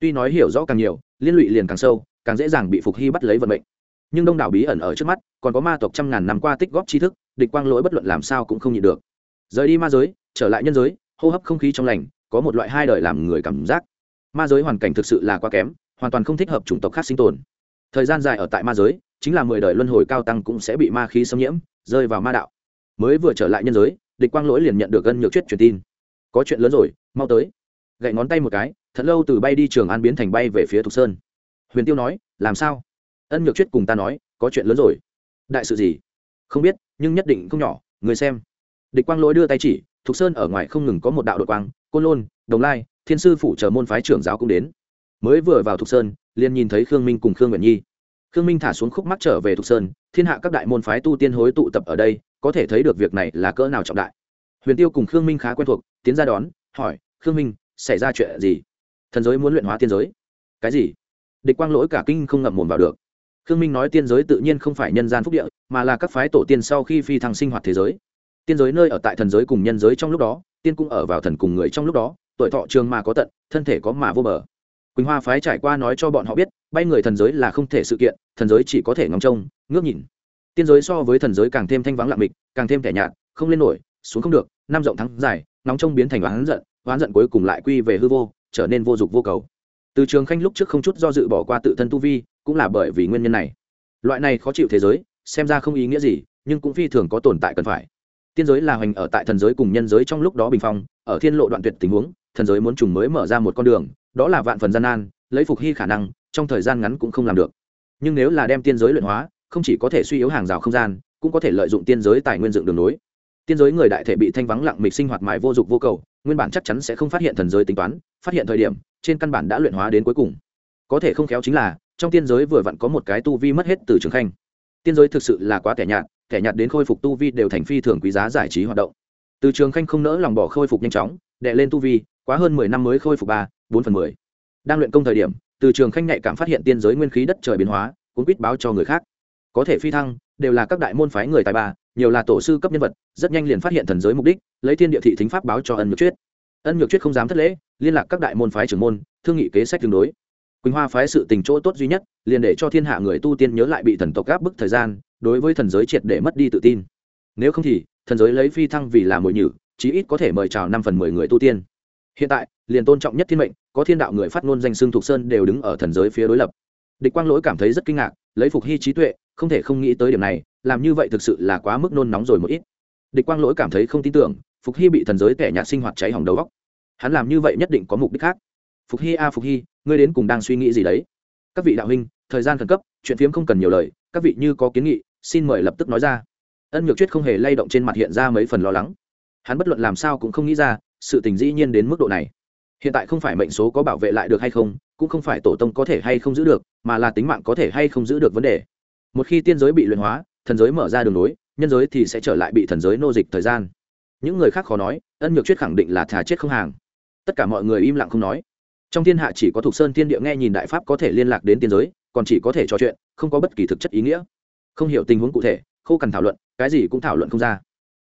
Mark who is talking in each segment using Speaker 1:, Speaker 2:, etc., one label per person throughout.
Speaker 1: tuy nói hiểu rõ càng nhiều, liên lụy liền càng sâu, càng dễ dàng bị phục hy bắt lấy vận mệnh. Nhưng đông đảo bí ẩn ở trước mắt, còn có ma tộc trăm ngàn năm qua tích góp tri thức, địch quang lỗi bất luận làm sao cũng không nhịn được. Rời đi ma giới, trở lại nhân giới, hô hấp không khí trong lành, có một loại hai đời làm người cảm giác. Ma giới hoàn cảnh thực sự là quá kém, hoàn toàn không thích hợp chủng tộc khác sinh tồn. Thời gian dài ở tại ma giới, chính là mười đời luân hồi cao tăng cũng sẽ bị ma khí xâm nhiễm, rơi vào ma đạo. Mới vừa trở lại nhân giới, địch quang lỗi liền nhận được gân nhược chuyết truyền tin. Có chuyện lớn rồi, mau tới. Gậy ngón tay một cái thật lâu từ bay đi trường an biến thành bay về phía thục sơn. Huyền tiêu nói, làm sao? Ân nhược chuyết cùng ta nói, có chuyện lớn rồi. Đại sự gì? Không biết, nhưng nhất định không nhỏ, người xem. Địch quang lỗi đưa tay chỉ, thục sơn ở ngoài không ngừng có một đạo đội quang, côn lôn, đồng lai, thiên sư phủ chờ môn phái trưởng giáo cũng đến. Mới vừa vào thục sơn, liền nhìn thấy khương minh cùng khương nguyện nhi. Khương minh thả xuống khúc mắt trở về thục sơn, thiên hạ các đại môn phái tu tiên hối tụ tập ở đây, có thể thấy được việc này là cỡ nào trọng đại. Huyền tiêu cùng khương minh khá quen thuộc, tiến ra đón, hỏi, khương minh, xảy ra chuyện gì? Thần giới muốn luyện hóa tiên giới. Cái gì? Địch quang lỗi cả kinh không ngậm mồm vào được. Khương minh nói tiên giới tự nhiên không phải nhân gian phúc địa, mà là các phái tổ tiên sau khi phi thăng sinh hoạt thế giới. Tiên giới nơi ở tại thần giới cùng nhân giới trong lúc đó, tiên cũng ở vào thần cùng người trong lúc đó, tuổi thọ trường mà có tận, thân thể có mà vô bờ. Quỳnh hoa phái trải qua nói cho bọn họ biết, bay người thần giới là không thể sự kiện, thần giới chỉ có thể ngóng trông, ngước nhìn. Tiên giới so với thần giới càng thêm thanh vắng lặng mịch, càng thêm thẻ nhạt, không lên nổi, xuống không được, năm rộng thắng dài nóng trông biến thành oán giận oán giận cuối cùng lại quy về hư vô trở nên vô dụng vô cầu. Từ trường khanh lúc trước không chút do dự bỏ qua tự thân tu vi, cũng là bởi vì nguyên nhân này. Loại này khó chịu thế giới, xem ra không ý nghĩa gì, nhưng cũng phi thường có tồn tại cần phải. Tiên giới là hoành ở tại thần giới cùng nhân giới trong lúc đó bình phong, ở thiên lộ đoạn tuyệt tình huống, thần giới muốn trùng mới mở ra một con đường, đó là vạn phần gian nan, lấy phục hy khả năng, trong thời gian ngắn cũng không làm được. Nhưng nếu là đem tiên giới luyện hóa, không chỉ có thể suy yếu hàng rào không gian, cũng có thể lợi dụng tiên giới tài nguyên dựng đường nối tiên giới người đại thể bị thanh vắng lặng mịch sinh hoạt mãi vô dụng vô cầu, nguyên bản chắc chắn sẽ không phát hiện thần giới tính toán, phát hiện thời điểm, trên căn bản đã luyện hóa đến cuối cùng. Có thể không khéo chính là, trong tiên giới vừa vặn có một cái tu vi mất hết từ trường khanh. Tiên giới thực sự là quá kẻ nhạt kẻ nhạt đến khôi phục tu vi đều thành phi thường quý giá giải trí hoạt động. Từ trường khanh không nỡ lòng bỏ khôi phục nhanh chóng, đệ lên tu vi, quá hơn mười năm mới khôi phục ba, bốn phần mười. Đang luyện công thời điểm, từ trường khanh nhạy cảm phát hiện tiên giới nguyên khí đất trời biến hóa cũng quýt báo cho người khác. Có thể phi thăng, đều là các đại môn phái người tài ba nhiều là tổ sư cấp nhân vật, rất nhanh liền phát hiện thần giới mục đích, lấy thiên địa thị thính pháp báo cho ân nhược chuyết. Ân nhược chuyết không dám thất lễ, liên lạc các đại môn phái trưởng môn, thương nghị kế sách tương đối. Quỳnh hoa phái sự tình chỗ tốt duy nhất, liền để cho thiên hạ người tu tiên nhớ lại bị thần tộc gáp bức thời gian, đối với thần giới triệt để mất đi tự tin. Nếu không thì, thần giới lấy phi thăng vì là mồi nhử, chí ít có thể mời chào năm phần mười người tu tiên. Hiện tại, liền tôn trọng nhất thiên mệnh, có thiên đạo người phát ngôn danh xương thục sơn đều đứng ở thần giới phía đối lập. Địch quang lỗi cảm thấy rất kinh ngạc, lấy phục hy trí tuệ, không thể không nghĩ tới điểm này làm như vậy thực sự là quá mức nôn nóng rồi một ít. Địch quang lỗi cảm thấy không tin tưởng, phục hy bị thần giới kẻ nhạt sinh hoạt cháy hỏng đầu góc hắn làm như vậy nhất định có mục đích khác. Phục hy a, phục hy, ngươi đến cùng đang suy nghĩ gì đấy? Các vị đạo huynh, thời gian khẩn cấp, chuyện phiếm không cần nhiều lời, các vị như có kiến nghị, xin mời lập tức nói ra. Ân nhược chuyết không hề lay động trên mặt hiện ra mấy phần lo lắng. Hắn bất luận làm sao cũng không nghĩ ra, sự tình dĩ nhiên đến mức độ này. Hiện tại không phải mệnh số có bảo vệ lại được hay không, cũng không phải tổ tông có thể hay không giữ được, mà là tính mạng có thể hay không giữ được vấn đề. Một khi tiên giới bị luyện hóa thần giới mở ra đường nối, nhân giới thì sẽ trở lại bị thần giới nô dịch thời gian. Những người khác khó nói, ân nhược chuyết khẳng định là thà chết không hàng. Tất cả mọi người im lặng không nói. Trong thiên hạ chỉ có thục sơn thiên địa nghe nhìn đại pháp có thể liên lạc đến tiên giới, còn chỉ có thể trò chuyện, không có bất kỳ thực chất ý nghĩa. Không hiểu tình huống cụ thể, khô cần thảo luận, cái gì cũng thảo luận không ra.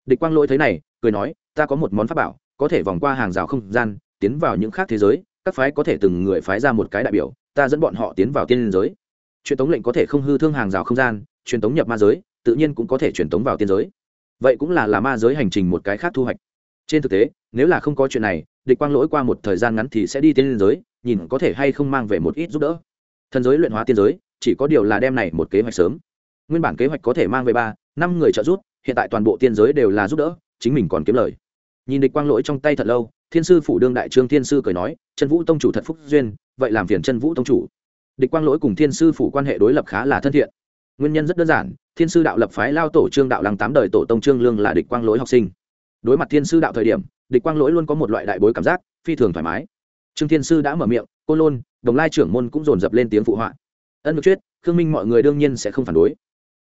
Speaker 1: Địch quang lỗi thấy này, cười nói, ta có một món pháp bảo, có thể vòng qua hàng rào không gian, tiến vào những khác thế giới, các phái có thể từng người phái ra một cái đại biểu, ta dẫn bọn họ tiến vào tiên giới. Chuyện tống lệnh có thể không hư thương hàng rào không gian truyền tống nhập ma giới, tự nhiên cũng có thể truyền tống vào tiên giới. Vậy cũng là là ma giới hành trình một cái khác thu hoạch. Trên thực tế, nếu là không có chuyện này, địch quang lỗi qua một thời gian ngắn thì sẽ đi tiên giới, nhìn có thể hay không mang về một ít giúp đỡ. Thần giới luyện hóa tiên giới, chỉ có điều là đem này một kế hoạch sớm. Nguyên bản kế hoạch có thể mang về ba, năm người trợ giúp, hiện tại toàn bộ tiên giới đều là giúp đỡ, chính mình còn kiếm lời. Nhìn địch quang lỗi trong tay thật lâu, thiên sư phủ đương đại trương thiên sư cười nói, chân vũ tông chủ thật phúc duyên, vậy làm phiền chân vũ tông chủ. Địch quang lỗi cùng thiên sư phủ quan hệ đối lập khá là thân thiện nguyên nhân rất đơn giản, thiên sư đạo lập phái lao tổ trương đạo lăng tám đời tổ tông trương lương là địch quang lỗi học sinh. Đối mặt thiên sư đạo thời điểm, địch quang lỗi luôn có một loại đại bối cảm giác, phi thường thoải mái. Trương thiên sư đã mở miệng, cô lôn, đồng lai trưởng môn cũng dồn dập lên tiếng phụ họa. Ân ngược chuyết khương minh mọi người đương nhiên sẽ không phản đối.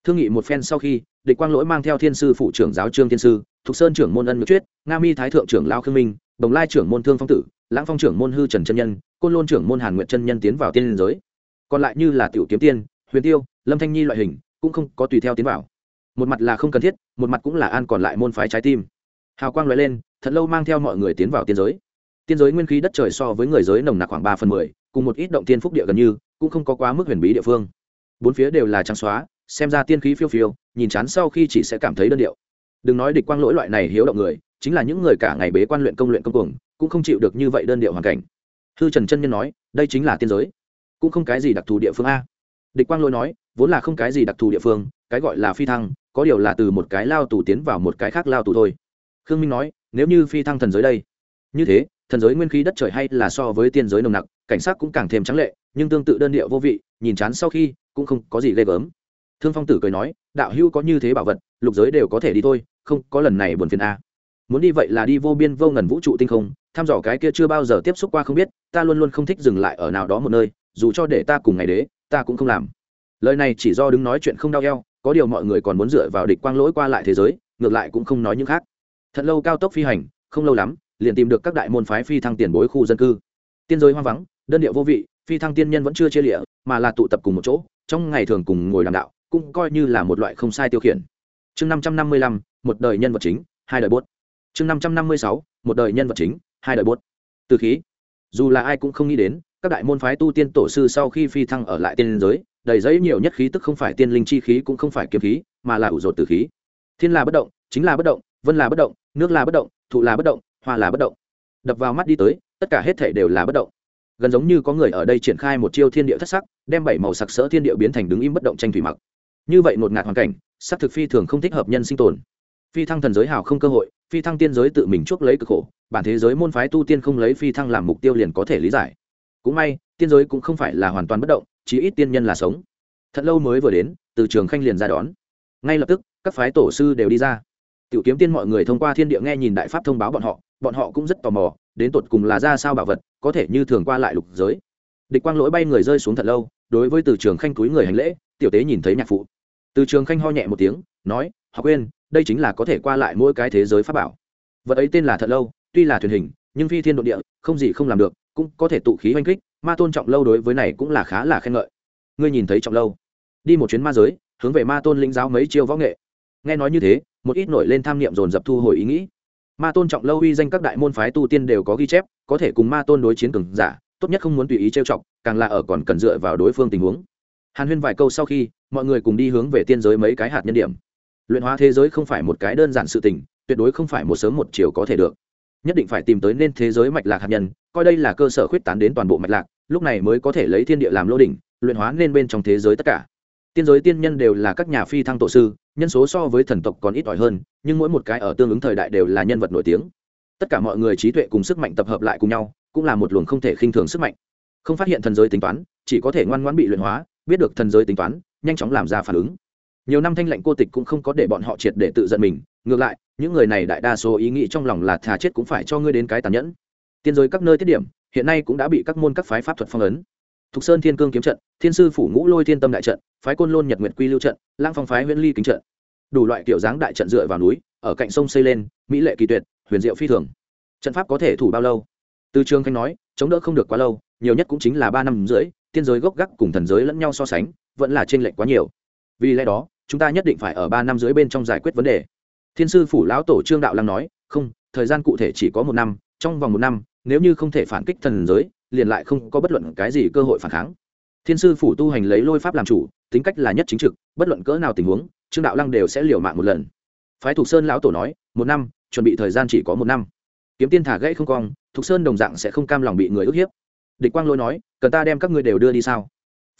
Speaker 1: Thương nghị một phen sau khi, địch quang lỗi mang theo thiên sư phụ trưởng giáo trương thiên sư, thục sơn trưởng môn ân ngược chuyết nga mi thái thượng trưởng lao khương minh, đồng lai trưởng môn thương phong tử, lãng phong trưởng môn hư trần chân nhân côn lôn trưởng môn hàn nguyện chân nhân tiến vào tiên liên giới. Còn lại như là tiểu kiếm tiên huyền tiêu, lâm thanh nhi loại hình cũng không có tùy theo tiến vào. Một mặt là không cần thiết, một mặt cũng là an còn lại môn phái trái tim. Hào quang loại lên, thật lâu mang theo mọi người tiến vào tiên giới. Tiên giới nguyên khí đất trời so với người giới nồng nặc khoảng ba phần mười, cùng một ít động tiên phúc địa gần như, cũng không có quá mức huyền bí địa phương. Bốn phía đều là trắng xóa, xem ra tiên khí phiêu phiêu, nhìn chán sau khi chỉ sẽ cảm thấy đơn điệu. Đừng nói địch quang lỗi loại này hiếu động người, chính là những người cả ngày bế quan luyện công luyện công cuồng, cũng không chịu được như vậy đơn điệu hoàn cảnh. Hư trần chân nhân nói, đây chính là tiên giới. Cũng không cái gì đặc thù địa phương a địch quang lỗi nói, vốn là không cái gì đặc thù địa phương, cái gọi là phi thăng, có điều là từ một cái lao tù tiến vào một cái khác lao tù thôi. Khương minh nói, nếu như phi thăng thần giới đây, như thế, thần giới nguyên khí đất trời hay là so với tiên giới nồng nặc, cảnh sát cũng càng thêm trắng lệ, nhưng tương tự đơn điệu vô vị, nhìn chán sau khi, cũng không có gì ghê gớm. Thương phong tử cười nói, đạo hữu có như thế bảo vật, lục giới đều có thể đi thôi, không có lần này buồn phiền a. Muốn đi vậy là đi vô biên vô ngần vũ trụ tinh không, thăm dò cái kia chưa bao giờ tiếp xúc qua không biết, ta luôn luôn không thích dừng lại ở nào đó một nơi, dù cho để ta cùng ngày đế ta cũng không làm. Lời này chỉ do đứng nói chuyện không đau eo, có điều mọi người còn muốn dựa vào địch quang lỗi qua lại thế giới, ngược lại cũng không nói những khác. Thật lâu cao tốc phi hành, không lâu lắm, liền tìm được các đại môn phái phi thăng tiền bối khu dân cư. Tiên giới hoang vắng, đơn điệu vô vị, phi thăng tiên nhân vẫn chưa chia lịa mà là tụ tập cùng một chỗ, trong ngày thường cùng ngồi làm đạo, cũng coi như là một loại không sai tiêu khiển. Chương năm trăm năm mươi lăm, một đời nhân vật chính, hai đời bốt. Chương năm trăm năm mươi sáu, một đời nhân vật chính, hai đời bốt. Từ khí. Dù là ai cũng không nghĩ đến các đại môn phái tu tiên tổ sư sau khi phi thăng ở lại tiên giới, đầy giấy nhiều nhất khí tức không phải tiên linh chi khí cũng không phải kiếm khí, mà là ủ rột từ khí. Thiên là bất động, chính là bất động, vân là bất động, nước là bất động, thụ là bất động, hoa là bất động. Đập vào mắt đi tới, tất cả hết thể đều là bất động. Gần giống như có người ở đây triển khai một chiêu thiên địa thất sắc, đem bảy màu sặc sỡ thiên địa biến thành đứng im bất động tranh thủy mặc. Như vậy ngột ngạt hoàn cảnh, sắc thực phi thường không thích hợp nhân sinh tồn. Phi thăng thần giới hào không cơ hội, phi thăng tiên giới tự mình chuốc lấy cực khổ, bản thế giới môn phái tu tiên không lấy phi thăng làm mục tiêu liền có thể lý giải cũng may, tiên giới cũng không phải là hoàn toàn bất động chỉ ít tiên nhân là sống. Thật lâu mới vừa đến, từ trường khanh liền ra đón. Ngay lập tức, các phái tổ sư đều đi ra. Tiểu kiếm tiên mọi người thông qua thiên địa nghe nhìn đại pháp thông báo bọn họ bọn họ cũng rất tò mò, đến tột cùng là ra sao bảo vật, có thể như thường qua lại lục giới. Địch quang lỗi bay người rơi xuống thật lâu, đối với từ trường khanh túi người hành lễ, tiểu tế nhìn thấy nhạc phụ. Từ trường khanh ho nhẹ một tiếng, nói, họ quên, đây chính là có thể qua lại mỗi cái thế giới pháp bảo. Vật ấy tên là thật lâu, tuy là thuyền hình, nhưng phi thiên đ ộ địa, không gì không làm được cũng có thể tụ khí oanh kích, ma tôn trọng lâu đối với này cũng là khá là khen ngợi. Ngươi nhìn thấy trọng lâu. Đi một chuyến ma giới, hướng về ma tôn lĩnh giáo mấy chiêu võ nghệ. Nghe nói như thế, một ít nổi lên tham niệm dồn dập thu hồi ý nghĩ. Ma tôn trọng lâu uy danh các đại môn phái tu tiên đều có ghi chép, có thể cùng ma tôn đối chiến cường giả, tốt nhất không muốn tùy ý trêu chọc, càng là ở còn cần dựa vào đối phương tình huống. Hàn huyên vài câu sau khi, mọi người cùng đi hướng về tiên giới mấy cái hạt nhân điểm. Luyện hóa thế giới không phải một cái đơn giản sự tình, tuyệt đối không phải một sớm một chiều có thể được nhất định phải tìm tới nên thế giới mạch lạc hạt nhân, coi đây là cơ sở khuyết tán đến toàn bộ mạch lạc, lúc này mới có thể lấy thiên địa làm lô đỉnh, luyện hóa nên bên trong thế giới tất cả. Tiên giới tiên nhân đều là các nhà phi thăng tổ sư, nhân số so với thần tộc còn ít ỏi hơn, nhưng mỗi một cái ở tương ứng thời đại đều là nhân vật nổi tiếng. Tất cả mọi người trí tuệ cùng sức mạnh tập hợp lại cùng nhau, cũng là một luồng không thể khinh thường sức mạnh. Không phát hiện thần giới tính toán, chỉ có thể ngoan ngoãn bị luyện hóa, biết được thần giới tính toán, nhanh chóng làm ra phản ứng. Nhiều năm thanh lệnh cô tịch cũng không có để bọn họ triệt để tự giận mình ngược lại, những người này đại đa số ý nghĩ trong lòng là thà chết cũng phải cho ngươi đến cái tàn nhẫn. Tiên giới các nơi tiết điểm, hiện nay cũng đã bị các môn các phái pháp thuật phong ấn. Thục sơn thiên cương kiếm trận, thiên sư phủ ngũ lôi thiên tâm đại trận, phái côn lôn nhật nguyệt quy lưu trận lang phong phái nguyễn ly kính trận. Đủ loại kiểu dáng đại trận dựa vào núi, ở cạnh sông xây lên, mỹ lệ kỳ tuyệt, huyền diệu phi thường. Trận pháp có thể thủ bao lâu? Từ trường khanh nói, chống đỡ không được quá lâu, nhiều nhất cũng chính là ba năm rưỡi, tiên giới gốc gác cùng thần giới lẫn nhau so sánh, vẫn là t r ê n lệch quá nhiều. Vì lẽ đó, chúng ta nhất định phải ở ba năm rưỡi bên trong giải quyết vấn đề thiên sư phủ lão tổ trương đạo lăng nói, không, thời gian cụ thể chỉ có một năm, trong vòng một năm, nếu như không thể phản kích thần giới, liền lại không có bất luận cái gì cơ hội phản kháng. Thiên sư phủ tu hành lấy lôi pháp làm chủ, tính cách là nhất chính trực, bất luận cỡ nào tình huống, trương đạo lăng đều sẽ liều mạng một lần. Phái thục sơn lão tổ nói, một năm, chuẩn bị thời gian chỉ có một năm. Kiếm tiên thả gãy không cong, thục sơn đồng dạng sẽ không cam lòng bị người ức hiếp. Địch quang lôi nói, cần ta đem các ngươi đều đưa đi sao?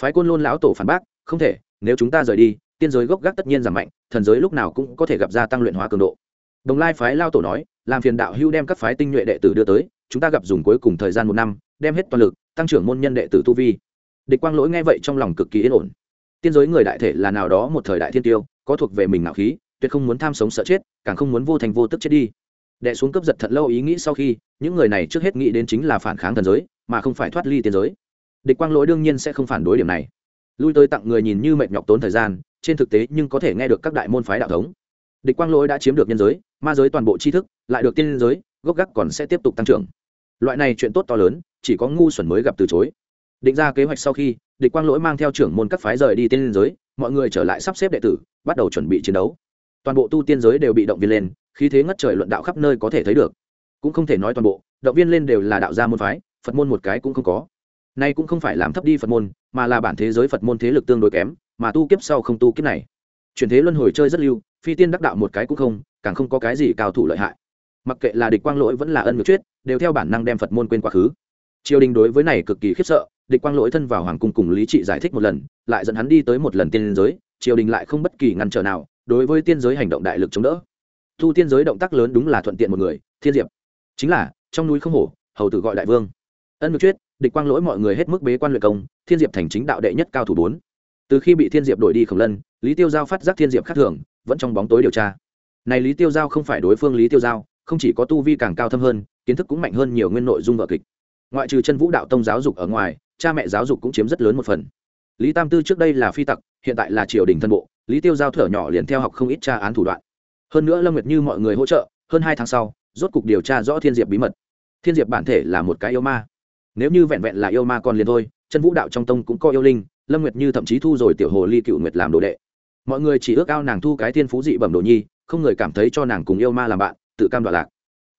Speaker 1: Phái côn lôn lão tổ phản bác, không thể, nếu chúng ta rời đi tiên giới gốc gác tất nhiên giảm mạnh, thần giới lúc nào cũng có thể gặp gia tăng luyện hóa cường độ. Đồng lai phái lao tổ nói, làm phiền đạo hưu đem các phái tinh nhuệ đệ tử đưa tới, chúng ta gặp dùng cuối cùng thời gian một năm, đem hết toàn lực, tăng trưởng môn nhân đệ tử tu vi. Địch quang lỗi nghe vậy trong lòng cực kỳ yên ổn. Tiên giới người đại thể là nào đó một thời đại thiên tiêu, có thuộc về mình ngạo khí, tuyệt không muốn tham sống sợ chết, càng không muốn vô thành vô tức chết đi. Đệ xuống cướp giật thật lâu ý nghĩ sau khi, những người này trước hết nghĩ đến chính là phản kháng thần giới, mà không phải thoát ly tiên giới. Địch quang lỗi đương nhiên sẽ không phản đối điểm này. Lui tới tặng người nhìn như mệt nhọc tốn thời gian trên thực tế nhưng có thể nghe được các đại môn phái đạo thống. Địch quang lỗi đã chiếm được nhân giới, ma giới toàn bộ tri thức, lại được tiên giới, gốc gác còn sẽ tiếp tục tăng trưởng. Loại này chuyện tốt to lớn, chỉ có ngu xuẩn mới gặp từ chối. Định ra kế hoạch sau khi, địch quang lỗi mang theo trưởng môn các phái rời đi tiên giới, mọi người trở lại sắp xếp đệ tử, bắt đầu chuẩn bị chiến đấu. Toàn bộ tu tiên giới đều bị động viên lên, khí thế ngất trời luận đạo khắp nơi có thể thấy được. Cũng không thể nói toàn bộ, động viên lên đều là đạo gia môn phái, phật môn một cái cũng không có. Nay cũng không phải làm thấp đi phật môn, mà là bản thế giới phật môn thế lực tương đối kém mà tu kiếp sau không tu kiếp này. Chuyển thế luân hồi chơi rất lưu, phi tiên đắc đạo một cái cũng không, càng không có cái gì cao thủ lợi hại. Mặc kệ là địch quang lỗi vẫn là ân ngược chuyết đều theo bản năng đem phật môn quên quá khứ. Triều đình đối với này cực kỳ khiếp sợ, địch quang lỗi thân vào hoàng cung cùng lý trị giải thích một lần, lại dẫn hắn đi tới một lần tiên giới, triều đình lại không bất kỳ ngăn trở nào, đối với tiên giới hành động đại lực chống đỡ. Thu tiên giới động tác lớn đúng là thuận tiện một người, thiên diệp. Chính là, trong núi không hổ, hầu tử gọi đại vương. Ân ngược chuyết địch quang lỗi mọi người hết mức bế quan luyện công, thiên diệp thành chính đạo đệ nhất cao thủ bốn từ khi bị thiên diệp đổi đi khổng lân, lý tiêu giao phát giác thiên diệp khác thường, vẫn trong bóng tối điều tra. Này lý tiêu giao không phải đối phương lý tiêu giao, không chỉ có tu vi càng cao thâm hơn, kiến thức cũng mạnh hơn nhiều nguyên nội dung vở kịch. Ngoại trừ chân vũ đạo tông giáo dục ở ngoài, cha mẹ giáo dục cũng chiếm rất lớn một phần. Lý tam tư trước đây là phi tặc, hiện tại là triều đình thân bộ, lý tiêu giao thở nhỏ liền theo học không ít tra án thủ đoạn. Hơn nữa lâm nguyệt như mọi người hỗ trợ, hơn hai tháng sau, rốt cục điều tra rõ thiên diệp bí mật. Thiên diệp bản thể là một cái yêu ma. Nếu như vẹn vẹn là yêu ma còn liền thôi, chân vũ đạo trong tông cũng có yêu linh lâm nguyệt như thậm chí thu rồi tiểu hồ ly cựu nguyệt làm đồ đệ. Mọi người chỉ ước ao nàng thu cái thiên phú dị bẩm đồ nhi, không người cảm thấy cho nàng cùng yêu ma làm bạn, tự cam đoạn lạc.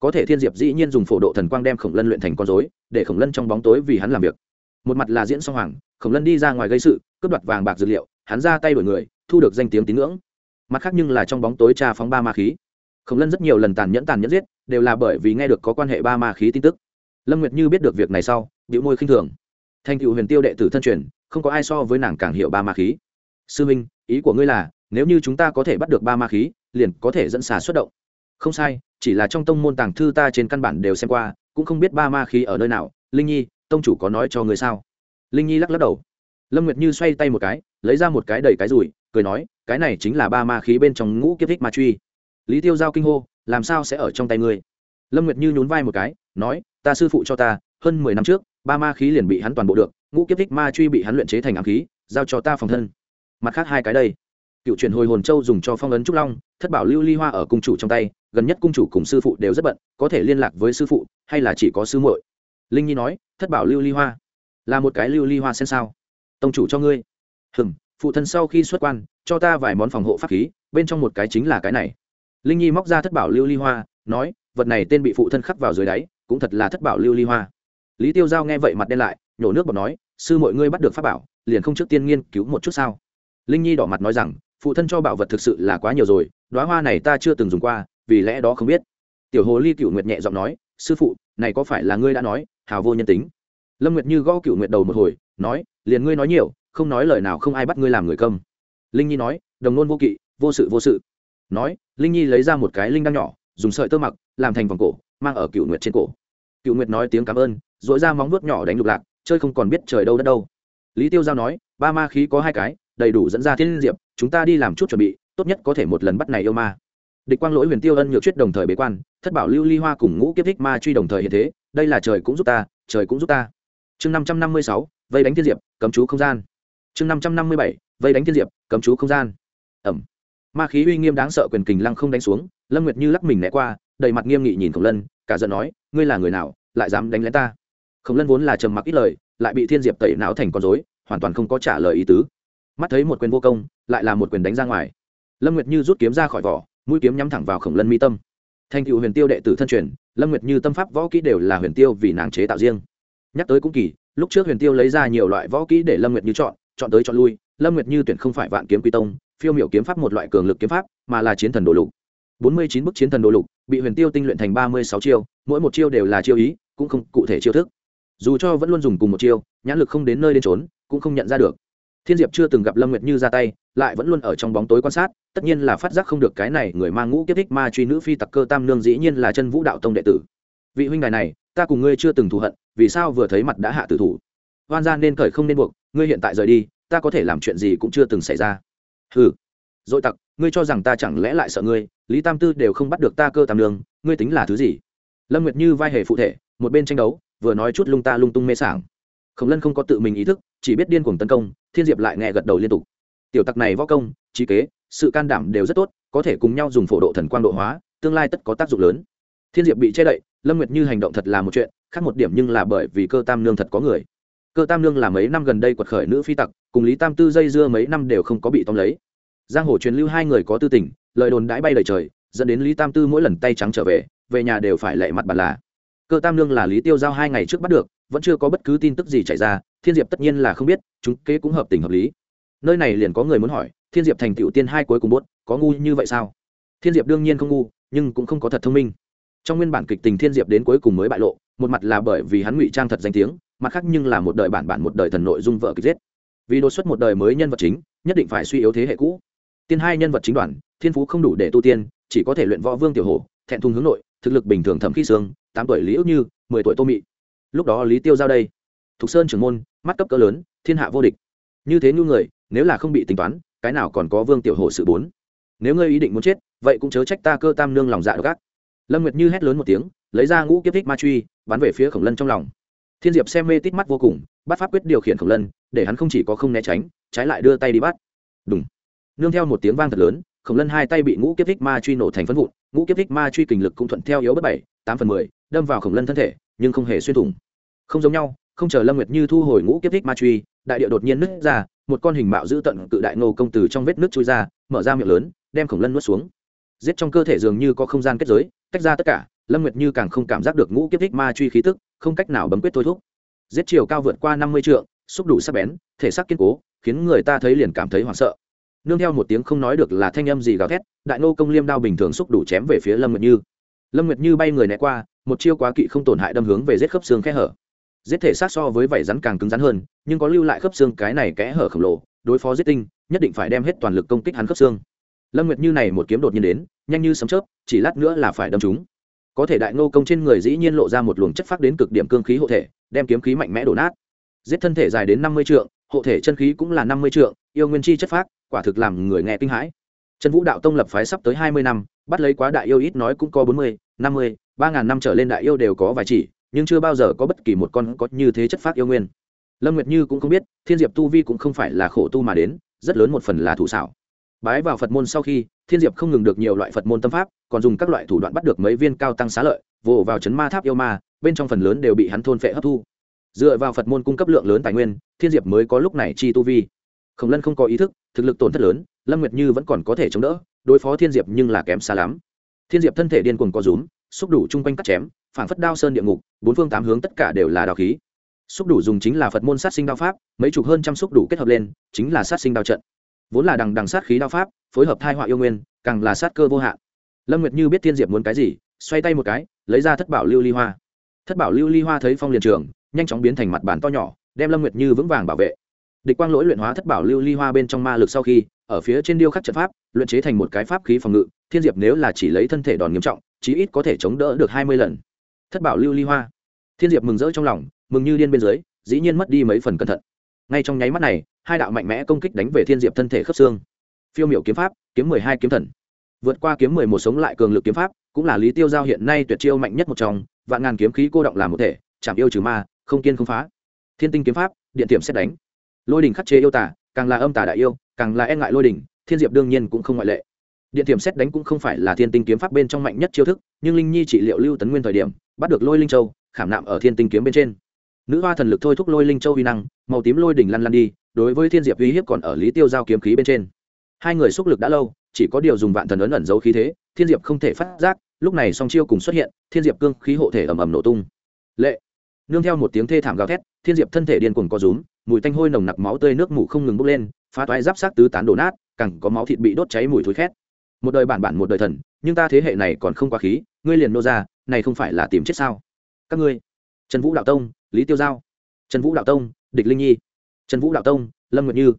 Speaker 1: Có thể thiên diệp dĩ nhiên dùng phổ độ thần quang đem khổng lân luyện thành con dối để khổng lân trong bóng tối vì hắn làm việc. Một mặt là diễn song hoàng, khổng lân đi ra ngoài gây sự, cướp đoạt vàng bạc dược liệu, hắn ra tay đổi người, thu được danh tiếng tín ngưỡng. Mặt khác nhưng là trong bóng tối tra phóng ba ma khí. Khổng lân rất nhiều lần tàn nhẫn tàn nhẫn giết, đều là bởi vì nghe được có quan hệ ba ma khí tin tức. Lâm nguyệt như biết được việc này sau bị môi khinh thường. Thành cựu huyền tiêu đệ tử thân truyền không có ai so với nàng càng hiểu ba ma khí. Sư minh, ý của ngươi là, nếu như chúng ta có thể bắt được ba ma khí, liền có thể dẫn xà xuất động. Không sai, chỉ là trong tông môn tàng thư ta trên căn bản đều xem qua, cũng không biết ba ma khí ở nơi nào. Linh nhi, tông chủ có nói cho ngươi sao? Linh nhi lắc lắc đầu. Lâm nguyệt như xoay tay một cái, lấy ra một cái đầy cái rùi, cười nói, cái này chính là ba ma khí bên trong ngũ kiếp thích ma truy. Lý tiêu giao kinh hô, làm sao sẽ ở trong tay ngươi? Lâm nguyệt như nhún vai một cái, nói, ta sư phụ cho ta, hơn mười năm trước, ba ma khí liền bị hắn toàn bộ được ngũ kiếp thích ma truy bị hắn luyện chế thành ám khí, giao cho ta phòng thân. Mặt khác hai cái đây. Cựu chuyển hồi hồn châu dùng cho phong ấn trúc long, thất bảo lưu ly hoa ở cung chủ trong tay, gần nhất cung chủ cùng sư phụ đều rất bận, có thể liên lạc với sư phụ, hay là chỉ có sư muội? Linh nhi nói, thất bảo lưu ly hoa. Là một cái lưu ly hoa sen sao? Tông chủ cho ngươi. Hừng phụ thân sau khi xuất quan, cho ta vài món phòng hộ pháp khí, bên trong một cái chính là cái này. Linh nhi móc ra thất bảo lưu ly hoa, nói, vật này tên bị phụ thân khắc vào dưới đáy, cũng thật là thất bảo lưu ly hoa. Lý tiêu giao nghe vậy mặt đen lại nhổ nước bọt nói, sư mọi ngươi bắt được pháp bảo, liền không trước tiên nghiên cứu một chút sao? Linh nhi đỏ mặt nói rằng, phụ thân cho bảo vật thực sự là quá nhiều rồi đoá hoa này ta chưa từng dùng qua, vì lẽ đó không biết. Tiểu hồ ly cựu nguyệt nhẹ giọng nói, sư phụ, này có phải là ngươi đã nói, hào vô nhân tính? Lâm nguyệt như gõ cựu nguyệt đầu một hồi, nói, liền ngươi nói nhiều, không nói lời nào không ai bắt ngươi làm người công linh nhi nói, đồng nôn vô kỵ, vô sự vô sự. Nói, linh nhi lấy ra một cái linh đăng nhỏ, dùng sợi tơ mặc, làm thành vòng cổ, mang ở cựu nguyệt trên cổ. Cựu nguyệt nói tiếng cảm ơn dội ra móng vuốt nhỏ đánh lục lạc chơi không còn biết trời đâu đất đâu. Lý tiêu giao nói, ba ma khí có hai cái, đầy đủ dẫn ra thiên diệp, chúng ta đi làm chút chuẩn bị, tốt nhất có thể một lần bắt này yêu ma. Địch quang lỗi huyền tiêu ân nhược chuyết đồng thời bế quan, thất bảo lưu ly hoa cùng ngũ kiếp thích ma truy đồng thời hiện thế, đây là trời cũng giúp ta, trời cũng giúp ta. Chương năm trăm năm mươi sáu, vây đánh thiên diệp, cấm chú không gian. Chương năm trăm năm mươi bảy, vây đánh thiên diệp, cấm chú không gian. Ẩm. Ma khí uy nghiêm đáng sợ quyền kình lăng không đánh xuống, lâm nguyệt như lắc mình né qua, đầy mặt nghiêm nghị nhìn khổng lân, cả giận nói, ngươi là người nào, lại dám đánh lén ta? Khổng lân vốn là trầm mặc ít lời, lại bị thiên diệp tẩy não thành con dối hoàn toàn không có trả lời ý tứ. Mắt thấy một quyền vô công, lại là một quyền đánh ra ngoài. Lâm nguyệt như rút kiếm ra khỏi vỏ, mũi kiếm nhắm thẳng vào khổng lân mi tâm. Thành cựu huyền tiêu đệ tử thân truyền, lâm nguyệt như tâm pháp võ kỹ đều là huyền tiêu vì nàng chế tạo riêng. Nhắc tới cũng kỳ, lúc trước huyền tiêu lấy ra nhiều loại võ kỹ để lâm nguyệt như chọn chọn tới chọn lui, lâm nguyệt như tuyển không phải vạn kiếm quy tông, phiêu miểu kiếm pháp một loại cường lực kiếm pháp, mà là chiến thần đồ lục. Bốn mươi chín bức chiến thần đồ lục bị huyền tiêu tinh luyện thành ba mươi sáu chiêu, mỗi một chiêu đều là chiêu ý, cũng không cụ thể chiêu thức dù cho vẫn luôn dùng cùng một chiêu, nhãn lực không đến nơi đến trốn cũng không nhận ra được. Thiên diệp chưa từng gặp lâm nguyệt như ra tay, lại vẫn luôn ở trong bóng tối quan sát, tất nhiên là phát giác không được cái này người mang ngũ kiếp thích ma truy nữ phi tặc cơ tam nương dĩ nhiên là chân vũ đạo tông đệ tử. Vị huynh đài này, ta cùng ngươi chưa từng thù hận, vì sao vừa thấy mặt đã hạ tử thủ? Hoan gia nên cởi không nên buộc, ngươi hiện tại rời đi, ta có thể làm chuyện gì cũng chưa từng xảy ra. Ừ dội tặc, ngươi cho rằng ta chẳng lẽ lại sợ ngươi, lý tam tư đều không bắt được ta cơ tam nương, ngươi tính là thứ gì? Lâm nguyệt như vai hề phụ thể, một bên tranh đấu vừa nói chút lung ta lung tung mê sảng. Khổng lân không có tự mình ý thức, chỉ biết điên cuồng tấn công, thiên diệp lại nghe gật đầu liên tục. Tiểu tặc này võ công, trí kế, sự can đảm đều rất tốt, có thể cùng nhau dùng phổ độ thần quang độ hóa, tương lai tất có tác dụng lớn. Thiên diệp bị che đậy, lâm nguyệt như hành động thật là một chuyện, khác một điểm nhưng là bởi vì cơ tam nương thật có người. Cơ tam nương là mấy năm gần đây quật khởi nữ phi tặc, cùng lý tam tư dây dưa mấy năm đều không có bị tóm lấy. Giang hồ truyền lưu hai người có tư tình, lời đồn đãi bay lời trời, dẫn đến lý tam tư mỗi lần tay trắng trở về về nhà đều phải lệ mặt bàn là cơ tam nương là lý tiêu giao hai ngày trước bắt được, vẫn chưa có bất cứ tin tức gì chạy ra, thiên diệp tất nhiên là không biết, chúng kế cũng hợp tình hợp lý. Nơi này liền có người muốn hỏi, thiên diệp thành tựu tiên hai cuối cùng bốt có ngu như vậy sao? Thiên diệp đương nhiên không ngu, nhưng cũng không có thật thông minh. Trong nguyên bản kịch tình thiên diệp đến cuối cùng mới bại lộ, một mặt là bởi vì hắn ngụy trang thật danh tiếng, mặt khác nhưng là một đời bản bản một đời thần nội dung vợ kịch giết. Vì đột xuất một đời mới nhân vật chính, nhất định phải suy yếu thế hệ cũ. Tiên hai nhân vật chính đoàn, thiên phú không đủ để tu tiên, chỉ có thể luyện võ vương tiểu hồ thẹn thùng hướng nội thực lực bình thường thẩm khí sương tám tuổi lý ước như, mười tuổi tô mị. Lúc đó lý tiêu giao đây. Thục sơn trưởng môn, mắt cấp cỡ lớn, thiên hạ vô địch. Như thế như người, nếu là không bị tính toán, cái nào còn có vương tiểu hồ sự bốn? Nếu ngươi ý định muốn chết, vậy cũng chớ trách ta cơ tam nương lòng dạ gác lâm nguyệt như hét lớn một tiếng, lấy ra ngũ kiếp thích ma truy, bắn về phía khổng lân trong lòng. Thiên diệp xem mê tít mắt vô cùng, bắt pháp quyết điều khiển khổng lân, để hắn không chỉ có không né tránh, trái lại đưa tay đi bắt. Đúng nương theo một tiếng vang thật lớn, khổng lân hai tay bị ngũ kiếp thích ma truy nổ thành phân vụn ngũ kiếp thích ma truy kình lực cũng thuận theo yếu bất bảy, tám phần mười, đâm vào khổng lân thân thể, nhưng không hề xuyên thủng. Không giống nhau, không chờ lâm nguyệt như thu hồi ngũ kiếp thích ma truy, đại địa đột nhiên nứt ra, một con hình mạo giữ tận cự đại ngô công từ trong vết nước chui ra, mở ra miệng lớn, đem khổng lân nuốt xuống. Giết trong cơ thể dường như có không gian kết giới, tách ra tất cả, lâm nguyệt như càng không cảm giác được ngũ kiếp thích ma truy khí tức, không cách nào bấm quyết thôi thúc. Giết chiều cao vượt qua năm mươi trượng, xúc đủ sắc bén, thể xác kiên cố, khiến người ta thấy liền cảm thấy hoảng sợ nương theo một tiếng không nói được là thanh âm gì gào thét, đại nô công liêm đao bình thường xúc đủ chém về phía lâm nguyệt như. Lâm nguyệt như bay người né qua, một chiêu quá kỵ không tổn hại đâm hướng về giết khớp xương kẽ hở. Giết thể sát so với vảy rắn càng cứng rắn hơn, nhưng có lưu lại khớp xương cái này kẽ hở khổng lồ, đối phó giết tinh, nhất định phải đem hết toàn lực công kích hắn khớp xương. Lâm nguyệt như này một kiếm đột nhiên đến, nhanh như sấm chớp, chỉ lát nữa là phải đâm chúng có thể đại ngô công trên người dĩ nhiên lộ ra một luồng chất phát đến cực điểm cương khí hộ thể, đem kiếm khí mạnh mẽ đổ nát. Giết thân thể dài đến năm mươi trượng, hộ thể chân khí cũng là năm mươi trượng, yêu nguyên chi chất phát quả thực làm người nghe kinh hãi. Trần vũ đạo tông lập phái sắp tới hai mươi năm, bắt lấy quá đại yêu ít nói cũng có bốn mươi, năm mươi, ba ngàn năm trở lên đại yêu đều có vài chỉ, nhưng chưa bao giờ có bất kỳ một con có như thế chất phát yêu nguyên. Lâm nguyệt như cũng không biết, thiên diệp tu vi cũng không phải là khổ tu mà đến, rất lớn một phần là thủ xảo. Bái vào phật môn sau khi, thiên diệp không ngừng được nhiều loại phật môn tâm pháp, còn dùng các loại thủ đoạn bắt được mấy viên cao tăng xá lợi, vồ vào chấn ma tháp yêu ma, bên trong phần lớn đều bị hắn thôn phệ hấp thu. Dựa vào phật môn cung cấp lượng lớn tài nguyên, thiên diệp mới có lúc này chi tu vi khổng lân không có ý thức, thực lực tổn thất lớn, lâm nguyệt như vẫn còn có thể chống đỡ, đối phó thiên diệp nhưng là kém xa lắm. Thiên diệp thân thể điên cuồng co rúm, xúc đủ chung quanh cắt chém, phản phất đao sơn địa ngục, bốn phương tám hướng tất cả đều là đao khí. Xúc đủ dùng chính là phật môn sát sinh đao pháp, mấy chục hơn trăm xúc đủ kết hợp lên, chính là sát sinh đao trận. Vốn là đằng đằng sát khí đao pháp, phối hợp thai họa yêu nguyên, càng là sát cơ vô hạn. Lâm nguyệt như biết thiên diệp muốn cái gì, xoay tay một cái, lấy ra thất bảo lưu ly hoa. Thất bảo lưu ly hoa thấy phong liền trường, nhanh chóng biến thành mặt bàn to nhỏ, đem lâm nguyệt như vững vàng bảo vệ địch quang lỗi luyện hóa thất bảo lưu ly hoa bên trong ma lực sau khi, ở phía trên điêu khắc trận pháp, luyện chế thành một cái pháp khí phòng ngự, thiên diệp nếu là chỉ lấy thân thể đòn nghiêm trọng, chí ít có thể chống đỡ được hai mươi lần. Thất bảo lưu ly hoa. Thiên diệp mừng rỡ trong lòng, mừng như điên bên dưới, dĩ nhiên mất đi mấy phần cẩn thận. Ngay trong nháy mắt này, hai đạo mạnh mẽ công kích đánh về thiên diệp thân thể khớp xương. Phiêu miểu kiếm pháp, kiếm mười hai kiếm thần. Vượt qua kiếm mười một sống lại cường lực kiếm pháp, cũng là lý tiêu giao hiện nay tuyệt chiêu mạnh nhất một trong, vạn ngàn kiếm khí cô động làm một thể, chạm yêu trừ ma, không kiên không phá. Thiên tinh kiếm pháp, điện tiệm xét đánh lôi đình khắc chế yêu tả càng là âm tả đại yêu, càng là e ngại lôi đình thiên diệp đương nhiên cũng không ngoại lệ. Điện thiểm xét đánh cũng không phải là thiên tinh kiếm pháp bên trong mạnh nhất chiêu thức, nhưng linh nhi chỉ liệu lưu tấn nguyên thời điểm, bắt được lôi linh châu, khảm nạm ở thiên tinh kiếm bên trên. Nữ hoa thần lực thôi thúc lôi linh châu uy năng, màu tím lôi đỉnh lăn lăn đi, đối với thiên diệp uy hiếp còn ở lý tiêu giao kiếm khí bên trên. Hai người xúc lực đã lâu, chỉ có điều dùng vạn thần ấn ẩn giấu khí thế, thiên diệp không thể phát giác, lúc này song chiêu cùng xuất hiện, thiên diệp cương khí hộ thể ầm ầm nổ tung. Lệ nương theo một tiếng thê thảm gào thét, thiên diệp thân thể điên cuồng co rúm, mùi tanh hôi nồng nặc máu tươi nước mủ không ngừng bốc lên, phá toái giáp sát tứ tán đổ nát cẳng có máu thịt bị đốt cháy mùi thối khét. Một đời bản bản một đời thần, nhưng ta thế hệ này còn không quá khí, ngươi liền nô ra, này không phải là tìm chết sao? Các ngươi. Trần vũ đạo tông, lý tiêu giao. Trần vũ đạo tông, địch linh nhi. Trần vũ đạo tông, lâm nguyệt như.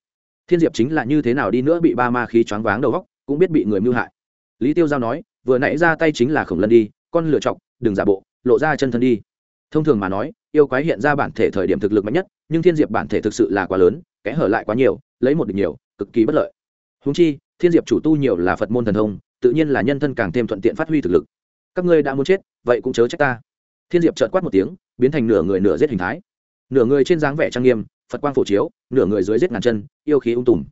Speaker 1: Thiên diệp chính là như thế nào đi nữa bị ba ma khí choáng váng đầu góc cũng biết bị người mưu hại. Lý tiêu giao nói, vừa nãy ra tay chính là khổng lân đi, con lựa chọc, đừng giả bộ, lộ ra chân thân đi thông thường mà nói, yêu quái hiện ra bản thể thời điểm thực lực mạnh nhất, nhưng thiên diệp bản thể thực sự là quá lớn, kẽ hở lại quá nhiều, lấy một địch nhiều, cực kỳ bất lợi. Húng chi, thiên diệp chủ tu nhiều là phật môn thần thông, tự nhiên là nhân thân càng thêm thuận tiện phát huy thực lực. Các ngươi đã muốn chết, vậy cũng chớ trách ta. Thiên diệp trợt quát một tiếng, biến thành nửa người nửa giết hình thái. Nửa người trên dáng vẻ trang nghiêm, phật quang phổ chiếu, nửa người dưới giết ngàn chân, yêu khí ung tùm.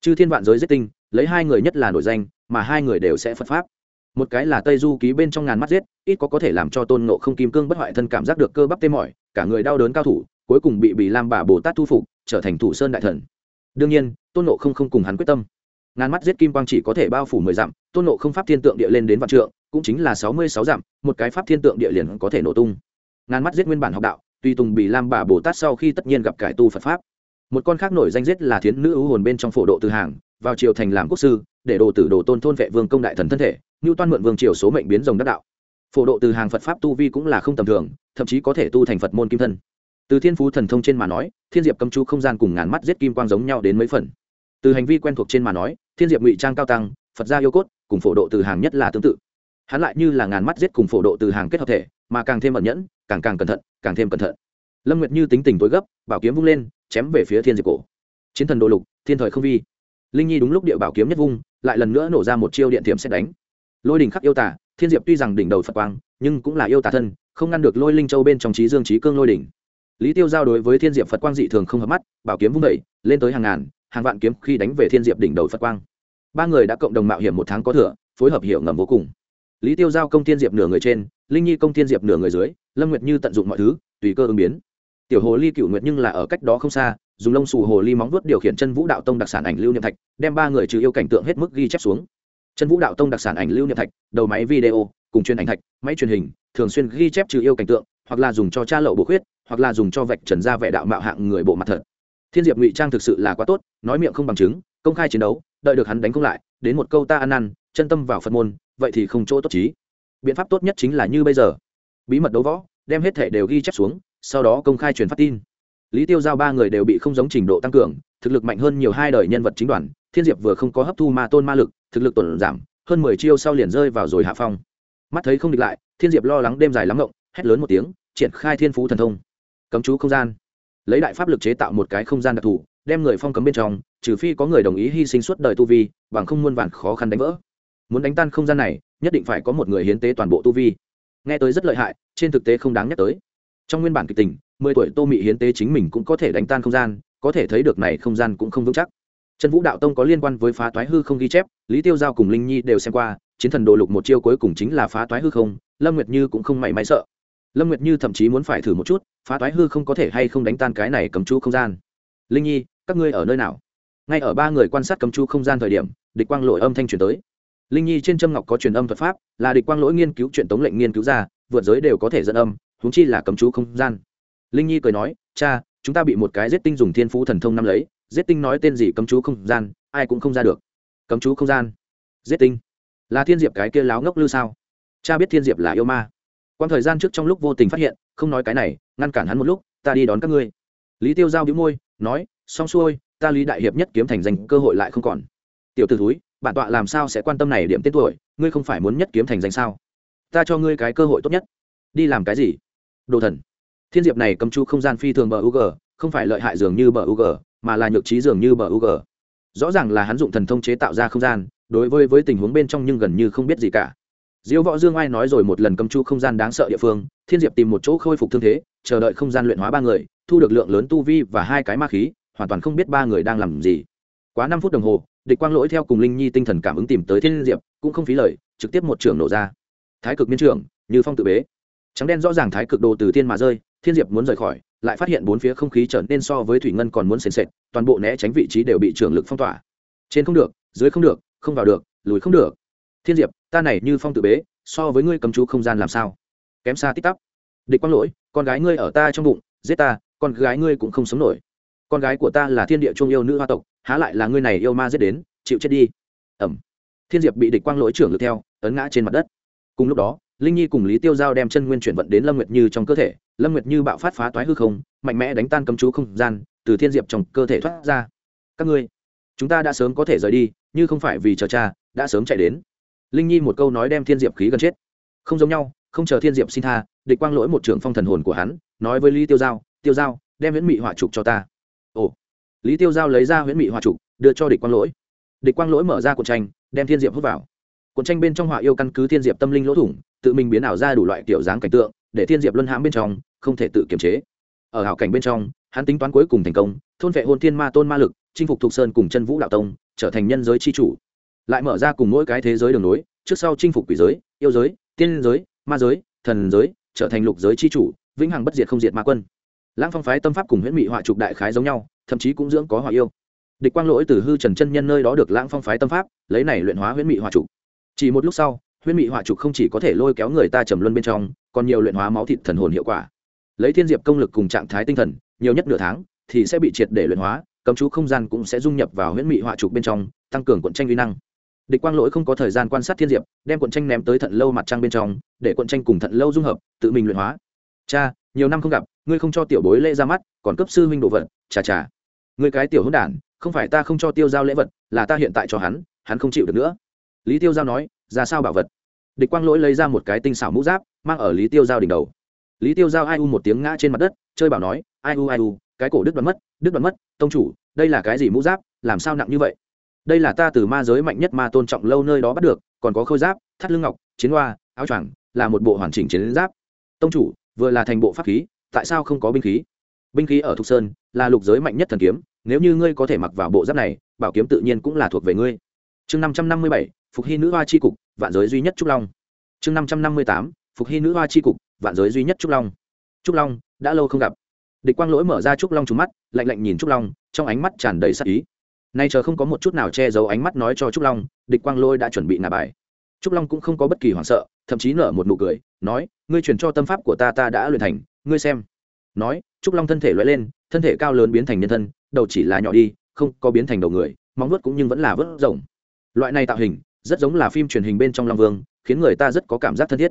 Speaker 1: Chư thiên vạn giới giết tinh, lấy hai người nhất là nổi danh, mà hai người đều sẽ phật pháp một cái là tây du ký bên trong ngàn mắt giết, ít có có thể làm cho tôn nộ không kim cương bất hoại thân cảm giác được cơ bắp tê mỏi, cả người đau đớn cao thủ, cuối cùng bị bị lam bà bồ tát thu phục, trở thành thủ sơn đại thần. Đương nhiên, tôn nộ không không cùng hắn quyết tâm. Ngàn mắt giết kim quang chỉ có thể bao phủ mười dặm, tôn nộ không pháp thiên tượng địa lên đến vạn trượng, cũng chính là sáu mươi sáu dặm, một cái pháp thiên tượng địa liền có thể nổ tung. Ngàn mắt giết nguyên bản học đạo, tuy tùng bị lam bà bồ tát sau khi tất nhiên gặp cải tu phật pháp. Một con khác nổi danh giết là thiến nữ ưu hồn bên trong phổ độ từ hàng, vào triều thành làm quốc sư, để đồ tử đồ tôn thôn vệ vương công đại thần thân thể như toan mượn vương triều số mệnh biến rồng đắc đạo. Phổ độ từ hàng phật pháp tu vi cũng là không tầm thường, thậm chí có thể tu thành phật môn kim thân. Từ thiên phú thần thông trên mà nói, thiên diệp cấm chú không gian cùng ngàn mắt giết kim quang giống nhau đến mấy phần. Từ hành vi quen thuộc trên mà nói, thiên diệp ngụy trang cao tăng, phật gia yêu cốt, cùng phổ độ từ hàng nhất là tương tự. Hắn lại như là ngàn mắt giết cùng phổ độ từ hàng kết hợp thể, mà càng thêm ẩn nhẫn, càng càng cẩn thận, càng thêm cẩn thận. Lâm nguyệt như tính tình tối gấp, bảo kiếm vung lên, chém về phía thiên diệp cổ. Chiến thần đồ lục, thiên thời không vi. Linh nhi đúng lúc địa bảo kiếm nhất vung, lại lần nữa nổ ra một chiêu điện thiểm xét đánh lôi đình khắc yêu tả thiên diệp tuy rằng đỉnh đầu phật quang, nhưng cũng là yêu tả thân, không ngăn được lôi linh châu bên trong trí dương trí cương lôi đỉnh. Lý tiêu giao đối với thiên diệp phật quang dị thường không hợp mắt, bảo kiếm vung vẩy lên tới hàng ngàn, hàng vạn kiếm khi đánh về thiên diệp đỉnh đầu phật quang. Ba người đã cộng đồng mạo hiểm một tháng có thừa, phối hợp hiệu ngầm vô cùng. Lý tiêu giao công thiên diệp nửa người trên, linh nhi công thiên diệp nửa người dưới, lâm nguyệt như tận dụng mọi thứ, tùy cơ ứng biến. Tiểu hồ ly cựu nguyệt nhưng là ở cách đó không xa, dùng lông xù hồ ly móng vuốt điều khiển chân vũ đạo tông đặc sản ảnh lưu niệm thạch, đem ba người trừ yêu cảnh tượng hết mức ghi chép xuống chân vũ đạo tông đặc sản ảnh lưu niệm thạch, đầu máy video, cùng truyền ảnh thạch, máy truyền hình, thường xuyên ghi chép trừ yêu cảnh tượng, hoặc là dùng cho cha lậu bổ khuyết, hoặc là dùng cho vạch trần ra vẻ đạo mạo hạng người bộ mặt thật. Thiên diệp ngụy trang thực sự là quá tốt, nói miệng không bằng chứng, công khai chiến đấu, đợi được hắn đánh công lại, đến một câu ta ăn năn, chân tâm vào phật môn, vậy thì không chỗ tốt trí biện pháp tốt nhất chính là như bây giờ. Bí mật đấu võ, đem hết thể đều ghi chép xuống, sau đó công khai truyền phát tin. Lý tiêu giao ba người đều bị không giống trình độ tăng cường, thực lực mạnh hơn nhiều hai đời nhân vật chính đoàn, thiên diệp vừa không có hấp thu ma tôn ma lực thực lực tuần giảm, hơn mười chiêu sau liền rơi vào rồi hạ phong. Mắt thấy không địch lại, thiên diệp lo lắng đêm dài lắm ngộng, hét lớn một tiếng, triển khai thiên phú thần thông. Cấm chú không gian. Lấy đại pháp lực chế tạo một cái không gian đặc thù, đem người phong cấm bên trong, trừ phi có người đồng ý hy sinh suốt đời tu vi, bằng không muôn vàn khó khăn đánh vỡ. Muốn đánh tan không gian này, nhất định phải có một người hiến tế toàn bộ tu vi. Nghe tới rất lợi hại, trên thực tế không đáng nhắc tới. Trong nguyên bản kịch tình, mười tuổi tô mị hiến tế chính mình cũng có thể đánh tan không gian, có thể thấy được này không gian cũng không vững chắc. Chân vũ đạo tông có liên quan với phá toái hư không ghi chép, lý tiêu giao cùng linh nhi đều xem qua, chiến thần đồ lục một chiêu cuối cùng chính là phá toái hư không, lâm nguyệt như cũng không mảy may sợ. Lâm nguyệt như thậm chí muốn phải thử một chút, phá toái hư không có thể hay không đánh tan cái này cầm chú không gian. Linh nhi, các ngươi ở nơi nào? Ngay ở ba người quan sát cầm chú không gian thời điểm, địch quang Lỗi âm thanh truyền tới. Linh nhi trên châm ngọc có truyền âm thuật pháp, là địch quang lỗi nghiên cứu chuyện tống lệnh nghiên cứu ra, vượt giới đều có thể dẫn âm, huống chi là cầm chú không gian. Linh nhi cười nói, cha, chúng ta bị một cái giết tinh dùng thiên phú thần thông năm lấy giết tinh nói tên gì cấm chú không gian, ai cũng không ra được. Cấm chú không gian. Giết tinh. Là thiên diệp cái kia láo ngốc lư sao? Cha biết thiên diệp là yêu ma. Quan thời gian trước trong lúc vô tình phát hiện, không nói cái này, ngăn cản hắn một lúc, ta đi đón các ngươi. Lý tiêu giao đĩu môi, nói, xong xuôi, ta lý đại hiệp nhất kiếm thành danh, cơ hội lại không còn. Tiểu t ử thúi, bản tọa làm sao sẽ quan tâm này điểm tên tuổi? Ngươi không phải muốn nhất kiếm thành danh sao? Ta cho ngươi cái cơ hội tốt nhất. Đi làm cái gì? Đồ thần. Thiên diệp này cầm chu không gian phi thường bờ u g không phải lợi hại dường như bờ u g mà là nhược trí dường như bờ u rõ ràng là hắn dụng thần thông chế tạo ra không gian, đối với với tình huống bên trong nhưng gần như không biết gì cả. Diêu võ dương ai nói rồi một lần cầm chu không gian đáng sợ địa phương, thiên diệp tìm một chỗ khôi phục thương thế, chờ đợi không gian luyện hóa ba người, thu được lượng lớn tu vi và hai cái ma khí, hoàn toàn không biết ba người đang làm gì. Quá năm phút đồng hồ, địch quang lỗi theo cùng linh nhi tinh thần cảm ứng tìm tới thiên diệp, cũng không phí lời, trực tiếp một trường nổ ra. Thái cực miên trưởng như phong tự bế. Trắng đen rõ ràng thái cực đồ từ thiên mà rơi, thiên diệp muốn rời khỏi lại phát hiện bốn phía không khí trở nên so với thủy ngân còn muốn sền sệt, toàn bộ né tránh vị trí đều bị trường lực phong tỏa. Trên không được, dưới không được, không vào được, lùi không được. Thiên diệp, ta này như phong tự bế, so với ngươi cầm chú không gian làm sao? Kém xa tích tắp địch quang lỗi, con gái ngươi ở ta trong bụng, giết ta, con gái ngươi cũng không sống nổi. Con gái của ta là thiên địa trung yêu nữ hoa tộc, há lại là ngươi này yêu ma giết đến, chịu chết đi. Ẩm. Thiên diệp bị địch quang lỗi trưởng lực theo, ấn ngã trên mặt đất. Cùng lúc đó, linh nhi cùng lý tiêu giao đem chân nguyên chuyển vận đến lâm nguyệt như trong cơ thể lâm nguyệt như bạo phát phá toái hư không, mạnh mẽ đánh tan cấm chú không gian, từ thiên diệp trong cơ thể thoát ra. Các ngươi, chúng ta đã sớm có thể rời đi, như không phải vì chờ cha, đã sớm chạy đến. Linh nhi một câu nói đem thiên diệp khí gần chết. Không giống nhau, không chờ thiên diệp xin tha, địch quang lỗi một trưởng phong thần hồn của hắn, nói với lý tiêu giao tiêu giao, đem huyễn mị hỏa trục cho ta. Ồ. Lý tiêu giao lấy ra huyễn mị hỏa trục, đưa cho địch quang lỗi. Địch quang lỗi mở ra cuộn tranh, đem thiên diệp hút vào. Cuộn tranh bên trong họa yêu căn cứ thiên diệp tâm linh lỗ thủng, tự mình biến ảo ra đủ loại kiểu dáng cảnh tượng, để thiên diệp luân hãm bên trong không thể tự kiềm chế. Ở hảo cảnh bên trong, hắn tính toán cuối cùng thành công, thôn vệ hôn thiên ma tôn ma lực, chinh phục thục sơn cùng chân vũ đạo tông, trở thành nhân giới c h i chủ. Lại mở ra cùng mỗi cái thế giới đường nối, trước sau chinh phục quỷ giới, yêu giới, tiên giới, ma giới, thần giới, trở thành lục giới c h i chủ, vĩnh hằng bất diệt không diệt ma quân. Lãng phong phái tâm pháp cùng huyễn mị họa trục đại khái giống nhau, thậm chí cũng dưỡng có họa yêu. Địch quang lỗi từ hư trần chân nhân nơi đó được lãng phong phái tâm pháp, lấy này luyện hóa huyễn mị họa trục. Chỉ một lúc sau, huyễn mị họa trục không chỉ có thể lôi kéo người ta trầm luân bên trong, còn nhiều luyện hóa máu thịt thần hồn hiệu quả lấy thiên diệp công lực cùng trạng thái tinh thần, nhiều nhất nửa tháng, thì sẽ bị triệt để luyện hóa, cấm chú không gian cũng sẽ dung nhập vào huyễn mị họa trục bên trong, tăng cường cuộn tranh uy năng. Địch quang lỗi không có thời gian quan sát thiên diệp, đem cuộn tranh ném tới thận lâu mặt trăng bên trong, để cuộn tranh cùng thận lâu dung hợp, tự mình luyện hóa. Cha, nhiều năm không gặp, ngươi không cho tiểu bối lễ ra mắt, còn cấp sư huynh đồ vật, chà chà. Ngươi cái tiểu hôn đản, không phải ta không cho tiêu giao lễ vật, là ta hiện tại cho hắn hắn không chịu được nữa. Lý tiêu giao nói, ra sao bảo vật? Địch quang lỗi lấy ra một cái tinh xảo mũ giáp, mang ở lý tiêu giao đỉnh đầu lý tiêu giao ai u một tiếng ngã trên mặt đất, chơi bảo nói, ai u ai u, cái cổ đứt đoạn mất, đứt đoạn mất, tông chủ, đây là cái gì mũ giáp, làm sao nặng như vậy? Đây là ta từ ma giới mạnh nhất ma tôn trọng lâu nơi đó bắt được, còn có khôi giáp, thắt lưng ngọc, chiến hoa, áo choàng, là một bộ hoàn chỉnh chiến giáp. Tông chủ, vừa là thành bộ pháp khí, tại sao không có binh khí? Binh khí ở thục sơn, là lục giới mạnh nhất thần kiếm, nếu như ngươi có thể mặc vào bộ giáp này, bảo kiếm tự nhiên cũng là thuộc về ngươi. Chương năm trăm năm mươi bảy, phục hy nữ hoa c cục, vạn giới duy nhất trúc long. Chương năm trăm năm mươi tám, phục hy nữ hoa c cục vạn giới duy nhất trúc long. Trúc long, đã lâu không gặp. Địch quang lỗi mở ra trúc long trúng mắt, lạnh lạnh nhìn trúc long, trong ánh mắt tràn đầy sắc ý. Nay chờ không có một chút nào che giấu ánh mắt nói cho trúc long, địch quang lỗi đã chuẩn bị nạ bài. Trúc long cũng không có bất kỳ hoảng sợ, thậm chí nở một nụ cười, nói, ngươi truyền cho tâm pháp của ta ta đã luyện thành, ngươi xem. Nói, trúc long thân thể loại lên, thân thể cao lớn biến thành nhân thân, đầu chỉ là nhỏ đi, không có biến thành đầu người, móng vuốt cũng nhưng vẫn là vớt rồng loại này tạo hình, rất giống là phim truyền hình bên trong long vương, khiến người ta rất có cảm giác thân thiết.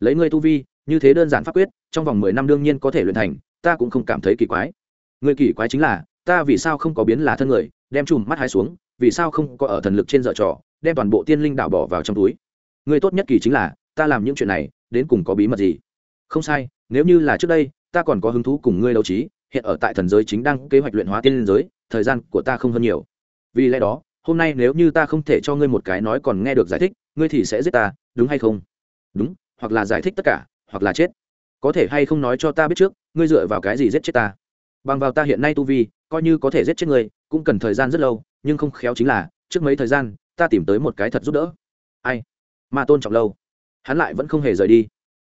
Speaker 1: Lấy ngươi tu vi như thế đơn giản pháp quyết, trong vòng mười năm đương nhiên có thể luyện thành, ta cũng không cảm thấy kỳ quái. Người kỳ quái chính là, ta vì sao không có biến là thân người, đem chùm mắt hai xuống, vì sao không có ở thần lực trên dở trò, đem toàn bộ tiên linh đảo bỏ vào trong túi. Người tốt nhất kỳ chính là, ta làm những chuyện này, đến cùng có bí mật gì? Không sai, nếu như là trước đây, ta còn có hứng thú cùng ngươi đấu trí, hiện ở tại thần giới chính đang kế hoạch luyện hóa tiên linh giới, thời gian của ta không hơn nhiều. Vì lẽ đó, hôm nay nếu như ta không thể cho ngươi một cái nói còn nghe được giải thích, ngươi thì sẽ giết ta, đúng hay không? Đúng, hoặc là giải thích tất cả hoặc là chết. Có thể hay không nói cho ta biết trước, ngươi dựa vào cái gì giết chết ta? Bằng vào ta hiện nay tu vi, coi như có thể giết chết ngươi, cũng cần thời gian rất lâu, nhưng không khéo chính là, trước mấy thời gian, ta tìm tới một cái thật giúp đỡ. Ai? Mà tôn trọng lâu. Hắn lại vẫn không hề rời đi.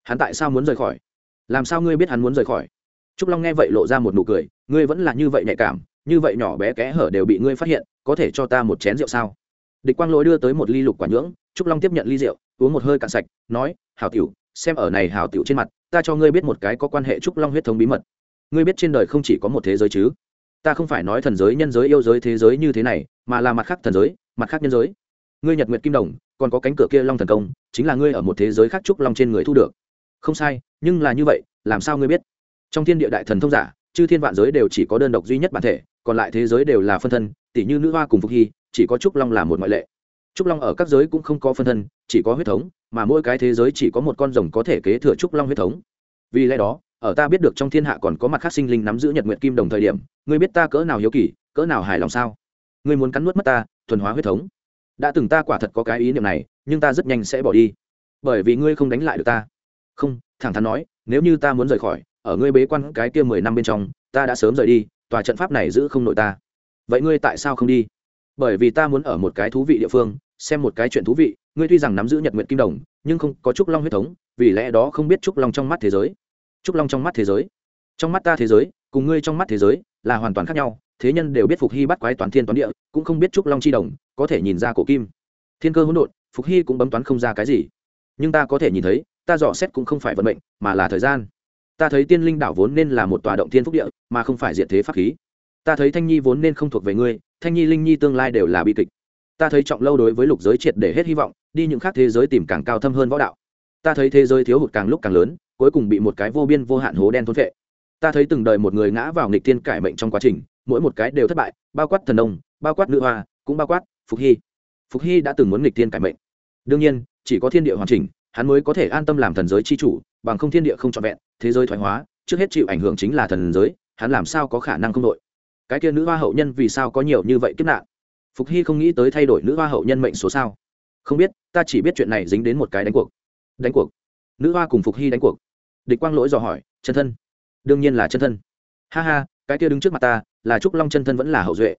Speaker 1: Hắn tại sao muốn rời khỏi? Làm sao ngươi biết hắn muốn rời khỏi? Trúc long nghe vậy lộ ra một nụ cười, ngươi vẫn là như vậy nhạy cảm, như vậy nhỏ bé kẽ hở đều bị ngươi phát hiện, có thể cho ta một chén rượu sao? Địch quang lỗi đưa tới một ly lục quả nhưỡng, trúc long tiếp nhận ly rượu, uống một hơi cạn sạch, nói, hảo tiểu xem ở này hảo tiểu trên mặt, ta cho ngươi biết một cái có quan hệ trúc long huyết thống bí mật. Ngươi biết trên đời không chỉ có một thế giới chứ? Ta không phải nói thần giới, nhân giới, yêu giới, thế giới như thế này, mà là mặt khác thần giới, mặt khác nhân giới. Ngươi nhật nguyệt kim đồng, còn có cánh cửa kia long thần công, chính là ngươi ở một thế giới khác trúc long trên người thu được. Không sai, nhưng là như vậy, làm sao ngươi biết? Trong thiên địa đại thần thông giả, chư thiên vạn giới đều chỉ có đơn độc duy nhất bản thể, còn lại thế giới đều là phân thân tỷ như nữ hoa cùng phục hy, chỉ có trúc long là một ngoại lệ. Trúc long ở các giới cũng không có phân thân, chỉ có huyết thống mà mỗi cái thế giới chỉ có một con rồng có thể kế thừa trúc long huyết thống. Vì lẽ đó, ở ta biết được trong thiên hạ còn có mặt khác sinh linh nắm giữ nhật nguyện kim đồng thời điểm, ngươi biết ta cỡ nào hiếu kỳ, cỡ nào hài lòng sao? Ngươi muốn cắn nuốt mất ta, thuần hóa huyết thống. Đã từng ta quả thật có cái ý niệm này, nhưng ta rất nhanh sẽ bỏ đi. Bởi vì ngươi không đánh lại được ta. Không, thẳng thắn nói, nếu như ta muốn rời khỏi, ở ngươi bế quan cái kia mười năm bên trong, ta đã sớm rời đi, tòa trận pháp này giữ không nội ta. Vậy ngươi tại sao không đi? Bởi vì ta muốn ở một cái thú vị địa phương xem một cái chuyện thú vị, ngươi tuy rằng nắm giữ nhật nguyện kim đồng, nhưng không có trúc long huyết thống, vì lẽ đó không biết trúc long trong mắt thế giới. Trúc long trong mắt thế giới. Trong mắt ta thế giới, cùng ngươi trong mắt thế giới, là hoàn toàn khác nhau, thế nhân đều biết phục hy bắt quái toán thiên toán địa, cũng không biết trúc long chi đồng, có thể nhìn ra cổ kim. Thiên cơ hỗn độn, phục hy cũng bấm toán không ra cái gì. Nhưng ta có thể nhìn thấy, ta dò xét cũng không phải vận mệnh, mà là thời gian. Ta thấy tiên linh đảo vốn nên là một tòa động thiên phúc địa, mà không phải diện thế pháp khí. Ta thấy thanh nhi vốn nên không thuộc về ngươi, thanh nhi, linh nhi tương lai đều là bi kịch ta thấy trọng lâu đối với lục giới triệt để hết hy vọng, đi những khác thế giới tìm càng cao thâm hơn võ đạo. Ta thấy thế giới thiếu hụt càng lúc càng lớn, cuối cùng bị một cái vô biên vô hạn hố đen thôn vệ ta thấy từng đời một người ngã vào nghịch thiên cải mệnh trong quá trình, mỗi một cái đều thất bại, bao quát thần đông bao quát nữ hoa, cũng bao quát phục hy. Phục hy đã từng muốn nghịch thiên cải mệnh. Đương nhiên, chỉ có thiên địa hoàn chỉnh, hắn mới có thể an tâm làm thần giới c h i chủ, bằng không thiên địa không trọn vẹn, thế giới thoái hóa, trước hết chịu ảnh hưởng chính là thần giới, hắn làm sao có khả năng không đội? Cái kia nữ hoa hậu nhân vì sao có nhiều như vậy kiếp nạn? Phục hy không nghĩ tới thay đổi nữ hoa hậu nhân mệnh số sao. Không biết, ta chỉ biết chuyện này dính đến một cái đánh cuộc. Đánh cuộc? Nữ hoa cùng phục hy đánh cuộc? Địch quang lỗi dò hỏi, chân thân? Đương nhiên là chân thân. Ha ha, cái kia đứng trước mặt ta là trúc long chân thân vẫn là hậu duệ.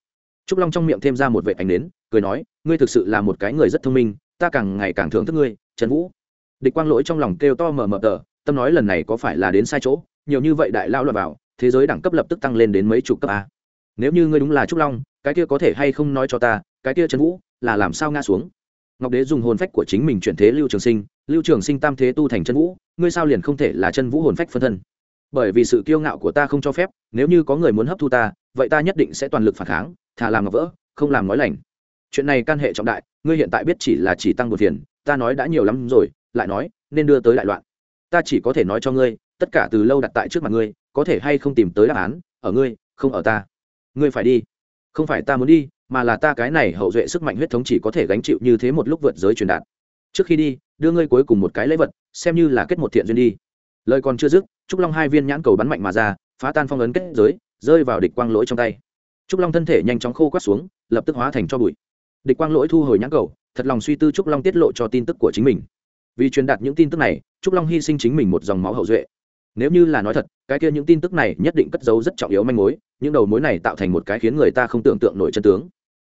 Speaker 1: Trúc long trong miệng thêm ra một vệ ánh đến cười nói, ngươi thực sự là một cái người rất thông minh, ta càng ngày càng thưởng thức ngươi, trần vũ. Địch quang lỗi trong lòng kêu to mờ mờ tờ, tâm nói lần này có phải là đến sai chỗ, nhiều như vậy đại lao lọt vào, thế giới đẳng cấp lập tức tăng lên đến mấy chục cấp a. Nếu như ngươi đúng là trúc long cái kia có thể hay không nói cho ta, cái kia trần vũ, là làm sao ngã xuống? Ngọc đế dùng hồn phách của chính mình chuyển thế lưu trường sinh, lưu trường sinh tam thế tu thành chân vũ, ngươi sao liền không thể là chân vũ hồn phách phân thân? Bởi vì sự kiêu ngạo của ta không cho phép, nếu như có người muốn hấp thu ta, vậy ta nhất định sẽ toàn lực phản kháng thà làm ngọc vỡ, không làm nói lành. Chuyện này can hệ trọng đại, ngươi hiện tại biết chỉ là chỉ tăng một phiền, ta nói đã nhiều lắm rồi, lại nói, nên đưa tới đại loạn. Ta chỉ có thể nói cho ngươi, tất cả từ lâu đặt tại trước mặt ngươi, có thể hay không tìm tới đáp án, ở ngươi, không ở ta. Ngươi phải đi không phải ta muốn đi, mà là ta cái này hậu duệ sức mạnh huyết thống chỉ có thể gánh chịu như thế một lúc vượt giới truyền đạt. Trước khi đi, đưa ngươi cuối cùng một cái lễ vật, xem như là kết một thiện duyên đi. Lời còn chưa dứt, trúc long hai viên nhãn cầu bắn mạnh mà ra, phá tan phong ấn kết giới, rơi vào địch quang lỗi trong tay. Trúc long thân thể nhanh chóng khô quát xuống, lập tức hóa thành cho bụi. Địch quang lỗi thu hồi nhãn cầu, thật lòng suy tư trúc long tiết lộ cho tin tức của chính mình. Vì truyền đạt những tin tức này, trúc long hy sinh chính mình một dòng máu hậu duệ nếu như là nói thật, cái kia những tin tức này nhất định cất giấu rất trọng yếu manh mối, những đầu mối này tạo thành một cái khiến người ta không tưởng tượng nổi chân tướng.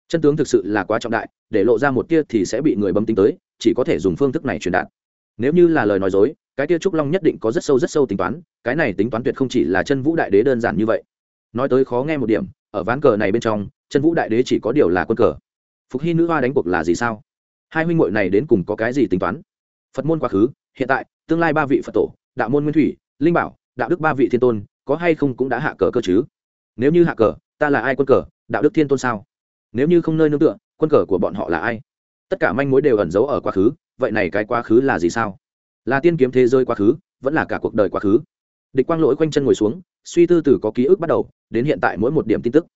Speaker 1: Chân tướng thực sự là quá trọng đại, để lộ ra một tia thì sẽ bị người bấm tính tới, chỉ có thể dùng phương thức này truyền đạt. Nếu như là lời nói dối, cái tia trúc long nhất định có rất sâu rất sâu tính toán, cái này tính toán tuyệt không chỉ là chân vũ đại đế đơn giản như vậy. Nói tới khó nghe một điểm, ở ván cờ này bên trong, chân vũ đại đế chỉ có điều là quân cờ. Phục hy nữ hoa đánh cuộc là gì sao? Hai huynh hội này đến cùng có cái gì tính toán? Phật môn quá khứ, hiện tại, tương lai ba vị phật tổ, đạo môn nguyên thủy linh bảo, đạo đức ba vị thiên tôn, có hay không cũng đã hạ cờ cơ chứ? Nếu như hạ cờ, ta là ai quân cờ, đạo đức thiên tôn sao? Nếu như không nơi nương tựa, quân cờ của bọn họ là ai? Tất cả manh mối đều ẩn giấu ở quá khứ, vậy này cái quá khứ là gì sao? Là tiên kiếm thế giới quá khứ, vẫn là cả cuộc đời quá khứ? Địch quang lỗi quanh chân ngồi xuống, suy tư từ có ký ức bắt đầu, đến hiện tại mỗi một điểm tin tức.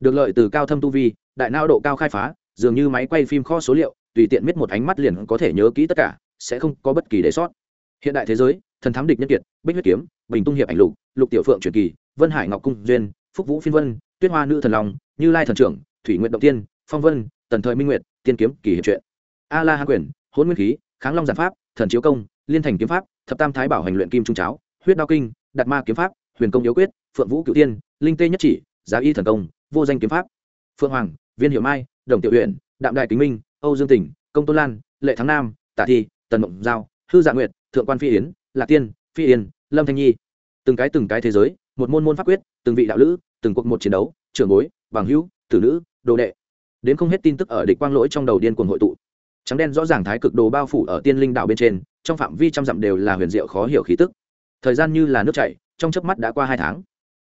Speaker 1: Được lợi từ cao thâm tu vi, đại nao độ cao khai phá, dường như máy quay phim kho số liệu, tùy tiện miết một ánh mắt liền có thể nhớ kỹ tất cả, sẽ không có bất kỳ để sót hiện đại thế giới thần thám địch nhân kiệt, bích huyết kiếm, bình tung hiệp ảnh lục lục tiểu phượng truyền kỳ, vân hải ngọc cung duyên, phúc vũ phiên vân, tuyết hoa nữ thần long, như lai thần trưởng, thủy nguyện động tiên, phong vân, tần thời minh nguyệt, tiên kiếm kỳ hiệp truyện. A la hạ quyền hôn nguyên khí, kháng long giản pháp, thần chiếu công, liên thành kiếm pháp, thập tam thái bảo hành luyện kim trung cháo, huyết đao kinh, đạt ma kiếm pháp, huyền công yếu quyết, phượng vũ cựu tiên, linh tê nhất chỉ, giá y thần công, vô danh kiếm pháp. Phượng hoàng, viên hiệu mai, đồng tiểu huyện đạm đại kính minh, âu dương tỉnh, công tôn lan, lệ thắng nam, tả thi, tần mộng giao, hư dạ nguyệt, thượng quan phi yến lạc tiên, phi yên, lâm thanh nhi. Từng cái từng cái thế giới, một môn môn pháp quyết, từng vị đạo lữ, từng cuộc một chiến đấu, trưởng bối, bằng hữu, tử nữ, đồ đệ. Đến không hết tin tức ở địch quang lỗi trong đầu điên cuồng hội tụ. Trắng đen rõ ràng thái cực đồ bao phủ ở tiên linh đạo bên trên, trong phạm vi trăm dặm đều là huyền diệu khó hiểu khí tức. Thời gian như là nước chảy, trong chớp mắt đã qua hai tháng.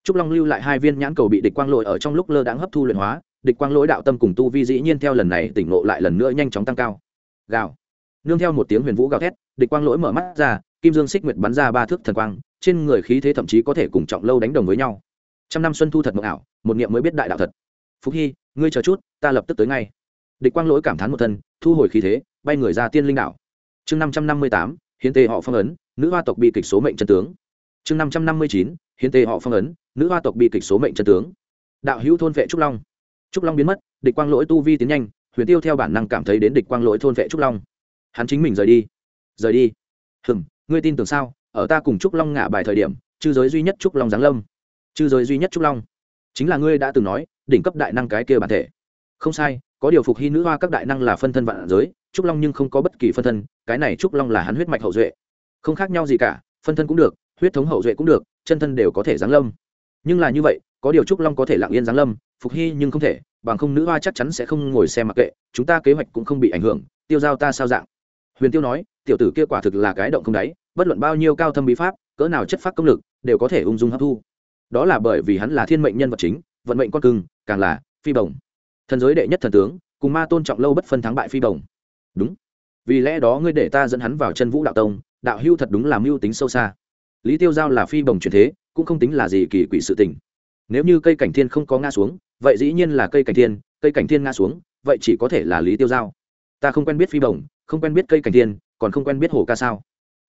Speaker 1: Trúc long lưu lại hai viên nhãn cầu bị địch quang lỗi ở trong lúc lơ đãng hấp thu luyện hóa, địch quang lỗi đạo tâm cùng tu vi dĩ nhiên theo lần này tỉnh ngộ lại lần nữa nhanh chóng tăng cao. Gào. Nương theo một tiếng huyền vũ gào thét, địch quang lỗi mở mắt ra kim dương xích nguyệt bắn ra ba thước thần quang, trên người khí thế thậm chí có thể cùng trọng lâu đánh đồng với nhau. Trăm năm xuân thu thật mộng ảo, một niệm mới biết đại đạo thật. Phúc hy, ngươi chờ chút, ta lập tức tới ngay. Địch quang lỗi cảm thán một thân, thu hồi khí thế, bay người ra tiên linh đảo. Chương năm trăm năm mươi tám, hiến tề họ phong ấn, nữ hoa tộc bị kịch số mệnh chân tướng. Chương năm trăm năm mươi chín, hiến tề họ phong ấn, nữ hoa tộc bị kịch số mệnh chân tướng. Đạo hữu thôn vệ trúc long. Trúc long biến mất, địch quang lỗi tu vi tiến nhanh, huyền tiêu theo bản năng cảm thấy đến địch quang lỗi thôn vệ trúc long. Hắn chính mình rời đi. Rời đi. Hừm ngươi tin tưởng sao? Ở ta cùng trúc long ngả bài thời điểm, chư giới duy nhất trúc long giáng lâm. Chư giới duy nhất trúc long. Chính là ngươi đã từng nói, đỉnh cấp đại năng cái kia bản thể. Không sai, có điều phục hy nữ hoa các đại năng là phân thân vạn giới, trúc long nhưng không có bất kỳ phân thân, cái này trúc long là hắn huyết mạch hậu duệ. Không khác nhau gì cả, phân thân cũng được, huyết thống hậu duệ cũng được, chân thân đều có thể giáng lâm. Nhưng là như vậy, có điều trúc long có thể lặng yên giáng lâm, phục hy nhưng không thể, bằng không nữ hoa chắc chắn sẽ không ngồi xem mặc kệ, chúng ta kế hoạch cũng không bị ảnh hưởng, tiêu giao ta sao dạng. Huyền tiêu nói, tiểu tử kia quả thực là cái động không đáy bất luận bao nhiêu cao thâm bí pháp, cỡ nào chất phát công lực, đều có thể ung dung hấp thu. Đó là bởi vì hắn là thiên mệnh nhân vật chính, vận mệnh con cưng, càng là phi bồng thần giới đệ nhất thần tướng, cùng ma tôn trọng lâu bất phân thắng bại phi bồng đúng. Vì lẽ đó ngươi để ta dẫn hắn vào chân vũ đạo tông, đạo hưu thật đúng là mưu tính sâu xa. Lý tiêu giao là phi bồng truyền thế, cũng không tính là gì kỳ quỷ sự tình. Nếu như cây cảnh thiên không có ngã xuống, vậy dĩ nhiên là cây cảnh thiên, cây cảnh thiên ngã xuống, vậy chỉ có thể là lý tiêu giao. Ta không quen biết phi bồng không quen biết cây cảnh thiên, còn không quen biết hồ ca sao?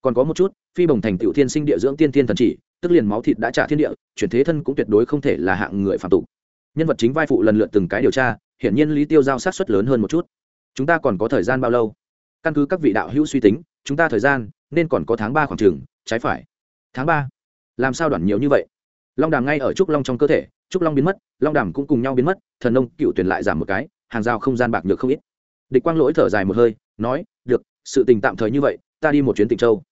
Speaker 1: Còn có một chút, phi bồng thành tựu thiên sinh địa dưỡng tiên thiên thần chỉ, tức liền máu thịt đã trả thiên địa, chuyển thế thân cũng tuyệt đối không thể là hạng người phạm tục. Nhân vật chính vai phụ lần lượt từng cái điều tra, hiển nhiên lý tiêu giao sát xuất lớn hơn một chút. Chúng ta còn có thời gian bao lâu? Căn cứ các vị đạo hữu suy tính, chúng ta thời gian nên còn có tháng ba khoảng trường, trái phải. Tháng ba? Làm sao đoản nhiều như vậy? Long đàm ngay ở trúc long trong cơ thể, trúc long biến mất, long đàm cũng cùng nhau biến mất, thần nông cựu tuyển lại giảm một cái, hàng rào không gian bạc nhược không ít. Địch quang lỗi thở dài một hơi, nói, được, sự tình tạm thời như vậy, ta đi một chuyến tịnh châu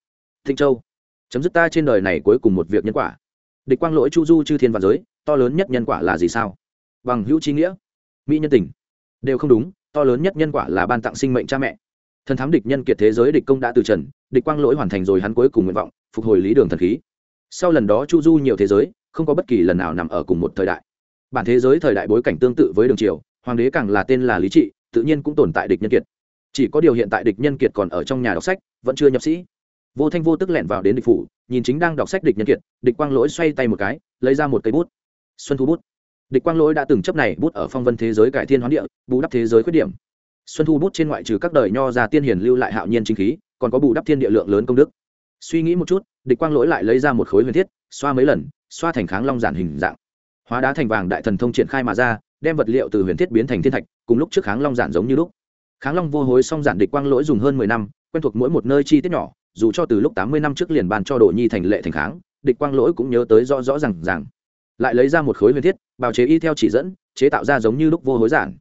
Speaker 1: thịnh châu. Chấm dứt ta trên đời này cuối cùng một việc nhân quả. Địch quang lỗi chu du chư thiên và giới, to lớn nhất nhân quả là gì sao? Bằng hữu trí nghĩa. Mỹ nhân tình. Đều không đúng, to lớn nhất nhân quả là ban tặng sinh mệnh cha mẹ. Thần thám địch nhân kiệt thế giới địch công đã từ trần, địch quang lỗi hoàn thành rồi hắn cuối cùng nguyện vọng, phục hồi lý đường thần khí. Sau lần đó chu du nhiều thế giới, không có bất kỳ lần nào nằm ở cùng một thời đại. Bản thế giới thời đại bối cảnh tương tự với đường triều, hoàng đế càng là tên là lý trị, tự nhiên cũng tồn tại địch nhân kiệt. Chỉ có điều hiện tại địch nhân kiệt còn ở trong nhà đọc sách, vẫn chưa nhập sĩ vô thanh vô tức lẻn vào đến địch phủ, nhìn chính đang đọc sách địch nhân kiệt, địch quang lỗi xoay tay một cái, lấy ra một cây bút. Xuân thu bút. Địch quang lỗi đã từng chấp này bút ở phong vân thế giới cải thiên hoán địa, bù đắp thế giới khuyết điểm. Xuân thu bút trên ngoại trừ các đời nho ra tiên hiền lưu lại hạo nhiên chính khí, còn có bù đắp thiên địa lượng lớn công đức. Suy nghĩ một chút, địch quang lỗi lại lấy ra một khối huyền thiết, xoa mấy lần, xoa thành kháng long giản hình dạng. Hóa đá thành vàng đại thần thông triển khai mà ra, đem vật liệu từ huyền thiết biến thành thiên thạch, cùng lúc trước kháng long giản giống như lúc. Kháng long vô hối song giản địch quang lỗi dùng hơn mười năm, quen thuộc mỗi một nơi chi tiết nhỏ dù cho từ lúc tám mươi năm trước liền ban cho Đỗ nhi thành lệ thành kháng địch quang lỗi cũng nhớ tới rõ rõ ràng ràng, lại lấy ra một khối huyền thiết bào chế y theo chỉ dẫn chế tạo ra giống như lúc vô hối giản.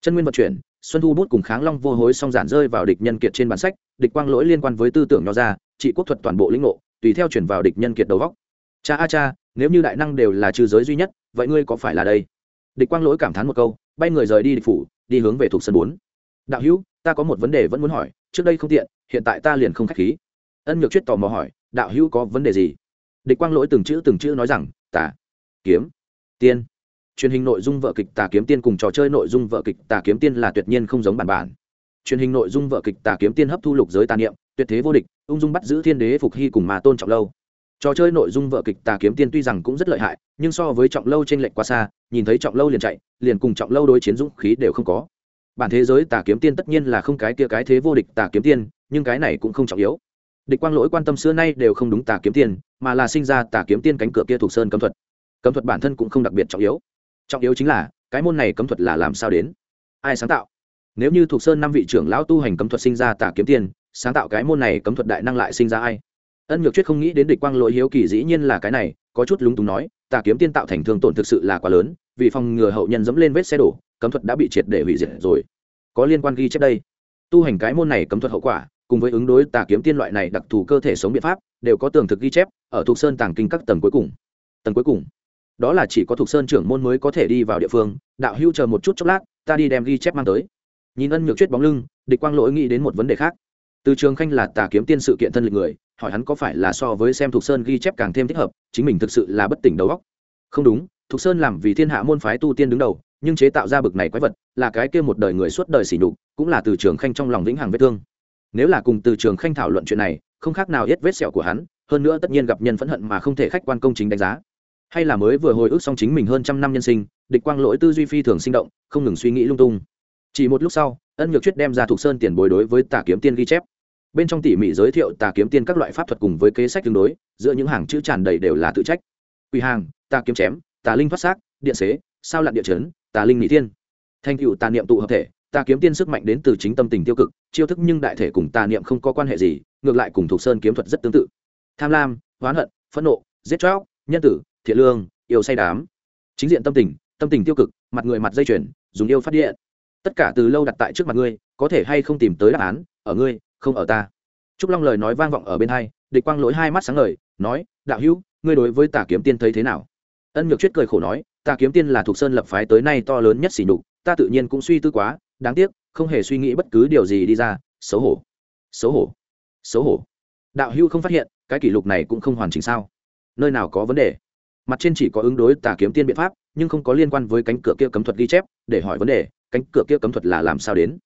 Speaker 1: Chân nguyên vận chuyển xuân thu bút cùng kháng long vô hối song giản rơi vào địch nhân kiệt trên bản sách địch quang lỗi liên quan với tư tưởng nho ra trị quốc thuật toàn bộ lĩnh ngộ tùy theo chuyển vào địch nhân kiệt đầu góc. Cha a cha nếu như đại năng đều là trừ giới duy nhất vậy ngươi có phải là đây? Địch quang lỗi cảm thán một câu bay người rời đi địch phủ đi hướng về thuộc sân 4. đạo hữu ta có một vấn đề vẫn muốn hỏi trước đây không tiện hiện tại ta liền không khách khí ân nhược chuyết tò mò hỏi, đạo hữu có vấn đề gì? Địch quang lỗi từng chữ từng chữ nói rằng, tà kiếm, tiên. Truyền hình nội dung vợ kịch tà kiếm tiên cùng trò chơi nội dung vợ kịch tà kiếm tiên là tuyệt nhiên không giống bản bản. Truyền hình nội dung vợ kịch tà kiếm tiên hấp thu lục giới tà niệm, tuyệt thế vô địch, ung dung bắt giữ thiên đế phục hy cùng mà tôn trọng lâu. Trò chơi nội dung vợ kịch tà kiếm tiên tuy rằng cũng rất lợi hại, nhưng so với trọng lâu chênh lệch quá xa, nhìn thấy trọng lâu liền chạy, liền cùng trọng lâu đối chiến dũng khí đều không có. Bản thế giới tà kiếm tiên tất nhiên là không cái kia cái thế vô địch tà kiếm tiên, nhưng cái này cũng không trọng yếu địch quang lỗi quan tâm xưa nay đều không đúng tà kiếm tiên mà là sinh ra tà kiếm tiên cánh cửa kia thuộc sơn cấm thuật. Cấm thuật bản thân cũng không đặc biệt trọng yếu. Trọng yếu chính là, cái môn này cấm thuật là làm sao đến? Ai sáng tạo? Nếu như thuộc sơn năm vị trưởng lão tu hành cấm thuật sinh ra tà kiếm tiên sáng tạo cái môn này cấm thuật đại năng lại sinh ra ai? Ân nhược chuyết không nghĩ đến địch quang lỗi hiếu kỳ dĩ nhiên là cái này, có chút lúng túng nói, tà kiếm tiên tạo thành thương tổn thực sự là quá lớn, vì phòng ngừa hậu nhân dẫm lên vết xe đổ, cấm thuật đã bị triệt để hủy diệt rồi. Có liên quan ghi chép đây. Tu hành cái môn này cấm thuật hậu quả cùng với ứng đối tà kiếm tiên loại này đặc thù cơ thể sống biện pháp, đều có tường thực ghi chép ở thuộc sơn tàng kinh các tầng cuối cùng. Tầng cuối cùng. Đó là chỉ có thuộc sơn trưởng môn mới có thể đi vào địa phương, đạo hưu chờ một chút chốc lát, ta đi đem ghi chép mang tới. Nhìn ân nhược chuyết bóng lưng, địch quang lỗi nghĩ đến một vấn đề khác. Từ trường khanh là tà kiếm tiên sự kiện thân lịch người, hỏi hắn có phải là so với xem thuộc sơn ghi chép càng thêm thích hợp, chính mình thực sự là bất tỉnh đầu óc. Không đúng, thuộc sơn làm vì thiên hạ môn phái tu tiên đứng đầu, nhưng chế tạo ra bực này quái vật, là cái kia một đời người suốt đời sỉ nhục, cũng là từ trường khanh trong lòng vĩnh hằng vết thương nếu là cùng từ trường khanh thảo luận chuyện này, không khác nào hết vết sẹo của hắn, hơn nữa tất nhiên gặp nhân phẫn hận mà không thể khách quan công chính đánh giá. Hay là mới vừa hồi ức xong chính mình hơn trăm năm nhân sinh, địch quang lỗi tư duy phi thường sinh động, không ngừng suy nghĩ lung tung. Chỉ một lúc sau, ân nhược chuyết đem ra thuộc sơn tiền bồi đối với tà kiếm tiên ghi chép. Bên trong tỉ mỉ giới thiệu tà kiếm tiên các loại pháp thuật cùng với kế sách tương đối, giữa những hàng chữ tràn đầy đều là tự trách. Quỳ hàng, tà kiếm chém, tà linh thoát xác, điện xế, sao lặn địa chấn, tà linh nghị thiên. Thanh cựu tà niệm tụ hợp thể ta kiếm tiên sức mạnh đến từ chính tâm tình tiêu cực, chiêu thức nhưng đại thể cùng tà niệm không có quan hệ gì, ngược lại cùng thuộc sơn kiếm thuật rất tương tự. Tham lam, hoán hận, phẫn nộ, giết chóc, nhân tử, thiện lương, yêu say đám chính diện tâm tình tâm tình tiêu cực, mặt người mặt dây chuyển dùng yêu phát điện. Tất cả từ lâu đặt tại trước mặt ngươi, có thể hay không tìm tới đáp án, ở ngươi, không ở ta. Trúc long lời nói vang vọng ở bên hai, địch quang lỗi hai mắt sáng ngời, nói, đạo hữu, ngươi đối với tà kiếm tiên thấy thế nào? Ân nhược chuyết cười khổ nói, tà kiếm tiên là thuộc sơn lập phái tới nay to lớn nhất xỉ nhục, ta tự nhiên cũng suy tư quá đáng tiếc, không hề suy nghĩ bất cứ điều gì đi ra. Xấu hổ. Xấu hổ. Xấu hổ. Đạo hưu không phát hiện, cái kỷ lục này cũng không hoàn chỉnh sao? Nơi nào có vấn đề? Mặt trên chỉ có ứng đối tà kiếm tiên biện pháp, nhưng không có liên quan với cánh cửa kia cấm thuật ghi chép, để hỏi vấn đề, cánh cửa kia cấm thuật là làm sao đến?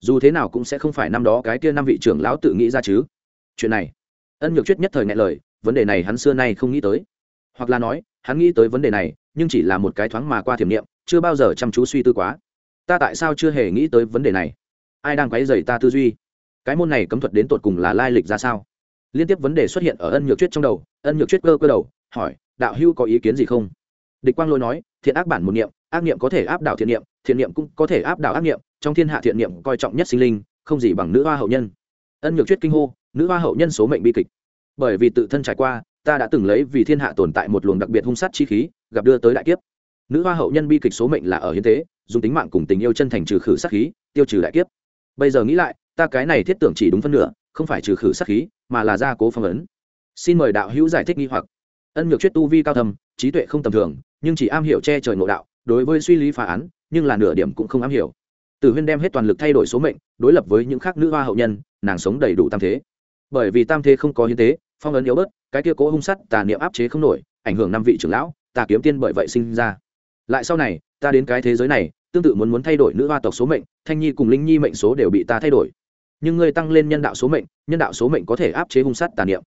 Speaker 1: Dù thế nào cũng sẽ không phải năm đó cái kia năm vị trưởng lão tự nghĩ ra chứ. Chuyện này. Ân nhược chuyết nhất thời ngại lời, vấn đề này hắn xưa nay không nghĩ tới. Hoặc là nói, hắn nghĩ tới vấn đề này, nhưng chỉ là một cái thoáng mà qua thiểm niệm, chưa bao giờ chăm chú suy tư quá ta tại sao chưa hề nghĩ tới vấn đề này? Ai đang quấy dày ta tư duy? Cái môn này cấm thuật đến tột cùng là lai lịch ra sao? Liên tiếp vấn đề xuất hiện ở ân nhược chuyết trong đầu, ân nhược chuyết cơ cơ đầu, hỏi, đạo hưu có ý kiến gì không? Địch quang lôi nói, thiện ác bản một niệm, ác niệm có thể áp đảo thiện niệm thiện niệm cũng có thể áp đảo ác niệm, trong thiên hạ thiện niệm coi trọng nhất sinh linh, không gì bằng nữ hoa hậu nhân. Ân nhược chuyết kinh hô, nữ hoa hậu nhân số mệnh bi kịch. Bởi vì tự thân trải qua, ta đã từng lấy vì thiên hạ tồn tại một luồng đặc biệt hung sát chi khí, gặp đưa tới đại kiếp. Nữ hoa hậu nhân bi kịch số mệnh là ở hiến tế dùng tính mạng cùng tình yêu chân thành trừ khử sát khí, tiêu trừ đại kiếp. Bây giờ nghĩ lại, ta cái này thiết tưởng chỉ đúng phân nửa, không phải trừ khử sát khí, mà là gia cố phong ấn. Xin mời đạo hữu giải thích nghi hoặc. Ân nhược chuyết tu vi cao thầm trí tuệ không tầm thường, nhưng chỉ am hiểu che trời ngộ đạo, đối với suy lý phá án, nhưng là nửa điểm cũng không am hiểu. Tử huyên đem hết toàn lực thay đổi số mệnh, đối lập với những khác nữ hoa hậu nhân, nàng sống đầy đủ tam thế. Bởi vì tam thế không có hiến tế, phong ấn yếu bớt, cái kia cố hung sắt tà niệm áp chế không nổi, ảnh hưởng năm vị trưởng lão, tà kiếm tiên bởi vậy sinh ra. Lại sau này ta đến cái thế giới này, tương tự muốn muốn thay đổi nữ hoa tộc số mệnh, thanh nhi cùng linh nhi mệnh số đều bị ta thay đổi. Nhưng ngươi tăng lên nhân đạo số mệnh, nhân đạo số mệnh có thể áp chế hung sát tà niệm.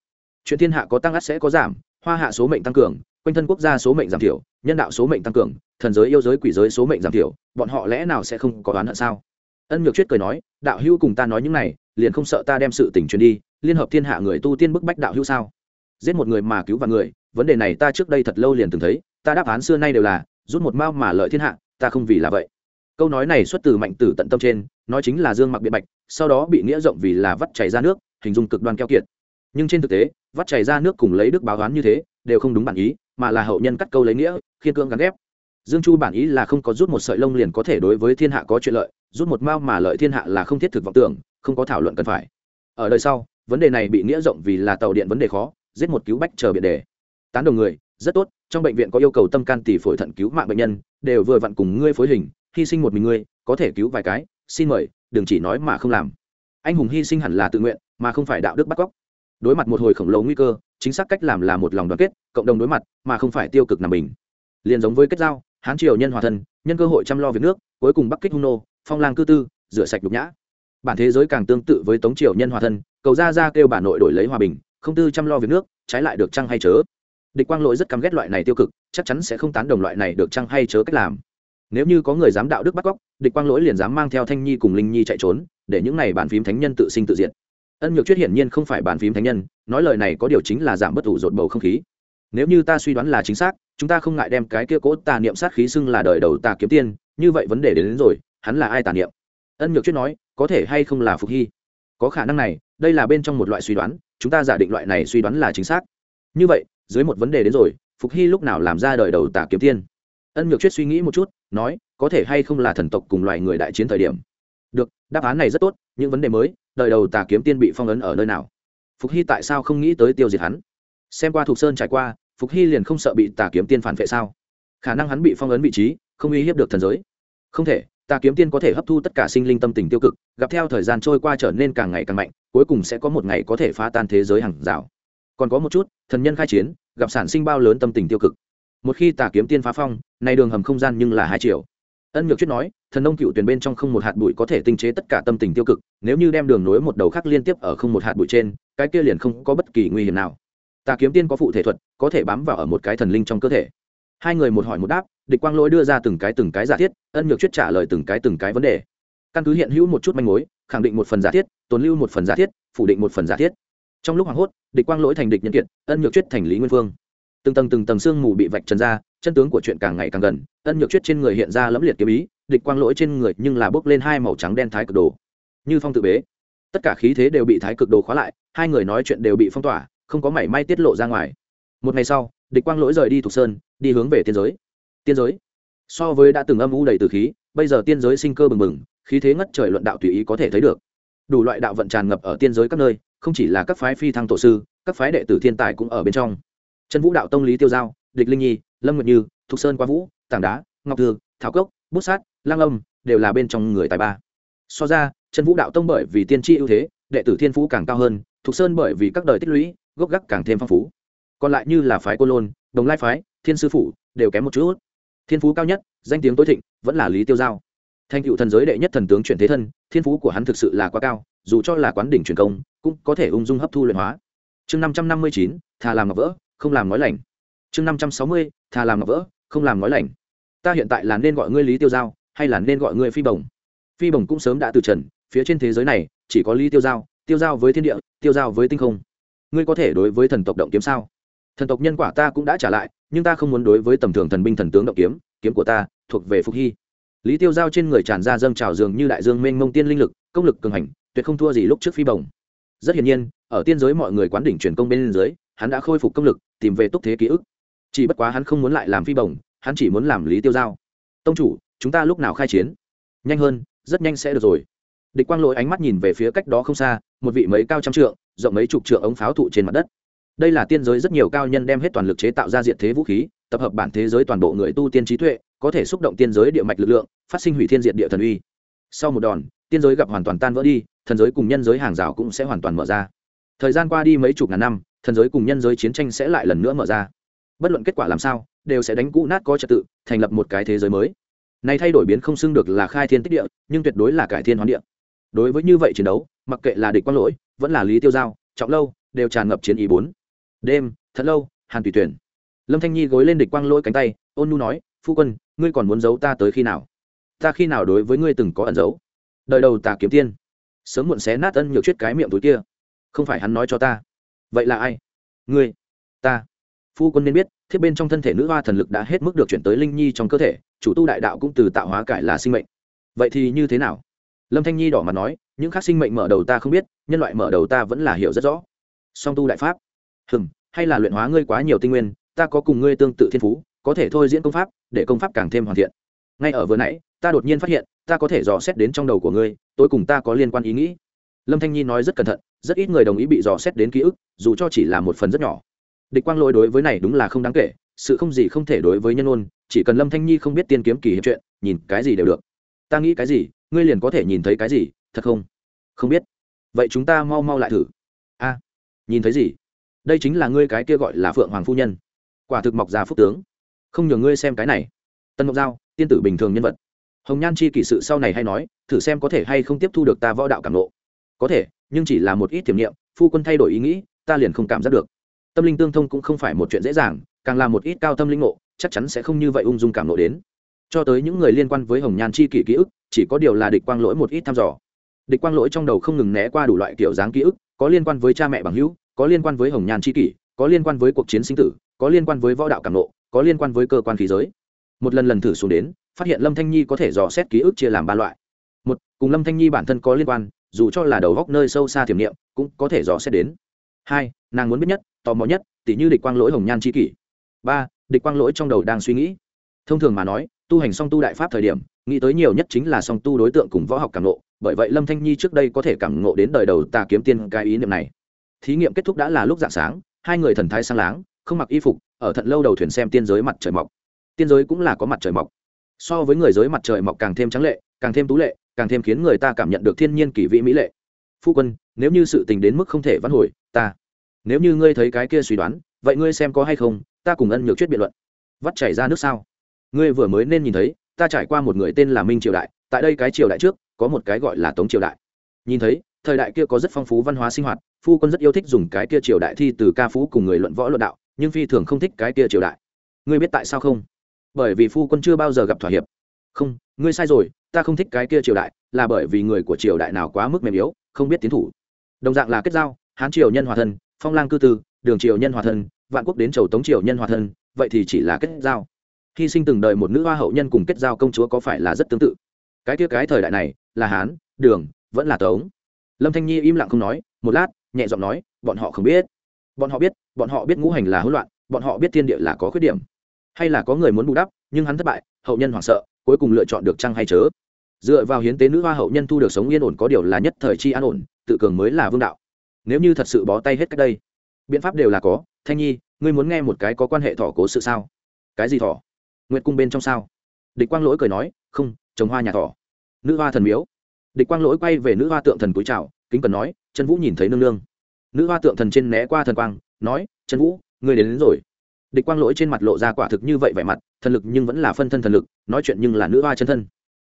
Speaker 1: Chuyện thiên hạ có tăng ắt sẽ có giảm, hoa hạ số mệnh tăng cường, quanh thân quốc gia số mệnh giảm thiểu, nhân đạo số mệnh tăng cường, thần giới yêu giới quỷ giới số mệnh giảm thiểu, bọn họ lẽ nào sẽ không có đoán hận sao? Ân nhược chuyết cười nói, đạo hữu cùng ta nói những này, liền không sợ ta đem sự tình truyền đi, liên hợp thiên hạ người tu tiên bức bách đạo hữu sao? Giết một người mà cứu vạn người, vấn đề này ta trước đây thật lâu liền từng thấy, ta đáp án xưa nay đều là rút một mao mà lợi thiên hạ, ta không vì là vậy. Câu nói này xuất từ mạnh tử tận tâm trên, nói chính là dương mặc biện bạch, sau đó bị nghĩa rộng vì là vắt chảy ra nước, hình dung cực đoan keo kiệt. Nhưng trên thực tế, vắt chảy ra nước cùng lấy đức báo toán như thế, đều không đúng bản ý, mà là hậu nhân cắt câu lấy nghĩa, khiên cương gắn ghép. Dương chu bản ý là không có rút một sợi lông liền có thể đối với thiên hạ có chuyện lợi, rút một mao mà lợi thiên hạ là không thiết thực vọng tưởng, không có thảo luận cần phải. Ở đời sau, vấn đề này bị nghĩa rộng vì là tàu điện vấn đề khó, giết một cứu bách chờ biện đề. Tán đồng người rất tốt, trong bệnh viện có yêu cầu tâm can tỷ phổi thận cứu mạng bệnh nhân, đều vừa vặn cùng ngươi phối hình, hy sinh một mình ngươi, có thể cứu vài cái, xin mời, đừng chỉ nói mà không làm. Anh hùng hy sinh hẳn là tự nguyện, mà không phải đạo đức bắt cóc. Đối mặt một hồi khổng lồ nguy cơ, chính xác cách làm là một lòng đoàn kết, cộng đồng đối mặt, mà không phải tiêu cực nằm bình. Liền giống với kết giao, hán triều nhân hòa thân, nhân cơ hội chăm lo việc nước, cuối cùng bắc kích hung nô, phong lang cư tư, rửa sạch nhục nhã. Bản thế giới càng tương tự với tống triều nhân hòa thân, cầu ra ra kêu bà nội đổi lấy hòa bình, không tư chăm lo việc nước, trái lại được chăng hay chớ? Địch quang lỗi rất căm ghét loại này tiêu cực chắc chắn sẽ không tán đồng loại này được chăng hay chớ cách làm. Nếu như có người dám đạo đức bắt cóc địch quang lỗi liền dám mang theo thanh nhi cùng linh nhi chạy trốn để những này bàn phím thánh nhân tự sinh tự diệt. Ân nhược chuyết hiển nhiên không phải bàn phím thánh nhân nói lời này có điều chính là giảm bất ủ rột bầu không khí. Nếu như ta suy đoán là chính xác chúng ta không ngại đem cái kia cố tà niệm sát khí xưng là đời đầu tà kiếm tiên như vậy vấn đề đến, đến rồi hắn là ai tà niệm? Ân nhược chuyết nói có thể hay không là phục hy? Có khả năng này đây là bên trong một loại suy đoán chúng ta giả định loại này suy đoán là chính xác. Như vậy dưới một vấn đề đến rồi, phục hy lúc nào làm ra đời đầu tà kiếm tiên? Ân nhược chuyết suy nghĩ một chút, nói, có thể hay không là thần tộc cùng loài người đại chiến thời điểm? Được, đáp án này rất tốt, những vấn đề mới, đời đầu tà kiếm tiên bị phong ấn ở nơi nào? Phục hy tại sao không nghĩ tới tiêu diệt hắn? Xem qua thục sơn trải qua, phục hy liền không sợ bị tà kiếm tiên phản vệ sao? Khả năng hắn bị phong ấn vị trí, không uy hiếp được thần giới. Không thể tà kiếm tiên có thể hấp thu tất cả sinh linh tâm tình tiêu cực, gặp theo thời gian trôi qua trở nên càng ngày càng mạnh, cuối cùng sẽ có một ngày có thể phá tan thế giới hàng rào còn có một chút, thần nhân khai chiến, gặp sản sinh bao lớn tâm tình tiêu cực. Một khi tà kiếm tiên phá phong, nay đường hầm không gian nhưng là hai triệu ân nhược chuyết nói, thần nông cựu tuyển bên trong không một hạt bụi có thể tinh chế tất cả tâm tình tiêu cực, nếu như đem đường nối một đầu khác liên tiếp ở không một hạt bụi trên, cái kia liền không có bất kỳ nguy hiểm nào. Tà kiếm tiên có phụ thể thuật, có thể bám vào ở một cái thần linh trong cơ thể. Hai người một hỏi một đáp, địch quang lỗi đưa ra từng cái từng cái giả thiết, ân nhược chuyết trả lời từng cái từng cái vấn đề. Căn cứ hiện hữu một chút manh mối, khẳng định một phần giả thiết, tồn lưu một phần giả thiết, phủ định một phần giả thiết trong lúc hoảng hốt, địch quang lỗi thành địch nhân kiện ân nhược chuyết thành lý nguyên phương. Từng tầng từng tầng xương mù bị vạch trần ra, chân tướng của chuyện càng ngày càng gần, ân nhược chuyết trên người hiện ra lẫm liệt kiếm ý, địch quang lỗi trên người nhưng là bốc lên hai màu trắng đen thái cực đồ. Như phong tự bế. Tất cả khí thế đều bị thái cực đồ khóa lại, hai người nói chuyện đều bị phong tỏa, không có mảy may tiết lộ ra ngoài. Một ngày sau, địch quang lỗi rời đi thục sơn, đi hướng về tiên giới. Tiên giới. So với đã từng âm u đầy từ khí, bây giờ tiên giới sinh cơ bừng bừng, khí thế ngất trời luận đạo tùy ý có thể thấy được. Đủ loại đạo vận tràn ngập ở tiên giới các nơi không chỉ là các phái phi thăng tổ sư, các phái đệ tử thiên tài cũng ở bên trong. Trần vũ đạo tông lý tiêu giao, địch linh nhi, lâm nguyệt như, thục sơn qua vũ, tảng đá, ngọc thư, thảo cốc, bút sát, lang âm đều là bên trong người tài ba. So ra, trần vũ đạo tông bởi vì tiên tri ưu thế, đệ tử thiên phú càng cao hơn, thục sơn bởi vì các đời tích lũy, gốc gác càng thêm phong phú. Còn lại như là phái cô lôn, đồng lai phái, thiên sư phủ đều kém một chút. Thiên phú cao nhất, danh tiếng tối thịnh, vẫn là lý tiêu giao. Thành cựu thần giới đệ nhất thần tướng chuyển thế thân, thiên phú của hắn thực sự là quá cao dù cho là quán đỉnh truyền công, cũng có thể ung dung hấp thu luyện hóa. Chương năm trăm năm mươi chín, thà làm ngọc vỡ, không làm nói lành. Chương năm trăm sáu mươi, thà làm ngọc vỡ, không làm nói lành. Ta hiện tại là nên gọi ngươi lý tiêu giao, hay là nên gọi ngươi phi bồng? Phi bồng cũng sớm đã từ trần, phía trên thế giới này, chỉ có lý tiêu giao tiêu giao với thiên địa, tiêu giao với tinh không. Ngươi có thể đối với thần tộc động kiếm sao? Thần tộc nhân quả ta cũng đã trả lại, nhưng ta không muốn đối với tầm thường thần binh thần tướng động kiếm kiếm của ta thuộc về phục hy. Lý tiêu giao trên người tràn ra dâng trào dường như đại dương mênh mông tiên linh lực, công lực cường hành tuyệt không thua gì lúc trước phi bồng rất hiển nhiên, ở tiên giới mọi người quán đỉnh truyền công bên dưới, hắn đã khôi phục công lực, tìm về túc thế ký ức. Chỉ bất quá hắn không muốn lại làm phi bồng hắn chỉ muốn làm lý tiêu giao. Tông chủ, chúng ta lúc nào khai chiến? Nhanh hơn, rất nhanh sẽ được rồi. Địch quang lỗi ánh mắt nhìn về phía cách đó không xa, một vị mấy cao trăm trượng, rộng mấy chục trượng ống pháo thụ trên mặt đất. Đây là tiên giới rất nhiều cao nhân đem hết toàn lực chế tạo ra diện thế vũ khí, tập hợp bản thế giới toàn bộ người tu tiên trí tuệ, có thể xúc động tiên giới địa mạch lực lượng, phát sinh hủy thiên diện địa thần uy. Sau một đòn, tiên giới gặp hoàn toàn tan vỡ đi thần giới cùng nhân giới hàng rào cũng sẽ hoàn toàn mở ra. Thời gian qua đi mấy chục ngàn năm, thần giới cùng nhân giới chiến tranh sẽ lại lần nữa mở ra. Bất luận kết quả làm sao, đều sẽ đánh cũ nát có trật tự, thành lập một cái thế giới mới. Này thay đổi biến không xưng được là khai thiên tích địa, nhưng tuyệt đối là cải thiên hoán địa. Đối với như vậy chiến đấu, mặc kệ là địch quang lỗi, vẫn là lý tiêu giao, trọng lâu, đều tràn ngập chiến ý bốn. Đêm, thật lâu, hàn tùy tuyển lâm thanh nhi gối lên địch quang lỗi cánh tay, ôn nu nói, phu quân, ngươi còn muốn giấu ta tới khi nào? Ta khi nào đối với ngươi từng có ẩn giấu? Đợi đầu ta kiếm tiên sớm muộn xé nát ân nhược chuyết cái miệng túi kia. Không phải hắn nói cho ta. Vậy là ai? Ngươi, ta. Phu quân nên biết, thiết bên trong thân thể nữ hoa thần lực đã hết mức được chuyển tới linh nhi trong cơ thể, chủ tu đại đạo cũng từ tạo hóa cải là sinh mệnh. Vậy thì như thế nào? Lâm thanh nhi đỏ mặt nói, những khác sinh mệnh mở đầu ta không biết, nhân loại mở đầu ta vẫn là hiểu rất rõ. Song tu đại pháp. Hừm, hay là luyện hóa ngươi quá nhiều tinh nguyên, ta có cùng ngươi tương tự thiên phú, có thể thôi diễn công pháp, để công pháp càng thêm hoàn thiện. Ngay ở vừa nãy, ta đột nhiên phát hiện ta có thể dò xét đến trong đầu của ngươi, tôi cùng ta có liên quan ý nghĩ. Lâm thanh nhi nói rất cẩn thận, rất ít người đồng ý bị dò xét đến ký ức, dù cho chỉ là một phần rất nhỏ. Địch quang lỗi đối với này đúng là không đáng kể, sự không gì không thể đối với nhân ôn, chỉ cần lâm thanh nhi không biết tiên kiếm kỳ hiệp chuyện, nhìn cái gì đều được. Ta nghĩ cái gì, ngươi liền có thể nhìn thấy cái gì, thật không? Không biết. Vậy chúng ta mau mau lại thử. A, nhìn thấy gì? Đây chính là ngươi cái kia gọi là phượng hoàng phu nhân. Quả thực mọc ra phúc tướng. Không nhờ ngươi xem cái này. Tân ngọc giao, tiên tử bình thường nhân vật hồng nhan chi kỳ sự sau này hay nói, thử xem có thể hay không tiếp thu được ta võ đạo cảm lộ có thể, nhưng chỉ là một ít tiềm niệm. phu quân thay đổi ý nghĩ, ta liền không cảm giác được. Tâm linh tương thông cũng không phải một chuyện dễ dàng, càng là một ít cao tâm linh ngộ, chắc chắn sẽ không như vậy ung dung cảm lộ đến. Cho tới những người liên quan với hồng nhan chi kỷ ký ức, chỉ có điều là địch quang lỗi một ít thăm dò. Địch quang lỗi trong đầu không ngừng né qua đủ loại kiểu dáng ký ức, có liên quan với cha mẹ bằng hữu, có liên quan với hồng nhan chi kỷ, có liên quan với cuộc chiến sinh tử, có liên quan với võ đạo cảm lộ có liên quan với cơ quan khí giới. Một lần lần thử xuống đến phát hiện lâm thanh nhi có thể dò xét ký ức chia làm ba loại. Một, cùng lâm thanh nhi bản thân có liên quan, dù cho là đầu góc nơi sâu xa tiềm niệm, cũng có thể dò xét đến. Hai, nàng muốn biết nhất, tò mò nhất, tỉ như địch quang lỗi hồng nhan c h i kỷ. Ba, địch quang lỗi trong đầu đang suy nghĩ. Thông thường mà nói, tu hành song tu đại pháp thời điểm, nghĩ tới nhiều nhất chính là song tu đối tượng cùng võ học cảm nộ bởi vậy lâm thanh nhi trước đây có thể cảm nộ đến đời đầu tà kiếm tiên cái ý niệm này. Thí nghiệm kết thúc đã là lúc d ạ n g sáng, hai người thần thái sang láng, không mặc y phục, ở thận lâu đầu thuyền xem tiên giới mặt trời mọc. Tiên giới cũng là có mặt trời mọc so với người giới mặt trời mọc càng thêm trắng lệ, càng thêm tú lệ, càng thêm khiến người ta cảm nhận được thiên nhiên kỳ vĩ mỹ lệ. Phu quân, nếu như sự tình đến mức không thể vãn hồi, ta, nếu như ngươi thấy cái kia suy đoán, vậy ngươi xem có hay không, ta cùng ân nhược chuyết biện luận. Vắt chảy ra nước sao? Ngươi vừa mới nên nhìn thấy, ta trải qua một người tên là minh triều đại, tại đây cái triều đại trước, có một cái gọi là tống triều đại. Nhìn thấy, thời đại kia có rất phong phú văn hóa sinh hoạt, phu quân rất yêu thích dùng cái kia triều đại thi từ ca phú cùng người luận võ luận đạo, nhưng phi thường không thích cái kia triều đại. Ngươi biết tại sao không? Bởi vì phu quân chưa bao giờ gặp thỏa hiệp. Không, ngươi sai rồi, ta không thích cái kia triều đại, là bởi vì người của triều đại nào quá mức mềm yếu, không biết tiến thủ. Đồng dạng là kết giao, hán triều nhân hòa thân, phong lang cư tư, đường triều nhân hòa thân, vạn quốc đến chầu tống triều nhân hòa thân, vậy thì chỉ là kết giao. Hy sinh từng đời một nữ hoa hậu nhân cùng kết giao công chúa có phải là rất tương tự? Cái kia cái thời đại này, là hán, đường, vẫn là tống. Lâm thanh nhi im lặng không nói, một lát, nhẹ giọng nói, bọn họ không biết. Bọn họ biết, bọn họ biết ngũ hành là hỗn loạn, bọn họ biết thiên địa là có khuyết điểm hay là có người muốn bù đắp nhưng hắn thất bại hậu nhân hoảng sợ cuối cùng lựa chọn được chăng hay chớ? Dựa vào hiến tế nữ hoa hậu nhân thu được sống yên ổn có điều là nhất thời chi an ổn tự cường mới là vương đạo. Nếu như thật sự bó tay hết cách đây biện pháp đều là có. Thanh nhi ngươi muốn nghe một cái có quan hệ thỏ cố sự sao? Cái gì thỏ? Nguyệt cung bên trong sao? Địch quang lỗi cười nói không trồng hoa nhà thỏ. Nữ hoa thần miếu. Địch quang lỗi quay về nữ hoa tượng thần cúi chào kính cần nói trần vũ nhìn thấy nương nương. Nữ hoa tượng thần trên né qua thần quang nói trần vũ người đến, đến rồi địch quang lỗi trên mặt lộ ra quả thực như vậy vẻ mặt, thần lực nhưng vẫn là phân thân thần lực, nói chuyện nhưng là nữ hoa chân thân.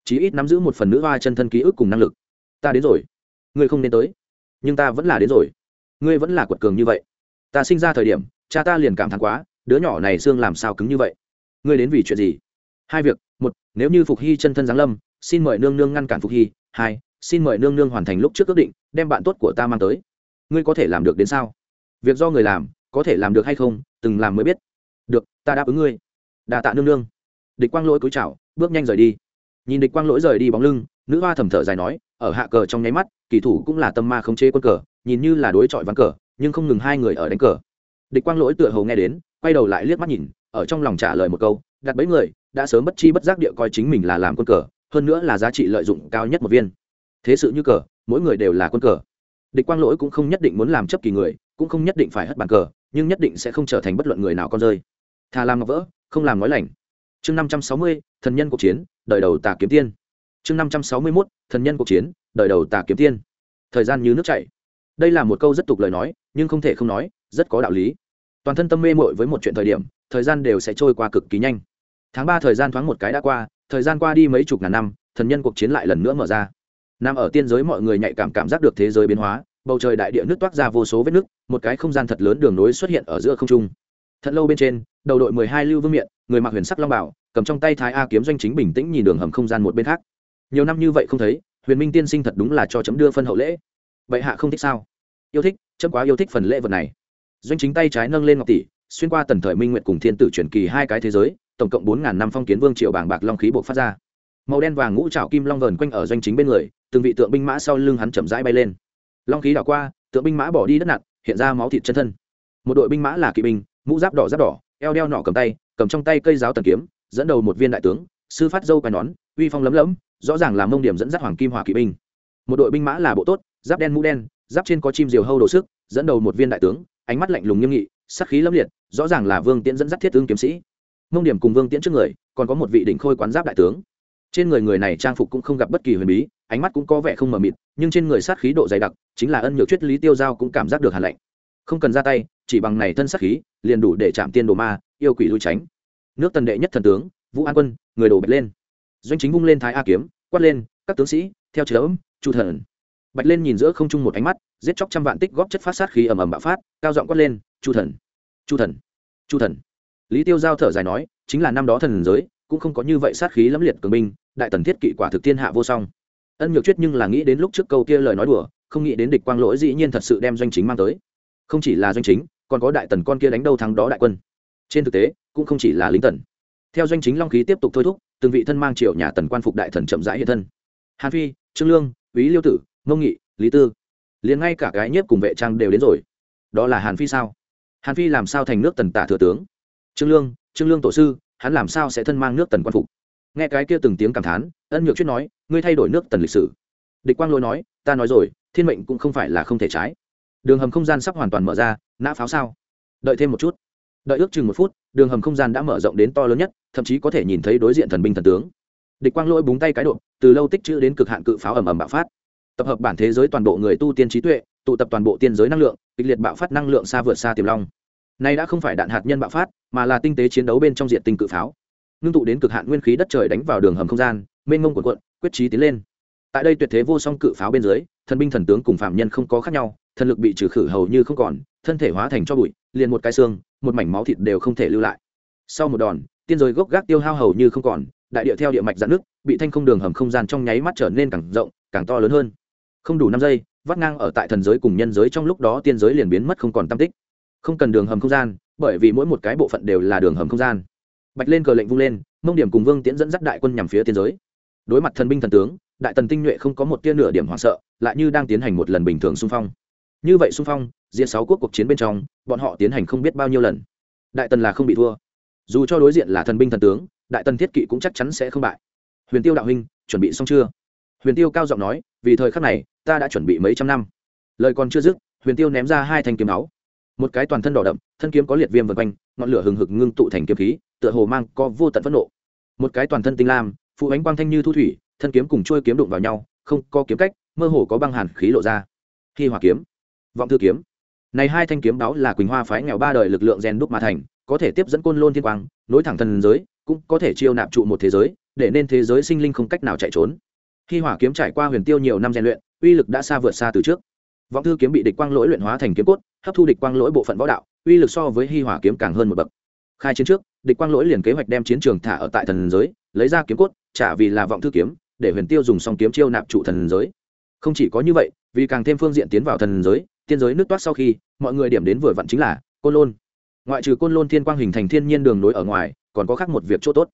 Speaker 1: Chí ít nắm giữ một phần nữ hoa chân thân ký ức cùng năng lực. Ta đến rồi. Ngươi không nên tới. Nhưng ta vẫn là đến rồi. Ngươi vẫn là quật cường như vậy. Ta sinh ra thời điểm, cha ta liền cảm thán quá, đứa nhỏ này xương làm sao cứng như vậy? Ngươi đến vì chuyện gì? Hai việc. Một, nếu như phục hy chân thân giáng lâm, xin mời nương nương ngăn cản phục hy. Hai, xin mời nương nương hoàn thành lúc trước ước định, đem bạn tốt của ta mang tới. Ngươi có thể làm được đến sao? Việc do người làm có thể làm được hay không, từng làm mới biết. Được, ta đáp ứng ngươi. Đà tạ nương nương. Địch quang lỗi cúi chào, bước nhanh rời đi. Nhìn địch quang lỗi rời đi bóng lưng, nữ hoa thầm thở dài nói, ở hạ cờ trong nháy mắt, kỳ thủ cũng là tâm ma khống chế quân cờ, nhìn như là đối chọi ván cờ, nhưng không ngừng hai người ở đánh cờ. Địch quang lỗi tựa hầu nghe đến, quay đầu lại liếc mắt nhìn, ở trong lòng trả lời một câu, đặt bấy người, đã sớm bất chi bất giác địa coi chính mình là làm quân cờ, hơn nữa là giá trị lợi dụng cao nhất một viên. Thế sự như cờ, mỗi người đều là quân cờ. Địch quang lỗi cũng không nhất định muốn làm chấp kỳ người, cũng không nhất định phải hất bàn cờ nhưng nhất định sẽ không trở thành bất luận người nào con rơi. Thà làm ngọc vỡ, không làm nói lành. Chương năm trăm sáu mươi, thần nhân cuộc chiến đời đầu tà kiếm tiên. Chương năm trăm sáu mươi mốt, thần nhân cuộc chiến đời đầu tà kiếm tiên. Thời gian như nước chảy. Đây là một câu rất tục lời nói, nhưng không thể không nói, rất có đạo lý. Toàn thân tâm mê mội với một chuyện thời điểm, thời gian đều sẽ trôi qua cực kỳ nhanh. Tháng ba thời gian thoáng một cái đã qua, thời gian qua đi mấy chục ngàn năm, thần nhân cuộc chiến lại lần nữa mở ra. Nằm ở tiên giới mọi người nhạy cảm cảm giác được thế giới biến hóa bầu trời đại địa nước toát ra vô số vết nước, một cái không gian thật lớn đường nối xuất hiện ở giữa không trung. Thật lâu bên trên, đầu đội mười hai lưu vương miện, người mặc huyền sắc long bảo, cầm trong tay thái a kiếm doanh chính bình tĩnh nhìn đường hầm không gian một bên khác. Nhiều năm như vậy không thấy, huyền minh tiên sinh thật đúng là cho chấm đưa phân hậu lễ. Vậy hạ không thích sao? Yêu thích, chấm quá yêu thích phần lễ vật này. Doanh chính tay trái nâng lên ngọc tỷ, xuyên qua tần thời minh nguyện cùng thiên tử truyền kỳ hai cái thế giới, tổng cộng bốn ngàn năm phong kiến vương triều bảng bạc long khí buộc phát ra. Màu đen vàng ngũ trạo kim long vờn quanh ở doanh chính bên người, từng vị tượng binh mã sau lưng hắn chậm rãi bay lên long khí đảo qua, tượng binh mã bỏ đi đất nặn, hiện ra máu thịt chân thân. Một đội binh mã là kỵ binh, mũ giáp đỏ giáp đỏ, eo đeo nọ cầm tay, cầm trong tay cây giáo tần kiếm, dẫn đầu một viên đại tướng, sư phát dâu quai nón, uy phong lấm lấm, rõ ràng là mông điểm dẫn dắt hoàng kim hỏa kỵ binh. Một đội binh mã là bộ tốt, giáp đen mũ đen, giáp trên có chim diều hâu đồ sức, dẫn đầu một viên đại tướng, ánh mắt lạnh lùng nghiêm nghị, sắc khí lâm liệt, rõ ràng là vương tiễn dẫn dắt thiết tướng kiếm sĩ. Mông điểm cùng vương tiễn trước người, còn có một vị đỉnh khôi quán giáp đại tướng trên người người này trang phục cũng không gặp bất kỳ huyền bí, ánh mắt cũng có vẻ không mờ mịt, nhưng trên người sát khí độ dày đặc, chính là ân nhược triết lý tiêu giao cũng cảm giác được hàn lạnh. Không cần ra tay, chỉ bằng này thân sát khí, liền đủ để chạm tiên đồ ma, yêu quỷ lui tránh. Nước tần đệ nhất thần tướng, vũ an quân, người đổ bạch lên. Doanh chính vung lên thái a kiếm, quát lên, các tướng sĩ, theo chớ ấm, chu thần. Bạch lên nhìn giữa không trung một ánh mắt, giết chóc trăm vạn tích góp chất phát sát khí ầm ầm bạo phát, cao giọng quát lên, chu thần chu thần chu thần. Lý tiêu giao thở dài nói, chính là năm đó thần giới cũng không có như vậy sát khí lẫm liệt cường binh, đại tần thiết kỵ quả thực thiên hạ vô song. Ân nhược chuyết nhưng là nghĩ đến lúc trước câu kia lời nói đùa, không nghĩ đến địch quang lỗi dĩ nhiên thật sự đem doanh chính mang tới. Không chỉ là doanh chính, còn có đại tần con kia đánh đâu thắng đó đại quân. Trên thực tế, cũng không chỉ là lính tần. Theo doanh chính long khí tiếp tục thôi thúc, từng vị thân mang triệu nhà tần quan phục đại thần chậm rãi hiện thân. Hàn phi, trương lương úy liêu tử, mông nghị, lý tư. Liền ngay cả cái nhiếp cùng vệ trang đều đến rồi. Đó là hàn phi sao? Hàn phi làm sao thành nước tần tả thừa tướng? Trương lương trương lương tổ sư hắn làm sao sẽ thân mang nước tần quan phục? Nghe cái kia từng tiếng cảm thán, ân nhược chuyết nói, ngươi thay đổi nước tần lịch sử. Địch quang lôi nói, ta nói rồi, thiên mệnh cũng không phải là không thể trái. Đường hầm không gian sắp hoàn toàn mở ra, nã pháo sao? Đợi thêm một chút. Đợi ước chừng một phút, đường hầm không gian đã mở rộng đến to lớn nhất, thậm chí có thể nhìn thấy đối diện thần binh thần tướng. Địch quang lỗi búng tay cái độ, từ lâu tích chữ đến cực hạn cự pháo ầm ầm bạo phát. Tập hợp bản thế giới toàn bộ người tu tiên trí tuệ, tụ tập toàn bộ tiên giới năng lượng, kịch liệt bạo phát năng lượng xa vượt xa tiềm long nay đã không phải đạn hạt nhân bạo phát, mà là tinh tế chiến đấu bên trong diện tinh cự pháo. Nương tụ đến cực hạn nguyên khí đất trời đánh vào đường hầm không gian, mênh mông của quận quyết chí tiến lên. Tại đây tuyệt thế vô song cự pháo bên dưới, thần binh thần tướng cùng phạm nhân không có khác nhau, thần lực bị trừ khử hầu như không còn, thân thể hóa thành cho bụi, liền một cái xương, một mảnh máu thịt đều không thể lưu lại. Sau một đòn, tiên rồi gốc gác tiêu hao hầu như không còn, đại địa theo địa mạch giãn nước bị thanh không đường hầm không gian trong nháy mắt trở nên càng rộng, càng to lớn hơn. Không đủ năm giây, vắt ngang ở tại thần giới cùng nhân giới trong lúc đó tiên giới liền biến mất không còn tăm tích không cần đường hầm không gian, bởi vì mỗi một cái bộ phận đều là đường hầm không gian. Bạch lên cờ lệnh vung lên, mông điểm cùng vương tiễn dẫn dắt đại quân nhằm phía tiên giới. Đối mặt thần binh thần tướng, đại tần tinh nhuệ không có một tia nửa điểm hoảng sợ, lại như đang tiến hành một lần bình thường xung phong. Như vậy xung phong diện sáu quốc cuộc chiến bên trong, bọn họ tiến hành không biết bao nhiêu lần. Đại tần là không bị thua. Dù cho đối diện là thần binh thần tướng, đại tần thiết kỵ cũng chắc chắn sẽ không bại. Huyền tiêu đạo huynh, chuẩn bị xong chưa? Huyền tiêu cao giọng nói, vì thời khắc này, ta đã chuẩn bị mấy trăm năm. Lời còn chưa dứt, huyền tiêu ném ra hai thanh kiếm máu một cái toàn thân đỏ đậm, thân kiếm có liệt viêm vân quanh, ngọn lửa hừng hực ngưng tụ thành kiếm khí, tựa hồ mang có vô tận phẫn nộ. Một cái toàn thân tinh lam phụ ánh quang thanh như thu thủy, thân kiếm cùng trôi kiếm đụng vào nhau, không có kiếm cách, mơ hồ có băng hàn khí lộ ra. Khi hỏa kiếm, vọng thư kiếm. Này hai thanh kiếm đó là quỳnh hoa phái nghèo ba đời lực lượng rèn đúc mà thành, có thể tiếp dẫn côn lôn thiên quang, nối thẳng thần giới, cũng có thể chiêu nạp trụ một thế giới, để nên thế giới sinh linh không cách nào chạy trốn. Khi hỏa kiếm trải qua huyền tiêu nhiều năm rèn luyện, uy lực đã xa vượt xa từ trước. Vọng thư kiếm bị địch quang lỗi luyện hóa thành kiếm cốt hấp thu địch quang lỗi bộ phận võ đạo, uy lực so với hi hỏa kiếm càng hơn một bậc. Khai chiến trước, địch quang lỗi liền kế hoạch đem chiến trường thả ở tại thần giới, lấy ra kiếm cốt, trả vì là vọng thư kiếm, để huyền tiêu dùng xong kiếm chiêu nạp trụ thần giới. Không chỉ có như vậy, vì càng thêm phương diện tiến vào thần giới, tiên giới nước toát sau khi, mọi người điểm đến vừa vặn chính là côn lôn. Ngoại trừ côn lôn thiên quang hình thành thiên nhiên đường nối ở ngoài, còn có khác một việc chỗ tốt.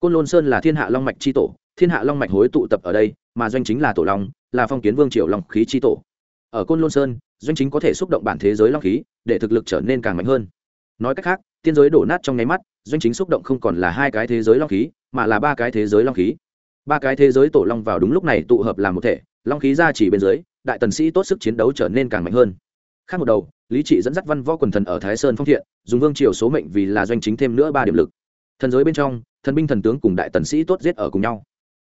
Speaker 1: Côn lôn sơn là thiên hạ long mạch c h i tổ, thiên hạ long mạch hối tụ tập ở đây, mà doanh chính là tổ long, là phong kiến vương triều long khí c h i tổ. Ở côn lôn sơn doanh chính có thể xúc động bản thế giới long khí, để thực lực trở nên càng mạnh hơn. Nói cách khác, tiên giới đổ nát trong nháy mắt, doanh chính xúc động không còn là hai cái thế giới long khí, mà là ba cái thế giới long khí. Ba cái thế giới tổ long vào đúng lúc này tụ hợp làm một thể, long khí ra chỉ bên dưới, đại tần sĩ tốt sức chiến đấu trở nên càng mạnh hơn. Khác một đầu, lý trị dẫn dắt văn võ quần thần ở thái sơn phong thiện, dùng vương triều số mệnh vì là doanh chính thêm nữa ba điểm lực. Thần giới bên trong, thần binh thần tướng cùng đại tần sĩ tốt giết ở cùng nhau.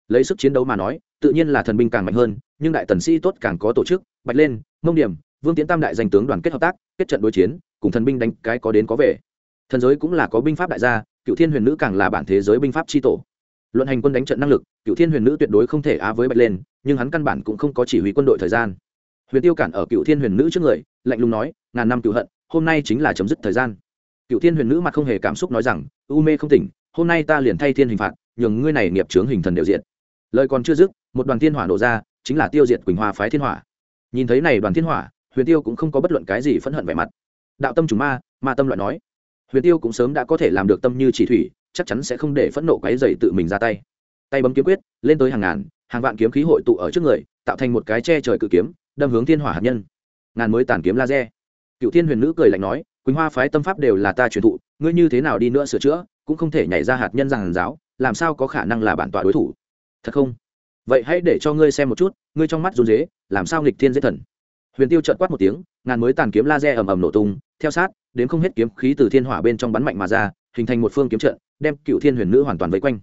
Speaker 1: Lấy sức chiến đấu mà nói, tự nhiên là thần binh càng mạnh hơn, nhưng đại tần sĩ tốt càng có tổ chức, bạch lên, mông điểm vương tiến tam đại danh tướng đoàn kết hợp tác, kết trận đối chiến, cùng thần binh đánh cái có đến có về. Thần giới cũng là có binh pháp đại gia, cựu thiên huyền nữ càng là bản thế giới binh pháp tri tổ. Luận hành quân đánh trận năng lực, cựu thiên huyền nữ tuyệt đối không thể á với bạch lên, nhưng hắn căn bản cũng không có chỉ huy quân đội thời gian. Huyền tiêu cản ở cựu thiên huyền nữ trước người, lạnh lùng nói, ngàn năm cựu hận, hôm nay chính là chấm dứt thời gian. Cựu thiên huyền nữ mặt không hề cảm xúc nói rằng, u mê không tỉnh, hôm nay ta liền thay thiên hình phạt, nhường ngươi này nghiệp chướng hình thần đều diện lời còn chưa dứt, một đoàn thiên hỏa nổ ra, chính là tiêu diệt quỳnh hoa phái thiên hỏa. Nhìn thấy này đoàn thiên hỏa huyền tiêu cũng không có bất luận cái gì phẫn hận vẻ mặt. Đạo tâm chủ ma ma tâm loại nói. Huyền tiêu cũng sớm đã có thể làm được tâm như chỉ thủy, chắc chắn sẽ không để phẫn nộ quấy dày tự mình ra tay. Tay bấm kiếm quyết, lên tới hàng ngàn, hàng vạn kiếm khí hội tụ ở trước người, tạo thành một cái che trời cự kiếm, đâm hướng thiên hỏa hạt nhân. Ngàn mới tàn kiếm laser. Cựu thiên huyền nữ cười lạnh nói, quỳnh hoa phái tâm pháp đều là ta truyền thụ, ngươi như thế nào đi nữa sửa chữa, cũng không thể nhảy ra hạt nhân giàn giáo, làm sao có khả năng là bản tọa đối thủ? Thật không? Vậy hãy để cho ngươi xem một chút, ngươi trong mắt run dế làm sao nghịch thiên dễ thần? Huyền tiêu trợn quát một tiếng, ngàn mới tàn kiếm laser ầm ầm nổ tung, theo sát, đến không hết kiếm khí từ thiên hỏa bên trong bắn mạnh mà ra, hình thành một phương kiếm trận, đem cựu thiên huyền nữ hoàn toàn vây quanh.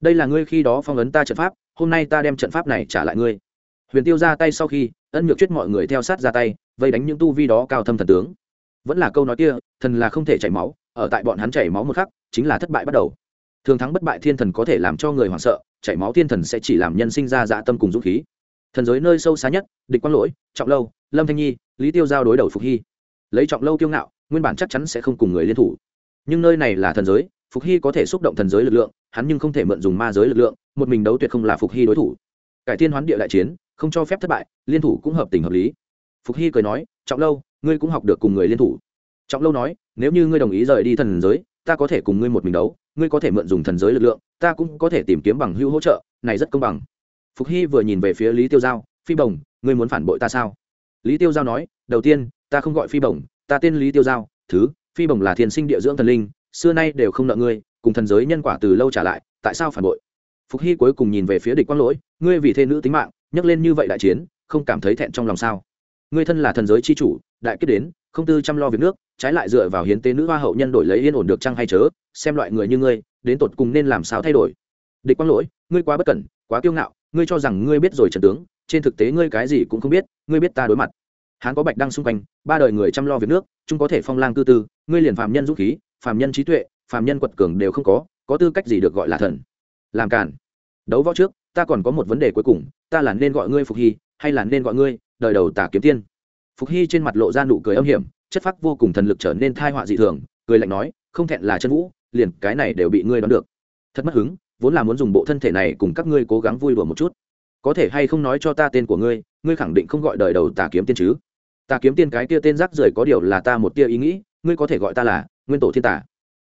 Speaker 1: Đây là ngươi khi đó phong ấn ta trận pháp, hôm nay ta đem trận pháp này trả lại ngươi. Huyền tiêu ra tay sau khi, ân nhược chuyết mọi người theo sát ra tay, vây đánh những tu vi đó cao thâm thần tướng. Vẫn là câu nói kia, thần là không thể chảy máu, ở tại bọn hắn chảy máu một khắc, chính là thất bại bắt đầu. Thường thắng bất bại thiên thần có thể làm cho người hoảng sợ, chảy máu thiên thần sẽ chỉ làm nhân sinh ra dạ tâm cùng dũng khí. Thần giới nơi sâu xa nhất, địch quang lỗi, trọng lâu lâm thanh nhi, lý tiêu giao đối đầu phục hy. Lấy trọng lâu kiêu ngạo, nguyên bản chắc chắn sẽ không cùng người liên thủ. Nhưng nơi này là thần giới, phục hy có thể xúc động thần giới lực lượng, hắn nhưng không thể mượn dùng ma giới lực lượng, một mình đấu tuyệt không là phục hy đối thủ. Cải thiên hoán địa đại chiến, không cho phép thất bại, liên thủ cũng hợp tình hợp lý. Phục hy cười nói, trọng lâu, ngươi cũng học được cùng người liên thủ. Trọng lâu nói, nếu như ngươi đồng ý rời đi thần giới, ta có thể cùng ngươi một mình đấu, ngươi có thể mượn dùng thần giới lực lượng, ta cũng có thể tìm kiếm bằng hữu hỗ trợ, này rất công bằng. Phục hy vừa nhìn về phía lý tiêu giao, phi bồng, ngươi muốn phản bội ta sao? Lý tiêu giao nói, đầu tiên, ta không gọi phi bồng ta tên lý tiêu giao, thứ, phi bồng là thiền sinh địa dưỡng thần linh, xưa nay đều không nợ ngươi, cùng thần giới nhân quả từ lâu trả lại, tại sao phản bội? Phục hy cuối cùng nhìn về phía địch quang lỗi, ngươi vì thê nữ tính mạng, nhắc lên như vậy đại chiến, không cảm thấy thẹn trong lòng sao? Ngươi thân là thần giới c h i chủ, đại kết đến, không tư chăm lo việc nước, trái lại dựa vào hiến tế nữ hoa hậu nhân đổi lấy yên ổn được chăng hay chớ, xem loại người như ngươi, đến tột cùng nên làm sao thay đổi? Địch quang lỗi, ngươi quá bất cẩn, quá kiêu ngạo, ngươi cho rằng ngươi biết rồi, trần tướng trên thực tế ngươi cái gì cũng không biết, ngươi biết ta đối mặt. Hắn có bạch đăng xung quanh, ba đời người chăm lo việc nước, chúng có thể phong lang tư tư, ngươi liền phạm nhân dũng khí phạm nhân trí tuệ phạm nhân quật cường đều không có có tư cách gì được gọi là thần? Làm cản đấu võ trước, ta còn có một vấn đề cuối cùng, ta là nên gọi ngươi phục hy, hay là nên gọi ngươi, đời đầu tả kiếm tiên? Phục hy trên mặt lộ ra nụ cười âm hiểm, chất phác vô cùng thần lực trở nên thai họa dị thường, cười lạnh nói, không thẹn là chân vũ, liền cái này đều bị ngươi đoán được. Thật mất hứng, vốn là muốn dùng bộ thân thể này cùng các ngươi cố gắng vui đùa một chút có thể hay không nói cho ta tên của ngươi ngươi khẳng định không gọi đời đầu tà kiếm tiên chứ? Tà kiếm tiên cái kia tên rác rưởi có điều là ta một tia ý nghĩ, ngươi có thể gọi ta là nguyên tổ thiên tả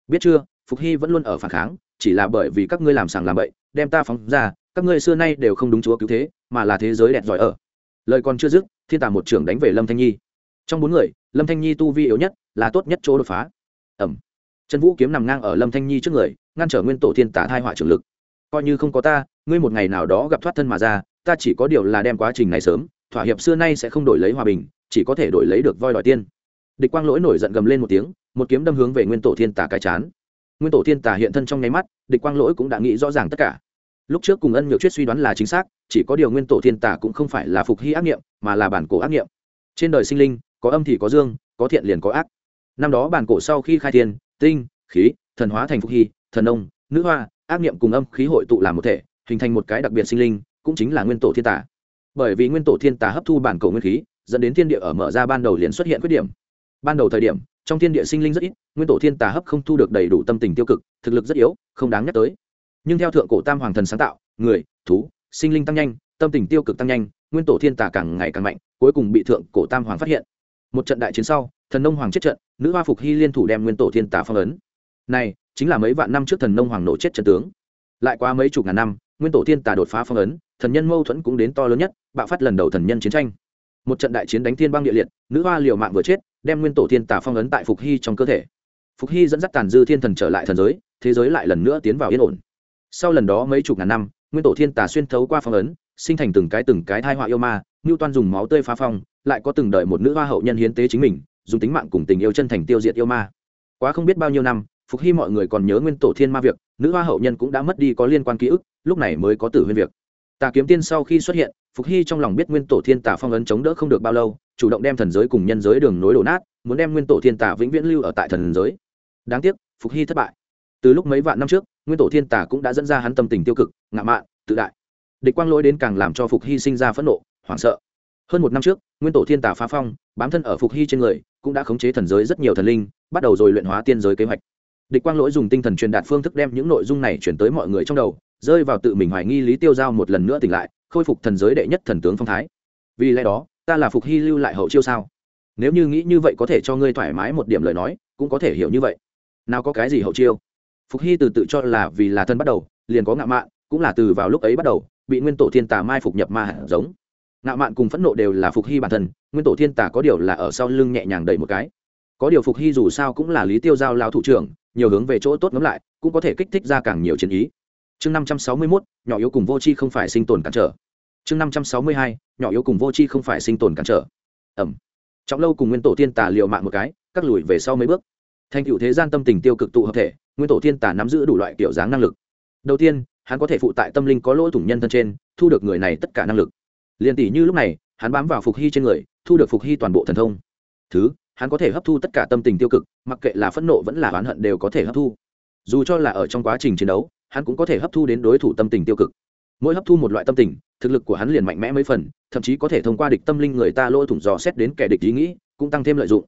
Speaker 1: biết chưa? Phục hy vẫn luôn ở phản kháng, chỉ là bởi vì các ngươi làm sàng làm bậy, đem ta phóng ra, các ngươi xưa nay đều không đúng chúa cứu thế, mà là thế giới đẹp giỏi ở. Lời còn chưa dứt, thiên tả một trưởng đánh về lâm thanh nhi. Trong bốn người, lâm thanh nhi tu vi yếu nhất, là tốt nhất chỗ đột phá. Ẩm. Trần vũ kiếm nằm ngang ở lâm thanh nhi trước người, ngăn trở nguyên tổ thiên tả thai họa trường lực. Coi như không có ta ngươi một ngày nào đó gặp thoát thân mà ra, ta chỉ có điều là đem quá trình này sớm, thỏa hiệp xưa nay sẽ không đổi lấy hòa bình, chỉ có thể đổi lấy được voi đòi tiên. Địch quang lỗi nổi giận gầm lên một tiếng, một kiếm đâm hướng về nguyên tổ thiên tả cái chán. Nguyên tổ thiên tả hiện thân trong nháy mắt, địch quang lỗi cũng đã nghĩ rõ ràng tất cả. Lúc trước cùng ân nhược chuyết suy đoán là chính xác, chỉ có điều nguyên tổ thiên tả cũng không phải là phục hy ác nghiệm, mà là bản cổ ác nghiệm. Trên đời sinh linh, có âm thì có dương, có thiện liền có ác. Năm đó bản cổ sau khi khai thiên, tinh, khí, thần hóa thành phục hy, thần ông nữ hoa, ác nghiệm cùng âm khí hội tụ làm một thể hình thành một cái đặc biệt sinh linh, cũng chính là nguyên tổ thiên tả bởi vì nguyên tổ thiên tả hấp thu bản cổ nguyên khí, dẫn đến thiên địa ở mở ra ban đầu liền xuất hiện khuyết điểm. Ban đầu thời điểm, trong thiên địa sinh linh rất ít, nguyên tổ thiên tà hấp không thu được đầy đủ tâm tình tiêu cực, thực lực rất yếu, không đáng nhắc tới. Nhưng theo thượng cổ tam hoàng thần sáng tạo, người, thú, sinh linh tăng nhanh, tâm tình tiêu cực tăng nhanh, nguyên tổ thiên tà càng ngày càng mạnh, cuối cùng bị thượng cổ tam hoàng phát hiện. Một trận đại chiến sau, thần nông hoàng chết trận, nữ hoa phục hy liên thủ đem nguyên tổ thiên tà phong ấn. Này, chính là mấy vạn năm trước thần nông hoàng nổ chết trận tướng. Lại qua mấy chục ngàn năm nguyên tổ thiên tà đột phá phong ấn, thần nhân mâu thuẫn cũng đến to lớn nhất, bạo phát lần đầu thần nhân chiến tranh. Một trận đại chiến đánh thiên băng địa liệt, nữ hoa liều mạng vừa chết, đem nguyên tổ thiên tà phong ấn tại phục hy trong cơ thể. Phục hy dẫn dắt tàn dư thiên thần trở lại thần giới, thế giới lại lần nữa tiến vào yên ổn. Sau lần đó mấy chục ngàn năm, nguyên tổ thiên tà xuyên thấu qua phong ấn, sinh thành từng cái từng cái thai họa yêu ma ngưu toan dùng máu tươi phá phong, lại có từng đợi một nữ hoa hậu nhân hiến tế chính mình, dùng tính mạng cùng tình yêu chân thành tiêu diệt yêu ma. Quá không biết bao nhiêu năm, phục hy mọi người còn nhớ nguyên tổ thiên ma việc, nữ hoa hậu nhân cũng đã mất đi có liên quan ký ức lúc này mới có tử huyên việc. Tà kiếm tiên sau khi xuất hiện, phục hy trong lòng biết nguyên tổ thiên tà phong ấn chống đỡ không được bao lâu, chủ động đem thần giới cùng nhân giới đường nối đổ nát, muốn đem nguyên tổ thiên tà vĩnh viễn lưu ở tại thần giới. Đáng tiếc, phục hy thất bại. Từ lúc mấy vạn năm trước, nguyên tổ thiên tà cũng đã dẫn ra hắn tâm tình tiêu cực, ngạo mạn, tự đại. Địch quang lỗi đến càng làm cho phục hy sinh ra phẫn nộ, hoảng sợ. Hơn một năm trước, nguyên tổ thiên tà phá phong, bám thân ở phục hy trên người, cũng đã khống chế thần giới rất nhiều thần linh, bắt đầu rồi luyện hóa tiên giới kế hoạch. Địch quang lỗi dùng tinh thần truyền đạt phương thức đem những nội dung này chuyển tới mọi người trong đầu rơi vào tự mình hoài nghi lý tiêu giao một lần nữa tỉnh lại, khôi phục thần giới đệ nhất thần tướng phong thái. Vì lẽ đó, ta là phục hy lưu lại hậu chiêu sao? Nếu như nghĩ như vậy có thể cho ngươi thoải mái một điểm lời nói, cũng có thể hiểu như vậy. Nào có cái gì hậu chiêu? Phục hy từ tự cho là vì là thân bắt đầu, liền có ngạo mạn, cũng là từ vào lúc ấy bắt đầu, bị nguyên tổ thiên tà mai phục nhập ma hạt giống. Ngạo mạn cùng phẫn nộ đều là phục hy bản thân, nguyên tổ thiên tà có điều là ở sau lưng nhẹ nhàng đẩy một cái. Có điều phục hy dù sao cũng là lý tiêu giao lao thủ trưởng, nhiều hướng về chỗ tốt ngấm lại, cũng có thể kích thích ra càng nhiều chiến ý chương năm trăm sáu mươi mốt, nhỏ yếu cùng vô tri không phải sinh tồn cản trở. Chương năm trăm sáu mươi hai, nhỏ yếu cùng vô tri không phải sinh tồn cản trở. Ẩm. Trọng lâu cùng nguyên tổ thiên tà liều mạng một cái cắt lùi về sau mấy bước. Thành cựu thế gian tâm tình tiêu cực tụ hợp thể, nguyên tổ thiên tà nắm giữ đủ loại kiểu dáng năng lực. Đầu tiên, hắn có thể phụ tại tâm linh có lỗ thủng nhân thân trên, thu được người này tất cả năng lực. Liền tỷ như lúc này, hắn bám vào phục hy trên người, thu được phục hy toàn bộ thần thông. Thứ, hắn có thể hấp thu tất cả tâm tình tiêu cực, mặc kệ là phẫn nộ vẫn là oán hận đều có thể hấp thu. Dù cho là ở trong quá trình chiến đấu hắn cũng có thể hấp thu đến đối thủ tâm tình tiêu cực. Mỗi hấp thu một loại tâm tình, thực lực của hắn liền mạnh mẽ mấy phần, thậm chí có thể thông qua địch tâm linh người ta lỗ thủng dò xét đến kẻ địch ý nghĩ, cũng tăng thêm lợi dụng.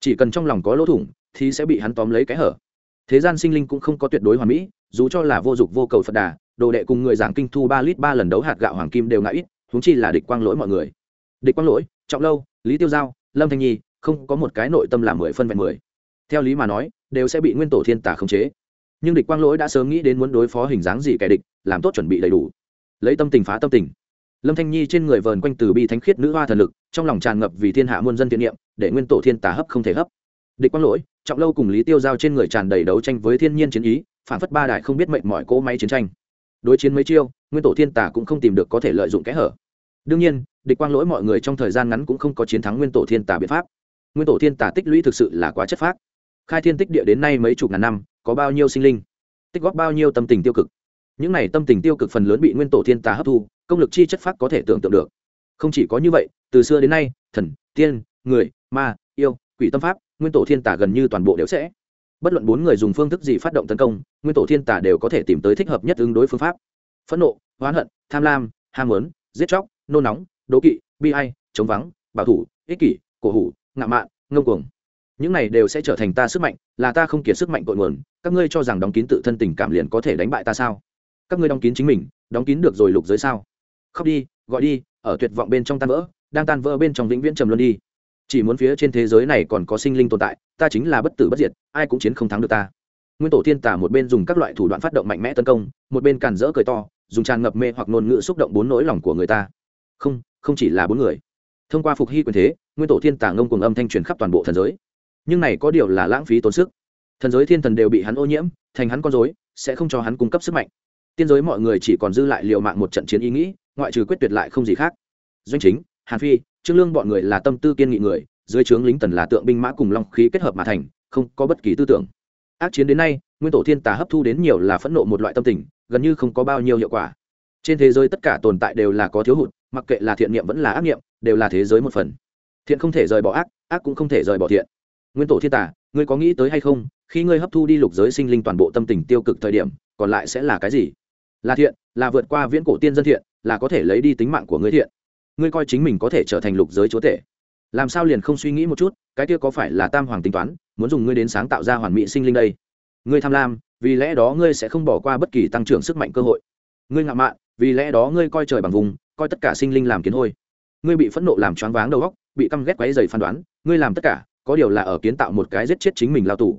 Speaker 1: Chỉ cần trong lòng có lỗ thủng, thì sẽ bị hắn tóm lấy cái hở. Thế gian sinh linh cũng không có tuyệt đối hoàn mỹ, dù cho là vô dụng vô cầu phật đà, đồ đệ cùng người giảng kinh thu ba lít ba lần đấu hạt gạo hoàng kim đều ngã ít húng chi là địch quang lỗi mọi người. Địch quang lỗi, trọng lâu, lý tiêu giao, lâm thanh nhi, không có một cái nội tâm là mười phân vẹn mười. Theo lý mà nói, đều sẽ bị nguyên tổ thiên tả khống chế nhưng địch quang lỗi đã sớm nghĩ đến muốn đối phó hình dáng gì kẻ địch, làm tốt chuẩn bị đầy đủ. Lấy tâm tình phá tâm tình. Lâm thanh nhi trên người vờn quanh từ bi thánh khiết nữ hoa thần lực, trong lòng tràn ngập vì thiên hạ muôn dân thiện niệm, để nguyên tổ thiên tà hấp không thể hấp. Địch quang lỗi, trọng lâu cùng lý tiêu giao trên người tràn đầy đấu tranh với thiên nhiên chiến ý, phản phất ba đại không biết mệnh mọi cỗ máy chiến tranh. Đối chiến mấy chiêu, nguyên tổ thiên tà cũng không tìm được có thể lợi dụng kẽ hở. Đương nhiên, địch quang lỗi mọi người trong thời gian ngắn cũng không có chiến thắng nguyên tổ thiên tà biện pháp. Nguyên tổ thiên tà tích lũy thực sự là quá chất phác. Khai thiên tích địa đến nay mấy chục ngàn năm có bao nhiêu sinh linh, tích góp bao nhiêu tâm tình tiêu cực. Những này tâm tình tiêu cực phần lớn bị nguyên tổ thiên tà hấp thu, công lực chi chất pháp có thể tưởng tượng được. Không chỉ có như vậy, từ xưa đến nay, thần, tiên, người, ma, yêu, quỷ tâm pháp, nguyên tổ thiên tà gần như toàn bộ đều sẽ. Bất luận bốn người dùng phương thức gì phát động tấn công, nguyên tổ thiên tà đều có thể tìm tới thích hợp nhất ứng đối phương pháp. Phẫn nộ hoán hận, tham lam, ham muốn, giết chóc, nôn nóng, đố kỵ, bi ai, chống vắng, bảo thủ, ích kỷ, cổ hủ, ngạo mạn, ngông cuồng những này đều sẽ trở thành ta sức mạnh, là ta không kiệt sức mạnh cội nguồn. Các ngươi cho rằng đóng kín tự thân tình cảm liền có thể đánh bại ta sao? Các ngươi đóng kín chính mình, đóng kín được rồi lục giới sao? Khóc đi, gọi đi, ở tuyệt vọng bên trong tan vỡ, đang tan vỡ bên trong vĩnh viễn trầm luân đi. Chỉ muốn phía trên thế giới này còn có sinh linh tồn tại, ta chính là bất tử bất diệt, ai cũng chiến không thắng được ta. Nguyên tổ thiên tả một bên dùng các loại thủ đoạn phát động mạnh mẽ tấn công, một bên càn rỡ cười to, dùng tràn ngập mê hoặc ngôn ngữ xúc động bốn nỗi lòng của người ta. Không không chỉ là bốn người. Thông qua phục hy quyền thế, nguyên tổ thiên tả ngông cùng âm thanh truyền khắp toàn bộ thần giới nhưng này có điều là lãng phí tốn sức. Thần giới thiên thần đều bị hắn ô nhiễm, thành hắn con dối sẽ không cho hắn cung cấp sức mạnh. Tiên giới mọi người chỉ còn dư lại liệu mạng một trận chiến ý nghĩ, ngoại trừ quyết tuyệt lại không gì khác. Doanh chính, hàn phi, trương lương bọn người là tâm tư kiên nghị người, dưới trướng lính tần là tượng binh mã cùng long khí kết hợp mà thành, không có bất kỳ tư tưởng. Ác chiến đến nay, nguyên tổ thiên tà hấp thu đến nhiều là phẫn nộ một loại tâm tình, gần như không có bao nhiêu hiệu quả. Trên thế giới tất cả tồn tại đều là có thiếu hụt, mặc kệ là thiện niệm vẫn là ác niệm, đều là thế giới một phần. Thiện không thể rời bỏ ác ác cũng không thể rời bỏ thiện nguyên tổ thiên tả, ngươi có nghĩ tới hay không, khi ngươi hấp thu đi lục giới sinh linh toàn bộ tâm tình tiêu cực thời điểm, còn lại sẽ là cái gì? Là thiện, là vượt qua viễn cổ tiên dân thiện, là có thể lấy đi tính mạng của ngươi thiện. Ngươi coi chính mình có thể trở thành lục giới chúa tể. Làm sao liền không suy nghĩ một chút, cái kia có phải là tam hoàng tính toán, muốn dùng ngươi đến sáng tạo ra hoàn mỹ sinh linh đây? Ngươi tham lam, vì lẽ đó ngươi sẽ không bỏ qua bất kỳ tăng trưởng sức mạnh cơ hội. Ngươi ngạo mạn, vì lẽ đó ngươi coi trời bằng vùng, coi tất cả sinh linh làm kiến hôi. Ngươi bị phẫn nộ làm choáng váng đầu óc, bị căm ghét quấy dày phán đoán, ngươi làm tất cả có điều là ở kiến tạo một cái giết chết chính mình lao tù.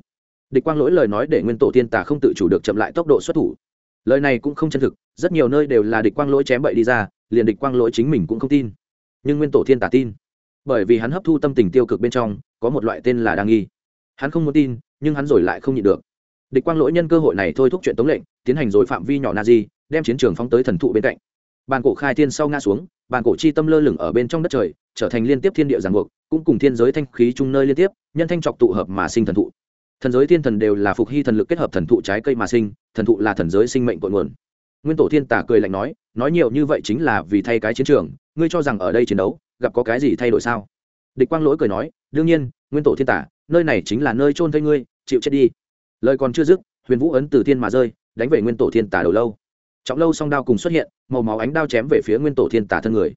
Speaker 1: Địch quang lỗi lời nói để nguyên tổ tiên tà không tự chủ được chậm lại tốc độ xuất thủ. Lời này cũng không chân thực, rất nhiều nơi đều là địch quang lỗi chém bậy đi ra, liền địch quang lỗi chính mình cũng không tin. Nhưng nguyên tổ thiên tả tin. Bởi vì hắn hấp thu tâm tình tiêu cực bên trong, có một loại tên là đa nghi. Hắn không muốn tin, nhưng hắn rồi lại không nhịn được. Địch quang lỗi nhân cơ hội này thôi thúc chuyện tống lệnh, tiến hành rồi phạm vi nhỏ na di đem chiến trường phóng tới thần thụ bên cạnh. Bàn cổ khai thiên sau ngã xuống, bàn cổ chi tâm lơ lửng ở bên trong đất trời trở thành liên tiếp thiên địa giàn buộc, cũng cùng thiên giới thanh khí chung nơi liên tiếp, nhân thanh trọc tụ hợp mà sinh thần thụ. Thần giới thiên thần đều là phục hy thần lực kết hợp thần thụ trái cây mà sinh, thần thụ là thần giới sinh mệnh cội nguồn. Nguyên tổ thiên tả cười lạnh nói nói nhiều như vậy chính là vì thay cái chiến trường, ngươi cho rằng ở đây chiến đấu, gặp có cái gì thay đổi sao? Địch quang lỗi cười nói, đương nhiên, nguyên tổ thiên tả, nơi này chính là nơi trôn thây ngươi, chịu chết đi. Lời còn chưa dứt, huyền vũ ấn từ thiên mà rơi, đánh về nguyên tổ thiên tả đầu lâu. Trọng lâu song đao cùng xuất hiện, màu máu ánh đao chém về phía nguyên tổ thiên tả thân người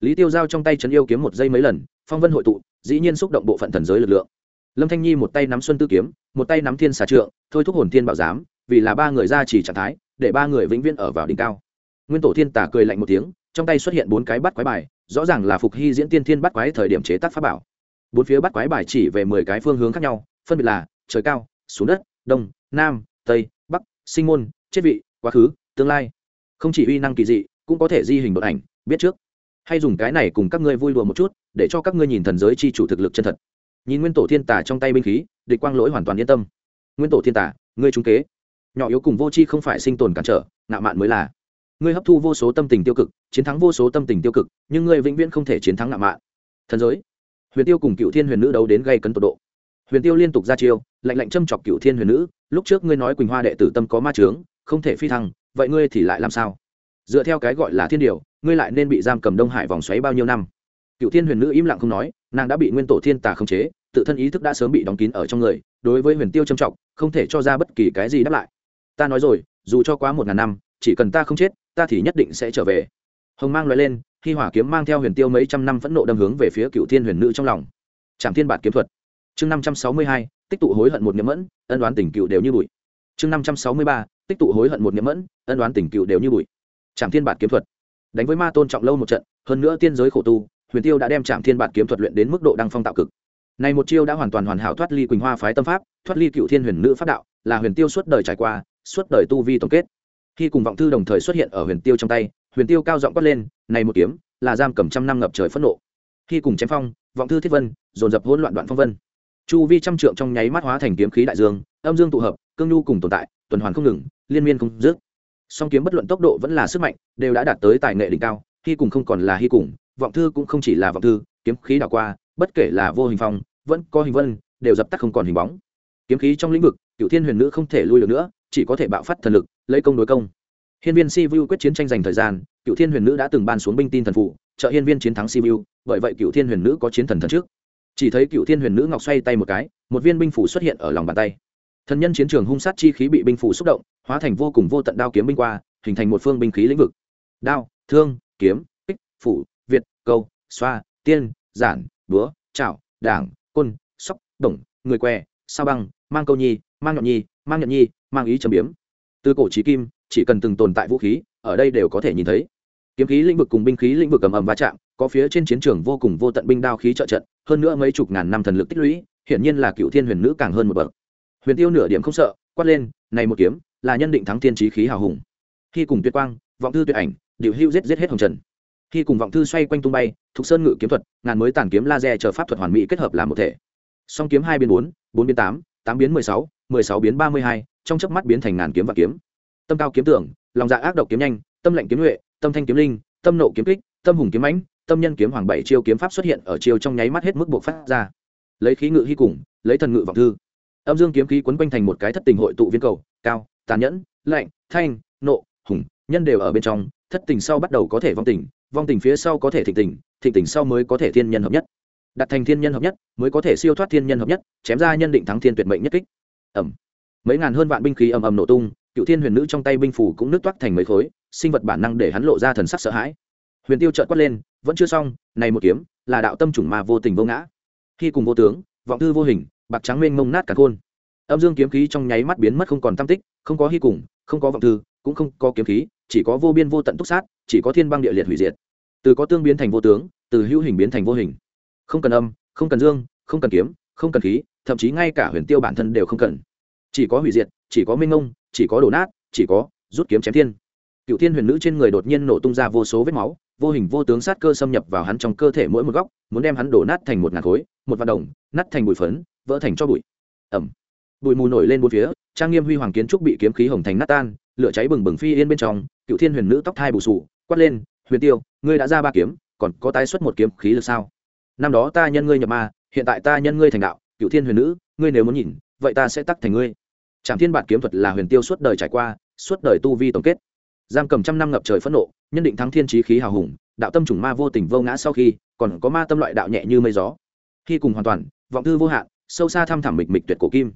Speaker 1: lý tiêu giao trong tay trấn yêu kiếm một giây mấy lần, phong vân hội tụ, dĩ nhiên xúc động bộ phận thần giới lực lượng. Lâm thanh nhi một tay nắm xuân tư kiếm, một tay nắm thiên xà trượng, thôi thúc hồn thiên bảo giám, vì là ba người ra chỉ trạng thái, để ba người vĩnh viễn ở vào đỉnh cao. Nguyên tổ thiên tả cười lạnh một tiếng, trong tay xuất hiện bốn cái bắt quái bài, rõ ràng là phục hy diễn tiên thiên bắt quái thời điểm chế tác pháp bảo. Bốn phía bắt quái bài chỉ về mười cái phương hướng khác nhau, phân biệt là trời cao, xuống đất, đông, nam, tây, bắc, sinh môn, chết vị, quá khứ, tương lai. Không chỉ uy năng kỳ dị, cũng có thể di hình đột ảnh, biết trước hay dùng cái này cùng các ngươi vui đùa một chút, để cho các ngươi nhìn thần giới chi chủ thực lực chân thật. Nhìn nguyên tổ thiên tả trong tay binh khí, địch quang lỗi hoàn toàn yên tâm. Nguyên tổ thiên tả, ngươi trung kế. Nhỏ yếu cùng vô chi không phải sinh tồn cản trở ngạo mạn mới là. Ngươi hấp thu vô số tâm tình tiêu cực, chiến thắng vô số tâm tình tiêu cực, nhưng ngươi vĩnh viễn không thể chiến thắng ngạo mạn. Thần giới. Huyền tiêu cùng cựu thiên huyền nữ đấu đến gây cấn tột độ. Huyền tiêu liên tục ra chiêu, lạnh lạnh châm chọc cựu thiên huyền nữ, lúc trước ngươi nói quỳnh hoa đệ tử tâm có ma trướng không thể phi thăng, vậy ngươi thì lại làm sao? Dựa theo cái gọi là thiên điều ngươi lại nên bị giam cầm đông hải vòng xoáy bao nhiêu năm? Cựu thiên huyền nữ im lặng không nói, nàng đã bị nguyên tổ thiên tà khống chế, tự thân ý thức đã sớm bị đóng kín ở trong người, đối với huyền tiêu trầm trọng, không thể cho ra bất kỳ cái gì đáp lại. Ta nói rồi, dù cho quá một ngàn năm, chỉ cần ta không chết, ta thì nhất định sẽ trở về. Hồng mang loại lên khi hỏa kiếm mang theo huyền tiêu mấy trăm năm phẫn nộ đâm hướng về phía cựu thiên huyền nữ trong lòng. Trảm thiên bạt kiếm thuật. Chương năm trăm sáu mươi hai, tích tụ hối hận một nhậm mẫn, ân đoán tình cựu đều như bụi. Chương năm trăm sáu mươi ba, tích tụ hối hận một nhậm mẫn, ân đoán tình cựu đều như bụi. Trảm thiên bạt kiếm thuật đánh với ma tôn trọng lâu một trận, hơn nữa tiên giới khổ tu, huyền tiêu đã đem trạm thiên bạt kiếm thuật luyện đến mức độ đăng phong tạo cực. Này một chiêu đã hoàn toàn hoàn hảo thoát ly quỳnh hoa phái tâm pháp, thoát ly cựu thiên huyền nữ pháp đạo, là huyền tiêu suốt đời trải qua, suốt đời tu vi tổng kết. Khi cùng vọng thư đồng thời xuất hiện ở huyền tiêu trong tay, huyền tiêu cao giọng quát lên, này một kiếm, là giam cầm trăm năm ngập trời phẫn nộ. Khi cùng chém phong, vọng thư thiết vân, dồn dập hỗn loạn đoạn phong vân. Chu vi trăm trượng trong nháy mắt hóa thành kiếm khí đại dương, âm dương tụ hợp, cương nhu cùng tồn tại, tuần hoàn không ngừng, liên miên không dứt song kiếm bất luận tốc độ vẫn là sức mạnh, đều đã đạt tới tài nghệ đỉnh cao, hy cùng không còn là hy cùng, vọng thư cũng không chỉ là vọng thư, kiếm khí đảo qua, bất kể là vô hình phong, vẫn có hình vân, đều dập tắt không còn hình bóng. Kiếm khí trong lĩnh vực, cựu thiên huyền nữ không thể lui được nữa, chỉ có thể bạo phát thần lực, lấy công đối công. Hiên viên si vu quyết chiến tranh giành thời gian, cựu thiên huyền nữ đã từng ban xuống binh tin thần phụ, trợ hiên viên chiến thắng si vu bởi vậy cựu thiên huyền nữ có chiến thần thần trước. Chỉ thấy cựu thiên huyền nữ ngọc xoay tay một cái, một viên binh phủ xuất hiện ở lòng bàn tay. Thần nhân chiến trường hung sát chi khí bị binh phủ xúc động hóa thành vô cùng vô tận đao kiếm binh qua hình thành một phương binh khí lĩnh vực. Đao thương kiếm kích phủ việt câu xoa tiên giản búa chảo, đảng côn sóc đồng người què sao băng mang câu nhi mang nhọn nhi mang nhọn nhi mang ý châm biếm. Từ cổ trí kim chỉ cần từng tồn tại vũ khí ở đây đều có thể nhìn thấy. Kiếm khí lĩnh vực cùng binh khí lĩnh vực ầm ầm va chạm có phía trên chiến trường vô cùng vô tận binh đao khí trợ trận hơn nữa mấy chục ngàn năm thần lực tích lũy hiển nhiên là cựu thiên huyền nữ càng hơn một bậc. Huyền tiêu nửa điểm không sợ quát lên này một kiếm là nhân định thắng thiên trí khí hào hùng. Khi cùng tuyệt quang, vọng thư tuyệt ảnh, điệu hưu giết giết hết hồng trần. Khi cùng vọng thư xoay quanh tung bay, thục sơn ngự kiếm thuật, ngàn mới tản kiếm laser chờ pháp thuật hoàn mỹ kết hợp làm một thể. Song kiếm hai biến bốn bốn biến tám tám biến mười sáu mười sáu biến ba mươi hai, trong chớp mắt biến thành ngàn kiếm và kiếm. Tâm cao kiếm tưởng, lòng dạ ác độc kiếm nhanh, tâm lệnh kiếm huệ tâm thanh kiếm linh, tâm nộ kiếm kích, tâm hùng kiếm mãnh, tâm nhân kiếm hoàng bảy chiêu kiếm pháp xuất hiện ở chiêu trong nháy mắt hết mức buộc phát ra. Lấy khí ngự hy cùng, lấy thần ngự vọng thư. Âm dương kiếm khí quấn quanh thành một cái thất tình hội tụ viên cầu, cao tàn nhẫn, lạnh, thanh, nộ, hùng, nhân đều ở bên trong, thất tình sau bắt đầu có thể vong tình vong tình phía sau có thể thịnh tình thịnh tình sau mới có thể thiên nhân hợp nhất. Đặt thành thiên nhân hợp nhất, mới có thể siêu thoát thiên nhân hợp nhất, chém ra nhân định thắng thiên tuyệt mệnh nhất kích. Ẩm. Mấy ngàn hơn vạn binh khí ầm ầm nổ tung, cựu thiên huyền nữ trong tay binh phủ cũng nứt toát thành mấy khối, sinh vật bản năng để hắn lộ ra thần sắc sợ hãi. Huyền tiêu trợn quát lên, vẫn chưa xong, này một kiếm là đạo tâm chủng mà vô tình vô ngã. Khi cùng vô tướng, vọng thư vô hình, bạc trắng mênh mông nát cả khôn âm dương kiếm khí trong nháy mắt biến mất không còn tam tích, không có hy cùng, không có vọng thư, cũng không có kiếm khí, chỉ có vô biên vô tận túc sát, chỉ có thiên băng địa liệt hủy diệt. Từ có tương biến thành vô tướng, từ hữu hình biến thành vô hình. Không cần âm, không cần dương, không cần kiếm, không cần khí, thậm chí ngay cả huyền tiêu bản thân đều không cần. Chỉ có hủy diệt, chỉ có minh ông chỉ có đổ nát, chỉ có rút kiếm chém thiên. Cựu thiên huyền nữ trên người đột nhiên nổ tung ra vô số vết máu, vô hình vô tướng sát cơ xâm nhập vào hắn trong cơ thể mỗi một góc, muốn đem hắn đổ nát thành một ngàn khối, một vạn đồng, nát thành bụi phấn, vỡ thành cho bụi. Ẩm bụi mù nổi lên bốn phía, trang nghiêm huy hoàng kiến trúc bị kiếm khí hồng thành nát tan, lửa cháy bừng bừng phi yên bên trong, cựu thiên huyền nữ tóc thai bù sù, quát lên, huyền tiêu, ngươi đã ra ba kiếm, còn có tái xuất một kiếm khí lực sao? Năm đó ta nhân ngươi nhập ma, hiện tại ta nhân ngươi thành đạo, cựu thiên huyền nữ, ngươi nếu muốn nhìn, vậy ta sẽ tắc thành ngươi. Trạm thiên bản kiếm thuật là huyền tiêu suốt đời trải qua, suốt đời tu vi tổng kết. Giam cầm trăm năm ngập trời phẫn nộ, nhân định thắng thiên trí khí hào hùng, đạo tâm chủng ma vô tình vô ngã sau khi, còn có ma tâm loại đạo nhẹ như mây gió. Khi cùng hoàn toàn, vọng thư vô hạn, sâu xa thăm thẳm mịch mịch tuyệt cổ kim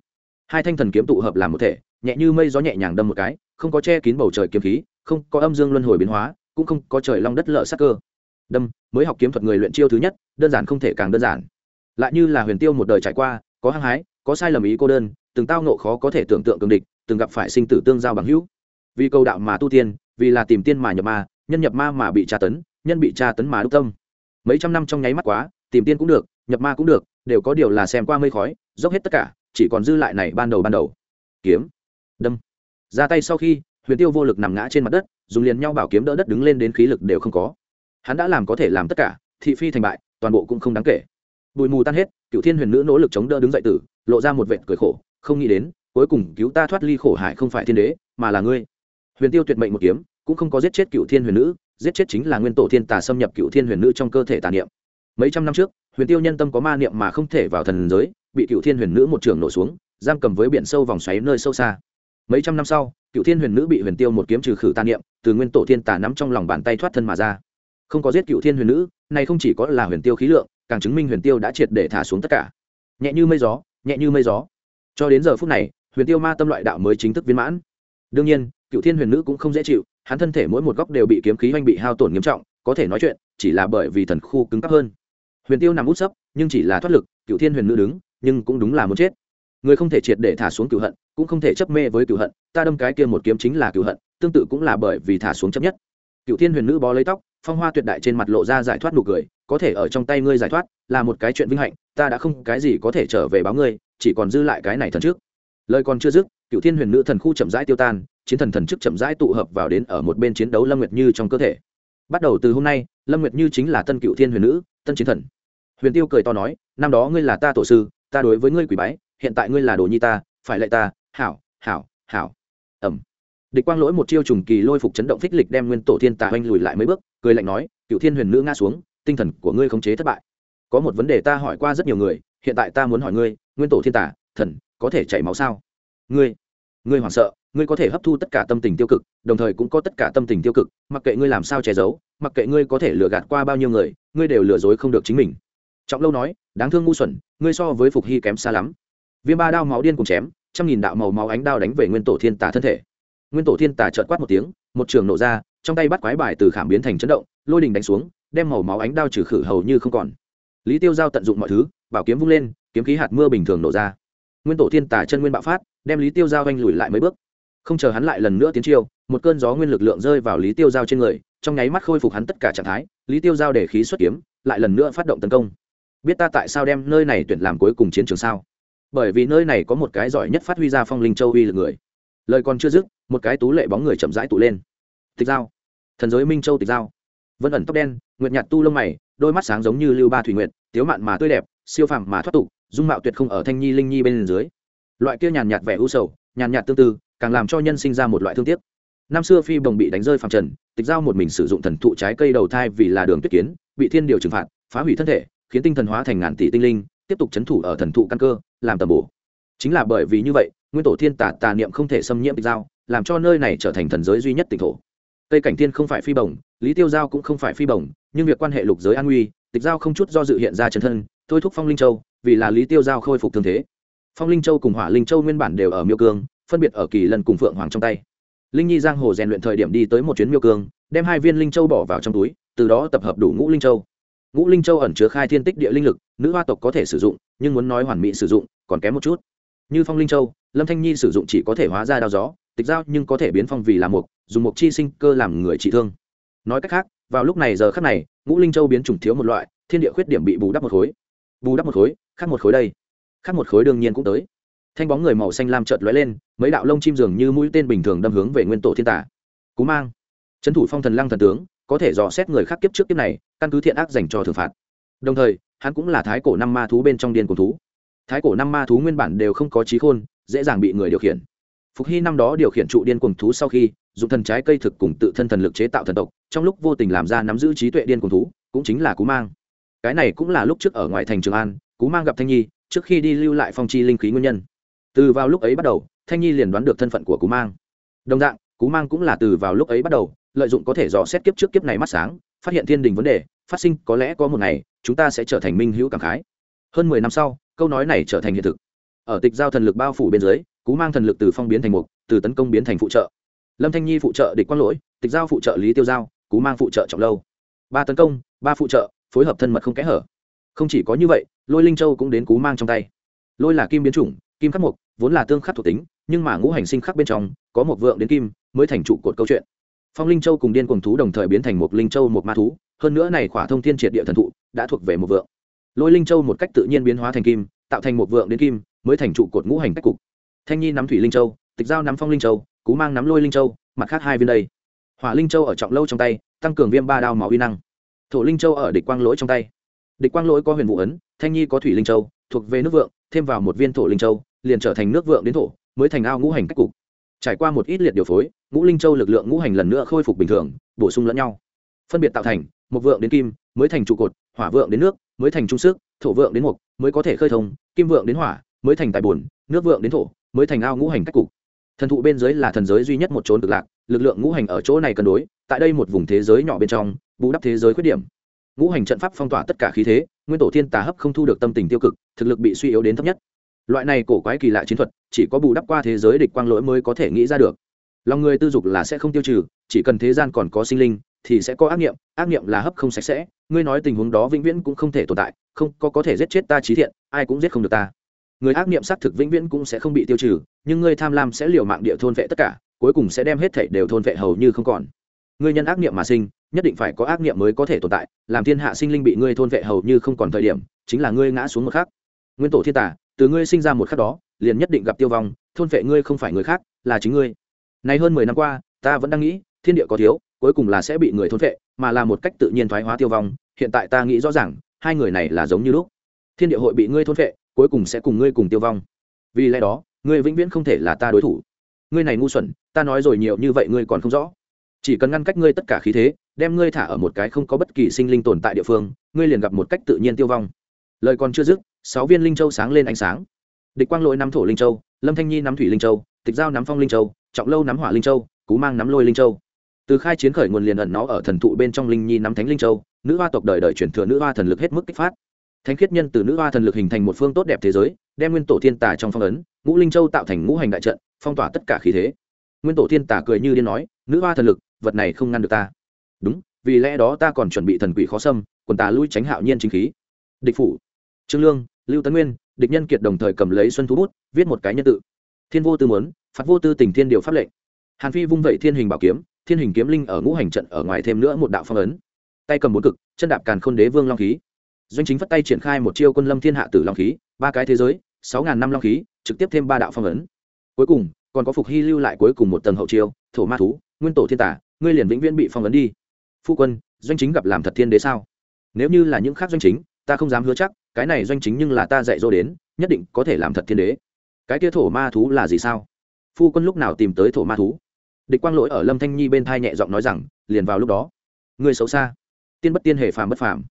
Speaker 1: hai thanh thần kiếm tụ hợp làm một thể, nhẹ như mây gió nhẹ nhàng đâm một cái, không có che kín bầu trời kiếm khí, không có âm dương luân hồi biến hóa, cũng không có trời long đất lợ sắc cơ. Đâm, mới học kiếm thuật người luyện chiêu thứ nhất, đơn giản không thể càng đơn giản. Lại như là huyền tiêu một đời trải qua, có hăng hái, có sai lầm ý cô đơn, từng tao nộ khó có thể tưởng tượng cường địch, từng gặp phải sinh tử tương giao bằng hữu. Vì cầu đạo mà tu tiên, vì là tìm tiên mà nhập ma, nhân nhập ma mà bị tra tấn, nhân bị tra tấn mà đúc tâm. Mấy trăm năm trong nháy mắt quá, tìm tiên cũng được, nhập ma cũng được, đều có điều là xem qua mây khói, dốc hết tất cả chỉ còn dư lại này ban đầu ban đầu. Kiếm. Đâm. Ra tay sau khi, huyền tiêu vô lực nằm ngã trên mặt đất, dùng liền nhau bảo kiếm đỡ đất đứng lên đến khí lực đều không có. Hắn đã làm có thể làm tất cả, thị phi thành bại, toàn bộ cũng không đáng kể. Bụi mù tan hết, cựu thiên huyền nữ nỗ lực chống đỡ đứng dậy tử, lộ ra một vệt cười khổ, không nghĩ đến, cuối cùng cứu ta thoát ly khổ hại không phải thiên đế, mà là ngươi. Huyền tiêu tuyệt mệnh một kiếm, cũng không có giết chết cựu thiên huyền nữ, giết chết chính là nguyên tổ thiên tà xâm nhập cựu thiên huyền nữ trong cơ thể tà niệm. Mấy trăm năm trước huyền tiêu nhân tâm có ma niệm mà không thể vào thần giới, bị cựu thiên huyền nữ một trường nổ xuống, giam cầm với biển sâu vòng xoáy nơi sâu xa. Mấy trăm năm sau, cựu thiên huyền nữ bị huyền tiêu một kiếm trừ khử tàn niệm, từ nguyên tổ thiên tà nắm trong lòng bàn tay thoát thân mà ra. Không có giết cựu thiên huyền nữ, này không chỉ có là huyền tiêu khí lượng, càng chứng minh huyền tiêu đã triệt để thả xuống tất cả. Nhẹ như mây gió, nhẹ như mây gió. Cho đến giờ phút này, huyền tiêu ma tâm loại đạo mới chính thức viên mãn. Đương nhiên, cựu thiên huyền nữ cũng không dễ chịu, hắn thân thể mỗi một góc đều bị kiếm khí oanh bị hao tổn nghiêm trọng, có thể nói chuyện, chỉ là bởi vì thần khu cứng cấp hơn huyền tiêu nằm út sấp, nhưng chỉ là thoát lực cựu thiên huyền nữ đứng, nhưng cũng đúng là muốn chết. Người không thể triệt để thả xuống cựu hận, cũng không thể chấp mê với cựu hận, ta đâm cái kia một kiếm chính là cựu hận, tương tự cũng là bởi vì thả xuống chấp nhất. Cựu thiên huyền nữ bó lấy tóc, phong hoa tuyệt đại trên mặt lộ ra giải thoát nụ cười, có thể ở trong tay ngươi giải thoát, là một cái chuyện vinh hạnh, ta đã không cái gì có thể trở về báo ngươi, chỉ còn dư lại cái này thần trước. Lời còn chưa dứt cựu thiên huyền nữ thần khu chậm rãi tiêu tan, chiến thần thần chức chậm rãi tụ hợp vào đến ở một bên chiến đấu lâm nguyệt như trong cơ thể bắt đầu từ hôm nay, lâm nguyệt như chính là tân cựu thiên huyền nữ, tân chiến thần. Huyền tiêu cười to nói, năm đó ngươi là ta tổ sư, ta đối với ngươi quỷ bái, hiện tại ngươi là đồ nhi ta, phải lệ ta, hảo hảo hảo. Ẩm địch quang lỗi một chiêu trùng kỳ lôi phục chấn động phích lịch đem nguyên tổ thiên tà oanh lùi lại mấy bước, cười lạnh nói, cựu thiên huyền nữ ngã xuống, tinh thần của ngươi khống chế thất bại. Có một vấn đề ta hỏi qua rất nhiều người, hiện tại ta muốn hỏi ngươi, nguyên tổ thiên tà, thần, có thể chảy máu sao? Ngươi ngươi hoảng sợ, ngươi có thể hấp thu tất cả tâm tình tiêu cực, đồng thời cũng có tất cả tâm tình tiêu cực, mặc kệ ngươi làm sao che giấu, mặc kệ ngươi có thể lừa gạt qua bao nhiêu người, ngươi đều lừa dối không được chính mình. Trọng lâu nói, đáng thương ngu xuẩn, ngươi so với phục hy kém xa lắm. Viêm ba đao máu điên cùng chém, trăm nghìn đạo màu máu ánh đao đánh về nguyên tổ thiên tả thân thể. Nguyên tổ thiên tả trợt quát một tiếng, một trường nổ ra, trong tay bắt quái bài từ khảm biến thành chấn động, lôi đình đánh xuống, đem màu máu ánh đao trừ khử hầu như không còn. Lý tiêu giao tận dụng mọi thứ, bảo kiếm vung lên, kiếm khí hạt mưa bình thường nổ ra nguyên tổ thiên tà chân nguyên bạo phát, đem lý tiêu giao anh lùi lại mấy bước. Không chờ hắn lại lần nữa tiến chiêu, một cơn gió nguyên lực lượng rơi vào lý tiêu giao trên người, trong nháy mắt khôi phục hắn tất cả trạng thái, lý tiêu giao để khí xuất kiếm, lại lần nữa phát động tấn công. Biết ta tại sao đem nơi này tuyển làm cuối cùng chiến trường sao? Bởi vì nơi này có một cái giỏi nhất phát huy ra phong linh châu uy lực người. Lời còn chưa dứt, một cái tú lệ bóng người chậm rãi tụ lên. Tịch giao. Thần giới minh châu tịch giao. Vân ẩn tóc đen, nguyệt nhạt tu lông mày, đôi mắt sáng giống như lưu ba thủy nguyệt, tiếu mạn mà tươi đẹp siêu phàm mà thoát tục, dung mạo tuyệt không ở thanh nhi linh nhi bên dưới. Loại kia nhàn nhạt vẻ u sầu, nhàn nhạt tương tư, càng làm cho nhân sinh ra một loại thương tiếc. Năm xưa phi bồng bị đánh rơi phàm trần, tịch giao một mình sử dụng thần thụ trái cây đầu thai vì là đường tuyết kiến, bị thiên điều trừng phạt, phá hủy thân thể, khiến tinh thần hóa thành ngàn tỷ tinh linh, tiếp tục chấn thủ ở thần thụ căn cơ, làm tầm bổ. Chính là bởi vì như vậy, nguyên tổ thiên tà tà niệm không thể xâm nhiễm tịch giao, làm cho nơi này trở thành thần giới duy nhất tịch thổ. Tây cảnh thiên không phải phi bồng, lý tiêu giao cũng không phải phi bồng, nhưng việc quan hệ lục giới an nguy, tịch giao không chút do dự hiện ra chân thân thôi thúc phong linh châu, vì là lý tiêu giao khôi phục thương thế. Phong linh châu cùng hỏa linh châu nguyên bản đều ở miêu cương, phân biệt ở kỳ lần cùng phượng hoàng trong tay. Linh nhi giang hồ rèn luyện thời điểm đi tới một chuyến miêu cương, đem hai viên linh châu bỏ vào trong túi, từ đó tập hợp đủ ngũ linh châu. Ngũ linh châu ẩn chứa khai thiên tích địa linh lực, nữ hoa tộc có thể sử dụng, nhưng muốn nói hoàn mỹ sử dụng, còn kém một chút. Như phong linh châu, lâm thanh nhi sử dụng chỉ có thể hóa ra đao gió, tịch giao nhưng có thể biến phong vì làm mục, dùng mục chi sinh cơ làm người trị thương. Nói cách khác, vào lúc này giờ khắc này, ngũ linh châu biến chủng thiếu một loại, thiên địa khuyết điểm bị bù đắp một khối bù đắp một khối, khác một khối đây. Khác một khối đương nhiên cũng tới. Thanh bóng người màu xanh lam chợt lóe lên, mấy đạo lông chim dường như mũi tên bình thường đâm hướng về nguyên tổ thiên tả cú mang. Trấn thủ phong thần lăng thần tướng, có thể dò xét người khác kiếp trước kiếp này, căn cứ thiện ác dành cho thưởng phạt. Đồng thời, hắn cũng là thái cổ năm ma thú bên trong điên cùng thú. Thái cổ năm ma thú nguyên bản đều không có trí khôn, dễ dàng bị người điều khiển. Phục hy năm đó điều khiển trụ điên cuồng thú sau khi, dùng thần trái cây thực cùng tự thân thần lực chế tạo thần tộc, trong lúc vô tình làm ra nắm giữ trí tuệ điên cuồng thú, cũng chính là cú mang cái này cũng là lúc trước ở ngoài thành trường an, cú mang gặp thanh nhi, trước khi đi lưu lại phong chi linh khí nguyên nhân. Từ vào lúc ấy bắt đầu, thanh nhi liền đoán được thân phận của cú mang. Đồng dạng, cú mang cũng là từ vào lúc ấy bắt đầu, lợi dụng có thể dò xét kiếp trước kiếp này mắt sáng, phát hiện thiên đình vấn đề, phát sinh có lẽ có một ngày, chúng ta sẽ trở thành minh hữu cảm khái. Hơn mười năm sau, câu nói này trở thành hiện thực. Ở tịch giao thần lực bao phủ bên dưới, cú mang thần lực từ phong biến thành mục, từ tấn công biến thành phụ trợ. Lâm thanh nhi phụ trợ địch quang lỗi, tịch giao phụ trợ lý tiêu giao, cú mang phụ trợ trọng lâu. Ba tấn công, ba phụ trợ phối hợp thân mật không kẽ hở. Không chỉ có như vậy, lôi linh châu cũng đến cú mang trong tay. Lôi là kim biến chủng, kim khắc mục, vốn là tương khắc thuộc tính, nhưng mà ngũ hành sinh khắc bên trong, có một vượng đến kim mới thành trụ cột câu chuyện. Phong linh châu cùng điên cuồng thú đồng thời biến thành một linh châu một ma thú, hơn nữa này khỏa thông thiên triệt địa thần thụ đã thuộc về một vượng. Lôi linh châu một cách tự nhiên biến hóa thành kim, tạo thành một vượng đến kim mới thành trụ cột ngũ hành cách cục. Thanh nhi nắm thủy linh châu, tịch giao nắm phong linh châu, cú mang nắm lôi linh châu, mặt khác hai viên đây. Hỏa linh châu ở trọng lâu trong tay, tăng cường viêm ba đao máu uy năng thổ linh châu ở địch quang lỗi trong tay. Địch quang lỗi có huyền vũ ấn, thanh nhi có thủy linh châu, thuộc về nước vượng, thêm vào một viên thổ linh châu, liền trở thành nước vượng đến thổ, mới thành ao ngũ hành cách cục. Trải qua một ít liệt điều phối, ngũ linh châu lực lượng ngũ hành lần nữa khôi phục bình thường, bổ sung lẫn nhau. Phân biệt tạo thành, một vượng đến kim, mới thành trụ cột, hỏa vượng đến nước, mới thành trung sức, thổ vượng đến mục mới có thể khơi thông, kim vượng đến hỏa, mới thành tài bùn nước vượng đến thổ, mới thành ao ngũ hành cách cục. Thần thụ bên dưới là thần giới duy nhất một trốn cực lạc, lực lượng ngũ hành ở chỗ này cân đối, tại đây một vùng thế giới nhỏ bên trong bù đắp thế giới khuyết điểm. Ngũ hành trận pháp phong tỏa tất cả khí thế, nguyên tổ thiên tà hấp không thu được tâm tình tiêu cực, thực lực bị suy yếu đến thấp nhất. Loại này cổ quái kỳ lạ chiến thuật, chỉ có bù đắp qua thế giới địch quang lỗi mới có thể nghĩ ra được. Lòng người tư dục là sẽ không tiêu trừ, chỉ cần thế gian còn có sinh linh, thì sẽ có ác nghiệm ác nghiệm là hấp không sạch sẽ, ngươi nói tình huống đó vĩnh viễn cũng không thể tồn tại, không, có có thể giết chết ta trí thiện, ai cũng giết không được ta. Người ác nghiệm xác thực vĩnh viễn cũng sẽ không bị tiêu trừ, nhưng ngươi tham lam sẽ liều mạng địa thôn vệ tất cả, cuối cùng sẽ đem hết thảy đều thôn vệ hầu như không còn ngươi nhân ác niệm mà sinh, nhất định phải có ác niệm mới có thể tồn tại, làm thiên hạ sinh linh bị ngươi thôn vệ hầu như không còn thời điểm, chính là ngươi ngã xuống một khắc. Nguyên tổ thiên tả từ ngươi sinh ra một khắc đó, liền nhất định gặp tiêu vong, thôn vệ ngươi không phải người khác, là chính ngươi. Nay hơn mười năm qua, ta vẫn đang nghĩ, thiên địa có thiếu, cuối cùng là sẽ bị người thôn vệ, mà là một cách tự nhiên thoái hóa tiêu vong. Hiện tại ta nghĩ rõ ràng, hai người này là giống như lúc. Thiên địa hội bị ngươi thôn vệ, cuối cùng sẽ cùng ngươi cùng tiêu vong. Vì lẽ đó, ngươi vĩnh viễn không thể là ta đối thủ. Ngươi này ngu xuẩn, ta nói rồi nhiều như vậy ngươi còn không rõ chỉ cần ngăn cách ngươi tất cả khí thế, đem ngươi thả ở một cái không có bất kỳ sinh linh tồn tại địa phương, ngươi liền gặp một cách tự nhiên tiêu vong. Lời còn chưa dứt, sáu viên linh châu sáng lên ánh sáng. Địch quang lỗi nắm thổ linh châu, lâm thanh nhi nắm thủy linh châu, tịch giao nắm phong linh châu, trọng lâu nắm hỏa linh châu, cú mang nắm lôi linh châu. Từ khai chiến khởi nguồn liền ẩn nó ở thần thụ bên trong linh nhi nắm thánh linh châu, nữ hoa tộc đời đời chuyển thừa nữ hoa thần lực hết mức kích phát. Thánh khiết nhân từ nữ hoa thần lực hình thành một phương tốt đẹp thế giới, đem nguyên tổ thiên tà trong phong ấn, ngũ linh châu tạo thành ngũ hành đại trận, phong tỏa tất cả khí thế. Nguyên tổ thiên tà cười như điên nói, nữ hoa thần lực vật này không ngăn được ta. Đúng, vì lẽ đó ta còn chuẩn bị thần quỷ khó xâm, quần tà lui tránh hạo nhiên chính khí. Địch phủ. Trương lương, lưu tấn nguyên, địch nhân kiệt đồng thời cầm lấy xuân thú bút, viết một cái nhân tự. Thiên vô tư muốn phạt vô tư tình thiên điều pháp lệnh. Hàn phi vung vẩy thiên hình bảo kiếm, thiên hình kiếm linh ở ngũ hành trận ở ngoài thêm nữa một đạo phong ấn. Tay cầm bốn cực, chân đạp càn khôn đế vương long khí. Doanh chính phất tay triển khai một chiêu quân lâm thiên hạ tử long khí, ba cái thế giới, sáu ngàn năm long khí, trực tiếp thêm ba đạo phong ấn. Cuối cùng, còn có phục hy lưu lại cuối cùng một tầng hậu chiêu, thổ ma thú, nguyên tổ thiên tả ngươi liền vĩnh viễn bị phong ấn đi. Phu quân, doanh chính gặp làm thật thiên đế sao? Nếu như là những khác doanh chính, ta không dám hứa chắc, cái này doanh chính nhưng là ta dạy dỗ đến, nhất định có thể làm thật thiên đế. Cái kia thổ ma thú là gì sao? Phu quân lúc nào tìm tới thổ ma thú? Địch quang lỗi ở lâm thanh nhi bên thai nhẹ giọng nói rằng, liền vào lúc đó. Người xấu xa. Tiên bất tiên hề phàm bất phàm.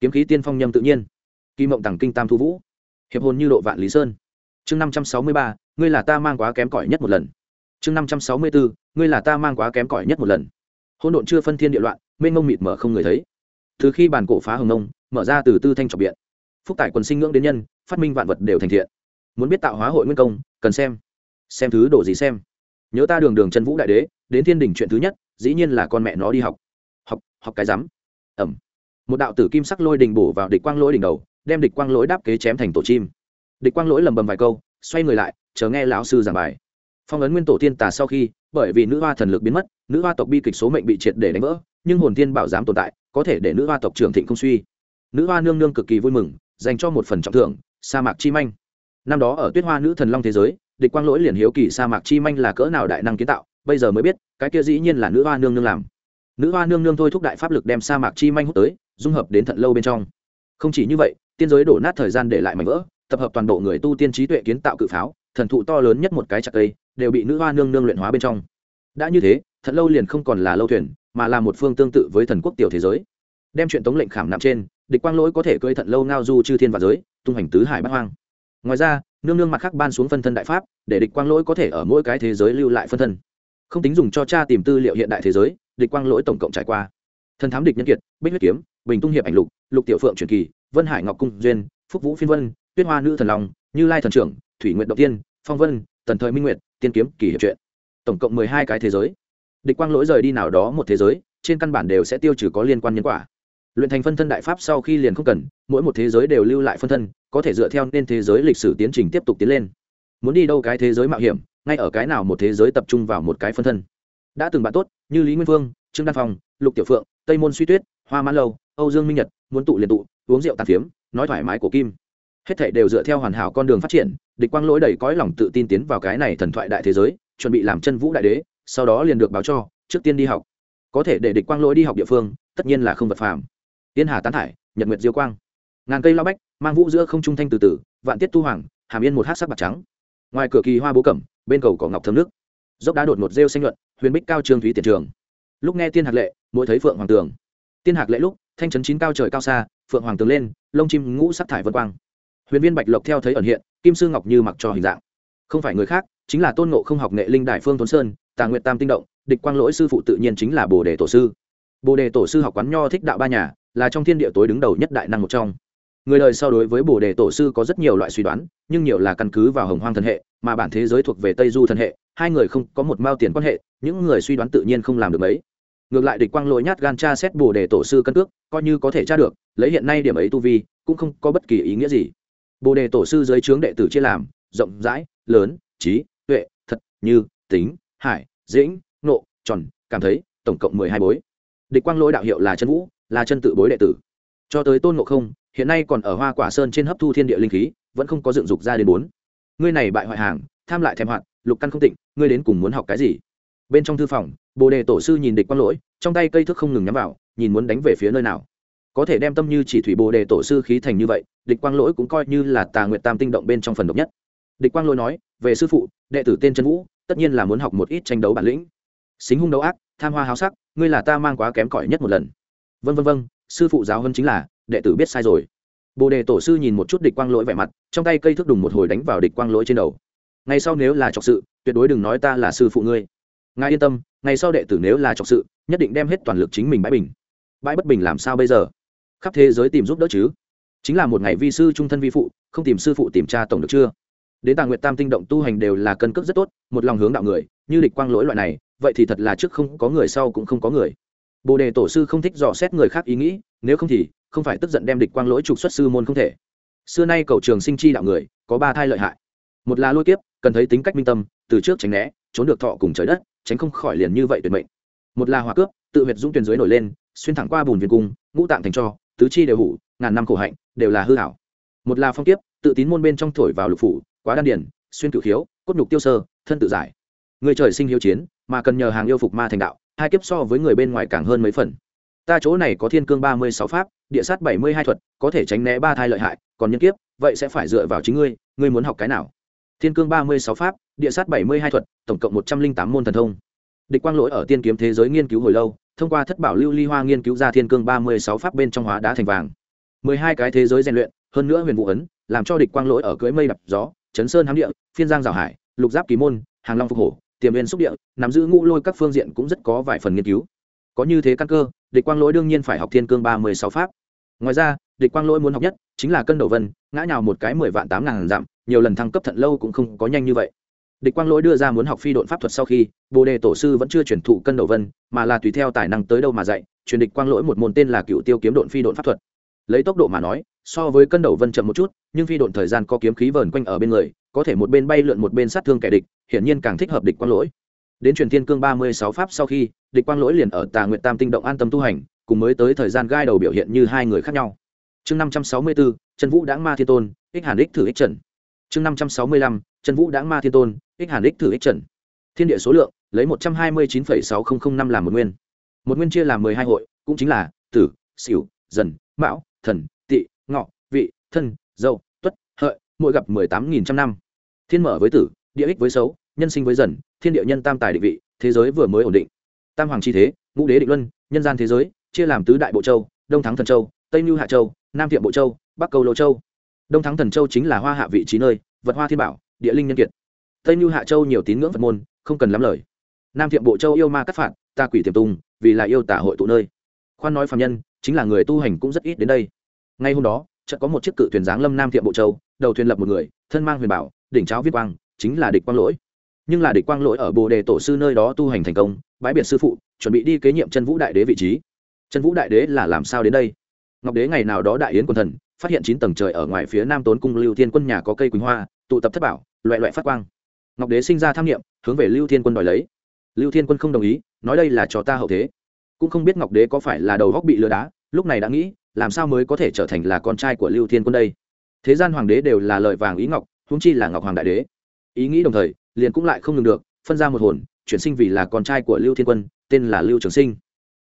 Speaker 1: Kiếm khí tiên phong nhâm tự nhiên. Kỳ mộng tàng kinh tam thu vũ. Hiệp hồn như độ vạn lý sơn. Chương năm trăm sáu mươi ba, ngươi là ta mang quá kém cỏi nhất một lần chương năm trăm sáu mươi bốn, ngươi là ta mang quá kém cỏi nhất một lần. Hôn độn chưa phân thiên địa loạn, mênh mông mịt mở không người thấy. Từ khi bàn cổ phá hồng nông mở ra từ tư thanh trọc biện. Phúc tải quần sinh ngưỡng đến nhân, phát minh vạn vật đều thành thiện. Muốn biết tạo hóa hội nguyên công, cần xem. Xem thứ đồ gì xem. Nhớ ta đường đường chân vũ đại đế, đến thiên đình chuyện thứ nhất, dĩ nhiên là con mẹ nó đi học. Học học cái rắm. Ẩm. Một đạo tử kim sắc lôi đình bổ vào địch quang lỗi đỉnh đầu, đem địch quang lỗi đáp kế chém thành tổ chim. Địch quang lỗi lầm bầm vài câu, xoay người lại chờ nghe lão sư giảng bài phong ấn nguyên tổ tiên tà sau khi, bởi vì nữ hoa thần lực biến mất, nữ hoa tộc bi kịch số mệnh bị triệt để đánh vỡ, nhưng hồn tiên bảo giám tồn tại, có thể để nữ hoa tộc trưởng thịnh không suy. Nữ hoa nương nương cực kỳ vui mừng, dành cho một phần trọng thưởng, sa mạc chi manh. Năm đó ở tuyết hoa nữ thần long thế giới, địch quang lỗi liền hiếu kỳ sa mạc chi manh là cỡ nào đại năng kiến tạo, bây giờ mới biết, cái kia dĩ nhiên là nữ hoa nương nương làm. Nữ hoa nương nương thôi thúc đại pháp lực đem sa mạc chi manh hút tới, dung hợp đến thận lâu bên trong. Không chỉ như vậy, tiên giới đổ nát thời gian để lại mảnh vỡ, tập hợp toàn bộ người tu tiên trí tuệ kiến tạo cự pháo, thần thụ to lớn nhất một cái chặt cây đều bị nữ hoa nương nương luyện hóa bên trong. Đã như thế thận lâu liền không còn là lâu thuyền, mà là một phương tương tự với thần quốc tiểu thế giới. Đem chuyện tống lệnh khảm nạm trên, địch quang lỗi có thể cơi thận lâu ngao du chư thiên và giới, tung hành tứ hải bắc hoang. Ngoài ra, nương nương mặt khác ban xuống phân thân đại pháp, để địch quang lỗi có thể ở mỗi cái thế giới lưu lại phân thân. Không tính dùng cho cha tìm tư liệu hiện đại thế giới, địch quang lỗi tổng cộng trải qua. Thần thám địch nhân kiệt, bích huyết kiếm, bình tung hiệp ảnh lục lục tiểu phượng truyền kỳ, vân hải ngọc cung duyên, phúc vũ phiên vân, tuyết hoa nữ thần long, như lai thần trưởng, thủy nguyện động tiên, phong vân, tần thời minh nguyệt tiên kiếm kỳ hiệp truyện. Tổng cộng mười hai cái thế giới. Địch quang lỗi rời đi nào đó một thế giới, trên căn bản đều sẽ tiêu trừ có liên quan nhân quả. Luyện thành phân thân đại pháp sau khi liền không cần, mỗi một thế giới đều lưu lại phân thân, có thể dựa theo nên thế giới lịch sử tiến trình tiếp tục tiến lên. Muốn đi đâu cái thế giới mạo hiểm, ngay ở cái nào một thế giới tập trung vào một cái phân thân. Đã từng bạn tốt, như lý nguyên vương, trương đan phong, lục tiểu phượng, tây môn suy tuyết, hoa mãn lâu, âu dương minh nhật, muốn tụ liền tụ, uống rượu tàn phiếm, nói thoải mái của kim hết thảy đều dựa theo hoàn hảo con đường phát triển, địch quang lỗi đầy cõi lòng tự tin tiến vào cái này thần thoại đại thế giới, chuẩn bị làm chân vũ đại đế, sau đó liền được báo cho, trước tiên đi học. Có thể để địch quang lỗi đi học địa phương, tất nhiên là không vật phàm. Tiên hà tán thải, nhật nguyệt diêu quang. Ngàn cây lao bách, mang vũ giữa không trung thanh từ từ, vạn tiết tu hoàng, hàm yên một hát sắc bạc trắng. Ngoài cửa kỳ hoa bố cẩm, bên cầu cỏ ngọc thơm nước. Dốc đá đột một rêu xanh luận huyền bích cao trương thúy tiền trường. Lúc nghe tiên hạc lệ, mỗi thấy phượng hoàng tường. Tiên hạc lệ lúc, thanh trấn chín cao trời cao xa, phượng hoàng tường lên, lông chim ngũ sắc thải vân quang huyền viên bạch lộc theo thấy ẩn hiện, kim sư ngọc như mặc cho hình dạng. Không phải người khác, chính là tôn Ngộ không học nghệ linh đại phương tuấn sơn, tà nguyện tam tinh động, địch quang lỗi sư phụ tự nhiên chính là bồ đề tổ sư. Bồ đề tổ sư học quán nho thích đạo ba nhà, là trong thiên địa tối đứng đầu nhất đại năng một trong. Người đời sau đối với bồ đề tổ sư có rất nhiều loại suy đoán, nhưng nhiều là căn cứ vào hồng hoang thần hệ, mà bản thế giới thuộc về tây du thần hệ, hai người không có một mao tiền quan hệ, những người suy đoán tự nhiên không làm được mấy. Ngược lại địch quang lỗi nhát gan tra xét bồ đề tổ sư cân cước, coi như có thể tra được, lấy hiện nay điểm ấy tu vi, cũng không có bất kỳ ý nghĩa gì bồ đề tổ sư dưới trướng đệ tử chia làm, rộng rãi, lớn, trí, tuệ, thật, như, tính, hải, dĩnh nộ tròn, cảm thấy, tổng cộng mười hai bối. Địch quang lỗi đạo hiệu là chân vũ, là chân tự bối đệ tử. Cho tới tôn ngộ không, hiện nay còn ở hoa quả sơn trên hấp thu thiên địa linh khí, vẫn không có dựng dục ra đến bốn. Ngươi này bại hoại hàng, tham lại thèm hoạn, lục căn không tịnh, ngươi đến cùng muốn học cái gì? Bên trong thư phòng, bồ đề tổ sư nhìn địch quang lỗi, trong tay cây thước không ngừng nhắm vào, nhìn muốn đánh về phía nơi nào? Có thể đem tâm như chỉ thủy bồ đề tổ sư khí thành như vậy, địch quang lỗi cũng coi như là tà nguyện tam tinh động bên trong phần độc nhất. Địch quang lỗi nói, về sư phụ, đệ tử tên trần vũ, tất nhiên là muốn học một ít tranh đấu bản lĩnh. Xính hung đấu ác, tham hoa háo sắc, ngươi là ta mang quá kém cỏi nhất một lần. Vân vân vân, sư phụ giáo hơn chính là, đệ tử biết sai rồi. Bồ đề tổ sư nhìn một chút địch quang lỗi vẻ mặt, trong tay cây thước đùng một hồi đánh vào địch quang lỗi trên đầu. Ngay sau nếu là trọc sự, tuyệt đối đừng nói ta là sư phụ ngươi. Ngài yên tâm, ngày sau đệ tử nếu là trọc sự, nhất định đem hết toàn lực chính mình bãi bình. Bãi bất bình làm sao bây giờ? Khắp thế giới tìm giúp đỡ chứ? Chính là một ngày vi sư trung thân vi phụ, không tìm sư phụ tìm cha tổng được chưa? Đến tàng nguyện tam tinh động tu hành đều là cân cước rất tốt, một lòng hướng đạo người, như địch quang lỗi loại này, vậy thì thật là trước không có người sau cũng không có người. Bồ đề tổ sư không thích dò xét người khác ý nghĩ, nếu không thì không phải tức giận đem địch quang lỗi trục xuất sư môn không thể. Xưa nay cầu trường sinh chi đạo người, có ba thai lợi hại. Một là lôi kiếp, cần thấy tính cách minh tâm, từ trước tránh né, trốn được thọ cùng trời đất, tránh không khỏi liền như vậy tuyệt mệnh. Một là hòa cướp, tự huyệt dũng tuyển dưới nổi lên, xuyên thẳng qua bùn viên cung, ngũ tạng thành cho tứ chi đều hủ, ngàn năm khổ hạnh, đều là hư hảo một là phong kiếp, tự tín môn bên trong thổi vào lục phủ, quá đan điển, xuyên cửu khiếu, cốt nhục tiêu sơ, thân tự giải. Người trời sinh hiếu chiến, mà cần nhờ hàng yêu phục ma thành đạo, hai kiếp so với người bên ngoài càng hơn mấy phần. Ta chỗ này có thiên cương ba mươi sáu pháp, địa sát bảy mươi hai thuật, có thể tránh né ba thai lợi hại, còn nhân kiếp, vậy sẽ phải dựa vào chính ngươi ngươi muốn học cái nào? Thiên cương ba mươi sáu pháp, địa sát bảy mươi hai thuật, tổng cộng một trăm linh tám môn thần thông. Địch quang lỗi ở tiên kiếm thế giới nghiên cứu hồi lâu thông qua thất bảo lưu ly hoa nghiên cứu ra thiên cương ba mươi sáu pháp bên trong hóa đá thành vàng. mười hai cái thế giới rèn luyện, hơn nữa huyền vũ ấn, làm cho địch quang lỗi ở cưỡi mây đập gió, chấn sơn hám địa, phiên giang rào hải, lục giáp kỳ môn, hàng long phục hổ, tiềm viên xúc địa, nắm giữ ngũ lôi các phương diện cũng rất có vài phần nghiên cứu. có như thế căn cơ, địch quang lỗi đương nhiên phải học thiên cương ba mươi sáu pháp. ngoài ra, địch quang lỗi muốn học nhất chính là cân đầu vân, ngã nhào một cái mười vạn tám ngàn dặm, nhiều lần thăng cấp thận lâu cũng không có nhanh như vậy địch quang lỗi đưa ra muốn học phi độn pháp thuật sau khi, bồ đề tổ sư vẫn chưa chuyển thụ cân đầu vân, mà là tùy theo tài năng tới đâu mà dạy, truyền địch quang lỗi một môn tên là cựu tiêu kiếm độn phi độn pháp thuật. Lấy tốc độ mà nói, so với cân đầu vân chậm một chút, nhưng phi độn thời gian có kiếm khí vờn quanh ở bên người, có thể một bên bay lượn một bên sát thương kẻ địch, hiển nhiên càng thích hợp địch quang lỗi. Đến truyền thiên cương ba mươi sáu pháp sau khi, địch quang lỗi liền ở tà nguyện tam tinh động an tâm tu hành, cùng mới tới thời gian gai đầu biểu hiện như hai người khác nhau. Chương năm trăm sáu mươi bốn trần vũ đáng ma thiên tôn, ích hàn ích thử ích trần. Chương năm trăm sáu mươi lăm trần vũ đáng ma thiên tôn ích hàn ích thử ích trần. Thiên địa số lượng, lấy một trăm hai mươi chín sáu nghìn năm làm một nguyên. Một nguyên chia làm mười hai hội, cũng chính là tử, xỉu, dần, mão, thần tị ngọ, vị, thân dâu tuất, hợi, mỗi gặp mười tám nghìn trăm năm. Thiên mở với tử, địa ích với xấu, nhân sinh với dần, thiên địa nhân tam tài định vị, thế giới vừa mới ổn định. Tam hoàng chi thế, ngũ đế định luân, nhân gian thế giới, chia làm tứ đại bộ châu, đông thắng thần châu, tây mưu hạ châu, nam thiệm bộ châu, bắc cầu lô châu. Đông thắng thần châu chính là hoa hạ vị trí nơi, vật hoa thiên bảo, địa linh nhân kiệt tây mưu hạ châu nhiều tín ngưỡng phật môn, không cần lắm lời. Nam thiệm bộ châu yêu ma cắt phạt, ta quỷ tiềm tùng, vì là yêu tả hội tụ nơi. Khoan nói phạm nhân, chính là người tu hành cũng rất ít đến đây. Ngay hôm đó, chợt có một chiếc cự thuyền giáng lâm nam thiệm bộ châu, đầu thuyền lập một người, thân mang huyền bảo, đỉnh cháo viết quang, chính là địch quang lỗi. Nhưng là địch quang lỗi ở bồ đề tổ sư nơi đó tu hành thành công, bãi biệt sư phụ, chuẩn bị đi kế nhiệm chân vũ đại đế vị trí. Chân vũ đại đế là làm sao đến đây? Ngọc đế ngày nào đó đại yến quần thần, phát hiện chín tầng trời ở ngoài phía nam tốn cung lưu thiên quân nhà có cây quỳnh hoa, tụ tập thất bảo loại loại phát quang ngọc đế sinh ra tham nghiệm hướng về lưu thiên quân đòi lấy. Lưu thiên quân không đồng ý, nói đây là cho ta hậu thế. Cũng không biết ngọc đế có phải là đầu góc bị lừa đá, lúc này đã nghĩ, làm sao mới có thể trở thành là con trai của lưu thiên quân đây? Thế gian hoàng đế đều là lợi vàng ý ngọc húng chi là ngọc hoàng đại đế. Ý nghĩ đồng thời, liền cũng lại không ngừng được, phân ra một hồn, chuyển sinh vì là con trai của lưu thiên quân, tên là lưu trường sinh.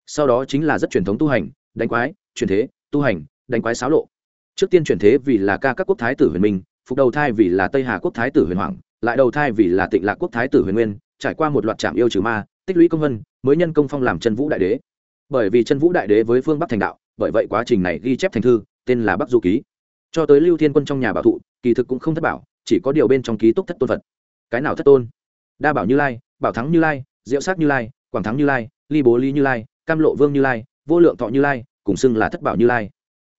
Speaker 1: Sau đó chính là rất truyền thống tu hành, đánh quái, chuyển thế, tu hành, đánh quái xáo lộ. Trước tiên chuyển thế vì là ca các quốc thái tử huyền minh, phục đầu thai vì là tây hà quốc thái tử huyền hoàng lại đầu thai vì là tịnh lạc quốc thái tử huyền nguyên, trải qua một loạt trạm yêu trừ ma, tích lũy công vân, mới nhân công phong làm chân vũ đại đế. Bởi vì chân vũ đại đế với phương bắc thành đạo, bởi vậy quá trình này ghi chép thành thư, tên là bắc du ký. Cho tới lưu thiên quân trong nhà bảo thụ, kỳ thực cũng không thất bảo, chỉ có điều bên trong ký túc thất tôn vật cái nào thất tôn? Đa bảo như lai, bảo thắng như lai, diệu sát như lai, quảng thắng như lai, ly bố lý như lai, cam lộ vương như lai, vô lượng thọ như lai, cùng xưng là thất bảo như lai.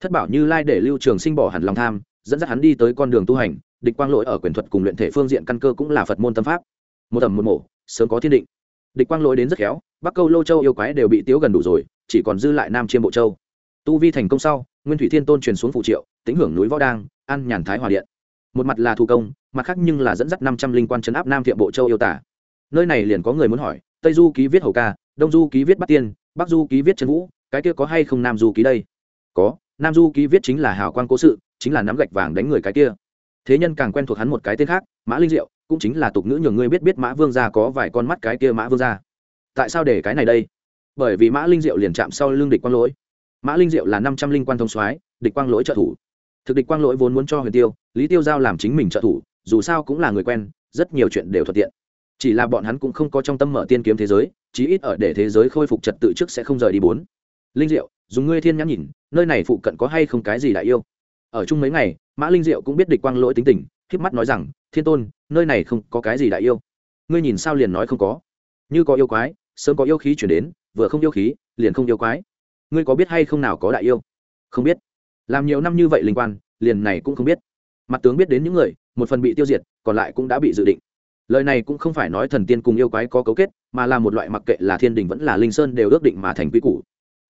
Speaker 1: Thất bảo như lai để lưu trường sinh bỏ hẳn lòng tham, dẫn dắt hắn đi tới con đường tu hành địch quang lỗi ở quyền thuật cùng luyện thể phương diện căn cơ cũng là phật môn tâm pháp. Một tầm một mổ, sớm có thiên định. Địch quang lỗi đến rất khéo, bắc câu lô châu yêu quái đều bị tiếu gần đủ rồi, chỉ còn dư lại nam chiêm bộ châu. Tu vi thành công sau, nguyên thủy thiên tôn truyền xuống phụ triệu tính hưởng núi võ đang ăn nhàn thái hòa điện. Một mặt là thủ công, mặt khác nhưng là dẫn dắt năm trăm linh quan chấn áp nam thiệm bộ châu yêu tả. Nơi này liền có người muốn hỏi, tây du ký viết hầu ca, đông du ký viết bắc tiên, bắc du ký viết trần vũ, cái kia có hay không nam du ký đây? Có, nam du ký viết chính là hào quan cố sự, chính là nắm gạch vàng đánh người cái kia thế nhân càng quen thuộc hắn một cái tên khác, mã linh diệu, cũng chính là tục ngữ nhường ngươi biết biết mã vương gia có vài con mắt cái kia mã vương gia. Tại sao để cái này đây? Bởi vì mã linh diệu liền chạm sau lưng địch quang lỗi. Mã linh diệu là năm trăm linh quan thông soái, địch quang lỗi trợ thủ. Thực địch quang lỗi vốn muốn cho huyền tiêu, lý tiêu giao làm chính mình trợ thủ, dù sao cũng là người quen, rất nhiều chuyện đều thuận tiện. Chỉ là bọn hắn cũng không có trong tâm mở tiên kiếm thế giới, chí ít ở để thế giới khôi phục trật tự trước sẽ không rời đi bốn. Linh diệu, dùng ngươi thiên nhãn nhìn, nơi này phụ cận có hay không cái gì đại yêu? Ở chung mấy ngày, mã linh diệu cũng biết địch quang lỗi tính tình k mắt nói rằng, thiên tôn, nơi này không có cái gì đại yêu. Ngươi nhìn sao liền nói không có? Như có yêu quái, sớm có yêu khí chuyển đến, vừa không yêu khí, liền không yêu quái. Ngươi có biết hay không nào có đại yêu? Không biết. Làm nhiều năm như vậy linh quan, liền này cũng không biết. Mặt tướng biết đến những người, một phần bị tiêu diệt, còn lại cũng đã bị dự định. Lời này cũng không phải nói thần tiên cùng yêu quái có cấu kết, mà là một loại mặc kệ là thiên đình vẫn là linh sơn đều ước định mà thành quy củ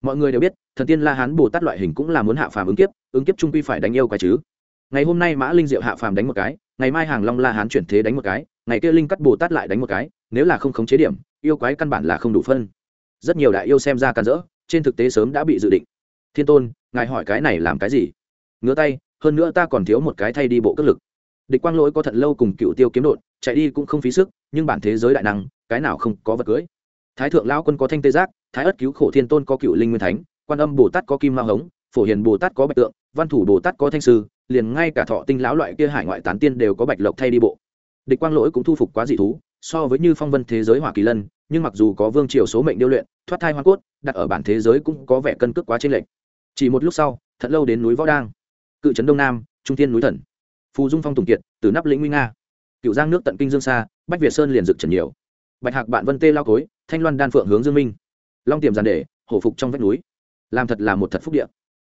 Speaker 1: mọi người đều biết, thần tiên la hán bồ tát loại hình cũng là muốn hạ phàm ứng kiếp ứng kiếp trung quy phải đánh yêu quái chứ. Ngày hôm nay mã linh diệu hạ phàm đánh một cái, ngày mai hàng long la hán chuyển thế đánh một cái, ngày kia linh cắt bồ tát lại đánh một cái, nếu là không khống chế điểm, yêu quái căn bản là không đủ phân. Rất nhiều đại yêu xem ra càn rỡ, trên thực tế sớm đã bị dự định. Thiên tôn, ngài hỏi cái này làm cái gì? Ngứa tay, hơn nữa ta còn thiếu một cái thay đi bộ cất lực. Địch quang lỗi có thận lâu cùng cựu tiêu kiếm đột chạy đi cũng không phí sức, nhưng bản thế giới đại năng, cái nào không có vật cưới? Thái thượng lao quân có thanh tê giác thái ất cứu khổ thiên tôn có cựu linh nguyên thánh, quan âm bồ tát có kim ma hống, phổ hiền bồ tát có bạch tượng, văn thủ bồ tát có thanh sư, liền ngay cả thọ tinh lão loại kia hải ngoại tán tiên đều có bạch lộc thay đi bộ. Địch quang lỗi cũng thu phục quá dị thú, so với như phong vân thế giới hỏa kỳ lân, nhưng mặc dù có vương triều số mệnh điêu luyện, thoát thai hoa cốt, đặt ở bản thế giới cũng có vẻ cân cước quá trên lệch. chỉ một lúc sau, thật lâu đến núi võ đang, cự trấn đông nam, trung thiên núi thần, phù dung phong tùng kiệt từ nắp lĩnh nguy nga, cựu giang nước tận kinh dương xa bách việt sơn liền dựng trần nhiều. Bạch hạc bạn vân tê lao cối, thanh loan đan phượng hướng dương minh long tiềm giàn để hổ phục trong vách núi. Làm thật là một thật phúc địa.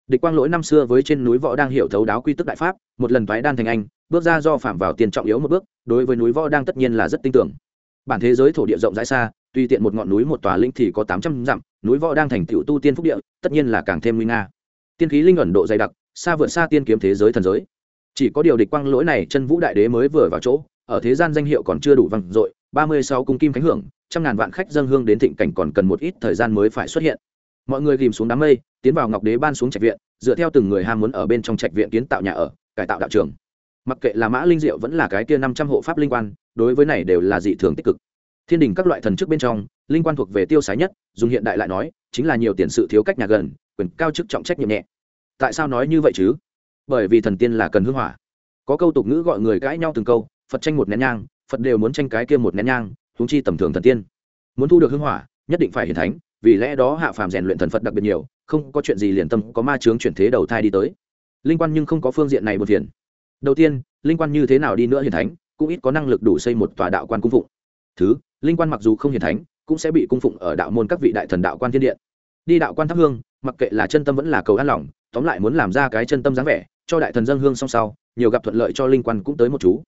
Speaker 1: Địch quang lỗi năm xưa với trên núi võ đang hiểu thấu đáo quy tức đại pháp, một lần thoái đan thành anh, bước ra do phạm vào tiền trọng yếu một bước, đối với núi võ đang tất nhiên là rất tin tưởng. Bản thế giới thổ địa rộng rãi xa, tuy tiện một ngọn núi một tòa linh thì có tám trăm dặm, núi võ đang thành tựu tu tiên phúc địa, tất nhiên là càng thêm nguy nga. Tiên khí linh ẩn độ dày đặc, xa vượt xa tiên kiếm thế giới thần giới. Chỉ có điều địch quang lỗi này chân vũ đại đế mới vừa vào chỗ, ở thế gian danh hiệu còn chưa đủ vang dội, ba mươi sáu cung kim khánh hưởng trăm ngàn vạn khách dân hương đến thịnh cảnh còn cần một ít thời gian mới phải xuất hiện. Mọi người ghìm xuống đám mây, tiến vào ngọc đế ban xuống trạch viện, dựa theo từng người ham muốn ở bên trong trạch viện kiến tạo nhà ở, cải tạo đạo trường. Mặc kệ là mã linh diệu vẫn là cái kia năm trăm hộ pháp linh quan, đối với này đều là dị thường tích cực. Thiên đình các loại thần chức bên trong, linh quan thuộc về tiêu sái nhất, dùng hiện đại lại nói, chính là nhiều tiền sự thiếu cách nhà gần, quyền cao chức trọng trách nhiệm nhẹ. Tại sao nói như vậy chứ? Bởi vì thần tiên là cần hương hỏa. Có câu tục ngữ gọi người cãi nhau từng câu, phật tranh một nén nhang, phật đều muốn tranh cái kia một nén nhang huống chi tầm thường thần tiên. Muốn thu được hương hỏa, nhất định phải hiển thánh, vì lẽ đó hạ phàm rèn luyện thần phật đặc biệt nhiều, không có chuyện gì liền tâm có ma chướng chuyển thế đầu thai đi tới. Linh quan nhưng không có phương diện này một phiền. Đầu tiên, linh quan như thế nào đi nữa hiển thánh, cũng ít có năng lực đủ xây một tòa đạo quan cung phụng. Thứ, linh quan mặc dù không hiển thánh, cũng sẽ bị cung phụng ở đạo môn các vị đại thần đạo quan thiên điện đi đạo quan thắp hương, mặc kệ là chân tâm vẫn là cầu an lòng, tóm lại muốn làm ra cái chân tâm dáng vẻ, cho đại thần dân hương song sau, nhiều gặp thuận lợi cho linh quan cũng tới một chú.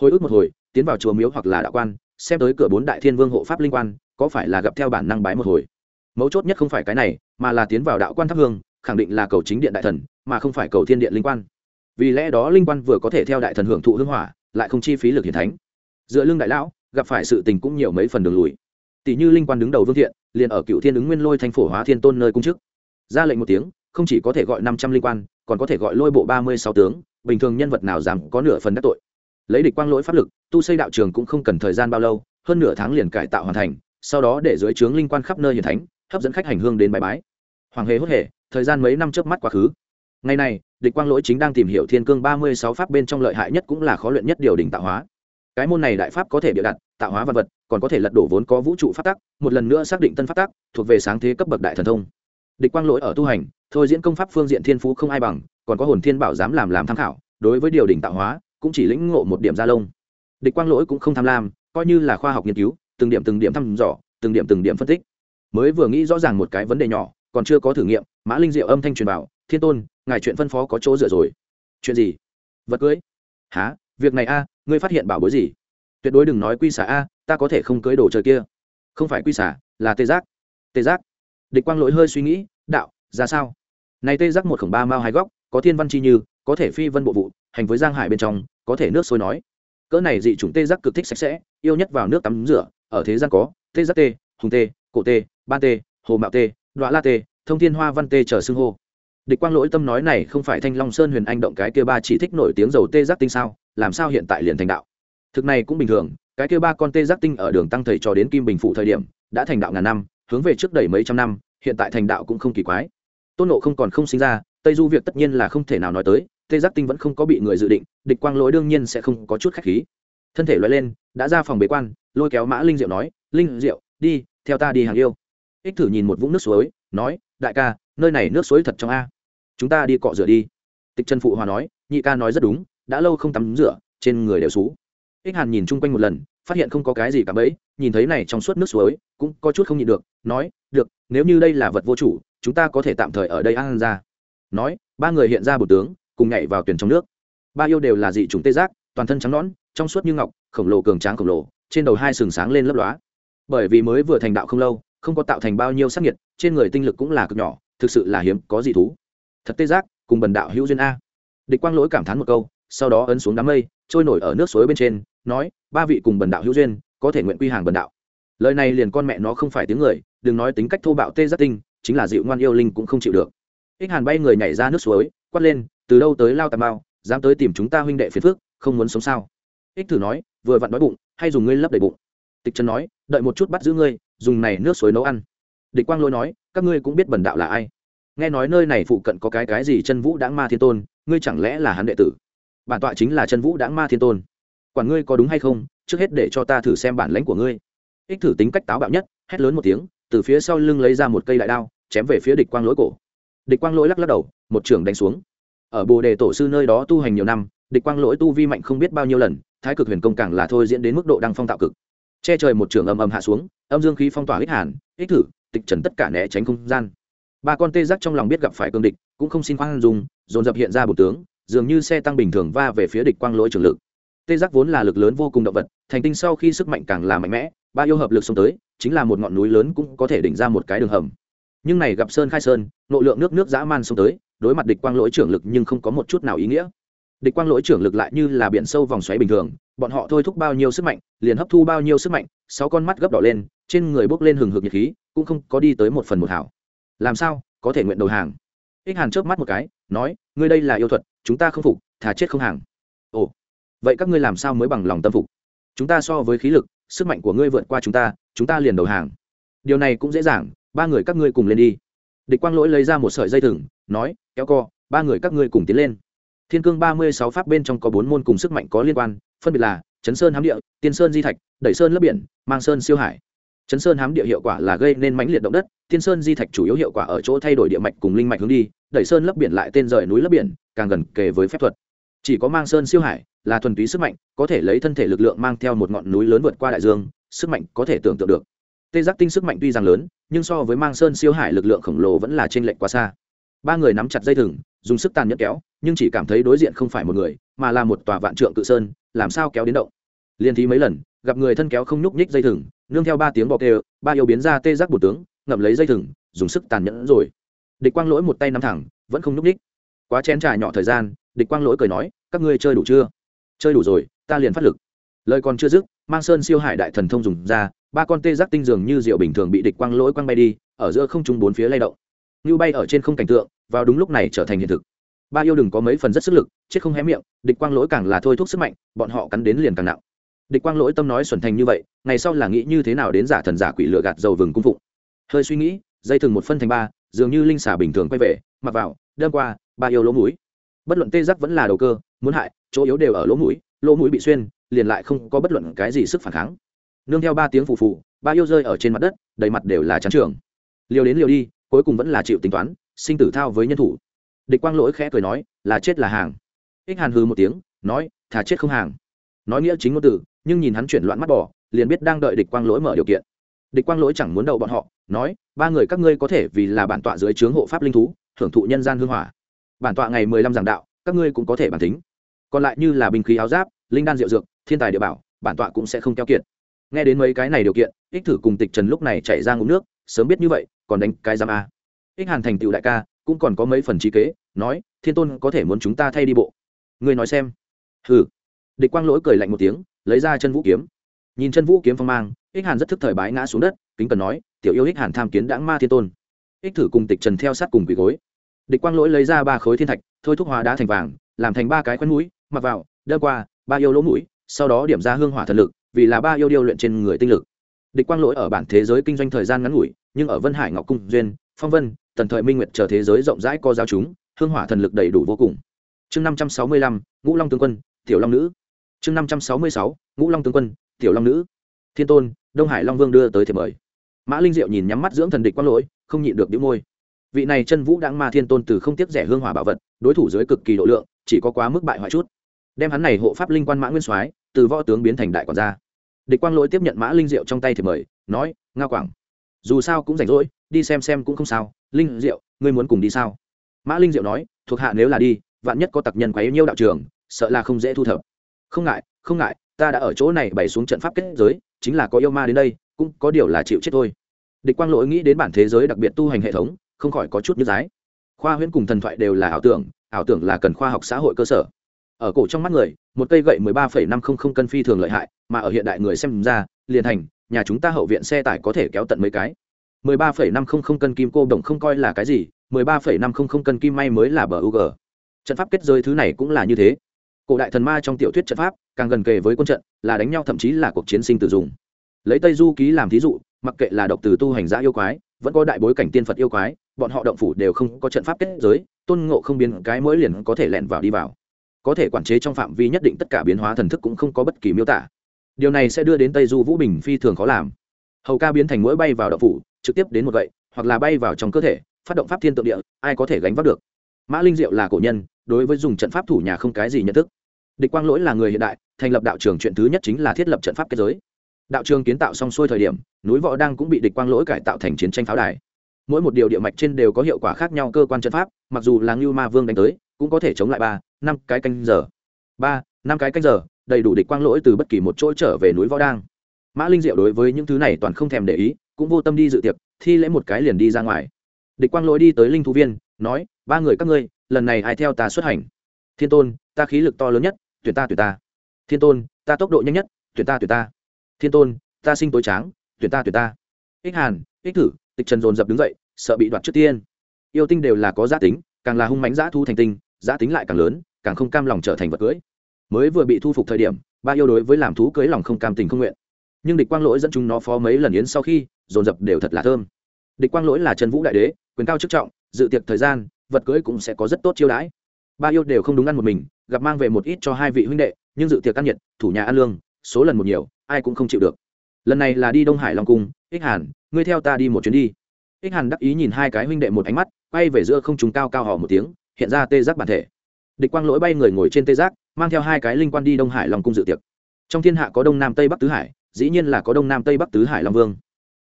Speaker 1: Hồi ức một hồi, tiến vào chùa miếu hoặc là đạo quan xem tới cửa bốn đại thiên vương hộ pháp linh quan, có phải là gặp theo bản năng bái một hồi? Mấu chốt nhất không phải cái này, mà là tiến vào đạo quan thắp hương, khẳng định là cầu chính điện đại thần, mà không phải cầu thiên điện linh quan. Vì lẽ đó linh quan vừa có thể theo đại thần hưởng thụ hương hỏa, lại không chi phí lực hiển thánh. Dựa lưng đại lão, gặp phải sự tình cũng nhiều mấy phần đường lùi. Tỷ như linh quan đứng đầu vương thiện, liền ở cựu thiên ứng nguyên lôi thành phổ hóa thiên tôn nơi cung chức. Ra lệnh một tiếng, không chỉ có thể gọi năm trăm linh quan, còn có thể gọi lôi bộ ba mươi sáu tướng, bình thường nhân vật nào dám có nửa phần đắc tội lấy địch quang lỗi pháp lực, tu xây đạo trường cũng không cần thời gian bao lâu, hơn nửa tháng liền cải tạo hoàn thành, sau đó để dưới trướng linh quan khắp nơi hiền thánh, hấp dẫn khách hành hương đến bài bái. Hoàng hề hốt hề, thời gian mấy năm trước mắt quá khứ. Ngày này, địch quang lỗi chính đang tìm hiểu thiên cương ba mươi sáu pháp bên trong lợi hại nhất cũng là khó luyện nhất điều đỉnh tạo hóa. Cái môn này đại pháp có thể bịa đặt, tạo hóa vật vật, còn có thể lật đổ vốn có vũ trụ phát tắc, một lần nữa xác định tân phát tắc, thuộc về sáng thế cấp bậc đại thần thông. Địch quang lỗi ở tu hành, thôi diễn công pháp phương diện thiên phú không ai bằng, còn có hồn thiên bảo dám làm làm tham khảo, đối với điều đỉnh tạo hóa cũng chỉ lĩnh ngộ một điểm gia lông. Địch quang lỗi cũng không tham lam, coi như là khoa học nghiên cứu, từng điểm từng điểm thăm dò, từng điểm từng điểm phân tích. Mới vừa nghĩ rõ ràng một cái vấn đề nhỏ, còn chưa có thử nghiệm, mã linh diệu âm thanh truyền bảo, thiên tôn, ngài chuyện phân phó có chỗ dựa rồi. Chuyện gì? Vật cưới. Há việc này a, ngươi phát hiện bảo bối gì? Tuyệt đối đừng nói quy xả a, ta có thể không cưới đồ chơi kia. Không phải quy xả, là tê giác. Tê giác? Địch quang lỗi hơi suy nghĩ, đạo, ra sao? Này tê giác một khổng ba mao hai góc, có thiên văn chi như có thể phi vân bộ vụ, hành với giang hải bên trong, có thể nước sôi nói. Cỡ này dị chủng tê giác cực thích sạch sẽ, yêu nhất vào nước tắm rửa, ở thế gian có, tê giác tê, hùng tê, cổ tê ban tê, hồ mạo tê đoạ la tê, thông thiên hoa văn tê chờ xưng hô. Địch quang lỗi tâm nói này không phải thanh long sơn huyền anh động cái kia ba chỉ thích nổi tiếng dầu tê giác tinh sao, làm sao hiện tại liền thành đạo? Thực này cũng bình thường, cái kia ba con tê giác tinh ở đường tăng thầy cho đến kim bình phụ thời điểm, đã thành đạo ngàn năm, hướng về trước đầy mấy trăm năm, hiện tại thành đạo cũng không kỳ quái. Tôn nộ không còn không sinh ra, tây du việc tất nhiên là không thể nào nói tới tê giác tinh vẫn không có bị người dự định, địch quang lỗi đương nhiên sẽ không có chút khách khí. Thân thể loay lên, đã ra phòng bế quan, lôi kéo mã linh diệu nói, linh diệu, đi, theo ta đi hàng yêu. Ích thử nhìn một vũng nước suối, nói, đại ca, nơi này nước suối thật trong a. Chúng ta đi cọ rửa đi. Tịch trần phụ hòa nói, nhị ca nói rất đúng, đã lâu không tắm rửa, trên người đều xú. Ích hàn nhìn chung quanh một lần, phát hiện không có cái gì cả bẫy, nhìn thấy này trong suốt nước suối, cũng có chút không nhịn được, nói, được, nếu như đây là vật vô chủ, chúng ta có thể tạm thời ở đây ăn ra. Nói, ba người hiện ra bột tướng cùng nhảy vào tuyển trong nước. Ba yêu đều là dị t tê giác, toàn thân trắng nõn, trong suốt như ngọc, khổng lồ cường tráng khổng lồ, trên đầu hai sừng sáng lên lấp lóa. Bởi vì mới vừa thành đạo không lâu, không có tạo thành bao nhiêu sắc nhiệt trên người tinh lực cũng là cực nhỏ, thực sự là hiếm, có dị thú. Thật tê giác, cùng bần đạo hữu duyên a. Địch quang lỗi cảm thán một câu, sau đó ấn xuống đám mây, trôi nổi ở nước suối bên trên, nói, ba vị cùng bần đạo hữu duyên, có thể nguyện quy hàng bần đạo. Lời này liền con mẹ nó không phải tiếng người, đừng nói tính cách thô bạo tê giác tinh, chính là dịu ngoan yêu linh cũng không chịu được. Ích hàn bay người nhảy ra nước suối, quát lên từ đâu tới lao tà mao, dám tới tìm chúng ta huynh đệ phiền phước không muốn sống sao? Ích thử nói, vừa vặn đói bụng, hay dùng ngươi lấp đầy bụng? Tịch trần nói, đợi một chút bắt giữ ngươi, dùng này nước suối nấu ăn. Địch quang lôi nói, các ngươi cũng biết bần đạo là ai. Nghe nói nơi này phụ cận có cái cái gì chân vũ đáng ma thiên tôn, ngươi chẳng lẽ là hắn đệ tử? Bản tọa chính là chân vũ đáng ma thiên tôn. Quản ngươi có đúng hay không, trước hết để cho ta thử xem bản lãnh của ngươi. Ích thử tính cách táo bạo nhất, hét lớn một tiếng, từ phía sau lưng lấy ra một cây đại đao, chém về phía địch quang lỗi cổ. Địch quang lỗi lắc lắc đầu, một trưởng đánh xuống ở bồ đề tổ sư nơi đó tu hành nhiều năm, địch quang lỗi tu vi mạnh không biết bao nhiêu lần, thái cực huyền công càng là thôi diễn đến mức độ đăng phong tạo cực. Che trời một trường âm âm hạ xuống, âm dương khí phong tỏa hít hàn, hít thử, tịch trần tất cả né tránh không gian. Ba con tê giác trong lòng biết gặp phải cương địch, cũng không xin khoan dùng dồn dập hiện ra bổ tướng, dường như xe tăng bình thường va về phía địch quang lỗi trường lực. Tê giác vốn là lực lớn vô cùng động vật, thành tinh sau khi sức mạnh càng là mạnh mẽ, ba yêu hợp lực xông tới, chính là một ngọn núi lớn cũng có thể đỉnh ra một cái đường hầm. Nhưng này gặp sơn khai sơn, nộ lượng nước nước dã man xông tới đối mặt địch quang lỗi trưởng lực nhưng không có một chút nào ý nghĩa. Địch quang lỗi trưởng lực lại như là biển sâu vòng xoáy bình thường, bọn họ thôi thúc bao nhiêu sức mạnh, liền hấp thu bao nhiêu sức mạnh, sáu con mắt gấp đỏ lên, trên người bốc lên hừng hực nhiệt khí, cũng không có đi tới một phần một hảo. Làm sao, có thể nguyện đầu hàng? Ích hàn chớp mắt một cái, nói, ngươi đây là yêu thuật, chúng ta không phục, thà chết không hàng. Ồ, vậy các ngươi làm sao mới bằng lòng tâm phục? Chúng ta so với khí lực, sức mạnh của ngươi vượt qua chúng ta chúng ta liền đầu hàng. Điều này cũng dễ dàng, ba người các ngươi cùng lên đi địch quang lỗi lấy ra một sợi dây thừng, nói, kéo co, ba người các ngươi cùng tiến lên. Thiên cương ba mươi sáu pháp bên trong có bốn môn cùng sức mạnh có liên quan, phân biệt là chấn sơn hám địa, tiên sơn di thạch, đẩy sơn lấp biển, mang sơn siêu hải. Chấn sơn hám địa hiệu quả là gây nên mãnh liệt động đất, tiên sơn di thạch chủ yếu hiệu quả ở chỗ thay đổi địa mạch cùng linh mạch hướng đi, đẩy sơn lấp biển lại tên rời núi lấp biển, càng gần kề với phép thuật. Chỉ có mang sơn siêu hải là thuần túy sức mạnh, có thể lấy thân thể lực lượng mang theo một ngọn núi lớn vượt qua đại dương, sức mạnh có thể tưởng tượng được tê giác tinh sức mạnh tuy rằng lớn nhưng so với mang sơn siêu hải lực lượng khổng lồ vẫn là t r ê n lệch quá xa. Ba người nắm chặt dây thừng dùng sức tàn nhẫn kéo nhưng chỉ cảm thấy đối diện không phải một người mà là một tòa vạn trượng cự sơn làm sao kéo đến động. Liên thi mấy lần gặp người thân kéo không nhúc nhích dây thừng nương theo ba tiếng bọc tê, ba yêu biến ra tê giác bột tướng ngậm lấy dây thừng dùng sức tàn nhẫn rồi. Địch quang lỗi một tay nắm thẳng vẫn không nhúc nhích. Quá chén trà nhỏ thời gian địch quang lỗi cười nói các ngươi chơi đủ chưa? Chơi đủ rồi ta liền phát lực. Lời còn chưa dứt mang sơn siêu hải đại thần thông dùng ra ba con tê giác tinh dường như rượu bình thường bị địch quang lỗi quăng bay đi, ở giữa không trung bốn phía lay động. Như bay ở trên không cảnh tượng, vào đúng lúc này trở thành hiện thực. Ba yêu đừng có mấy phần rất sức lực, chết không hé miệng, địch quang lỗi càng là thôi thúc sức mạnh, bọn họ cắn đến liền càng nặng. Địch quang lỗi tâm nói xuẩn thành như vậy, ngày sau là nghĩ như thế nào đến giả thần giả quỷ lựa gạt dầu vừng cung phụng. Hơi suy nghĩ, dây thừng một phân thành ba, dường như linh xả bình thường quay về, mặc vào, đâm qua, ba yêu lỗ mũi. Bất luận tê giác vẫn là đầu cơ, muốn hại, chỗ yếu đều ở lỗ mũi lỗ mũi bị xuyên, liền lại không có bất luận cái gì sức phản kháng nương theo ba tiếng phù phù, ba yêu rơi ở trên mặt đất, đầy mặt đều là trắng trường. Liều đến liều đi, cuối cùng vẫn là chịu tính toán, sinh tử thao với nhân thủ. Địch quang lỗi khẽ cười nói, là chết là hàng. Ích hàn hư một tiếng, nói, thà chết không hàng. Nói nghĩa chính ngôn từ, nhưng nhìn hắn chuyển loạn mắt bỏ, liền biết đang đợi địch quang lỗi mở điều kiện. Địch quang lỗi chẳng muốn đậu bọn họ, nói, ba người các ngươi có thể vì là bản tọa dưới trướng hộ pháp linh thú, thưởng thụ nhân gian hương hỏa. Bản tọa ngày mười lăm giảng đạo, các ngươi cũng có thể bản tính. Còn lại như là binh khí áo giáp, linh đan diệu dược, thiên tài địa bảo, bản tọa cũng sẽ không keo kiệt nghe đến mấy cái này điều kiện, ích thử cùng tịch trần lúc này chạy ra ngụm nước, sớm biết như vậy, còn đánh cái giam a. Ích hàn thành tựu đại ca, cũng còn có mấy phần trí kế, nói, thiên tôn có thể muốn chúng ta thay đi bộ. Ngươi nói xem. Hừ. Địch quang lỗi cười lạnh một tiếng, lấy ra chân vũ kiếm. Nhìn chân vũ kiếm phong mang, ích hàn rất thức thời bái ngã xuống đất, kính cần nói, tiểu yêu ích hàn tham kiến đãng ma thiên tôn. Ích thử cùng tịch trần theo sát cùng quỳ gối. Địch quang lỗi lấy ra ba khối thiên thạch, thôi thúc hóa đá thành vàng, làm thành ba cái khoen mũi, mặc vào, đơ qua, ba yêu lỗ mũi, sau đó điểm ra hương hỏa thần lực vì là ba yêu điêu luyện trên người tinh lực. Địch quang lỗi ở bản thế giới kinh doanh thời gian ngắn ngủi, nhưng ở vân hải ngọc cung, duyên, phong vân, tần thời minh nguyệt chờ thế giới rộng rãi co giáo chúng, hương hỏa thần lực đầy đủ vô cùng. Chương năm trăm sáu mươi lăm, ngũ long tướng quân, tiểu long nữ. Chương năm trăm sáu mươi sáu, ngũ long tướng quân, tiểu long nữ. Thiên tôn, đông hải long vương đưa tới thiệp mời. Mã linh diệu nhìn nhắm mắt dưỡng thần địch quang lỗi, không nhịn được đĩu môi. Vị này chân vũ đáng ma thiên tôn từ không tiếc rẻ hương hỏa bảo vật, đối thủ dưới cực kỳ độ lượng, chỉ có quá mức bại hoại chút. Đem hắn này hộ pháp linh quan mã nguyên soái từ võ tướng biến thành đại quản gia. Địch quang lỗi tiếp nhận mã linh diệu trong tay thì mời, nói, nga quảng, dù sao cũng rảnh rỗi, đi xem xem cũng không sao. Linh diệu, ngươi muốn cùng đi sao? Mã linh diệu nói, thuộc hạ nếu là đi, vạn nhất có tặc nhân quấy nhiêu đạo trường, sợ là không dễ thu thập. Không ngại không ngại, ta đã ở chỗ này bày xuống trận pháp kết giới, chính là có yêu ma đến đây, cũng có điều là chịu chết thôi. Địch quang lỗi nghĩ đến bản thế giới đặc biệt tu hành hệ thống, không khỏi có chút như giái khoa huyễn cùng thần thoại đều là ảo tưởng ảo tưởng là cần khoa học xã hội cơ sở ở cổ trong mắt người một cây gậy 13,500 cân phi thường lợi hại mà ở hiện đại người xem ra liền thành nhà chúng ta hậu viện xe tải có thể kéo tận mấy cái. 13,500 cân kim cô đồng không coi là cái gì 13,500 cân kim may mới là bờ UG trận pháp kết giới thứ này cũng là như thế. Cổ đại thần ma trong tiểu thuyết trận pháp càng gần kề với quân trận là đánh nhau thậm chí là cuộc chiến sinh tử dùng. Lấy tây du ký làm thí dụ mặc kệ là độc từ tu hành giả yêu quái vẫn có đại bối cảnh tiên phật yêu quái bọn họ động phủ đều không có trận pháp kết giới tôn ngộ không biến cái mỗi liền có thể lẻn vào đi vào có thể quản chế trong phạm vi nhất định tất cả biến hóa thần thức cũng không có bất kỳ miêu tả. Điều này sẽ đưa đến tây du vũ bình phi thường khó làm. Hầu ca biến thành mũi bay vào động phủ, trực tiếp đến một gậy, hoặc là bay vào trong cơ thể, phát động pháp thiên tượng địa, ai có thể gánh vác được? Mã linh diệu là cổ nhân, đối với dùng trận pháp thủ nhà không cái gì nhận thức. Địch quang lỗi là người hiện đại, thành lập đạo trường chuyện thứ nhất chính là thiết lập trận pháp kết giới. Đạo trường kiến tạo xong xuôi thời điểm, núi võ đang cũng bị địch quang lỗi cải tạo thành chiến tranh pháo đài. Mỗi một điều địa mạch trên đều có hiệu quả khác nhau cơ quan trận pháp, mặc dù là ngưu ma vương đánh tới, cũng có thể chống lại ba năm cái canh giờ. Ba, năm cái canh giờ, đầy đủ địch quang lỗi từ bất kỳ một chỗ trở về núi võ đang. Mã linh diệu đối với những thứ này toàn không thèm để ý, cũng vô tâm đi dự tiệc, thi lễ một cái liền đi ra ngoài. Địch quang lỗi đi tới linh thú viên, nói, ba người các ngươi, lần này ai theo ta xuất hành? Thiên tôn, ta khí lực to lớn nhất, tuyển ta tuyển ta. Thiên tôn, ta tốc độ nhanh nhất, tuyển ta tuyển ta. Thiên tôn, ta sinh tối tráng, tuyển ta tuyển ta. Ích hàn, ích thử, tịch trần dồn dập đứng dậy, sợ bị đoạt trước tiên. Yêu tinh đều là có giá tính, càng là hung mánh giá thu thành tinh, giá tính lại càng lớn càng không cam lòng trở thành vật cưới. Mới vừa bị thu phục thời điểm, ba yêu đối với làm thú cưới lòng không cam tình không nguyện. Nhưng địch quang lỗi dẫn chúng nó phó mấy lần yến sau khi, dồn dập đều thật là thơm. Địch quang lỗi là trần vũ đại đế, quyền cao chức trọng, dự tiệc thời gian, vật cưới cũng sẽ có rất tốt chiêu đãi. Ba yêu đều không đúng ăn một mình, gặp mang về một ít cho hai vị huynh đệ, nhưng dự tiệc ăn nhiệt, thủ nhà ăn lương, số lần một nhiều, ai cũng không chịu được. Lần này là đi đông hải long cung, ích hàn, ngươi theo ta đi một chuyến đi. Ích hàn đắc ý nhìn hai cái huynh đệ một ánh mắt, quay về giữa không trung cao cao hò một tiếng, hiện ra tê giác bản thể địch quang lỗi bay người ngồi trên tê giác, mang theo hai cái linh quan đi đông hải long cung dự tiệc. Trong thiên hạ có đông nam tây bắc tứ hải, dĩ nhiên là có đông nam tây bắc tứ hải long vương.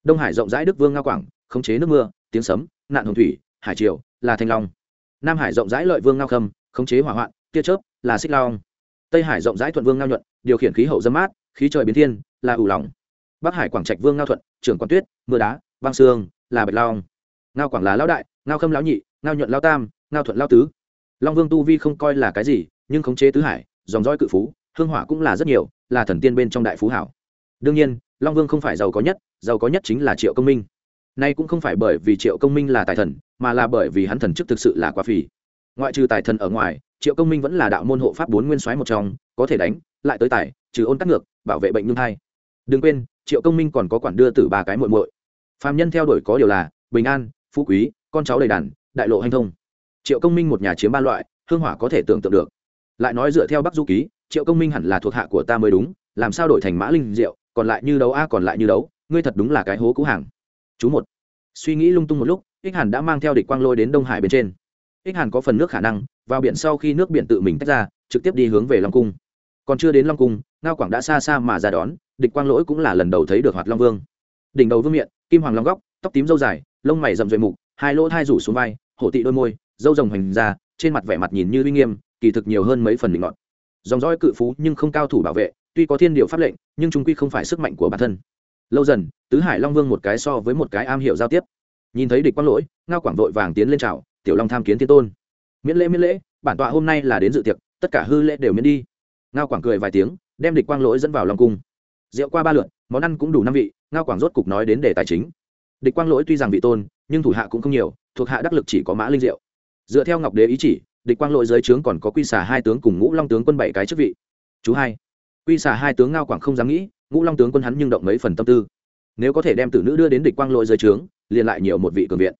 Speaker 1: Đông hải rộng rãi đức vương nga quảng, khống chế nước mưa, tiếng sấm, nạn hồng thủy, hải triều, là thanh long. Nam hải rộng rãi lợi vương ngao khâm, khống chế hỏa hoạn, tia chớp, là xích Long. tây hải rộng rãi thuận vương ngao nhuận, điều khiển khí hậu dâm mát, khí trời biến thiên, là ủ lòng. Bắc hải quảng trạch vương ngao thuận, trưởng quan tuyết, mưa đá băng sương, là bạch long. Ngao quảng là lão đại, ngao khâm lão nhị, ngao nhuận lao tam, ngao thuận lao tứ long vương tu vi không coi là cái gì, nhưng khống chế tứ hải, dòng dõi cự phú, hương hỏa cũng là rất nhiều, là thần tiên bên trong đại phú hảo. Đương nhiên, long vương không phải giàu có nhất, giàu có nhất chính là triệu công minh. Nay cũng không phải bởi vì triệu công minh là tài thần, mà là bởi vì hắn thần chức thực sự là quá phì. Ngoại trừ tài thần ở ngoài, triệu công minh vẫn là đạo môn hộ pháp bốn nguyên soái một trong, có thể đánh, lại tới tài, trừ ôn tắc ngược, bảo vệ bệnh nhung thai. Đừng quên, triệu công minh còn có quản đưa từ ba cái muội muội. Phàm nhân theo đuổi có điều là bình an, phú quý, con cháu đầy đàn, đại lộ hành thông triệu công minh một nhà chiếm ba loại, hương hỏa có thể tưởng tượng được. Lại nói dựa theo bắc du ký, triệu công minh hẳn là thuộc hạ của ta mới đúng, làm sao đổi thành mã linh diệu, còn lại như đấu a còn lại như đấu, ngươi thật đúng là cái hố cũ hàng. Chú một. Suy nghĩ lung tung một lúc, ích hàn đã mang theo địch quang lôi đến đông hải bên trên. Ích hàn có phần nước khả năng, vào biển sau khi nước biển tự mình tách ra, trực tiếp đi hướng về long cung. Còn chưa đến long cung, ngao quảng đã xa xa mà ra đón, địch quang lỗi cũng là lần đầu thấy được hoạt long vương. Đỉnh đầu vương miện, kim hoàng long góc, tóc tím dâu dài, lông mày rậm rời mục, hai lỗ thai rủ xuống vai, hổ tị đôi môi dâu rồng hoành ra, trên mặt vẻ mặt nhìn như uy nghiêm, kỳ thực nhiều hơn mấy phần định ngọn dòng dõi cự phú nhưng không cao thủ bảo vệ, tuy có thiên điệu pháp lệnh, nhưng chúng quy không phải sức mạnh của bản thân. Lâu dần, tứ hải long vương một cái so với một cái am hiểu giao tiếp. Nhìn thấy địch quang lỗi, ngao quảng vội vàng tiến lên trào tiểu long tham kiến thiên tôn. Miễn lễ miễn lễ, bản tọa hôm nay là đến dự tiệc, tất cả hư lễ đều miễn đi. Ngao quảng cười vài tiếng, đem địch quang lỗi dẫn vào long cung. Rượu qua ba lượt, món ăn cũng đủ năm vị, ngao quảng rốt cục nói đến đề tài chính. Địch quang lỗi tuy rằng vị tôn, nhưng thủ hạ cũng không nhiều, thuộc hạ đắc lực chỉ có mã linh diệu dựa theo ngọc đế ý chỉ, địch quang lỗi dưới trướng còn có quy xả hai tướng cùng ngũ long tướng quân bảy cái chức vị. Chú hai, quy xả hai tướng ngao quảng không dám nghĩ, ngũ long tướng quân hắn nhưng động mấy phần tâm tư. Nếu có thể đem tử nữ đưa đến địch quang lỗi dưới trướng, liền lại nhiều một vị cường viện.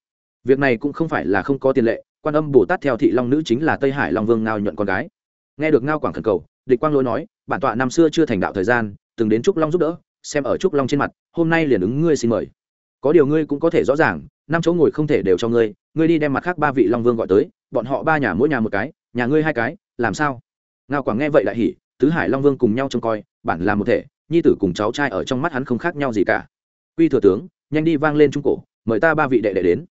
Speaker 1: Việc này cũng không phải là không có tiền lệ, quan âm bồ tát theo thị long nữ chính là tây hải long vương ngao nhuận con gái. Nghe được ngao quảng khẩn cầu, địch quang lỗi nói, bản tọa năm xưa chưa thành đạo thời gian, từng đến trúc long giúp đỡ, xem ở trúc long trên mặt, hôm nay liền ứng ngươi xin mời. Có điều ngươi cũng có thể rõ ràng năm chỗ ngồi không thể đều cho ngươi ngươi đi đem mặt khác ba vị long vương gọi tới bọn họ ba nhà mỗi nhà một cái nhà ngươi hai cái làm sao? Ngao quảng nghe vậy lại hỉ tứ hải long vương cùng nhau trông coi bản là một thể nhi tử cùng cháu trai ở trong mắt hắn không khác nhau gì cả. Quy thừa tướng nhanh đi vang lên trung cổ mời ta ba vị đệ đệ đến.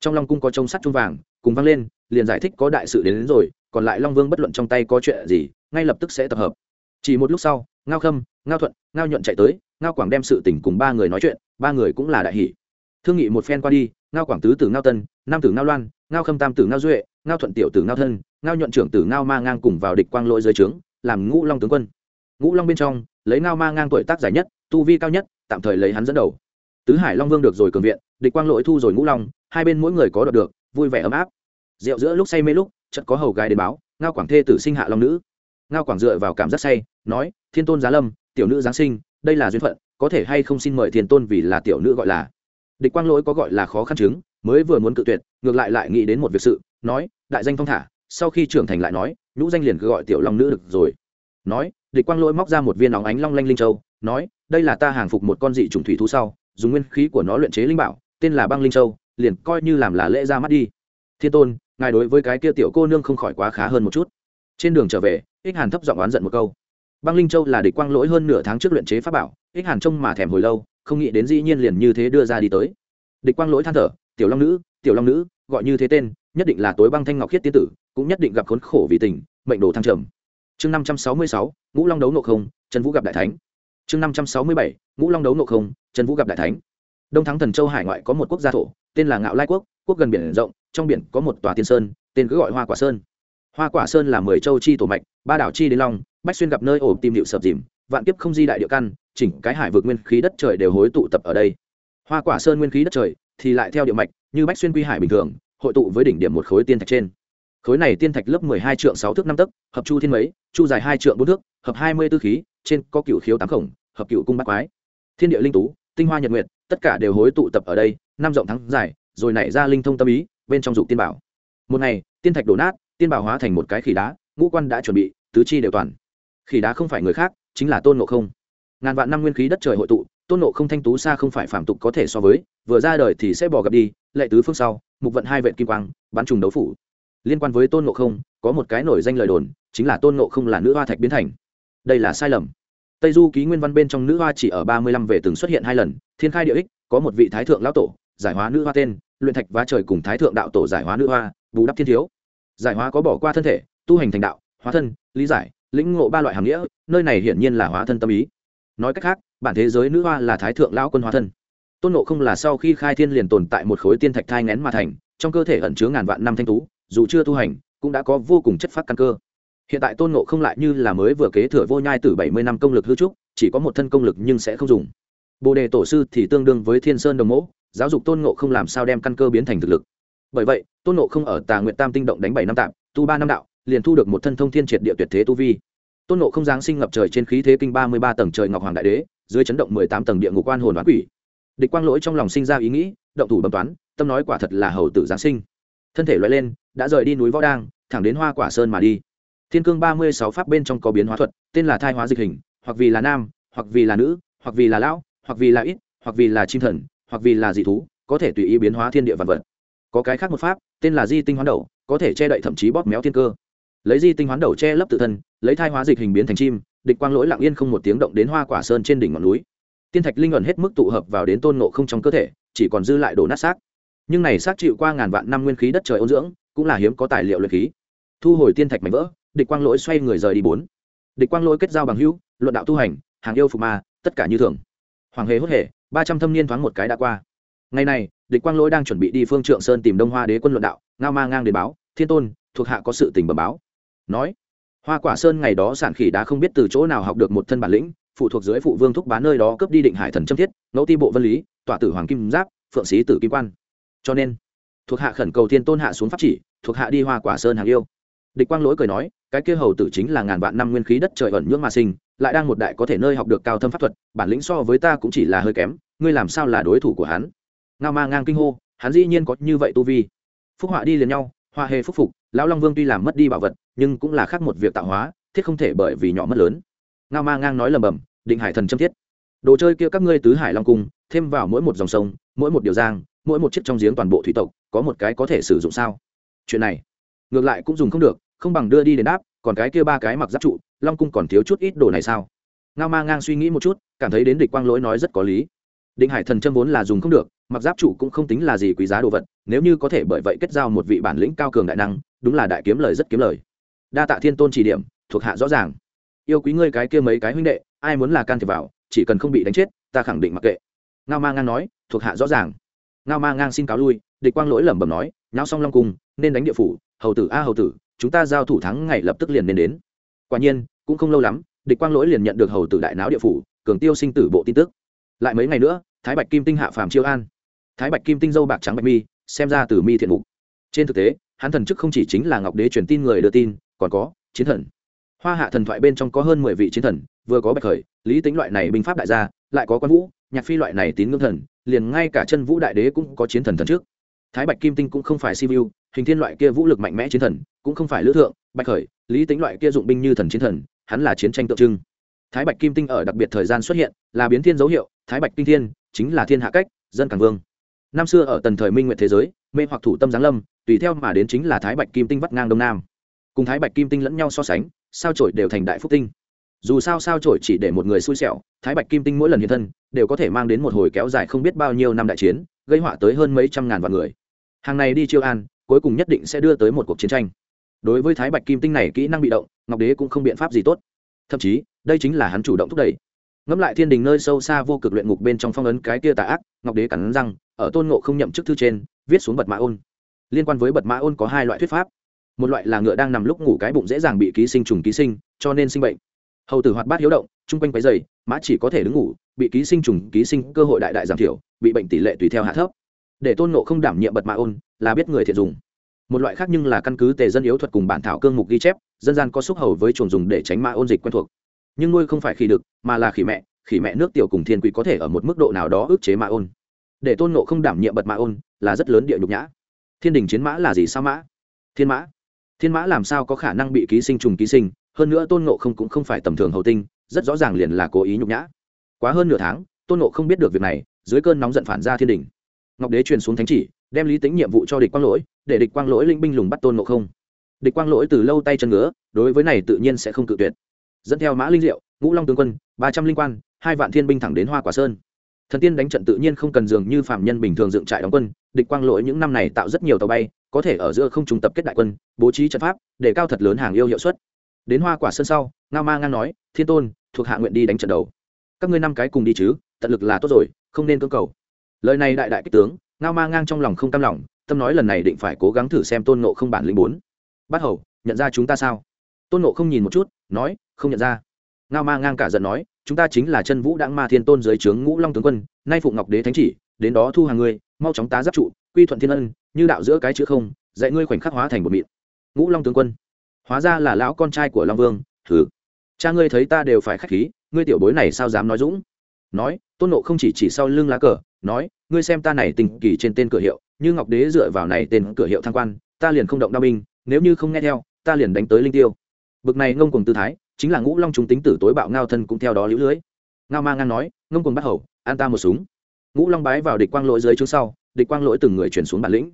Speaker 1: Trong long cung có trông sắt trung vàng cùng vang lên liền giải thích có đại sự đến, đến rồi còn lại long vương bất luận trong tay có chuyện gì ngay lập tức sẽ tập hợp. Chỉ một lúc sau ngao khâm ngao thuận ngao nhuận chạy tới ngao quảng đem sự tình cùng ba người nói chuyện ba người cũng là đại hỷ thương nghị một phen qua đi ngao quảng tứ tử ngao tân, nam tử ngao loan, ngao khâm tam tử ngao duệ, ngao thuận tiểu tử ngao thân, ngao nhuận trưởng tử ngao ma ngang cùng vào địch quang lỗi dưới trướng, làm ngũ long tướng quân. Ngũ long bên trong, lấy ngao ma ngang tuổi tác giải nhất, tu vi cao nhất, tạm thời lấy hắn dẫn đầu. Tứ hải long vương được rồi cường viện, địch quang lỗi thu rồi ngũ long, hai bên mỗi người có đọc được, vui vẻ ấm áp. Rượu giữa lúc say mê lúc, chợt có hầu gái đến báo, ngao quảng thê tử sinh hạ long nữ. Ngao quảng dựa vào cảm giác say, nói, thiên tôn giá lâm, tiểu nữ giáng sinh, đây là duyên phận, có thể hay không xin mời thiên tôn vì là tiểu nữ gọi là địch quang lỗi có gọi là khó khăn chứng, mới vừa muốn cự tuyệt, ngược lại lại nghĩ đến một việc sự, nói, đại danh phong thả. Sau khi trưởng thành lại nói, nhũ danh liền cứ gọi tiểu long nữ được rồi. Nói, địch quang lỗi móc ra một viên óng ánh long lanh linh châu, nói, đây là ta hàng phục một con dị trùng thủy thú sau, dùng nguyên khí của nó luyện chế linh bảo, tên là băng linh châu, liền coi như làm là lễ ra mắt đi. Thiên tôn, ngài đối với cái kia tiểu cô nương không khỏi quá khá hơn một chút. Trên đường trở về, ích hàn thấp giọng oán giận một câu. Băng linh châu là địch quang lỗi hơn nửa tháng trước luyện chế pháp bảo, ích hàn trông mà thèm hồi lâu không nghĩ đến dĩ nhiên liền như thế đưa ra đi tới. Địch quang lỗi than thở, tiểu long nữ, tiểu long nữ, gọi như thế tên, nhất định là tối băng thanh ngọc khiết tiên tử, cũng nhất định gặp khốn khổ vì tình, mệnh đồ thăng trầm. Chương năm trăm sáu mươi sáu, ngũ long đấu nộ không, trần vũ gặp đại thánh. Chương năm trăm sáu mươi bảy, ngũ long đấu nộ không, trần vũ gặp đại thánh. Đông thắng thần châu hải ngoại có một quốc gia thổ, tên là ngạo lai quốc quốc gần biển rộng, trong biển có một tòa tiên sơn, tên cứ gọi hoa quả sơn. Hoa quả sơn là mười châu chi tổ mạch, ba đảo chi đến long bách xuyên gặp nơi ổ tìm điệu sập dìm, vạn kiếp không di đại địa căn, chỉnh cái hải vực nguyên khí đất trời đều hối tụ tập ở đây. Hoa quả sơn nguyên khí đất trời thì lại theo địa mạch, như bách xuyên quy hải bình thường, hội tụ với đỉnh điểm một khối tiên thạch trên. Khối này tiên thạch lớp mười hai trượng sáu thước năm tấc, hợp chu thiên mấy, chu dài hai trượng bốn thước, hợp hai mươi tư khí, trên có cựu khiếu tám khổng, hợp cựu cung bát quái. Thiên địa linh tú, tinh hoa nhật nguyệt, tất cả đều hối tụ tập ở đây, năm rộng thắng dài, rồi nảy ra linh thông tâm ý, bên trong dục tiên bảo. Một ngày, tiên thạch đổ nát, tiên bảo hóa thành một cái khỉ đá, ngũ quan đã chuẩn bị, tứ chi đều toàn khỉ đá không phải người khác, chính là tôn ngộ không. Ngàn vạn năm nguyên khí đất trời hội tụ, tôn ngộ không thanh tú xa không phải phạm tục có thể so với, vừa ra đời thì sẽ bỏ gặp đi, lệ tứ phương sau, mục vận hai vệ kim quang, bắn trùng đấu phủ. Liên quan với tôn ngộ không, có một cái nổi danh lời đồn, chính là tôn ngộ không là nữ hoa thạch biến thành. Đây là sai lầm. Tây du ký nguyên văn bên trong nữ hoa chỉ ở ba mươi lăm về từng xuất hiện hai lần, thiên khai địa ích, có một vị thái thượng lão tổ, giải hóa nữ hoa tên, luyện thạch và trời cùng thái thượng đạo tổ giải hóa nữ hoa, bù đắp thiên thiếu. Giải hóa có bỏ qua thân thể, tu hành thành đạo, hóa thân, lý giải lĩnh ngộ ba loại hàm nghĩa, nơi này hiển nhiên là hóa thân tâm ý. Nói cách khác, bản thế giới nữ hoa là thái thượng lão quân hóa thân. Tôn nộ không là sau khi khai thiên liền tồn tại một khối tiên thạch thai ngén mà thành, trong cơ thể ẩn chứa ngàn vạn năm thanh tú, dù chưa tu hành, cũng đã có vô cùng chất phát căn cơ. Hiện tại tôn nộ không lại như là mới vừa kế thừa vô nhai từ bảy mươi năm công lực hư trúc, chỉ có một thân công lực nhưng sẽ không dùng. Bồ đề tổ sư thì tương đương với thiên sơn đồng mẫu giáo dục tôn nộ không làm sao đem căn cơ biến thành thực lực. Bởi vậy, tôn nộ không ở tà nguyện tam tinh động đánh bảy năm tạm, tu ba năm đạo liền thu được một thân thông thiên triệt địa tuyệt thế tu vi. Tôn nộ không giáng sinh ngập trời trên khí thế kinh ba mươi ba tầng trời ngọc hoàng đại đế, dưới chấn động mười tám tầng địa ngục quan hồn đoán quỷ. Địch quang lỗi trong lòng sinh ra ý nghĩ, động thủ bấm toán, tâm nói quả thật là hầu tử giáng sinh. Thân thể loại lên, đã rời đi núi võ đang, thẳng đến hoa quả sơn mà đi. Thiên cương ba mươi sáu pháp bên trong có biến hóa thuật, tên là thai hóa dịch hình, hoặc vì là nam, hoặc vì là nữ, hoặc vì là lão, hoặc vì là ít, hoặc vì là chim thần, hoặc vì là dị thú, có thể tùy ý biến hóa thiên địa vật vật. Có cái khác một pháp, tên là di tinh hoán đầu, có thể che đậy thậm chí bóp méo thiên cơ lấy di tinh hoán đầu che lấp tự thân, lấy thai hóa dịch hình biến thành chim, địch quang lỗi lặng yên không một tiếng động đến hoa quả sơn trên đỉnh ngọn núi. Tiên thạch linh ẩn hết mức tụ hợp vào đến tôn nộ không trong cơ thể, chỉ còn dư lại đổ nát xác. Nhưng này xác chịu qua ngàn vạn năm nguyên khí đất trời ôn dưỡng, cũng là hiếm có tài liệu luyện khí. Thu hồi tiên thạch mảnh vỡ, địch quang lỗi xoay người rời đi bốn. Địch quang lỗi kết giao bằng hữu, luận đạo tu hành, hàng yêu phục ma, tất cả như thường. Hoàng hề hốt hề, ba trăm thâm niên thoáng một cái đã qua. Ngày này, địch quang lỗi đang chuẩn bị đi phương trượng sơn tìm đông hoa đế quân luận đạo, ngao ma ngang đến báo, thiên tôn, thuộc hạ có sự tình bẩm báo nói, hoa quả sơn ngày đó sản khỉ đã không biết từ chỗ nào học được một thân bản lĩnh, phụ thuộc dưới phụ vương thúc bá nơi đó cướp đi định hải thần châm thiết, ngẫu ti bộ vân lý, tọa tử hoàng kim giáp, phượng sĩ tử kim quan. Cho nên, thuộc hạ khẩn cầu thiên tôn hạ xuống pháp chỉ, thuộc hạ đi hoa quả sơn hàng yêu. Địch quang lỗi cười nói, cái kia hầu tử chính là ngàn vạn năm nguyên khí đất trời ẩn nhưỡng mà sinh, lại đang một đại có thể nơi học được cao thâm pháp thuật, bản lĩnh so với ta cũng chỉ là hơi kém, ngươi làm sao là đối thủ của hắn? Ngao ma ngang kinh hô, hắn dĩ nhiên có như vậy tu vi. Phúc họa đi liền nhau hoa hề phúc phục, lão long vương tuy làm mất đi bảo vật nhưng cũng là khác một việc tạo hóa, thiết không thể bởi vì nhỏ mất lớn. Ngao ma ngang nói lầm bầm, định hải thần châm thiết. Đồ chơi kia các ngươi tứ hải long cung, thêm vào mỗi một dòng sông, mỗi một điều giang, mỗi một chiếc trong giếng toàn bộ thủy tộc, có một cái có thể sử dụng sao? Chuyện này, ngược lại cũng dùng không được, không bằng đưa đi đến đáp, còn cái kia ba cái mặc giáp trụ, long cung còn thiếu chút ít đồ này sao? Ngao ma ngang suy nghĩ một chút, cảm thấy đến địch quang lỗi nói rất có lý. Định hải thần châm vốn là dùng không được, mặc giáp trụ cũng không tính là gì quý giá đồ vật, nếu như có thể bởi vậy kết giao một vị bản lĩnh cao cường đại năng, đúng là đại kiếm lời rất kiếm lời đa tạ thiên tôn chỉ điểm, thuộc hạ rõ ràng. Yêu quý ngươi cái kia mấy cái huynh đệ, ai muốn là can thiệp vào, chỉ cần không bị đánh chết, ta khẳng định mặc kệ. Ngao ma ngang nói, thuộc hạ rõ ràng. Ngao ma ngang xin cáo lui, địch quang lỗi lẩm bẩm nói, nháo xong long cung, nên đánh địa phủ, hầu tử a à hầu tử, chúng ta giao thủ thắng ngày lập tức liền nên đến. Quả nhiên, cũng không lâu lắm, địch quang lỗi liền nhận được hầu tử đại não địa phủ, cường tiêu sinh tử bộ tin tức. Lại mấy ngày nữa, thái bạch kim tinh hạ phàm chiêu an. Thái bạch kim tinh dâu bạc trắng bạch mi, xem ra từ mi thiện mục. Trên thực tế, hắn thần chức không chỉ chính là ngọc đế truyền tin người đưa tin còn có, chiến thần. Hoa hạ thần thoại bên trong có hơn mười vị chiến thần, vừa có bạch khởi, lý tính loại này binh pháp đại gia, lại có quan vũ, nhạc phi loại này tín ngưỡng thần, liền ngay cả chân vũ đại đế cũng có chiến thần thần trước. Thái bạch kim tinh cũng không phải siêu hình thiên loại kia vũ lực mạnh mẽ chiến thần, cũng không phải lữ thượng, bạch khởi, lý tính loại kia dụng binh như thần chiến thần, hắn là chiến tranh tượng trưng. Thái bạch kim tinh ở đặc biệt thời gian xuất hiện, là biến thiên dấu hiệu, thái bạch kinh thiên, chính là thiên hạ cách, dân càng vương. Năm xưa ở tần thời minh nguyện thế giới, mê hoặc thủ tâm giáng lâm, tùy theo mà đến chính là thái bạch kim tinh vắt ngang đông nam cùng thái bạch kim tinh lẫn nhau so sánh, sao trổi đều thành đại phúc tinh. Dù sao sao trổi chỉ để một người xui xẻo, thái bạch kim tinh mỗi lần hiện thân, đều có thể mang đến một hồi kéo dài không biết bao nhiêu năm đại chiến, gây họa tới hơn mấy trăm ngàn vạn người. Hàng này đi chiêu an, cuối cùng nhất định sẽ đưa tới một cuộc chiến tranh. Đối với thái bạch kim tinh này kỹ năng bị động, ngọc đế cũng không biện pháp gì tốt. Thậm chí, đây chính là hắn chủ động thúc đẩy. Ngẫm lại thiên đình nơi sâu xa vô cực luyện ngục bên trong phong ấn cái tia tà ác, ngọc đế cắn răng, ở tôn ngộ không nhậm chức thư trên, viết xuống bật mã ôn. Liên quan với bật mã ôn có hai loại thuyết pháp một loại là ngựa đang nằm lúc ngủ cái bụng dễ dàng bị ký sinh trùng ký sinh, cho nên sinh bệnh. Hầu tử hoạt bát hiếu động, chung quanh quấy dày mã chỉ có thể đứng ngủ, bị ký sinh trùng ký sinh cơ hội đại đại giảm thiểu, bị bệnh tỷ lệ tùy theo hạ thấp. Để tôn nộ không đảm nhiệm bật mã ôn, là biết người thiện dùng. Một loại khác nhưng là căn cứ tề dân yếu thuật cùng bản thảo cương mục ghi chép, dân gian có xúc hầu với chuồng dùng để tránh mã ôn dịch quen thuộc. Nhưng nuôi không phải khỉ đực, mà là khỉ mẹ khỉ mẹ nước tiểu cùng thiên quỷ có thể ở một mức độ nào đó ức chế mã ôn. Để tôn nộ không đảm nhiệm bật mã ôn, là rất lớn địa nhục nhã. Thiên đình chiến mã là gì sao mã? Thiên mã thiên mã làm sao có khả năng bị ký sinh trùng ký sinh, hơn nữa tôn nộ không cũng không phải tầm thường hầu tinh, rất rõ ràng liền là cố ý nhục nhã. Quá hơn nửa tháng, tôn nộ không biết được việc này, dưới cơn nóng giận phản ra thiên đình. Ngọc đế truyền xuống thánh chỉ, đem lý tính nhiệm vụ cho địch quang lỗi, để địch quang lỗi linh binh lùng bắt tôn nộ không. Địch quang lỗi từ lâu tay chân ngứa, đối với này tự nhiên sẽ không cự tuyệt. Dẫn theo mã linh diệu, ngũ long tướng quân, ba trăm linh quan, hai vạn thiên binh thẳng đến hoa quả sơn thần tiên đánh trận tự nhiên không cần dường như phạm nhân bình thường dựng trại đóng quân, địch quang lỗi những năm này tạo rất nhiều tàu bay, có thể ở giữa không trùng tập kết đại quân, bố trí trận pháp, để cao thật lớn hàng yêu hiệu suất. Đến hoa quả sơn sau, ngao ma ngang nói, thiên tôn, thuộc hạ nguyện đi đánh trận đầu. Các ngươi năm cái cùng đi chứ, tận lực là tốt rồi, không nên cưỡng cầu. Lời này đại đại kích tướng, ngao ma ngang trong lòng không cam lòng, tâm nói lần này định phải cố gắng thử xem tôn nộ không bản lĩnh bốn. Bắt hầu, nhận ra chúng ta sao? Tôn nộ không nhìn một chút, nói, không nhận ra ngao ma ngang cả giận nói, chúng ta chính là chân vũ đãng ma thiên tôn dưới trướng ngũ long tướng quân, nay phụng ngọc đế thánh chỉ, đến đó thu hàng ngươi, mau chóng tá giáp trụ, quy thuận thiên ân, như đạo giữa cái chữ không, dạy ngươi khoảnh khắc hóa thành một mịn ngũ long tướng quân, hóa ra là lão con trai của long vương thử cha ngươi thấy ta đều phải khách khí, ngươi tiểu bối này sao dám nói dũng? Nói, tôn nộ không chỉ chỉ sau lưng lá cờ, nói, ngươi xem ta này tình kỳ trên tên cửa hiệu, như ngọc đế dựa vào này tên cửa hiệu thăng quan, ta liền không động đao binh, nếu như không nghe theo, ta liền đánh tới linh tiêu. Bực này ngông cùng tư thái chính là ngũ long chúng tính tử tối bạo ngao thân cũng theo đó lũ lưới. Ngao ma ngang nói, ngông cùng bắt hầu, an ta một súng. Ngũ long bái vào địch quang lỗi dưới trước sau, địch quang lỗi từng người chuyển xuống bản lĩnh.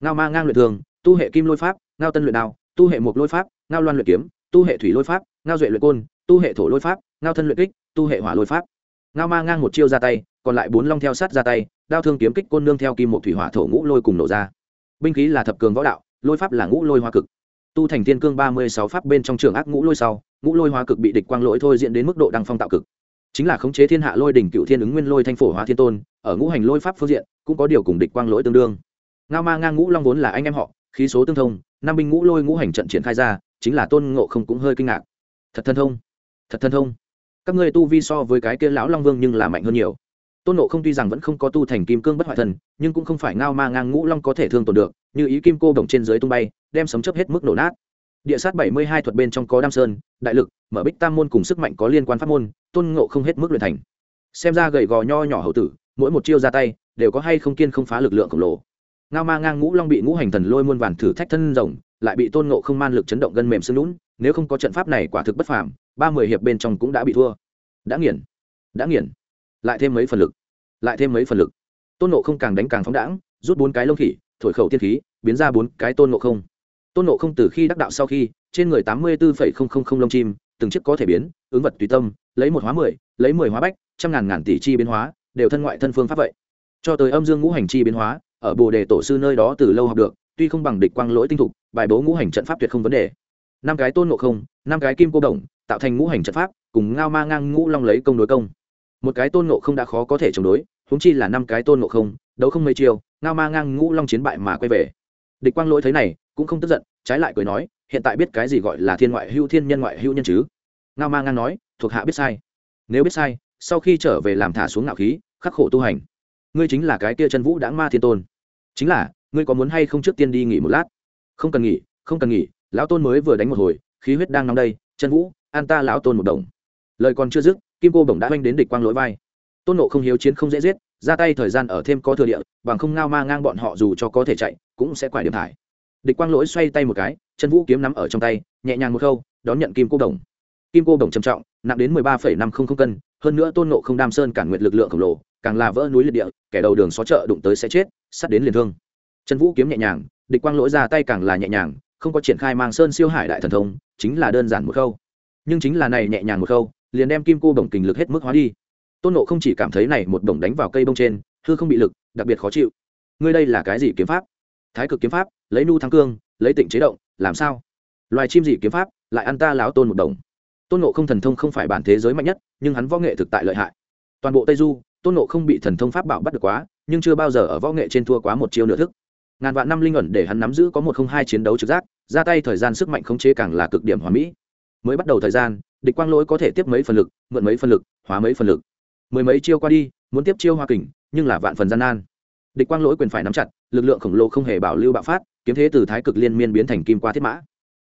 Speaker 1: Ngao ma ngang luyện thường, tu hệ kim lôi pháp, ngao tân luyện đao, tu hệ mục lôi pháp, ngao loan luyện kiếm, tu hệ thủy lôi pháp, ngao duệ luyện côn, tu hệ thổ lôi pháp, ngao thân luyện kích, tu hệ hỏa lôi pháp. Ngao ma ngang một chiêu ra tay, còn lại bốn long theo sát ra tay, đao thương kiếm kích côn nương theo kim một thủy hỏa thổ ngũ lôi cùng nổ ra. Binh khí là thập cường võ đạo, lôi pháp là ngũ lôi hoa cực tu thành thiên cương ba mươi sáu pháp bên trong trường ác ngũ lôi sau, ngũ lôi hóa cực bị địch quang lỗi thôi diễn đến mức độ đăng phong tạo cực. Chính là khống chế thiên hạ lôi đỉnh cựu thiên ứng nguyên lôi thanh phổ hóa thiên tôn, ở ngũ hành lôi pháp phương diện, cũng có điều cùng địch quang lỗi tương đương. Ngao ma ngang ngũ long vốn là anh em họ, khí số tương thông nam binh ngũ lôi ngũ hành trận triển khai ra, chính là tôn ngộ không cũng hơi kinh ngạc. Thật thân thông, thật thân thông. Các ngươi tu vi so với cái kia lão long vương nhưng là mạnh hơn nhiều tôn nộ không tuy rằng vẫn không có tu thành kim cương bất hoại thần, nhưng cũng không phải ngao ma ngang ngũ long có thể thương tổn được, như ý kim cô đồng trên dưới tung bay, đem sấm chấp hết mức nổ nát. Địa sát bảy mươi hai thuật bên trong có đam sơn, đại lực, mở bích tam môn cùng sức mạnh có liên quan pháp môn, tôn ngộ không hết mức luyện thành. Xem ra gầy gò nho nhỏ hậu tử, mỗi một chiêu ra tay, đều có hay không kiên không phá lực lượng khổng lồ. Ngao ma ngang ngũ long bị ngũ hành thần lôi muôn vàn thử thách thân rồng, lại bị tôn ngộ không man lực chấn động gân mềm xương lún, nếu không có trận pháp này quả thực bất phàm, ba mươi hiệp bên trong cũng đã bị thua. Đã nghiền. Đã nghiền lại thêm mấy phần lực, lại thêm mấy phần lực. Tôn nộ không càng đánh càng phóng đãng, rút bốn cái lông khỉ, thổi khẩu tiên khí, biến ra bốn cái tôn nộ không. Tôn nộ không từ khi đắc đạo sau khi, trên người tám mươi bốn lông chim, từng chiếc có thể biến, ứng vật tùy tâm, lấy một hóa mười, lấy mười hóa bách, trăm ngàn ngàn tỷ chi biến hóa, đều thân ngoại thân phương pháp vậy. Cho tới âm dương ngũ hành chi biến hóa, ở bồ đề tổ sư nơi đó từ lâu học được, tuy không bằng địch quang lỗi tinh thục, bài bố ngũ hành trận pháp tuyệt không vấn đề. Năm cái tôn nộ không, năm cái kim cô đồng, tạo thành ngũ hành trận pháp, cùng ngao ma ngang ngũ long lấy công đối công một cái tôn ngộ không đã khó có thể chống đối húng chi là năm cái tôn ngộ không, đấu không mấy chiêu, ngao ma ngang ngũ long chiến bại mà quay về. Địch quang lỗi thấy này, cũng không tức giận, trái lại cười nói, hiện tại biết cái gì gọi là thiên ngoại hữu thiên nhân ngoại hữu nhân chứ? Ngao ma ngang nói, thuộc hạ biết sai. Nếu biết sai, sau khi trở về làm thả xuống ngạo khí, khắc khổ tu hành. Ngươi chính là cái kia chân vũ đãng ma thiên tôn. Chính là, ngươi có muốn hay không trước tiên đi nghỉ một lát? Không cần nghỉ, không cần nghỉ, lão tôn mới vừa đánh một hồi, khí huyết đang nóng đây, chân vũ, an ta lão tôn một đồng lời còn chưa dứt, kim cô bổng đã oanh đến địch quang lỗi vai. Tôn nộ không hiếu chiến không dễ giết, ra tay thời gian ở thêm có thừa địa, bằng không ngao ma ngang bọn họ dù cho có thể chạy, cũng sẽ quải điểm thải. Địch quang lỗi xoay tay một cái, chân vũ kiếm nắm ở trong tay, nhẹ nhàng một khâu đón nhận kim cô đồng kim cô đồng trầm trọng, nặng đến mười ba phẩy năm không không cân, hơn nữa tôn nộ không đam sơn cản nguyện lực lượng khổng lồ, càng là vỡ núi liệt địa, kẻ đầu đường xó chợ đụng tới sẽ chết, sắt đến liền thương. Chân vũ kiếm nhẹ nhàng, địch quang lỗi ra tay càng là nhẹ nhàng, không có triển khai mang sơn siêu hải đại thần thông, chính là đơn giản một khâu nhưng chính là này nhẹ nhàng một khâu liền đem kim cô đồng kình lực hết mức hóa đi. Tôn nộ không chỉ cảm thấy này một đồng đánh vào cây bông trên, hư không bị lực, đặc biệt khó chịu. Ngươi đây là cái gì kiếm pháp? Thái cực kiếm pháp, lấy nu thắng cương, lấy tịnh chế động, làm sao? Loài chim gì kiếm pháp, lại ăn ta láo tôn một đồng tôn nộ không thần thông không phải bản thế giới mạnh nhất, nhưng hắn võ nghệ thực tại lợi hại. Toàn bộ tây du, tôn nộ không bị thần thông pháp bảo bắt được quá, nhưng chưa bao giờ ở võ nghệ trên thua quá một chiêu nửa thức. Ngàn vạn năm linh ẩn để hắn nắm giữ có một không hai chiến đấu trực giác, ra tay thời gian sức mạnh khống chế càng là cực điểm hòa mỹ mới bắt đầu thời gian, địch quang lỗi có thể tiếp mấy phần lực, mượn mấy phần lực, hóa mấy phần lực. Mười mấy chiêu qua đi, muốn tiếp chiêu hoa kình, nhưng là vạn phần gian nan. Địch quang lỗi quyền phải nắm chặt, lực lượng khổng lồ không hề bảo lưu bạo phát, kiếm thế từ thái cực liên miên biến thành kim qua thiết mã.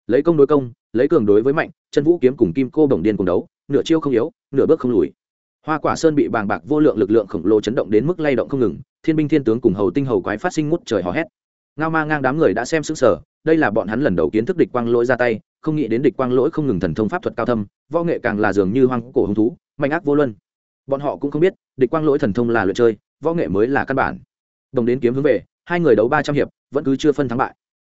Speaker 1: Lấy công đối công, lấy cường đối với mạnh, chân vũ kiếm cùng kim cô đồng điên cùng đấu, nửa chiêu không yếu, nửa bước không lùi. Hoa quả sơn bị bàng bạc vô lượng lực lượng khổng lồ chấn động đến mức lay động không ngừng, thiên binh thiên tướng cùng hầu tinh hầu quái phát sinh ngút trời hò hét. Ngao ma ngang đám người đã xem xứng sở, đây là bọn hắn lần đầu kiến thức địch quang lỗi ra tay không nghĩ đến địch quang lỗi không ngừng thần thông pháp thuật cao thâm, võ nghệ càng là dường như hoang cổ hứng thú mạnh ác vô luân. Bọn họ cũng không biết, địch quang lỗi thần thông là luyện chơi, võ nghệ mới là căn bản. Đồng đến kiếm hướng về, hai người đấu ba trăm hiệp, vẫn cứ chưa phân thắng bại.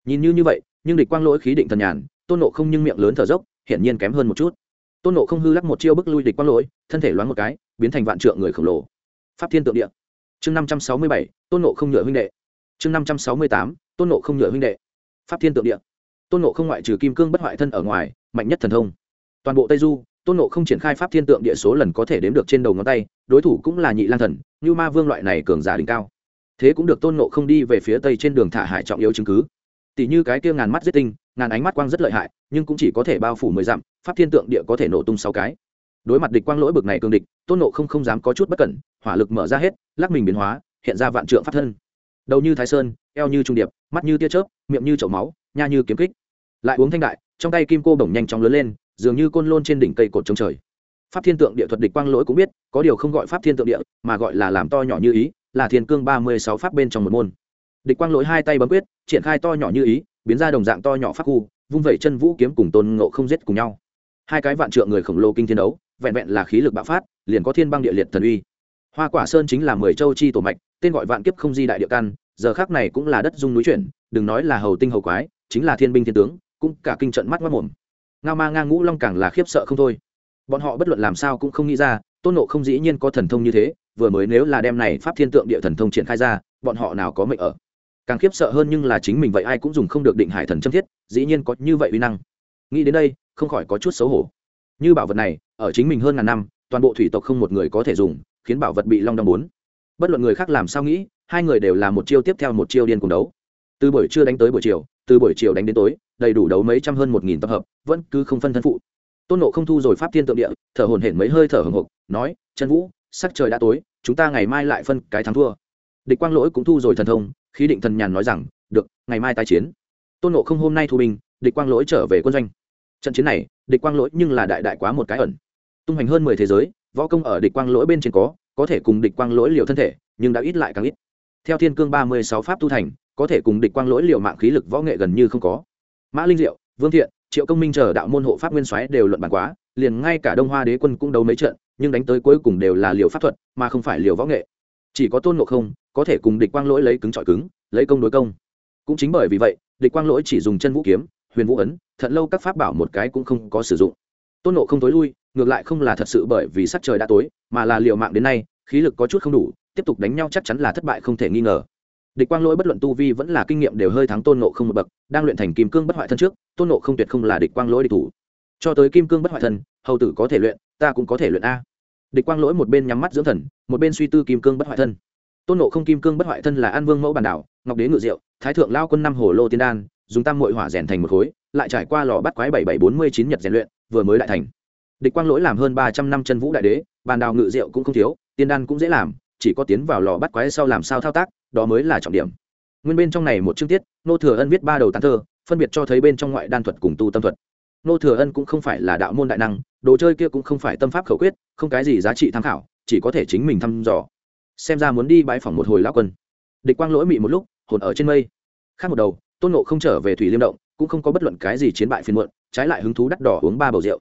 Speaker 1: Nhìn như như vậy, nhưng địch quang lỗi khí định thần nhàn, tôn nộ không nhưng miệng lớn thở dốc, hiển nhiên kém hơn một chút. Tôn nộ không hư lắc một chiêu bức lui địch quang lỗi, thân thể loáng một cái, biến thành vạn trượng người khổng lồ. Pháp thiên tượng địa. Chương năm trăm sáu mươi bảy, tôn nộ không nhựa huynh đệ. Chương năm trăm sáu mươi tám, tôn nộ không nhựa huynh đệ. Pháp thiên tượng địa tôn nộ không ngoại trừ kim cương bất hoại thân ở ngoài, mạnh nhất thần thông. Toàn bộ tây du, tôn nộ không triển khai pháp thiên tượng địa số lần có thể đếm được trên đầu ngón tay, đối thủ cũng là nhị lang thần, như ma vương loại này cường giả đỉnh cao. Thế cũng được tôn nộ không đi về phía tây trên đường thả hải trọng yếu chứng cứ. Tỷ như cái kia ngàn mắt giết tinh, ngàn ánh mắt quang rất lợi hại, nhưng cũng chỉ có thể bao phủ mười dặm, pháp thiên tượng địa có thể nổ tung sáu cái. Đối mặt địch quang lỗi bực này cường địch, tôn nộ không không dám có chút bất cẩn, hỏa lực mở ra hết, lắc mình biến hóa, hiện ra vạn trượng pháp thân. Đầu như thái sơn, eo như trung điệp, mắt như tia chớp, miệng như chậu máu, nha như kiếm kích lại uống thanh đại, trong tay kim cô bổng nhanh chóng lớn lên, dường như côn lôn trên đỉnh cây cột trống trời. Pháp thiên tượng địa thuật địch quang lỗi cũng biết, có điều không gọi pháp thiên tượng địa, mà gọi là làm to nhỏ như ý, là thiên cương ba mươi sáu pháp bên trong một môn. Địch quang lỗi hai tay bấm quyết, triển khai to nhỏ như ý, biến ra đồng dạng to nhỏ pháp khu, vung vẩy chân vũ kiếm cùng tôn ngộ không giết cùng nhau. Hai cái vạn trượng người khổng lồ kinh thiên đấu, vẹn vẹn là khí lực bạo phát, liền có thiên băng địa liệt thần uy. Hoa quả sơn chính là mười châu chi tổ mạch, tên gọi vạn kiếp không di đại địa căn, giờ khác này cũng là đất dung núi chuyển, đừng nói là hầu tinh hầu quái, chính là thiên binh thiên tướng cũng cả kinh trận mắt mất mồm. Ngao ma ngang ngũ long càng là khiếp sợ không thôi. Bọn họ bất luận làm sao cũng không nghĩ ra, tôn nộ không dĩ nhiên có thần thông như thế, vừa mới nếu là đem này pháp thiên tượng địa thần thông triển khai ra, bọn họ nào có mệnh ở. Càng khiếp sợ hơn nhưng là chính mình vậy ai cũng dùng không được định hải thần châm thiết, dĩ nhiên có như vậy uy năng. Nghĩ đến đây, không khỏi có chút xấu hổ. Như bảo vật này, ở chính mình hơn ngàn năm, toàn bộ thủy tộc không một người có thể dùng, khiến bảo vật bị long đong bốn. Bất luận người khác làm sao nghĩ, hai người đều là một chiêu tiếp theo một chiêu điên cùng đấu từ buổi trưa đánh tới buổi chiều, từ buổi chiều đánh đến tối, đầy đủ đấu mấy trăm hơn một nghìn tập hợp, vẫn cứ không phân thân phụ. Tôn nộ không thu rồi pháp thiên tượng địa, thở hồn hển mấy hơi thở hồng hộc, nói trần vũ, sắc trời đã tối, chúng ta ngày mai lại phân cái thắng thua. Địch quang lỗi cũng thu rồi thần thông, khí định thần nhàn nói rằng, được, ngày mai tái chiến. Tôn nộ không hôm nay thu binh, địch quang lỗi trở về quân doanh. Trận chiến này, địch quang lỗi nhưng là đại đại quá một cái ẩn. Tung hành hơn mười thế giới, võ công ở địch quang lỗi bên trên có có thể cùng địch quang lỗi liều thân thể, nhưng đã ít lại càng ít. Theo thiên cương ba mươi sáu pháp tu thành có thể cùng địch quang lỗi liều mạng khí lực võ nghệ gần như không có. Mã linh diệu, vương thiện, triệu công minh chờ đạo môn hộ pháp nguyên soái đều luận bàn quá, liền ngay cả đông hoa đế quân cũng đấu mấy trận, nhưng đánh tới cuối cùng đều là liều pháp thuật, mà không phải liều võ nghệ. Chỉ có tôn ngộ không, có thể cùng địch quang lỗi lấy cứng trọi cứng, lấy công đối công. Cũng chính bởi vì vậy, địch quang lỗi chỉ dùng chân vũ kiếm, huyền vũ ấn thận lâu các pháp bảo một cái cũng không có sử dụng. Tôn nộ không tối lui, ngược lại không là thật sự bởi vì sắc trời đã tối, mà là liệu mạng đến nay, khí lực có chút không đủ, tiếp tục đánh nhau chắc chắn là thất bại không thể nghi ngờ địch quang lỗi bất luận tu vi vẫn là kinh nghiệm đều hơi thắng tôn nộ không một bậc, đang luyện thành kim cương bất hoại thân trước, tôn nộ không tuyệt không là địch quang lỗi địch thủ. Cho tới kim cương bất hoại thân, hầu tử có thể luyện, ta cũng có thể luyện a. Địch quang lỗi một bên nhắm mắt dưỡng thần, một bên suy tư kim cương bất hoại thân. Tôn nộ không kim cương bất hoại thân là an vương mẫu bản đảo, ngọc đế ngự diệu, thái thượng lao quân năm hồ lô tiên đan, dùng tam mội hỏa rèn thành một khối, lại trải qua lò bắt quái bảy bảy bốn mươi chín nhật rèn luyện, vừa mới đại thành. Địch quang lỗi làm hơn ba trăm năm chân vũ đại đế bàn đào ngự diệu cũng không thiếu, tiên đan cũng dễ làm chỉ có tiến vào lò bắt quái sau làm sao thao tác, đó mới là trọng điểm. Nguyên bên trong này một chương tiết, nô thừa ân viết ba đầu tán thơ, phân biệt cho thấy bên trong ngoại đan thuật cùng tu tâm thuật. Nô thừa ân cũng không phải là đạo môn đại năng, đồ chơi kia cũng không phải tâm pháp khẩu quyết, không cái gì giá trị tham khảo, chỉ có thể chính mình thăm dò. Xem ra muốn đi bãi phòng một hồi lão quân. Địch quang lỗi mị một lúc, hồn ở trên mây. Khác một đầu, tôn nộ không trở về thủy liêm động, cũng không có bất luận cái gì chiến bại phiên muộn, trái lại hứng thú đắt đỏ uống ba bầu rượu.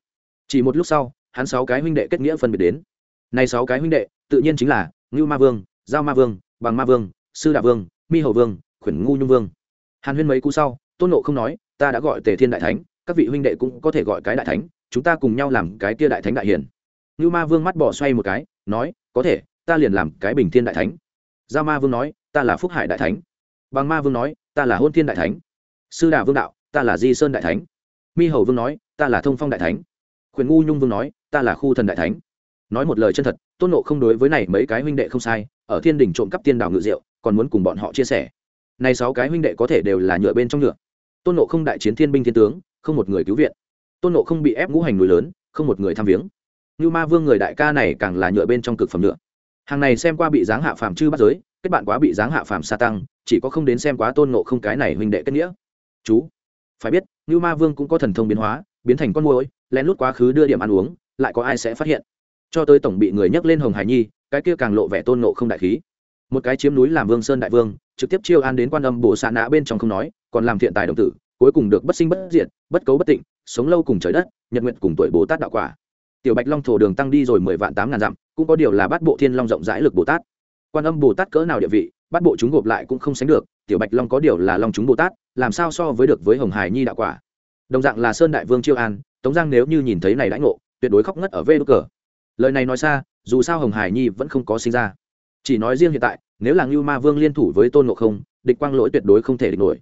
Speaker 1: Chỉ một lúc sau, hắn sáu cái huynh đệ kết nghĩa phân biệt đến. Này sáu cái huynh đệ, tự nhiên chính là ngưu ma vương, giao ma vương, bằng ma vương, sư đà vương, mi hầu vương, khuyển ngu nhung vương. Hàn huyên mấy cú sau, tôn nộ không nói, ta đã gọi tề thiên đại thánh, các vị huynh đệ cũng có thể gọi cái đại thánh, chúng ta cùng nhau làm cái kia đại thánh đại hiền. Ngưu ma vương mắt bỏ xoay một cái, nói, có thể, ta liền làm cái bình thiên đại thánh. Giao ma vương nói, ta là phúc hải đại thánh. Bằng ma vương nói, ta là hôn thiên đại thánh. Sư đà vương đạo, ta là di sơn đại thánh. Mi hầu vương nói, ta là thông phong đại thánh. Khuyển ngu nhung vương nói, ta là khu thần đại thánh nói một lời chân thật, tôn nộ không đối với này mấy cái huynh đệ không sai, ở thiên đình trộm cắp tiên đảo ngự rượu còn muốn cùng bọn họ chia sẻ. Này sáu cái huynh đệ có thể đều là nhựa bên trong nhựa. Tôn nộ không đại chiến thiên binh thiên tướng, không một người cứu viện. Tôn nộ không bị ép ngũ hành núi lớn, không một người tham viếng. Như ma vương người đại ca này càng là nhựa bên trong cực phẩm nhựa. Hàng này xem qua bị giáng hạ phàm chư bắt giới, kết bạn quá bị giáng hạ phàm sa tăng, chỉ có không đến xem quá tôn nộ không cái này huynh đệ kết nghĩa. Chú, phải biết, như ma vương cũng có thần thông biến hóa, biến thành con môi lén lút quá khứ đưa điểm ăn uống, lại có ai sẽ phát hiện? Cho tới tổng bị người nhắc lên hồng hải nhi, cái kia càng lộ vẻ tôn nộ không đại khí. Một cái chiếm núi làm vương sơn đại vương, trực tiếp chiêu an đến quan âm bổ xạ nã bên trong không nói, còn làm thiện tài đồng tử, cuối cùng được bất sinh bất diệt, bất cấu bất tịnh, sống lâu cùng trời đất, nhật nguyện cùng tuổi bồ tát đạo quả. Tiểu bạch long thổ đường tăng đi rồi mười vạn tám ngàn dặm, cũng có điều là bắt bộ thiên long rộng rãi lực bồ tát. Quan âm bồ tát cỡ nào địa vị bắt bộ chúng gộp lại cũng không sánh được, tiểu bạch long có điều là long chúng bồ tát, làm sao so với được với hồng hải nhi đạo quả. Đồng dạng là sơn đại vương chiêu an, tống giang nếu như nhìn thấy này đãi ngộ, tuyệt đối khóc ngất ở vê đ cờ lời này nói xa, dù sao hồng hải nhi vẫn không có sinh ra. Chỉ nói riêng hiện tại, nếu là ngưu ma vương liên thủ với tôn ngộ không, địch quang lỗi tuyệt đối không thể địch nổi.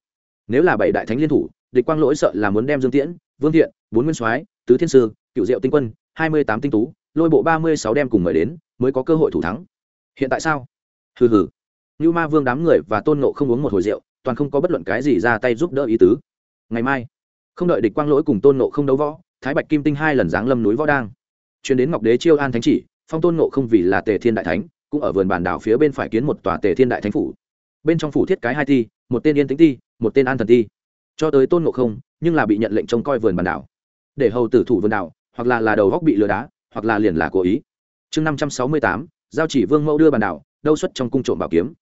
Speaker 1: Nếu là bảy đại thánh liên thủ, địch quang lỗi sợ là muốn đem dương tiễn, vương thiện, bốn nguyên soái, tứ thiên sư cựu diệu tinh quân, hai mươi tám tinh tú, lôi bộ ba mươi sáu đem cùng mời đến, mới có cơ hội thủ thắng. Hiện tại sao? Hừ hừ. Ngưu ma vương đám người và tôn ngộ không uống một hồi rượu, toàn không có bất luận cái gì ra tay giúp đỡ ý tứ. Ngày mai, không đợi địch quang lỗi cùng tôn ngộ không đấu võ, thái bạch kim tinh hai lần giáng lâm núi võ đang chuyến đến ngọc đế chiêu an thánh chỉ, phong tôn ngộ không vì là tề thiên đại thánh, cũng ở vườn bản đảo phía bên phải kiến một tòa tề thiên đại thánh phủ. Bên trong phủ thiết cái hai ti một tên yên tĩnh ti, một tên an thần ti. Cho tới tôn ngộ không, nhưng là bị nhận lệnh trông coi vườn bản đảo. Để hầu tử thủ vườn đảo, hoặc là là đầu góc bị lừa đá, hoặc là liền là cố ý. Chương năm trăm sáu mươi tám, giao chỉ vương mẫu đưa bản đảo, đâu xuất trong cung trộm bảo kiếm.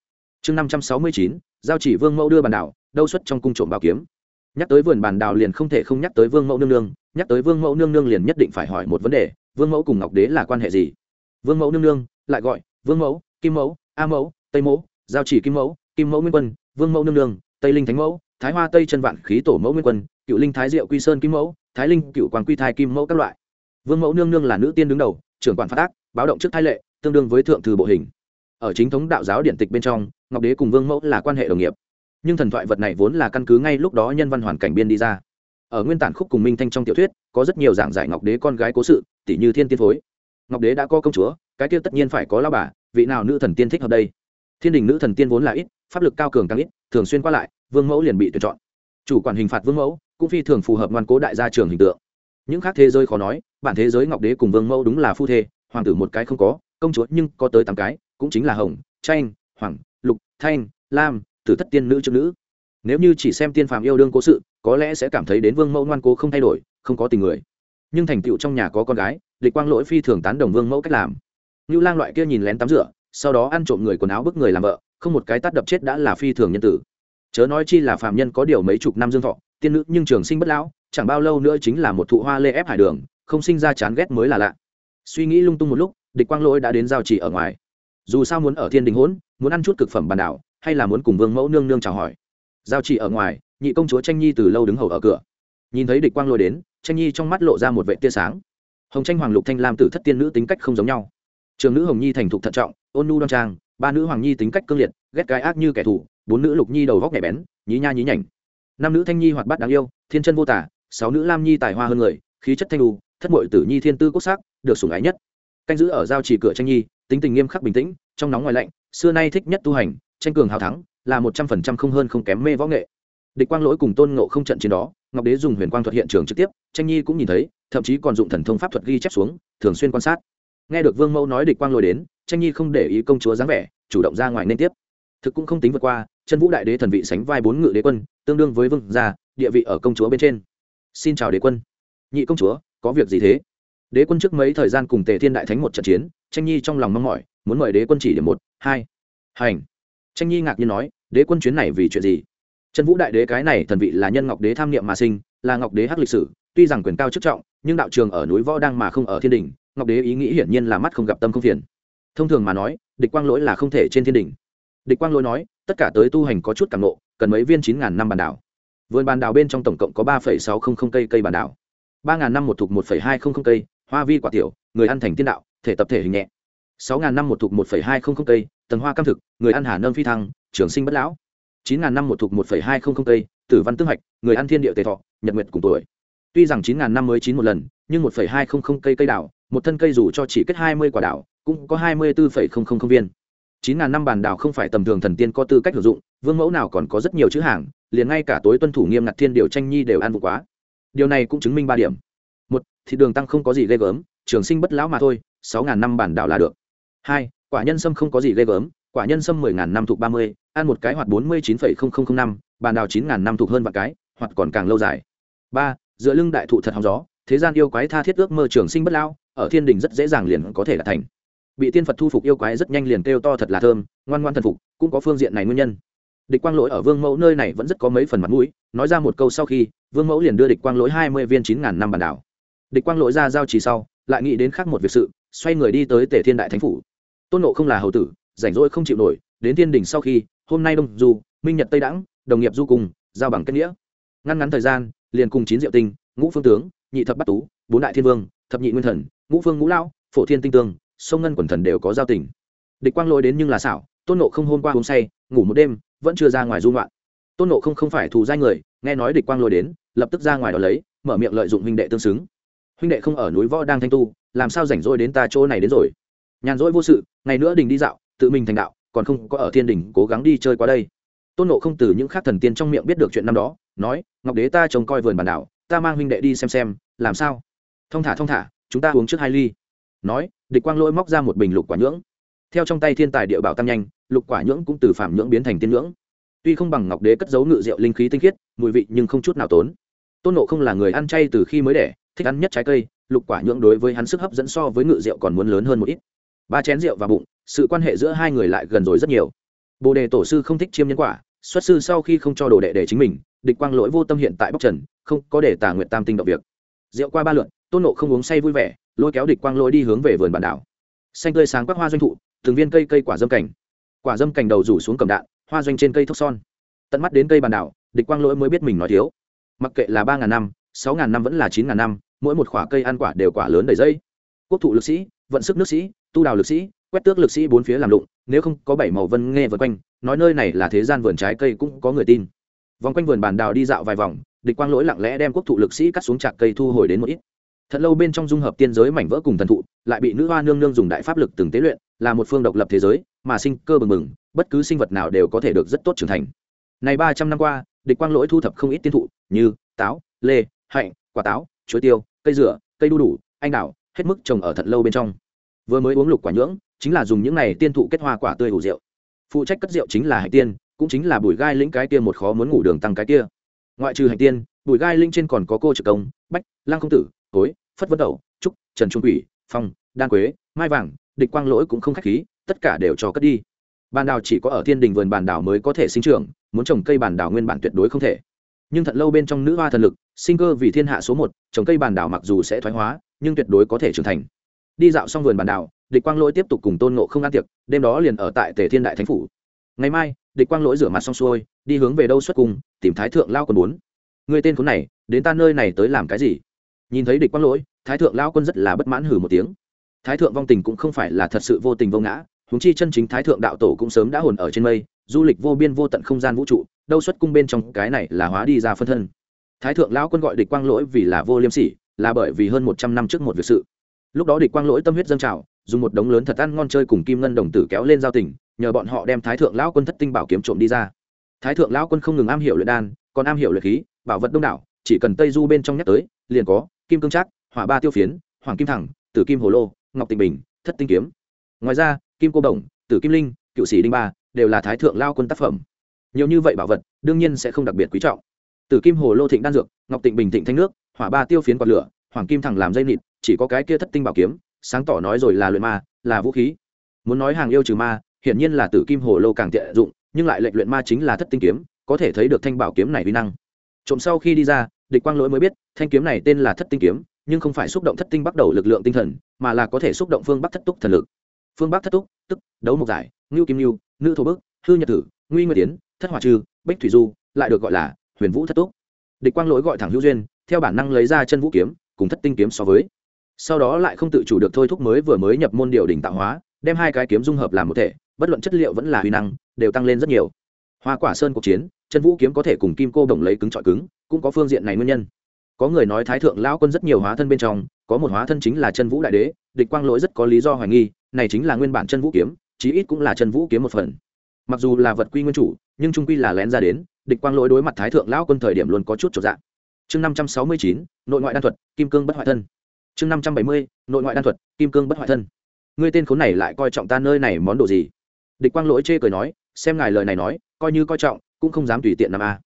Speaker 1: Chương năm trăm sáu mươi chín, giao chỉ vương mẫu đưa bản đảo, đâu xuất trong cung trộm bảo kiếm. Nhắc tới vườn bản đảo liền không thể không nhắc tới vương mẫu nương nương, nhắc tới vương mẫu nương nương liền nhất định phải hỏi một vấn đề vương mẫu cùng ngọc đế là quan hệ gì? Vương mẫu nương nương, lại gọi, vương mẫu, kim mẫu, a mẫu, tây mẫu, giao chỉ kim mẫu kim mẫu nguyên quân, vương mẫu nương nương, tây linh thánh mẫu, thái hoa tây chân vạn khí tổ mẫu nguyên quân, cựu linh thái diệu quy sơn kim mẫu, thái linh cựu quan quy thai kim mẫu các loại. Vương mẫu nương nương là nữ tiên đứng đầu, trưởng quản phát tác báo động trước thái lệ, tương đương với thượng thư bộ hình. Ở chính thống đạo giáo điện tịch bên trong, ngọc đế cùng vương mẫu là quan hệ đồng nghiệp. Nhưng thần thoại vật này vốn là căn cứ ngay lúc đó nhân văn hoàn cảnh biên đi ra ở nguyên tản khúc cùng minh thanh trong tiểu thuyết, có rất nhiều giảng giải ngọc đế con gái cố sự tỷ như thiên tiên phối. Ngọc đế đã có công chúa, cái kia tất nhiên phải có lao bà, vị nào nữ thần tiên thích hợp đây? Thiên đình nữ thần tiên vốn là ít, pháp lực cao cường càng ít, thường xuyên qua lại, vương mẫu liền bị tuyển chọn. Chủ quản hình phạt vương mẫu, cũng phi thường phù hợp ngoan cố đại gia trường hình tượng. Những khác thế giới khó nói, bản thế giới ngọc đế cùng vương mẫu đúng là phu thê, hoàng tử một cái không có, công chúa nhưng có tới tám cái, cũng chính là hồng tranh hoàng, lục, thanh, lam, tử thất tiên nữ trước nữ. Nếu như chỉ xem tiên phàm yêu đương cố sự có lẽ sẽ cảm thấy đến vương mẫu ngoan cố không thay đổi, không có tình người. Nhưng thành tựu trong nhà có con gái, địch quang lỗi phi thường tán đồng vương mẫu cách làm. Như lang loại kia nhìn lén tắm rửa, sau đó ăn trộm người quần áo bức người làm vợ, không một cái tắt đập chết đã là phi thường nhân tử. Chớ nói chi là phạm nhân có điều mấy chục năm dương thọ, tiên nữ nhưng trường sinh bất lão, chẳng bao lâu nữa chính là một thụ hoa lê ép hải đường, không sinh ra chán ghét mới là lạ. Suy nghĩ lung tung một lúc, địch quang lỗi đã đến giao chỉ ở ngoài. Dù sao muốn ở thiên đình hỗn, muốn ăn chút cực phẩm bàn đảo, hay là muốn cùng vương mẫu nương nương chào hỏi. Giao chỉ ở ngoài nhị công chúa tranh nhi từ lâu đứng hầu ở cửa. Nhìn thấy địch quang lôi đến, tranh nhi trong mắt lộ ra một vệ tia sáng. Hồng tranh hoàng lục thanh lam tử thất tiên nữ tính cách không giống nhau. Trường nữ hồng nhi thành thục thận trọng, ôn nu đoan trang, ba nữ hoàng nhi tính cách cương liệt, ghét cái ác như kẻ thù, bốn nữ lục nhi đầu góc nhạy bén, nhí nha nhí nhảnh. Năm nữ thanh nhi hoạt bát đáng yêu, thiên chân vô tả, sáu nữ lam nhi tài hoa hơn người, khí chất thanh đù thất bội tử nhi thiên tư quốc sắc, được sủng ái nhất. Canh giữ ở giao chỉ cửa tranh nhi, tính tình nghiêm khắc bình tĩnh, trong nóng ngoài lạnh, xưa nay thích nhất tu hành, tranh cường hào thắng, là một trăm phần trăm không hơn không kém mê võ nghệ địch quang lỗi cùng tôn ngộ không trận chiến đó, ngọc đế dùng huyền quang thuật hiện trường trực tiếp, tranh nhi cũng nhìn thấy, thậm chí còn dụng thần thông pháp thuật ghi chép xuống, thường xuyên quan sát. Nghe được vương mẫu nói địch quang lỗi đến, tranh nhi không để ý công chúa dáng vẻ, chủ động ra ngoài nên tiếp. Thực cũng không tính vượt qua, chân vũ đại đế thần vị sánh vai bốn ngự đế quân, tương đương với vương gia, địa vị ở công chúa bên trên. Xin chào đế quân. Nhị công chúa, có việc gì thế? Đế quân trước mấy thời gian cùng tề thiên đại thánh một trận chiến, tranh nhi trong lòng mong mỏi, muốn mời đế quân chỉ điểm một, hai. Hành. Tranh nhi ngạc nhiên nói, đế quân chuyến này vì chuyện gì? Trần vũ đại đế cái này thần vị là nhân ngọc đế tham niệm mà sinh, là ngọc đế hắc lịch sử, tuy rằng quyền cao chức trọng, nhưng đạo trường ở núi võ đang mà không ở thiên đình ngọc đế ý nghĩ hiển nhiên là mắt không gặp tâm không phiền. Thông thường mà nói, địch quang lỗi là không thể trên thiên đình địch quang lỗi nói, tất cả tới tu hành có chút cảm nộ cần mấy viên chín ngàn năm bản đảo. Vườn bản đảo bên trong tổng cộng có ba phẩy sáu không không cây cây bản đảo. Ba ngàn năm một thuộc một phẩy hai không không cây, hoa vi quả tiểu, người ăn thành tiên đạo, thể tập thể hình nhẹ. Sáu ngàn năm một thuộc một phẩy hai không không cây, tầng hoa cam thực, người ăn hà nâng phi thăng, trường sinh bất lão chín ngàn năm một thuộc một phẩy hai không không cây, tử văn tương hạch, người ăn thiên địa tề thọ, nhật nguyệt cùng tuổi. Tuy rằng chín ngàn năm mới chín một lần, nhưng một phẩy hai không không cây cây đảo, một thân cây dù cho chỉ kết hai mươi quả đảo, cũng có hai mươi bốn phẩy không không không viên. Chín ngàn năm bàn đảo không phải tầm thường thần tiên có tư cách sử dụng, vương mẫu nào còn có rất nhiều chữ hàng, liền ngay cả tối tuân thủ nghiêm ngặt thiên điều tranh nhi đều ăn vụ quá. Điều này cũng chứng minh ba điểm. Một, thị đường tăng không có gì ghê gớm, trường sinh bất lão mà thôi, sáu ngàn năm bản đảo là được. Hai, quả nhân sâm không có gì ghê gớm quả nhân sâm mười ngàn năm thuộc ba mươi, ăn một cái hoặc bốn mươi chín phẩy không không không năm, bàn đào chín ngàn năm thuộc hơn vạn cái hoặc còn càng lâu dài. Ba, dựa lưng đại thụ thật hóng gió, thế gian yêu quái tha thiết ước mơ trường sinh bất lao ở thiên đình rất dễ dàng liền có thể đạt thành. Bị tiên phật thu phục yêu quái rất nhanh liền kêu to thật là thơm, ngoan ngoan thần phục, cũng có phương diện này nguyên nhân. Địch quang lỗi ở vương mẫu nơi này vẫn rất có mấy phần mặt mũi, nói ra một câu sau khi, vương mẫu liền đưa địch quang lỗi hai mươi viên chín ngàn năm bản đảo địch quang lỗi ra giao trì sau, lại nghĩ đến khác một việc sự, xoay người đi tới tể thiên đại thánh phủ. Tôn nộ không là hầu tử rảnh rỗi không chịu nổi, đến thiên đình sau khi, hôm nay đông du, minh nhật tây đẳng, đồng nghiệp du cùng, giao bằng kết nghĩa. Ngăn ngắn thời gian, liền cùng chín diệu tinh, ngũ phương tướng, nhị thập bát tú, bốn đại thiên vương, thập nhị nguyên thần, ngũ phương ngũ lão, phổ thiên tinh tương sông ngân quần thần đều có giao tình. Địch quang lỗi đến nhưng là xảo, tôn nộ không hôm qua uống say, ngủ một đêm, vẫn chưa ra ngoài dung loạn tôn nộ không không phải thù giai người, nghe nói địch quang lỗi đến, lập tức ra ngoài đó lấy, mở miệng lợi dụng huynh đệ tương xứng. Huynh đệ không ở núi võ đang thanh tu, làm sao rảnh rỗi đến ta chỗ này đến rồi? Nhàn rỗi vô sự, ngày nữa đình đi dạo tự mình thành đạo, còn không có ở thiên đình cố gắng đi chơi qua đây. Tôn nộ không từ những khác thần tiên trong miệng biết được chuyện năm đó, nói, ngọc đế ta trông coi vườn bản đảo ta mang huynh đệ đi xem xem, làm sao? Thong thả thong thả, chúng ta uống trước hai ly. Nói, địch quang lỗi móc ra một bình lục quả nhưỡng. Theo trong tay thiên tài địa bảo tăng nhanh, lục quả nhưỡng cũng từ phạm nhưỡng biến thành tiên nhưỡng. Tuy không bằng ngọc đế cất giấu ngự rượu linh khí tinh khiết, mùi vị nhưng không chút nào tốn. Tôn nộ không là người ăn chay từ khi mới đẻ, thích ăn nhất trái cây, lục quả nhưỡng đối với hắn sức hấp dẫn so với ngự rượu còn muốn lớn hơn một ít. Ba chén rượu và bụng sự quan hệ giữa hai người lại gần rồi rất nhiều. Bồ đề tổ sư không thích chiêm nhân quả, xuất sư sau khi không cho đồ đệ để chính mình, địch quang lỗi vô tâm hiện tại bóc trần, không có để tả nguyện tam tinh động việc. Rượu qua ba lượn, tôn nộ không uống say vui vẻ, lôi kéo địch quang lỗi đi hướng về vườn bản đảo. Xanh tươi sáng các hoa doanh thụ, từng viên cây cây quả dâm cảnh quả dâm cảnh đầu rủ xuống cầm đạn, hoa doanh trên cây thốc son. Tận mắt đến cây bàn đảo, địch quang lỗi mới biết mình nói thiếu. Mặc kệ là ba ngàn năm, sáu ngàn năm vẫn là chín ngàn năm, mỗi một khoả cây ăn quả đều quả lớn đầy dây. Quốc thụ lực sĩ, vận sức nước sĩ, tu đào lực sĩ quét tước lực sĩ bốn phía làm lụng nếu không có bảy màu vân nghe vượt quanh, nói nơi này là thế gian vườn trái cây cũng có người tin. Vòng quanh vườn bản đào đi dạo vài vòng, địch quang lỗi lặng lẽ đem quốc thụ lực sĩ cắt xuống chạc cây thu hồi đến một ít. Thật lâu bên trong dung hợp tiên giới mảnh vỡ cùng thần thụ, lại bị nữ hoa nương nương dùng đại pháp lực từng tế luyện, là một phương độc lập thế giới, mà sinh cơ bừng bừng, bất cứ sinh vật nào đều có thể được rất tốt trưởng thành. Này ba trăm năm qua, địch quang lỗi thu thập không ít tiên thụ, như táo, lê, hạnh, quả táo, chuối tiêu, cây dừa, cây đu đủ, anh đào, hết mức trồng ở thật lâu bên trong. Vừa mới uống lục quả nhưỡng chính là dùng những này tiên thụ kết hoa quả tươi ủ rượu. Phụ trách cất rượu chính là hải tiên, cũng chính là bùi gai lĩnh cái kia một khó muốn ngủ đường tăng cái kia. Ngoại trừ hải tiên, bùi gai linh trên còn có cô trực công, bách lang công tử cối phất vân đầu trúc, trần trung quỷ, phong, đan quế, mai vàng, địch quang lỗi cũng không khách khí, tất cả đều cho cất đi. Bàn đào chỉ có ở thiên đình vườn bàn đào mới có thể sinh trưởng, muốn trồng cây bàn đào nguyên bản tuyệt đối không thể. Nhưng thật lâu bên trong nữ hoa thần lực, sinh cơ vì thiên hạ số một, trồng cây bàn đào mặc dù sẽ thoái hóa, nhưng tuyệt đối có thể trưởng thành đi dạo xong vườn bàn đào địch quang lỗi tiếp tục cùng tôn ngộ không ăn tiệc, đêm đó liền ở tại tề thiên đại thánh phủ. Ngày mai, địch quang lỗi rửa mặt xong xuôi, đi hướng về đâu xuất cùng tìm thái thượng lao quân bốn. Người tên khốn này, đến ta nơi này tới làm cái gì? Nhìn thấy địch quang lỗi, thái thượng lao quân rất là bất mãn hử một tiếng. Thái thượng vong tình cũng không phải là thật sự vô tình vô ngã húng chi chân chính thái thượng đạo tổ cũng sớm đã hồn ở trên mây, du lịch vô biên vô tận không gian vũ trụ, đâu xuất cung bên trong cái này là hóa đi ra phân thân. Thái thượng lão quân gọi địch quang lỗi vì là vô liêm sỉ, là bởi vì hơn một trăm năm trước một việc sự lúc đó địch quang lỗi tâm huyết dâng trào, dùng một đống lớn thật ăn ngon chơi cùng kim ngân đồng tử kéo lên giao tỉnh nhờ bọn họ đem thái thượng lão quân thất tinh bảo kiếm trộm đi ra. Thái thượng lão quân không ngừng am hiểu luyện đan, còn am hiểu luyện khí, bảo vật đông đảo, chỉ cần tây du bên trong nhắc tới, liền có, kim cương trác, hỏa ba tiêu phiến, hoàng kim thẳng, tử kim hồ lô, ngọc tịnh bình, thất tinh kiếm. Ngoài ra, kim cô đồng tử kim linh, cựu sĩ đinh ba đều là thái thượng lao quân tác phẩm. Nhiều như vậy bảo vật, đương nhiên sẽ không đặc biệt quý trọng. Tử kim hồ lô thịnh đan dược, ngọc tịnh bình thịnh thanh nước, hỏa ba tiêu phiến quạt lửa, hoàng kim thẳng làm dây nịt chỉ có cái kia thất tinh bảo kiếm sáng tỏ nói rồi là luyện ma là vũ khí. Muốn nói hàng yêu trừ ma hiển nhiên là tử kim hồ lô càng tiện dụng nhưng lại lệnh luyện ma chính là thất tinh kiếm có thể thấy được thanh bảo kiếm này uy năng. Trộm sau khi đi ra địch quang lỗi mới biết thanh kiếm này tên là thất tinh kiếm nhưng không phải xúc động thất tinh bắt đầu lực lượng tinh thần mà là có thể xúc động phương bắc thất túc thần lực. Phương bắc thất túc tức đấu mộc giải ngưu kim ngưu nữ thổ bức hư nhật tử nguy nguyên tiến thất hòa trừ, bích thủy du lại được gọi là huyền vũ thất túc. Địch quang lỗi gọi thẳng hữu duyên theo bản năng lấy ra chân vũ kiếm cùng thất tinh kiếm so với sau đó lại không tự chủ được thôi thúc mới vừa mới nhập môn điều đỉnh tạo hóa, đem hai cái kiếm dung hợp làm một thể, bất luận chất liệu vẫn là huy năng, đều tăng lên rất nhiều. Hoa quả sơn cuộc chiến chân vũ kiếm có thể cùng kim cô đồng lấy cứng trọi cứng, cũng có phương diện này nguyên nhân. Có người nói thái thượng lão quân rất nhiều hóa thân bên trong, có một hóa thân chính là chân vũ đại đế, địch quang lỗi rất có lý do hoài nghi, này chính là nguyên bản chân vũ kiếm, chí ít cũng là chân vũ kiếm một phần. Mặc dù là vật quy nguyên chủ, nhưng trung quy là lén ra đến, địch quang lỗi đối mặt thái thượng lão quân thời điểm luôn có chút trọn dạng chương năm trăm sáu mươi chín, nội ngoại đan thuật, kim cương bất hoại thân chương năm trăm bảy mươi, nội ngoại đan thuật, kim cương bất hoại thân. Ngươi tên khốn này lại coi trọng ta nơi này món đồ gì? Địch quang lỗi chê cười nói, xem ngài lời này nói, coi như coi trọng, cũng không dám tùy tiện làm a.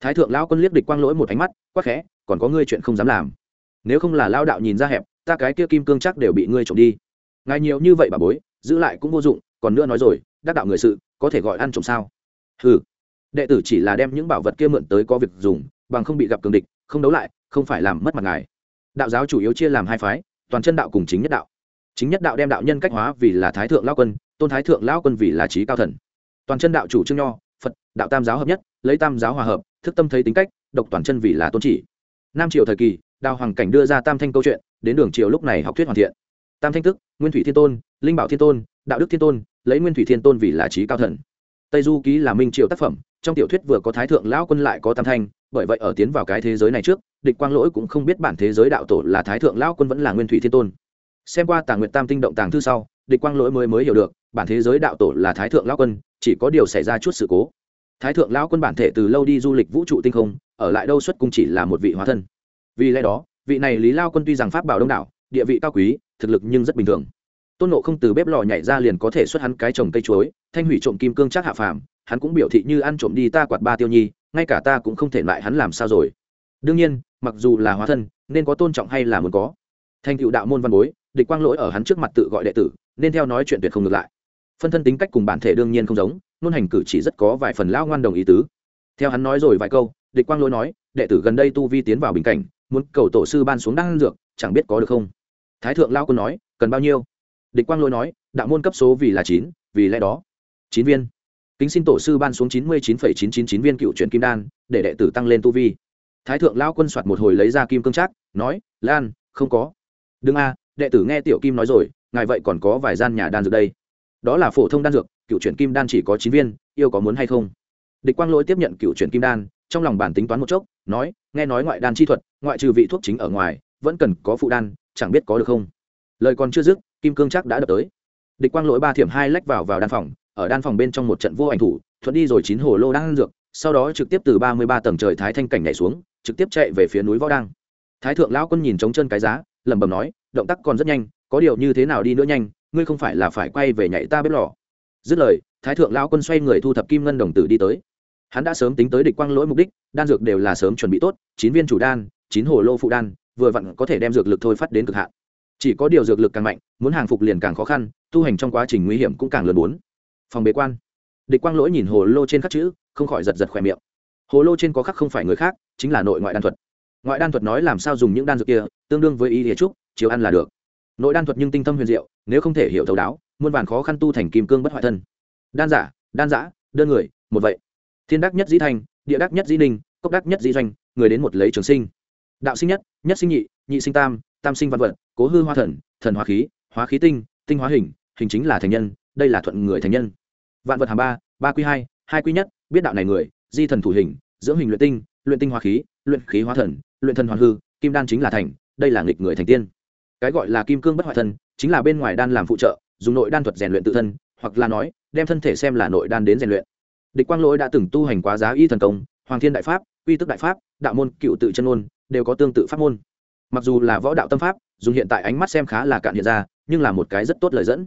Speaker 1: Thái thượng lão quân liếc địch quang lỗi một ánh mắt quắc khẽ, còn có ngươi chuyện không dám làm. Nếu không là lao đạo nhìn ra hẹp, ta cái kia kim cương chắc đều bị ngươi trộm đi. Ngài nhiều như vậy bà bối, giữ lại cũng vô dụng, còn nữa nói rồi, đắc đạo người sự, có thể gọi ăn trộm sao? Ừ đệ tử chỉ là đem những bảo vật kia mượn tới có việc dùng, bằng không bị gặp cường địch, không đấu lại, không phải làm mất mặt ngài đạo giáo chủ yếu chia làm hai phái, toàn chân đạo cùng chính nhất đạo. Chính nhất đạo đem đạo nhân cách hóa vì là thái thượng lao quân, tôn thái thượng lao quân vì là trí cao thần. Toàn chân đạo chủ trương nho, phật, đạo tam giáo hợp nhất, lấy tam giáo hòa hợp, thức tâm thấy tính cách, độc toàn chân vì là tôn chỉ. Nam triều thời kỳ, đào hoàng cảnh đưa ra tam thanh câu chuyện, đến đường triều lúc này học thuyết hoàn thiện. Tam thanh tức, nguyên thủy thiên tôn, linh bảo thiên tôn, đạo đức thiên tôn, lấy nguyên thủy thiên tôn vì là trí cao thần. Tây du ký là minh triều tác phẩm, trong tiểu thuyết vừa có thái thượng lão quân lại có tam thanh, bởi vậy ở tiến vào cái thế giới này trước địch quang lỗi cũng không biết bản thế giới đạo tổ là thái thượng lão quân vẫn là nguyên thủy thiên tôn. Xem qua tàng nguyệt tam tinh động tàng thư sau, địch quang lỗi mới mới hiểu được, bản thế giới đạo tổ là thái thượng lão quân, chỉ có điều xảy ra chút sự cố. Thái thượng lão quân bản thể từ lâu đi du lịch vũ trụ tinh không, ở lại đâu xuất cung chỉ là một vị hóa thân. Vì lẽ đó, vị này lý lao quân tuy rằng pháp bảo đông đảo, địa vị cao quý, thực lực nhưng rất bình thường. Tôn nộ không từ bếp lò nhảy ra liền có thể xuất hắn cái trồng cây chuối, thanh hủy trộm kim cương chắc hạ phàm, hắn cũng biểu thị như ăn trộm đi ta quạt ba tiêu nhi, ngay cả ta cũng không thể lại hắn làm sao rồi. Đương nhiên mặc dù là hóa thân, nên có tôn trọng hay là muốn có. Thành cựu đạo môn văn bối, địch quang lỗi ở hắn trước mặt tự gọi đệ tử, nên theo nói chuyện tuyệt không ngược lại. Phân thân tính cách cùng bản thể đương nhiên không giống, nôn hành cử chỉ rất có vài phần lao ngoan đồng ý tứ. Theo hắn nói rồi vài câu, địch quang lỗi nói, đệ tử gần đây tu vi tiến vào bình cảnh, muốn cầu tổ sư ban xuống đan dược, chẳng biết có được không? Thái thượng lao quân nói, cần bao nhiêu? Địch quang lỗi nói, đạo môn cấp số vì là chín, vì lẽ đó, chín viên. Kính xin tổ sư ban xuống chín mươi chín phẩy chín chín chín viên cựu truyền kim đan, để đệ tử tăng lên tu vi thái thượng lao quân soạt một hồi lấy ra kim cương trác, nói, lan, không có. Đừng a, đệ tử nghe tiểu kim nói rồi, ngài vậy còn có vài gian nhà đan dược đây. Đó là phổ thông đan dược, cựu chuyển kim đan chỉ có chín viên, yêu có muốn hay không? Địch quang lỗi tiếp nhận cựu chuyển kim đan, trong lòng bản tính toán một chốc, nói, nghe nói ngoại đan chi thuật, ngoại trừ vị thuốc chính ở ngoài, vẫn cần có phụ đan, chẳng biết có được không? Lời còn chưa dứt, kim cương chắc đã đập tới. Địch quang lỗi ba thiểm hai lách vào vào đan phòng, ở đan phòng bên trong một trận vô ảnh thủ, thuận đi rồi chín hồ lô đang dược sau đó trực tiếp từ ba mươi ba tầng trời thái thanh cảnh nhảy xuống, trực tiếp chạy về phía núi võ đăng. Thái thượng lão quân nhìn trống chân cái giá, lẩm bẩm nói, động tác còn rất nhanh, có điều như thế nào đi nữa nhanh, ngươi không phải là phải quay về nhảy ta bếp lò. Dứt lời, thái thượng lão quân xoay người thu thập kim ngân đồng tử đi tới. Hắn đã sớm tính tới địch quang lỗi mục đích, đan dược đều là sớm chuẩn bị tốt, chín viên chủ đan, chín hồ lô phụ đan, vừa vặn có thể đem dược lực thôi phát đến cực hạn. Chỉ có điều dược lực càng mạnh, muốn hàng phục liền càng khó khăn, tu hành trong quá trình nguy hiểm cũng càng lớn bốn. Phòng bế quan. Địch quang lỗi nhìn hồ lô trên khắc chữ không khỏi giật giật khỏe miệng. Hồ lô trên có khắc không phải người khác, chính là nội ngoại đan thuật. Ngoại đan thuật nói làm sao dùng những đan dược kia, tương đương với ý địa trúc, chiếu ăn là được. Nội đan thuật nhưng tinh tâm huyền diệu, nếu không thể hiểu thấu đáo, muôn vàn khó khăn tu thành kim cương bất hoại thân. Đan giả, đan giã, đơn người, một vậy. Thiên đắc nhất dĩ thành, địa đắc nhất dĩ ninh, cốc đắc nhất dĩ doanh, người đến một lấy trường sinh. Đạo sinh nhất nhất sinh nhị nhị sinh tam tam sinh văn vật, cố hư hoa thần thần hóa khí hóa khí tinh tinh hóa hình hình chính là thành nhân, đây là thuận người thành nhân. Vạn vật hàm ba ba quy hai hai quy nhất biết đạo này người, di thần thủ hình, dưỡng hình luyện tinh luyện tinh hóa khí, luyện khí hóa thần, luyện thần hoàn hư, kim đan chính là thành, đây là nghịch người thành tiên. Cái gọi là kim cương bất hoại thân chính là bên ngoài đan làm phụ trợ, dùng nội đan thuật rèn luyện tự thân, hoặc là nói, đem thân thể xem là nội đan đến rèn luyện. Địch quang lỗi đã từng tu hành quá giá y thần công, hoàng thiên đại pháp uy tức đại pháp, đạo môn, cựu tự chân môn, đều có tương tự pháp môn. Mặc dù là võ đạo tâm pháp, dùng hiện tại ánh mắt xem khá là cạn hiện ra, nhưng là một cái rất tốt lời dẫn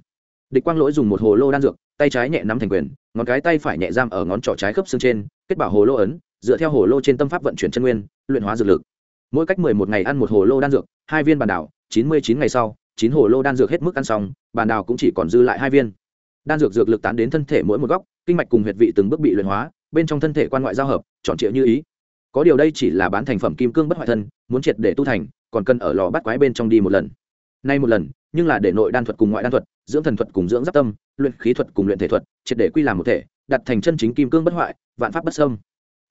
Speaker 1: địch quang lỗi dùng một hồ lô đan dược, tay trái nhẹ nắm thành quyền, ngón cái tay phải nhẹ giam ở ngón trỏ trái khớp xương trên, kết bảo hồ lô ấn, dựa theo hồ lô trên tâm pháp vận chuyển chân nguyên, luyện hóa dược lực. Mỗi cách mười một ngày ăn một hồ lô đan dược, hai viên bàn đảo, chín mươi chín ngày sau, chín hồ lô đan dược hết mức ăn xong, bàn đảo cũng chỉ còn dư lại hai viên. Đan dược dược lực tán đến thân thể mỗi một góc, kinh mạch cùng huyệt vị từng bước bị luyện hóa, bên trong thân thể quan ngoại giao hợp, chọn triệu như ý. Có điều đây chỉ là bán thành phẩm kim cương bất hoại thân, muốn triệt để tu thành, còn cần ở lò bắt quái bên trong đi một lần. Nay một lần, nhưng là để nội đan thuật cùng ngoại đan thuật dưỡng thần thuật cùng dưỡng giáp tâm, luyện khí thuật cùng luyện thể thuật, triệt để quy làm một thể, đặt thành chân chính kim cương bất hoại, vạn pháp bất sâm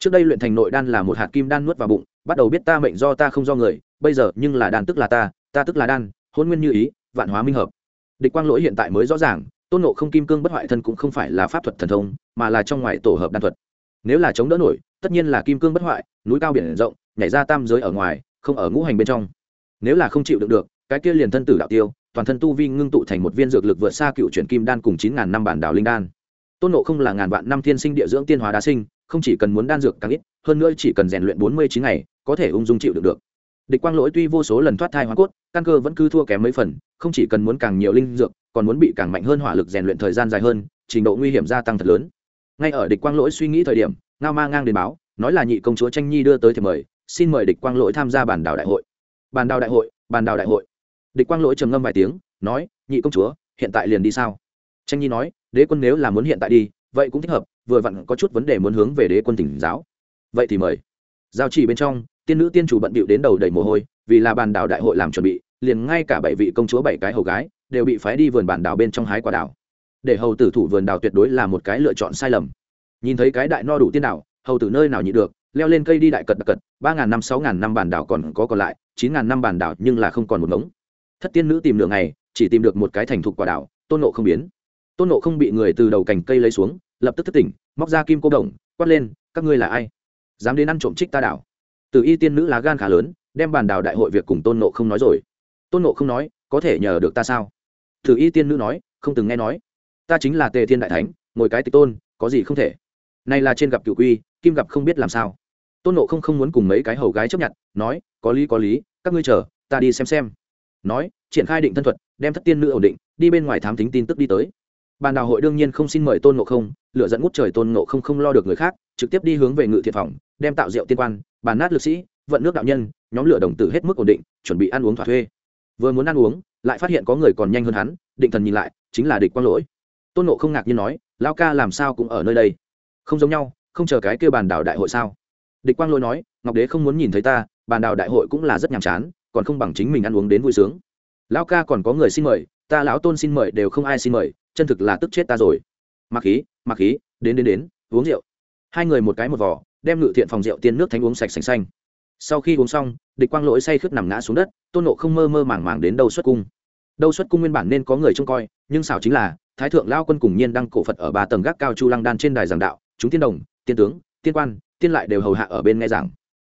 Speaker 1: trước đây luyện thành nội đan là một hạt kim đan nuốt vào bụng, bắt đầu biết ta mệnh do ta không do người, bây giờ nhưng là đan tức là ta ta tức là đan, hôn nguyên như ý, vạn hóa minh hợp. Địch quang lỗi hiện tại mới rõ ràng, tôn nộ không kim cương bất hoại thân cũng không phải là pháp thuật thần thông, mà là trong ngoài tổ hợp đan thuật. Nếu là chống đỡ nổi, tất nhiên là kim cương bất hoại, núi cao biển rộng, nhảy ra tam giới ở ngoài, không ở ngũ hành bên trong. Nếu là không chịu được được, cái kia liền thân tử đạo tiêu toàn thân tu vi ngưng tụ thành một viên dược lực vượt xa cựu chuyển kim đan cùng chín ngàn năm bản đảo linh đan. Tôn nộ không là ngàn vạn năm thiên sinh địa dưỡng tiên hóa đá sinh, không chỉ cần muốn đan dược càng ít, hơn nữa chỉ cần rèn luyện bốn mươi chín ngày, có thể ung dung chịu được được. Địch quang lỗi tuy vô số lần thoát thai hoa cốt, căn cơ vẫn cứ thua kém mấy phần, không chỉ cần muốn càng nhiều linh dược, còn muốn bị càng mạnh hơn hỏa lực rèn luyện thời gian dài hơn, trình độ nguy hiểm gia tăng thật lớn. Ngay ở địch quang lỗi suy nghĩ thời điểm, ngao ma ngang đến báo, nói là nhị công chúa tranh nhi đưa tới thì mời, xin mời địch quang lỗi tham gia bản đảo đại hội. Bản đảo đại hội, bản đảo đại hội địch quang lỗi trầm ngâm vài tiếng, nói, nhị công chúa, hiện tại liền đi sao? Tranh nhi nói, đế quân nếu là muốn hiện tại đi, vậy cũng thích hợp, vừa vặn có chút vấn đề muốn hướng về đế quân tỉnh giáo. Vậy thì mời. Giao chỉ bên trong, tiên nữ tiên chủ bận bịu đến đầu đầy mồ hôi, vì là bàn đảo đại hội làm chuẩn bị, liền ngay cả bảy vị công chúa bảy cái hầu gái, đều bị phái đi vườn bản đảo bên trong hái quả đảo. Để hầu tử thủ vườn đảo tuyệt đối là một cái lựa chọn sai lầm. Nhìn thấy cái đại no đủ tiên đảo, hầu tử nơi nào nhị được, leo lên cây đi đại cật đặc cật, ba ngàn năm, sáu ngàn năm bản đảo còn có còn lại, chín ngàn năm bản đảo nhưng là không còn một ngống thất tiên nữ tìm đường ngày, chỉ tìm được một cái thành thục quả đảo, tôn nộ không biến. Tôn nộ không bị người từ đầu cành cây lấy xuống, lập tức thất tỉnh, móc ra kim cô đồng, quát lên, các ngươi là ai? Dám đến ăn trộm trích ta đảo? Từ y tiên nữ lá gan khá lớn, đem bàn đảo đại hội việc cùng tôn nộ không nói rồi. Tôn nộ không nói, có thể nhờ được ta sao? Từ y tiên nữ nói, không từng nghe nói. Ta chính là tề thiên đại thánh, ngồi cái tịch tôn, có gì không thể? Nay là trên gặp cựu quy, kim gặp không biết làm sao. Tôn nộ không không muốn cùng mấy cái hầu gái chấp nhận, nói, có lý có lý, các ngươi chờ, ta đi xem xem nói, triển khai định thân thuật, đem thất tiên nữ ổn định, đi bên ngoài thám tính tin tức đi tới. Bàn đào hội đương nhiên không xin mời tôn ngộ không lựa dẫn ngút trời tôn ngộ không không lo được người khác, trực tiếp đi hướng về ngự thiện phòng, đem tạo rượu tiên quan, bàn nát lực sĩ, vận nước đạo nhân, nhóm lửa đồng tử hết mức ổn định, chuẩn bị ăn uống thỏa thuê. Vừa muốn ăn uống, lại phát hiện có người còn nhanh hơn hắn, định thần nhìn lại, chính là địch quang lỗi. Tôn nộ không ngạc nhiên nói lao ca làm sao cũng ở nơi đây? Không giống nhau, không chờ cái kêu bàn đảo đại hội sao? Địch quang lỗi nói, ngọc đế không muốn nhìn thấy ta, bàn đảo đại hội cũng là rất nhàm chán còn không bằng chính mình ăn uống đến vui sướng. Lão ca còn có người xin mời, ta lão tôn xin mời đều không ai xin mời, chân thực là tức chết ta rồi. Mặc khí mặc khí, đến đến đến, uống rượu. Hai người một cái một vỏ đem ngự thiện phòng rượu tiên nước thánh uống sạch sành xanh. Sau khi uống xong, địch quang lỗi say khướt nằm ngã xuống đất, tôn nộ không mơ mơ màng màng đến đâu xuất cung. Đâu xuất cung nguyên bản nên có người trông coi, nhưng xảo chính là, thái thượng lao quân cùng nhiên đăng cổ phật ở ba tầng gác cao chu lăng đan trên đài giảng đạo, chúng tiên đồng, tiên tướng, tiên quan, tiên lại đều hầu hạ ở bên nghe giảng.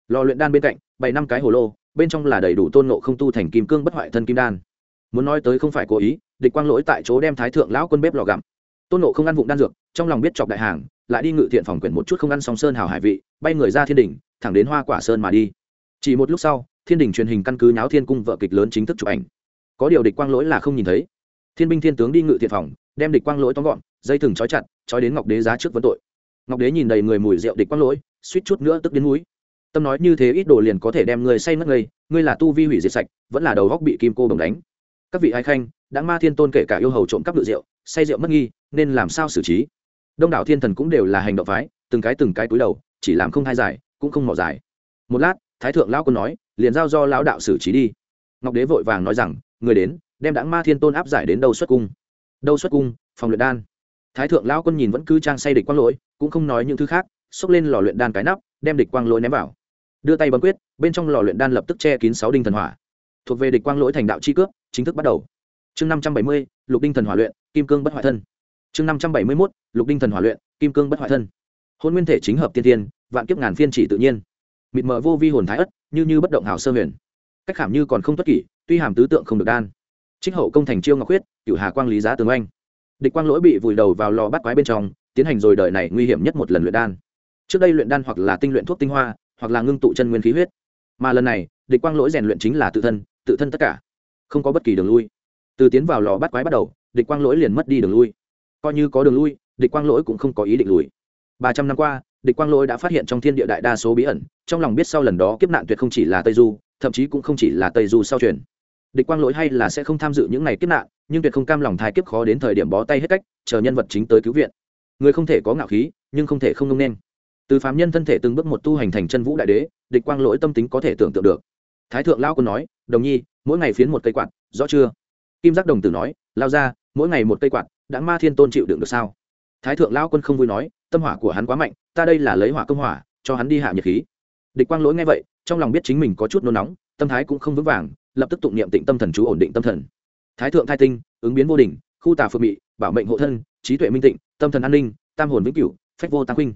Speaker 1: Lò luyện đan bên cạnh bảy năm cái hồ lô bên trong là đầy đủ tôn nộ không tu thành kim cương bất hoại thân kim đan. Muốn nói tới không phải cố ý, địch quang lỗi tại chỗ đem thái thượng lão quân bếp lò gặm. Tôn nộ không ăn vụng đan dược, trong lòng biết chọc đại hàng, lại đi ngự thiện phòng quyển một chút không ăn song sơn hào hải vị, bay người ra thiên đình thẳng đến hoa quả sơn mà đi. Chỉ một lúc sau, thiên đình truyền hình căn cứ nháo thiên cung vợ kịch lớn chính thức chụp ảnh. Có điều địch quang lỗi là không nhìn thấy. Thiên binh thiên tướng đi ngự thiện phòng, đem địch quang lỗi tóm gọn, dây thừng trói chặt, trói đến ngọc đế giá trước vấn tội. Ngọc đế nhìn đầy người mùi rượu địch quang lỗi, suýt chút nữa tức đến núi tâm nói như thế ít đồ liền có thể đem người say mất ngây, ngươi là tu vi hủy diệt sạch, vẫn là đầu góc bị kim cô đồng đánh. Các vị ai khanh, đã ma thiên tôn kể cả yêu hầu trộm cắp ngự rượu, say rượu mất nghi, nên làm sao xử trí? Đông đảo thiên thần cũng đều là hành động phái, từng cái từng cái túi đầu, chỉ làm không hai giải, cũng không mỏ giải. Một lát, thái thượng lão quân nói, liền giao do lão đạo xử trí đi. Ngọc đế vội vàng nói rằng, người đến, đem đãng ma thiên tôn áp giải đến đâu xuất cung. Đâu xuất cung, phòng luyện đan. Thái thượng lão quân nhìn vẫn cứ trang say địch quang lỗi, cũng không nói những thứ khác, xốc lên lò luyện đan cái nắp, đem địch quang lỗi ném vào đưa tay bấm quyết, bên trong lò luyện đan lập tức che kín sáu đinh thần hỏa. Thuộc về địch quang lỗi thành đạo chi cướp chính thức bắt đầu. Chương năm trăm bảy mươi, lục đinh thần hỏa luyện, kim cương bất hoại thân. Chương năm trăm bảy mươi mốt, lục đinh thần hỏa luyện, kim cương bất hoại thân. Hôn nguyên thể chính hợp tiên tiên vạn kiếp ngàn phiên chỉ tự nhiên. Mịt mờ vô vi hồn thái ất, như như bất động hào sơ huyền. Cách khảm như còn không tất kỷ, tuy hàm tứ tượng không được đan. Trích hậu công thành chiêu ngọc huyết cựu hà quang lý giá tường oanh. Địch quang lỗi bị vùi đầu vào lò bắt quái bên trong, tiến hành rồi đời này nguy hiểm nhất một lần luyện đan. Trước đây luyện đan hoặc là tinh luyện thuốc tinh hoa hoặc là ngưng tụ chân nguyên khí huyết. Mà lần này, địch quang lỗi rèn luyện chính là tự thân tự thân tất cả. Không có bất kỳ đường lui. Từ tiến vào lò bắt quái bắt đầu, địch quang lỗi liền mất đi đường lui. Coi như có đường lui, địch quang lỗi cũng không có ý định lùi. Ba trăm năm qua, địch quang lỗi đã phát hiện trong thiên địa đại đa số bí ẩn, trong lòng biết sau lần đó kiếp nạn tuyệt không chỉ là tây du, thậm chí cũng không chỉ là tây du sau truyền. Địch quang lỗi hay là sẽ không tham dự những ngày kiếp nạn, nhưng tuyệt không cam lòng thai kiếp khó đến thời điểm bó tay hết cách, chờ nhân vật chính tới cứu viện. Người không thể có ngạo khí, nhưng không thể không ngông nên từ phạm nhân thân thể từng bước một tu hành thành chân vũ đại đế, địch quang lỗi tâm tính có thể tưởng tượng được. Thái thượng lao quân nói, đồng nhi, mỗi ngày phiến một cây quạt, rõ chưa? Kim giác đồng tử nói, lao ra, mỗi ngày một cây quạt, đã ma thiên tôn chịu đựng được sao? Thái thượng lao quân không vui nói, tâm hỏa của hắn quá mạnh, ta đây là lấy hỏa công hỏa, cho hắn đi hạ nhiệt khí. Địch quang lỗi nghe vậy, trong lòng biết chính mình có chút nôn nóng, tâm thái cũng không vững vàng, lập tức tụng niệm tịnh tâm thần chú ổn định tâm thần. Thái thượng thai tinh, ứng biến vô đình khu tà phượng mị, bảo mệnh hộ thân, trí tuệ minh tịnh, tâm thần an ninh, tam hồn vĩnh cửu, phách vô tăng huynh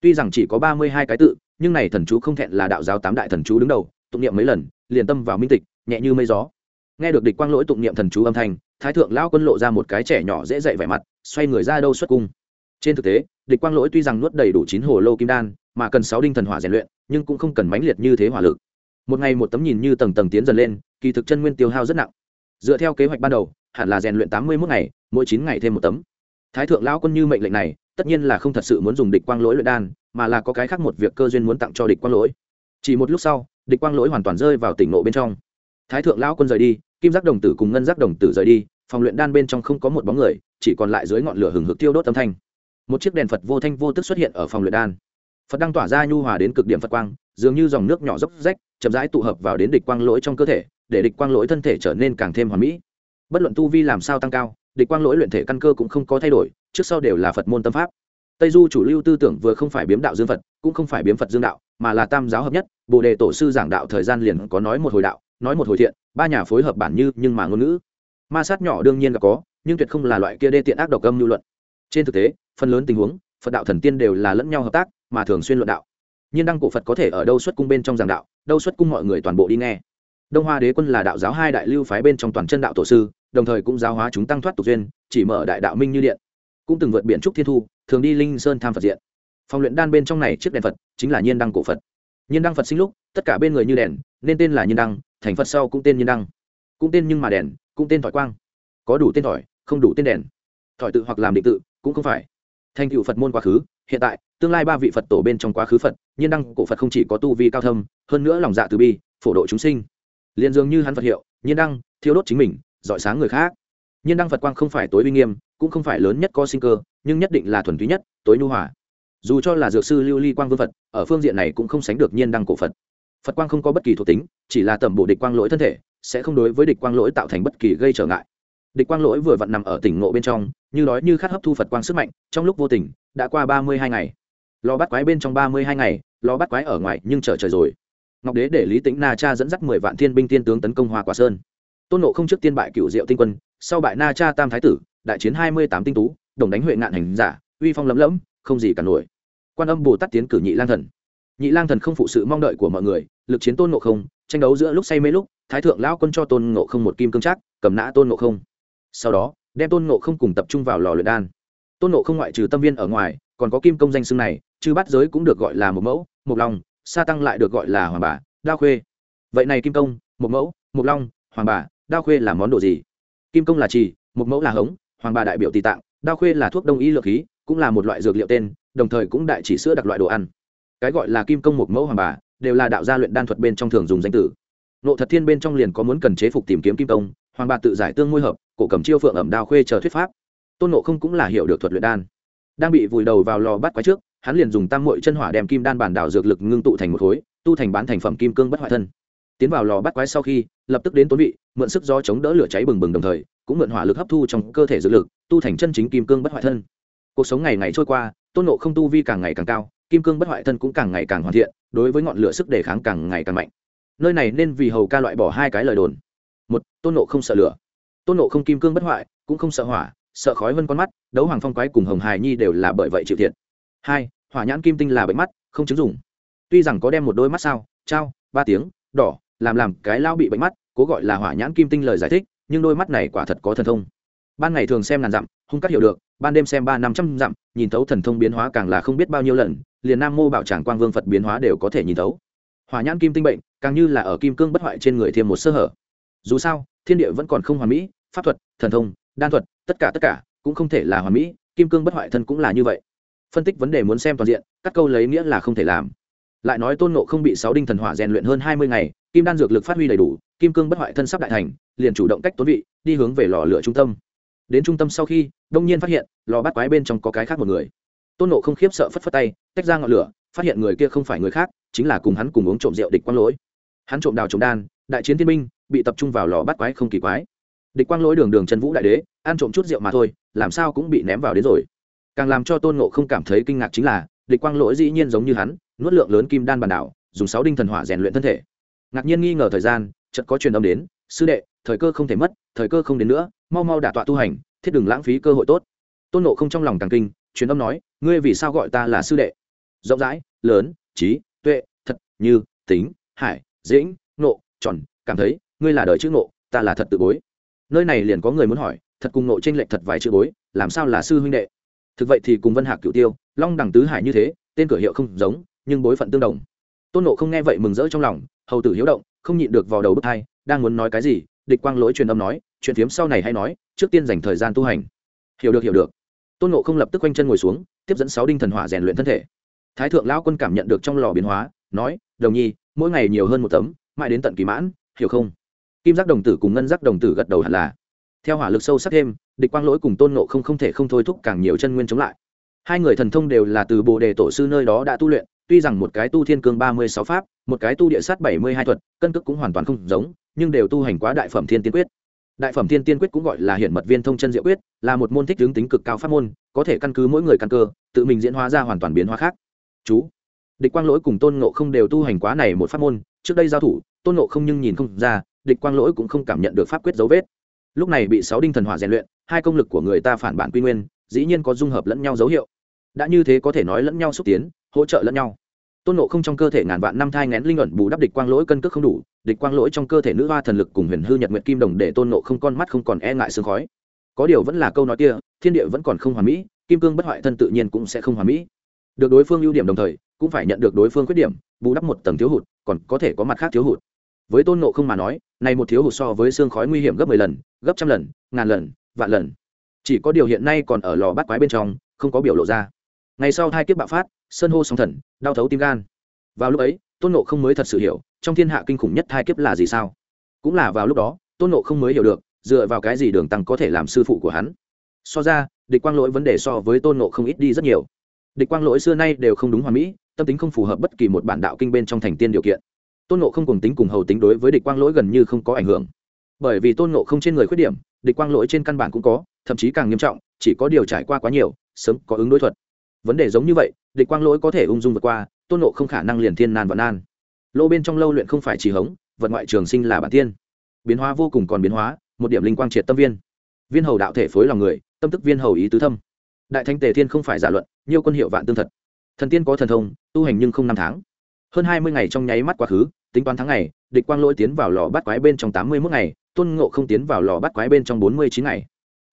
Speaker 1: tuy rằng chỉ có ba mươi hai cái tự, nhưng này thần chú không thẹn là đạo giáo tám đại thần chú đứng đầu, tụng niệm mấy lần, liền tâm vào minh tịch, nhẹ như mây gió. Nghe được địch quang lỗi tụng niệm thần chú âm thanh, thái thượng lão quân lộ ra một cái trẻ nhỏ dễ dậy vẻ mặt, xoay người ra đâu xuất cung. Trên thực tế, địch quang lỗi tuy rằng nuốt đầy đủ chín hồ lô kim đan, mà cần sáu đinh thần hỏa rèn luyện, nhưng cũng không cần mãnh liệt như thế hỏa lực. Một ngày một tấm nhìn như tầng tầng tiến dần lên, kỳ thực chân nguyên tiêu hao rất nặng. Dựa theo kế hoạch ban đầu, hẳn là rèn luyện tám mươi mốt ngày, mỗi chín ngày thêm một tấm. Thái thượng lão quân như mệnh lệnh này tất nhiên là không thật sự muốn dùng địch quang lỗi luyện đan, mà là có cái khác một việc cơ duyên muốn tặng cho địch quang lỗi. Chỉ một lúc sau, địch quang lỗi hoàn toàn rơi vào tỉnh nộ bên trong. Thái thượng lão quân rời đi, kim giác đồng tử cùng ngân giác đồng tử rời đi, phòng luyện đan bên trong không có một bóng người, chỉ còn lại dưới ngọn lửa hừng hực tiêu đốt âm thanh. Một chiếc đèn phật vô thanh vô tức xuất hiện ở phòng luyện đan. Phật đang tỏa ra nhu hòa đến cực điểm phật quang, dường như dòng nước nhỏ dốc rách, chậm rãi tụ hợp vào đến địch quang lỗi trong cơ thể, để địch quang lỗi thân thể trở nên càng thêm hoàn mỹ. Bất luận tu vi làm sao tăng cao địch quang lỗi luyện thể căn cơ cũng không có thay đổi, trước sau đều là phật môn tâm pháp. Tây du chủ lưu tư tưởng vừa không phải biếm đạo dương phật, cũng không phải biếm phật dương đạo, mà là tam giáo hợp nhất, bồ đề tổ sư giảng đạo thời gian liền có nói một hồi đạo, nói một hồi thiện, ba nhà phối hợp bản như, nhưng mà ngôn ngữ. Ma sát nhỏ đương nhiên là có, nhưng tuyệt không là loại kia đê tiện ác độc âm lưu luận. Trên thực tế, phần lớn tình huống, phật đạo thần tiên đều là lẫn nhau hợp tác, mà thường xuyên luận đạo. Nhiên đăng cổ phật có thể ở đâu xuất cung bên trong giảng đạo, đâu xuất cung mọi người toàn bộ đi nghe. Đông hoa đế quân là đạo giáo hai đại lưu phái bên trong toàn chân đạo tổ sư đồng thời cũng giáo hóa chúng tăng thoát tục duyên, chỉ mở đại đạo minh như điện. Cũng từng vượt biển trúc thiên thu, thường đi linh sơn tham phật diện. Phòng luyện đan bên trong này chiếc đèn phật chính là nhiên đăng cổ phật. Nhiên đăng phật sinh lúc, tất cả bên người như đèn, nên tên là nhiên đăng, thành phật sau cũng tên nhiên đăng. Cũng tên nhưng mà đèn, cũng tên thỏi quang. Có đủ tên thỏi, không đủ tên đèn. Thỏi tự hoặc làm định tự, cũng không phải. Thành cựu phật môn quá khứ, hiện tại, tương lai ba vị phật tổ bên trong quá khứ phật, nhiên đăng cổ phật không chỉ có tu vi cao thâm, hơn nữa lòng dạ từ bi, phổ độ chúng sinh. Liền dường như hắn phật hiệu, nhiên đăng, thiêu đốt chính mình dọi sáng người khác. Nhân đăng phật quang không phải tối uy nghiêm, cũng không phải lớn nhất có sinh cơ, nhưng nhất định là thuần túy nhất, tối nhu hòa. Dù cho là dược sư lưu ly quang vương phật, ở phương diện này cũng không sánh được nhiên đăng cổ phật. Phật quang không có bất kỳ thuộc tính, chỉ là tẩm bổ địch quang lỗi thân thể, sẽ không đối với địch quang lỗi tạo thành bất kỳ gây trở ngại. Địch quang lỗi vừa vặn nằm ở tỉnh ngộ bên trong, như nói như khát hấp thu phật quang sức mạnh, trong lúc vô tình, đã qua ba mươi hai ngày. Lò bắt quái bên trong ba mươi hai ngày, lò bắt quái ở ngoài nhưng trở trời rồi. Ngọc đế để lý tĩnh na cha dẫn dắt mười vạn thiên binh tiên tướng tấn công hoa quả sơn tôn nộ không trước tiên bại cựu diệu tinh quân, sau bại na cha tam thái tử, đại chiến hai mươi tám tinh tú, đồng đánh huệ ngạn hành giả, uy phong lấm lẫm, không gì cả nổi. Quan âm bồ tát tiến cử nhị lang thần. Nhị lang thần không phụ sự mong đợi của mọi người, lực chiến tôn ngộ không, tranh đấu giữa lúc say mê lúc, thái thượng lão quân cho tôn ngộ không một kim cương trác, cầm nã tôn ngộ không. Sau đó, đem tôn ngộ không cùng tập trung vào lò luyện đan. Tôn ngộ không ngoại trừ tâm viên ở ngoài, còn có kim công danh xưng này chứ bắt giới cũng được gọi là một mẫu, một long, sa tăng lại được gọi là hoàng bà, đao khuê. Vậy này kim công, một mẫu, một long, hoàng bà đao khuê là món đồ gì? Kim công là trì một mẫu là hống, hoàng bà đại biểu tỳ tạng, đao khuê là thuốc đông y lược khí, cũng là một loại dược liệu tên, đồng thời cũng đại chỉ sữa đặc loại đồ ăn. Cái gọi là kim công một mẫu hoàng bà, đều là đạo gia luyện đan thuật bên trong thường dùng danh tử. Nộ thật thiên bên trong liền có muốn cần chế phục tìm kiếm kim công, hoàng bà tự giải tương môi hợp, cổ cầm chiêu phượng ẩm đao khuê chờ thuyết pháp. Tôn nộ không cũng là hiểu được thuật luyện đan. Đang bị vùi đầu vào lò bắt quái trước, hắn liền dùng tam mội chân hỏa đem kim đan bản đảo dược lực ngưng tụ thành một khối, tu thành bán thành phẩm kim cương bất hoại thân. Tiến vào lò bắt quái sau khi lập tức đến tốn vị, mượn sức do chống đỡ lửa cháy bừng bừng đồng thời, cũng mượn hỏa lực hấp thu trong cơ thể dược lực, tu thành chân chính kim cương bất hoại thân. Cuộc sống ngày ngày trôi qua, tôn nộ không tu vi càng ngày càng cao, kim cương bất hoại thân cũng càng ngày càng hoàn thiện, đối với ngọn lửa sức đề kháng càng ngày càng mạnh. Nơi này nên vì hầu ca loại bỏ hai cái lời đồn. Một, tôn nộ không sợ lửa. Tôn nộ không kim cương bất hoại, cũng không sợ hỏa, sợ khói vân con mắt, đấu hoàng phong quái cùng hồng hài nhi đều là bởi vậy chịu thiệt. Hai, hỏa nhãn kim tinh là bệnh mắt, không chứng dùng tuy rằng có đem một đôi mắt sao, trao, ba tiếng, đỏ, làm làm cái lao bị bệnh mắt cố gọi là hỏa nhãn kim tinh lời giải thích, nhưng đôi mắt này quả thật có thần thông. Ban ngày thường xem ngàn dặm, hung cắt hiểu được, ban đêm xem ba năm trăm dặm, nhìn thấu thần thông biến hóa càng là không biết bao nhiêu lần, liền nam mô bảo tràng quang vương phật biến hóa đều có thể nhìn thấu. Hỏa nhãn kim tinh bệnh, càng như là ở kim cương bất hoại trên người thêm một sơ hở. Dù sao, thiên địa vẫn còn không hoàn mỹ, pháp thuật, thần thông, đan thuật, tất cả tất cả, cũng không thể là hoàn mỹ, kim cương bất hoại thân cũng là như vậy. Phân tích vấn đề muốn xem toàn diện các câu lấy nghĩa là không thể làm. Lại nói tôn nộ không bị sáu đinh thần hỏa rèn luyện hơn hai mươi ngày kim đan dược lực phát huy đầy đủ, kim cương bất hoại thân sắp đại thành, liền chủ động cách tốn vị, đi hướng về lò lửa trung tâm. Đến trung tâm sau khi, đông nhiên phát hiện, lò bắt quái bên trong có cái khác một người. Tôn nộ không khiếp sợ phất phất tay, tách ra ngọn lửa, phát hiện người kia không phải người khác, chính là cùng hắn cùng uống trộm rượu địch quang lỗi. Hắn trộm đào trộm đan, đại chiến thiên minh bị tập trung vào lò bắt quái không kỳ quái. Địch quang lỗi đường đường chân vũ đại đế, ăn trộm chút rượu mà thôi, làm sao cũng bị ném vào đến rồi. Càng làm cho tôn nộ không cảm thấy kinh ngạc chính là, địch quang lỗi dĩ nhiên giống như hắn, nuốt lượng lớn kim đan bản đảo, dùng sáu đinh thần hỏa rèn luyện thân thể ngạc nhiên nghi ngờ thời gian, chợt có truyền âm đến, sư đệ, thời cơ không thể mất, thời cơ không đến nữa, mau mau đả tọa tu hành, thiết đừng lãng phí cơ hội tốt. Tôn nộ không trong lòng càng kinh, truyền âm nói, ngươi vì sao gọi ta là sư đệ? Rộng rãi, lớn, trí, tuệ, thật, như, tính, hải, dĩnh nộ tròn, cảm thấy, ngươi là đời chữ nộ ta là thật tự bối. Nơi này liền có người muốn hỏi, thật cùng nộ t r ê n lệch thật vài chữ bối, làm sao là sư huynh đệ? Thực vậy thì cùng vân hạc cửu tiêu, long đẳng tứ hải như thế, tên cửa hiệu không giống, nhưng bối phận tương đồng tôn nộ không nghe vậy mừng rỡ trong lòng, hầu tử hiếu động, không nhịn được vào đầu bức thai, đang muốn nói cái gì, địch quang lỗi truyền âm nói, chuyện phiếm sau này hay nói, trước tiên dành thời gian tu hành. Hiểu được hiểu được. Tôn nộ không lập tức quanh chân ngồi xuống, tiếp dẫn sáu đinh thần hỏa rèn luyện thân thể. Thái thượng lão quân cảm nhận được trong lò biến hóa, nói, đồng nhi, mỗi ngày nhiều hơn một tấm, mãi đến tận kỳ mãn, hiểu không? Kim giác đồng tử cùng ngân giác đồng tử gật đầu hẳn là. Theo hỏa lực sâu sắc thêm, địch quang lỗi cùng tôn nộ không không thể không thôi thúc càng nhiều chân nguyên chống lại. Hai người thần thông đều là từ bồ đề tổ sư nơi đó đã tu luyện tuy rằng một cái tu thiên cương ba mươi sáu pháp, một cái tu địa sát bảy mươi hai thuật, cân cước cũng hoàn toàn không giống, nhưng đều tu hành quá đại phẩm thiên tiên quyết. Đại phẩm thiên tiên quyết cũng gọi là hiển mật viên thông chân diệu quyết, là một môn thích hướng tính cực cao pháp môn, có thể căn cứ mỗi người căn cơ, tự mình diễn hóa ra hoàn toàn biến hóa khác. Chú. Địch quang lỗi cùng tôn ngộ không đều tu hành quá này một pháp môn, trước đây giao thủ, tôn ngộ không nhưng nhìn không ra, địch quang lỗi cũng không cảm nhận được pháp quyết dấu vết. Lúc này bị sáu đinh thần hỏa rèn luyện, hai công lực của người ta phản bản quy nguyên, dĩ nhiên có dung hợp lẫn nhau dấu hiệu. Đã như thế có thể nói lẫn nhau xúc tiến, hỗ trợ lẫn nhau tôn nộ không trong cơ thể ngàn vạn năm thai ngén linh ẩn bù đắp địch quang lỗi cân cước không đủ, địch quang lỗi trong cơ thể nữ hoa thần lực cùng huyền hư nhật nguyệt kim đồng để tôn nộ không con mắt không còn e ngại sương khói. Có điều vẫn là câu nói kia, thiên địa vẫn còn không hoàn mỹ, kim cương bất hoại thân tự nhiên cũng sẽ không hoàn mỹ. Được đối phương ưu điểm đồng thời, cũng phải nhận được đối phương khuyết điểm, bù đắp một tầng thiếu hụt, còn có thể có mặt khác thiếu hụt. Với tôn nộ không mà nói, này một thiếu hụt so với xương khói nguy hiểm gấp mười lần, gấp trăm lần, ngàn lần, vạn lần. Chỉ có điều hiện nay còn ở lò bắt quái bên trong, không có biểu lộ ra ngày sau hai kiếp bạo phát, sơn hô sóng thần, đau thấu tim gan. Vào lúc ấy, tôn nộ không mới thật sự hiểu, trong thiên hạ kinh khủng nhất hai kiếp là gì sao? Cũng là vào lúc đó, tôn nộ không mới hiểu được, dựa vào cái gì đường tăng có thể làm sư phụ của hắn. So ra, địch quang lỗi vấn đề so với tôn nộ không ít đi rất nhiều. Địch quang lỗi xưa nay đều không đúng hoàn mỹ, tâm tính không phù hợp bất kỳ một bản đạo kinh bên trong thành tiên điều kiện. Tôn nộ không cùng tính cùng hầu tính đối với địch quang lỗi gần như không có ảnh hưởng. Bởi vì tôn nộ không trên người khuyết điểm, địch quang lỗi trên căn bản cũng có, thậm chí càng nghiêm trọng, chỉ có điều trải qua quá nhiều, sớm có ứng đối thuật vấn đề giống như vậy, địch quang lỗi có thể ung dung vượt qua, tôn nộ không khả năng liền thiên nan và nan. Lô bên trong lâu luyện không phải chỉ hống, vật ngoại trường sinh là bản tiên. Biến hóa vô cùng còn biến hóa, một điểm linh quang triệt tâm viên. Viên hầu đạo thể phối lòng người, tâm tức viên hầu ý tứ thâm. Đại thánh tề thiên không phải giả luận nhiều quân hiệu vạn tương thật. Thần tiên có thần thông, tu hành nhưng không năm tháng. Hơn hai mươi ngày trong nháy mắt quá khứ, tính toán tháng ngày, địch quang lỗi tiến vào lò bắt quái bên trong tám mươi mốt ngày, tôn ngộ không tiến vào lò bắt quái bên trong bốn mươi chín ngày.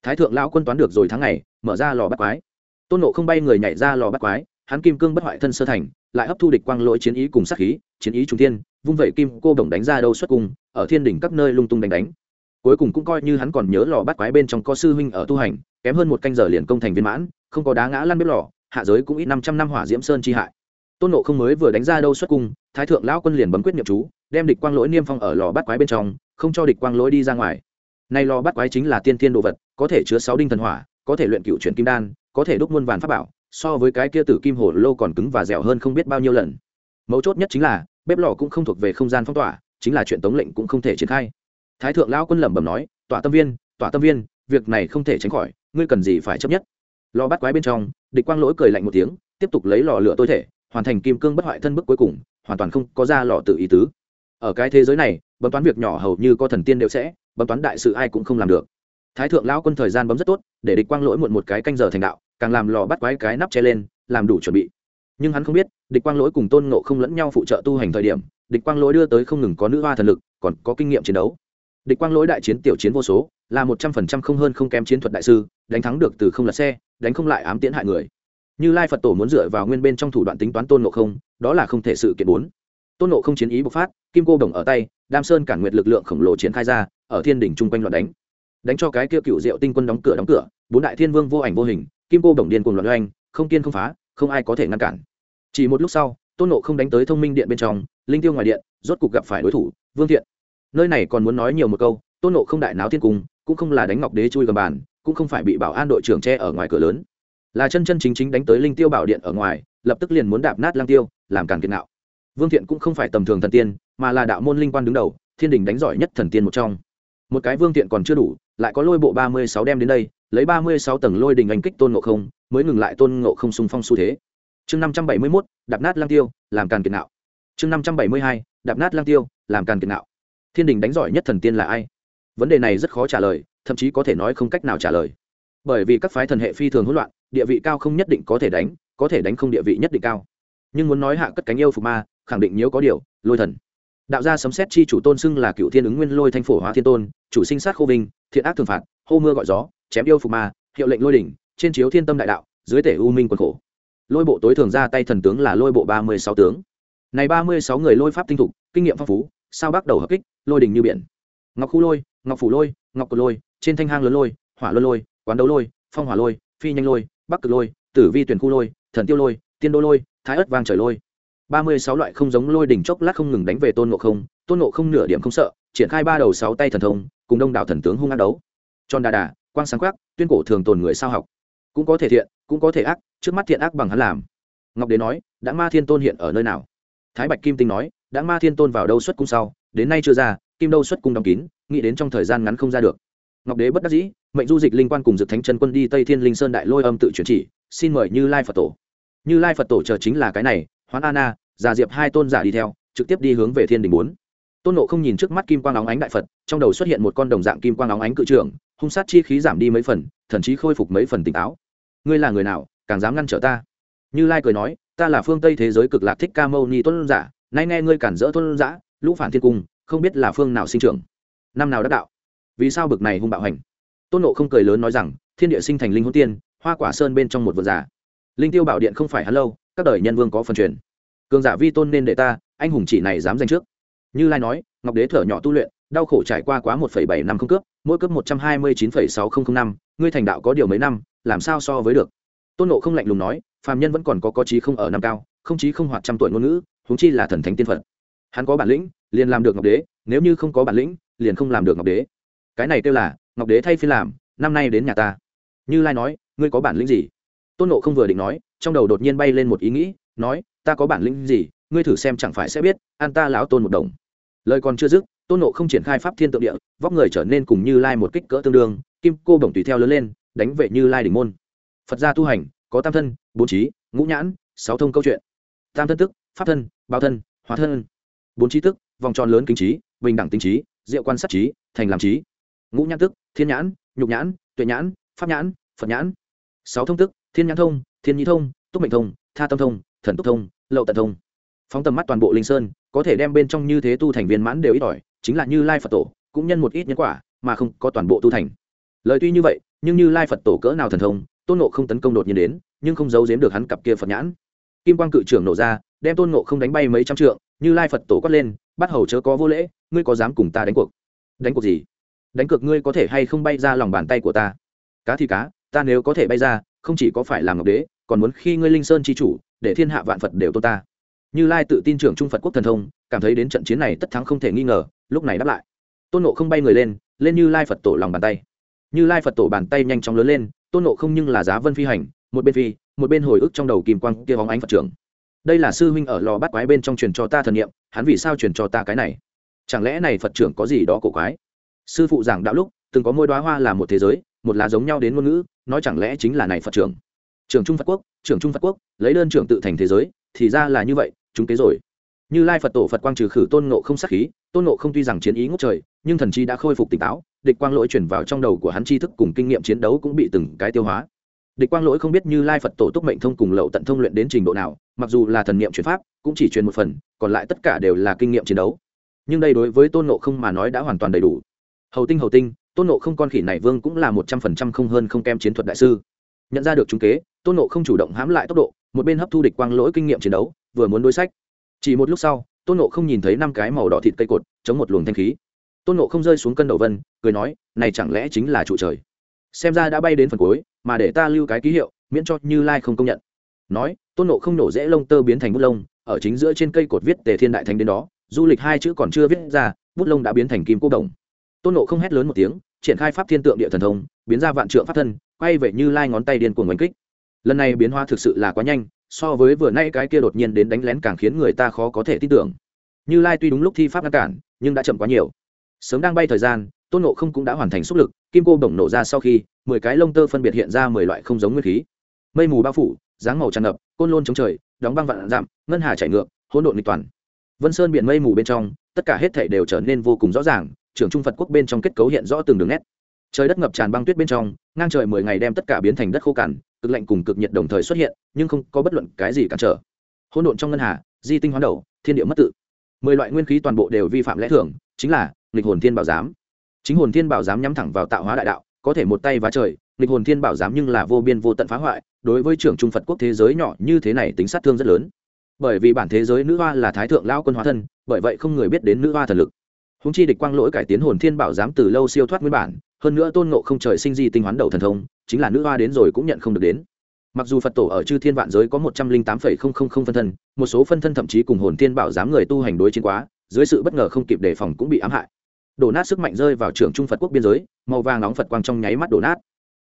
Speaker 1: Thái thượng lão quân toán được rồi tháng ngày, mở ra lò bắt quái tôn nộ không bay người nhảy ra lò bắt quái, hắn kim cương bất hoại thân sơ thành, lại hấp thu địch quang lỗi chiến ý cùng sát khí, chiến ý trung thiên, vung vẩy kim cô đồng đánh ra đâu xuất cung, ở thiên đỉnh các nơi lung tung đánh đánh. Cuối cùng cũng coi như hắn còn nhớ lò bắt quái bên trong có sư huynh ở tu hành, kém hơn một canh giờ liền công thành viên mãn, không có đá ngã lăn bếp lò, hạ giới cũng ít năm trăm năm hỏa diễm sơn chi hại. Tôn nộ không mới vừa đánh ra đâu xuất cung, thái thượng lão quân liền bấm quyết niệm chú, đem địch quang lỗi niêm phong ở lò bắt quái bên trong, không cho địch quang lỗi đi ra ngoài. Nay lò bắt quái chính là tiên thiên đồ vật, có thể chứa sáu đinh thần hỏa có thể luyện cựu chuyển kim đan, có thể đúc muôn vàn pháp bảo, so với cái kia tử kim hồ lô còn cứng và dẻo hơn không biết bao nhiêu lần. Mấu chốt nhất chính là, bếp lò cũng không thuộc về không gian phong tỏa, chính là chuyện tống lệnh cũng không thể triển khai. Thái thượng lão quân lẩm bẩm nói tỏa tâm viên tỏa tâm viên, việc này không thể tránh khỏi, ngươi cần gì phải chấp nhất? Lò bắt quái bên trong, địch quang lỗi cười lạnh một tiếng, tiếp tục lấy lò lửa tôi thể, hoàn thành kim cương bất hoại thân bức cuối cùng, hoàn toàn không có ra lò tự ý tứ. Ở cái thế giới này, bấm toán việc nhỏ hầu như có thần tiên đều sẽ, bấm toán đại sự ai cũng không làm được thái thượng lão quân thời gian bấm rất tốt, để địch quang lỗi muộn một cái canh giờ thành đạo, càng làm lò bắt quái cái nắp che lên, làm đủ chuẩn bị. Nhưng hắn không biết, địch quang lỗi cùng tôn ngộ không lẫn nhau phụ trợ tu hành thời điểm, địch quang lỗi đưa tới không ngừng có nữ hoa thần lực, còn có kinh nghiệm chiến đấu. Địch quang lỗi đại chiến tiểu chiến vô số, là một trăm phần trăm không hơn không kém chiến thuật đại sư, đánh thắng được từ không lật xe, đánh không lại ám tiễn hại người. Như lai phật tổ muốn dựa vào nguyên bên trong thủ đoạn tính toán tôn nộ không, đó là không thể sự kiện bốn. Tôn nộ không chiến ý bộc phát, kim cô đồng ở tay, đam sơn cản nguyệt lực lượng khổng lồ triển khai ra, ở thiên đỉnh chung quanh loạn đánh đánh cho cái kia cựu diệu tinh quân đóng cửa đóng cửa, bốn đại thiên vương vô ảnh vô hình, kim cô đồng điên cùng loạn oanh, không kiên không phá, không ai có thể ngăn cản. Chỉ một lúc sau, tôn nộ không đánh tới thông minh điện bên trong, linh tiêu ngoài điện, rốt cục gặp phải đối thủ, vương thiện. Nơi này còn muốn nói nhiều một câu, tôn nộ không đại náo thiên cung, cũng không là đánh ngọc đế chui gầm bàn, cũng không phải bị bảo an đội trưởng che ở ngoài cửa lớn. Là chân chân chính chính đánh tới linh tiêu bảo điện ở ngoài, lập tức liền muốn đạp nát lang tiêu, làm càn kiệt nạo. Vương thiện cũng không phải tầm thường thần tiên, mà là đạo môn linh quan đứng đầu, thiên đình đánh giỏi nhất thần tiên một trong một cái vương tiện còn chưa đủ, lại có lôi bộ ba mươi sáu đem đến đây, lấy ba mươi sáu tầng lôi đình anh kích tôn ngộ không, mới ngừng lại tôn ngộ không sung phong xu thế. Chương năm trăm bảy mươi mốt, đạp nát lang tiêu, làm càn kiệt nạo. Chương năm trăm bảy mươi hai, đạp nát lang tiêu, làm càn kiệt nạo. Thiên đình đánh giỏi nhất thần tiên là ai? Vấn đề này rất khó trả lời, thậm chí có thể nói không cách nào trả lời. Bởi vì các phái thần hệ phi thường hỗn loạn, địa vị cao không nhất định có thể đánh, có thể đánh không địa vị nhất định cao. Nhưng muốn nói hạ cất cánh yêu phục ma, khẳng định nếu có điều, lôi thần đạo gia sấm xét chi chủ tôn xưng là cựu thiên ứng nguyên lôi thanh phổ hóa thiên tôn, chủ sinh sát khô vinh, thiện ác thường phạt, hô mưa gọi gió, chém yêu phục ma, hiệu lệnh lôi đỉnh, trên chiếu thiên tâm đại đạo, dưới tể u minh quần khổ. Lôi bộ tối thường ra tay thần tướng là lôi bộ ba mươi sáu tướng. Này ba mươi sáu người lôi pháp tinh thục, kinh nghiệm phong phú, sao bắt đầu hợp kích, lôi đỉnh như biển. Ngọc khu lôi, ngọc phủ lôi, ngọc cột lôi, trên thanh hang lớn lôi, hỏa luân lôi, quán đấu lôi, phong hỏa lôi, phi nhanh lôi, bắc cực lôi, tử vi tuyển khu lôi, thần tiêu lôi, tiên đô lôi, thái ất vang trời lôi ba mươi sáu loại không giống lôi đỉnh chốc lát không ngừng đánh về tôn ngộ không, tôn ngộ không nửa điểm không sợ, triển khai ba đầu sáu tay thần thông, cùng đông đảo thần tướng hung ác đấu. Tròn đà đà, quang sáng quắc, tuyên cổ thường tồn người sao học. Cũng có thể thiện, cũng có thể ác, trước mắt thiện ác bằng hắn làm. Ngọc đế nói, đã ma thiên tôn hiện ở nơi nào? Thái bạch kim tinh nói, đã ma thiên tôn vào đâu xuất cung sau, đến nay chưa ra, kim đâu xuất cung đóng kín, nghĩ đến trong thời gian ngắn không ra được. Ngọc đế bất đắc dĩ, mệnh du dịch linh quan cùng dực thánh chân quân đi tây thiên linh sơn đại lôi âm tự chuyển chỉ, xin mời như lai phật tổ. Như lai phật tổ chờ chính là cái này hoán Anna, già diệp hai tôn giả đi theo trực tiếp đi hướng về thiên đình bốn. Tôn nộ không nhìn trước mắt kim quang óng ánh đại phật trong đầu xuất hiện một con đồng dạng kim quang óng ánh cự trưởng hung sát chi khí giảm đi mấy phần thậm chí khôi phục mấy phần tỉnh táo. Ngươi là người nào càng dám ngăn trở ta? Như lai cười nói ta là phương tây thế giới cực lạc thích ca mâu ni tôn giả nay nghe ngươi cản rỡ tôn giả lũ phản thiên cung không biết là phương nào sinh trưởng. Năm nào đắc đạo. Vì sao bực này hung bạo hành? Tôn nộ không cười lớn nói rằng thiên địa sinh thành linh hữu tiên hoa quả sơn bên trong một vườn giả linh tiêu bảo điện không phải hắn lâu các đời nhân vương có phần truyền. Cường giả vi tôn nên để ta, anh hùng chỉ này dám danh trước. Như lai nói, ngọc đế thở nhỏ tu luyện, đau khổ trải qua quá một bảy năm không cướp, mỗi cấp một trăm hai mươi chín sáu nghìn năm, ngươi thành đạo có điều mấy năm, làm sao so với được? Tôn nộ không lạnh lùng nói, phàm nhân vẫn còn có có trí không ở năm cao, không trí không hoạt trăm tuổi ngôn ngữ, huống chi là thần thánh tiên phật. Hắn có bản lĩnh, liền làm được ngọc đế, nếu như không có bản lĩnh, liền không làm được ngọc đế. Cái này kêu là, ngọc đế thay phiên làm, năm nay đến nhà ta. Như lai nói, ngươi có bản lĩnh gì? Tôn nộ không vừa định nói trong đầu đột nhiên bay lên một ý nghĩ, nói, ta có bản lĩnh gì, ngươi thử xem chẳng phải sẽ biết an ta lão tôn một đồng. Lời còn chưa dứt, tôn nộ không triển khai pháp thiên tượng địa, vóc người trở nên cùng như lai một kích cỡ tương đương, kim cô bổng tùy theo lớn lên, đánh vệ như lai đỉnh môn. Phật gia tu hành, có tam thân, bốn trí, ngũ nhãn, sáu thông câu chuyện. Tam thân tức, pháp thân bao thân, hóa thân. Bốn trí tức, vòng tròn lớn kính trí, bình đẳng tinh trí, diệu quan sát trí, thành làm trí. Ngũ nhãn tức, thiên nhãn, nhục nhãn, tuệ nhãn, pháp nhãn, phật nhãn. Sáu thông tức thiên nhãn thông, thiên nhi thông, túc mệnh thông, tha tâm thông, thần túc thông, lậu tận thông. Phóng tầm mắt toàn bộ linh sơn, có thể đem bên trong như thế tu thành viên mãn đều ít ỏi, chính là như lai phật tổ, cũng nhân một ít nhân quả, mà không có toàn bộ tu thành. Lời tuy như vậy, nhưng như lai phật tổ cỡ nào thần thông, tôn nộ không tấn công đột nhiên đến, nhưng không giấu giếm được hắn cặp kia phật nhãn. Kim quang cự trưởng nổ ra, đem tôn nộ không đánh bay mấy trăm trượng, như lai phật tổ quát lên bắt hầu chớ có vô lễ, ngươi có dám cùng ta đánh cuộc? Đánh cuộc gì? Đánh cược ngươi có thể hay không bay ra lòng bàn tay của ta? Cá thì cá, ta nếu có thể bay ra không chỉ có phải làm ngọc đế, còn muốn khi ngươi linh sơn c h i chủ, để thiên hạ vạn phật đều tôn ta. Như lai tự tin trưởng trung phật quốc thần thông, cảm thấy đến trận chiến này tất thắng không thể nghi ngờ, lúc này đáp lại. Tôn nộ không bay người lên lên như lai phật tổ lòng bàn tay. Như lai phật tổ bàn tay nhanh chóng lớn lên, tôn nộ không nhưng là giá vân phi hành, một bên phi, một bên hồi ức trong đầu kìm quang kia bóng ánh phật trưởng. Đây là sư huynh ở lò bắt quái bên trong truyền cho ta thần nghiệm hắn vì sao truyền cho ta cái này? Chẳng lẽ này phật trưởng có gì đó cổ quái? Sư phụ giảng đạo lúc, từng có môi đoá hoa là một thế giới một lá giống nhau đến ngôn ngữ, nói chẳng lẽ chính là này phật trưởng? Trưởng trung phật quốc, trưởng trung phật quốc, lấy đơn trưởng tự thành thế giới, thì ra là như vậy, chúng kế rồi. Như lai phật tổ phật quang trừ khử tôn nộ không sắc khí, tôn nộ không tuy rằng chiến ý ngốc trời, nhưng thần chi đã khôi phục tỉnh táo, địch quang lỗi chuyển vào trong đầu của hắn tri thức cùng kinh nghiệm chiến đấu cũng bị từng cái tiêu hóa. Địch quang lỗi không biết như lai phật tổ túc mệnh thông cùng lậu tận thông luyện đến trình độ nào, mặc dù là thần niệm chuyển pháp, cũng chỉ truyền một phần, còn lại tất cả đều là kinh nghiệm chiến đấu. Nhưng đây đối với tôn nộ không mà nói đã hoàn toàn đầy đủ. Hầu tinh hầu tinh tôn nộ không con khỉ này vương cũng là một trăm phần trăm không hơn không kem chiến thuật đại sư. Nhận ra được trung kế, tôn nộ không chủ động hãm lại tốc độ, một bên hấp thu địch quang lỗi kinh nghiệm chiến đấu, vừa muốn đối sách. Chỉ một lúc sau, tôn nộ không nhìn thấy năm cái màu đỏ thịt cây cột, chống một luồng thanh khí. Tôn nộ không rơi xuống cân đầu vân, cười nói, này chẳng lẽ chính là trụ trời? Xem ra đã bay đến phần cuối, mà để ta lưu cái ký hiệu, miễn cho như lai không công nhận. Nói, tôn nộ không nổ rễ lông tơ biến thành bút lông, ở chính giữa trên cây cột viết tề thiên đại thánh đến đó, du lịch hai chữ còn chưa viết ra, bút lông đã biến thành kim cô đồng. Tôn nộ không hét lớn một tiếng triển khai pháp thiên tượng địa thần thông, biến ra vạn trượng pháp thân, quay về như lai ngón tay điên cuồng oanh kích. Lần này biến hóa thực sự là quá nhanh, so với vừa nay cái kia đột nhiên đến đánh lén càng khiến người ta khó có thể tin tưởng. Như lai tuy đúng lúc thi pháp ngăn cản, nhưng đã chậm quá nhiều. Sớm đang bay thời gian, tôn nộ không cũng đã hoàn thành xúc lực, kim cô bổng nổ ra sau khi, mười cái lông tơ phân biệt hiện ra mười loại không giống nguyên khí. Mây mù bao phủ, dáng màu tràn ngập, côn lôn chống trời, đóng băng vạn dặm, ngân hà chảy ngược, hỗn độn nghịch toàn. Vân sơn biển mây mù bên trong, tất cả hết thảy đều trở nên vô cùng rõ ràng trưởng trung phật quốc bên trong kết cấu hiện rõ từng đường nét. Trời đất ngập tràn băng tuyết bên trong, ngang trời mười ngày đem tất cả biến thành đất khô cằn, cực lạnh cùng cực nhiệt đồng thời xuất hiện, nhưng không có bất luận cái gì cản trở. Hỗn độn trong ngân hà, di tinh hoán đầu, thiên địa mất tự. Mười loại nguyên khí toàn bộ đều vi phạm lẽ thường, chính là nghịch hồn thiên bảo giám. Chính hồn thiên bảo giám nhắm thẳng vào tạo hóa đại đạo, có thể một tay vá trời, nghịch hồn thiên bảo giám nhưng là vô biên vô tận phá hoại, đối với trưởng trung phật quốc thế giới nhỏ như thế này tính sát thương rất lớn. Bởi vì bản thế giới nữ hoa là thái thượng lao quân hóa thân, bởi vậy không người biết đến nữ hoa thần lực húng chi địch quang lỗi cải tiến hồn thiên bảo giám từ lâu siêu thoát nguyên bản, hơn nữa tôn ngộ không trời sinh di tinh hoán đầu thần thông, chính là nữ hoa đến rồi cũng nhận không được đến. Mặc dù phật tổ ở chư thiên vạn giới có một trăm linh tám phẩy không không không phân thân, một số phân thân thậm chí cùng hồn thiên bảo giám người tu hành đối chiến quá, dưới sự bất ngờ không kịp đề phòng cũng bị ám hại. Đổ nát sức mạnh rơi vào trường trung phật quốc biên giới, màu vàng nóng phật quang trong nháy mắt đổ nát.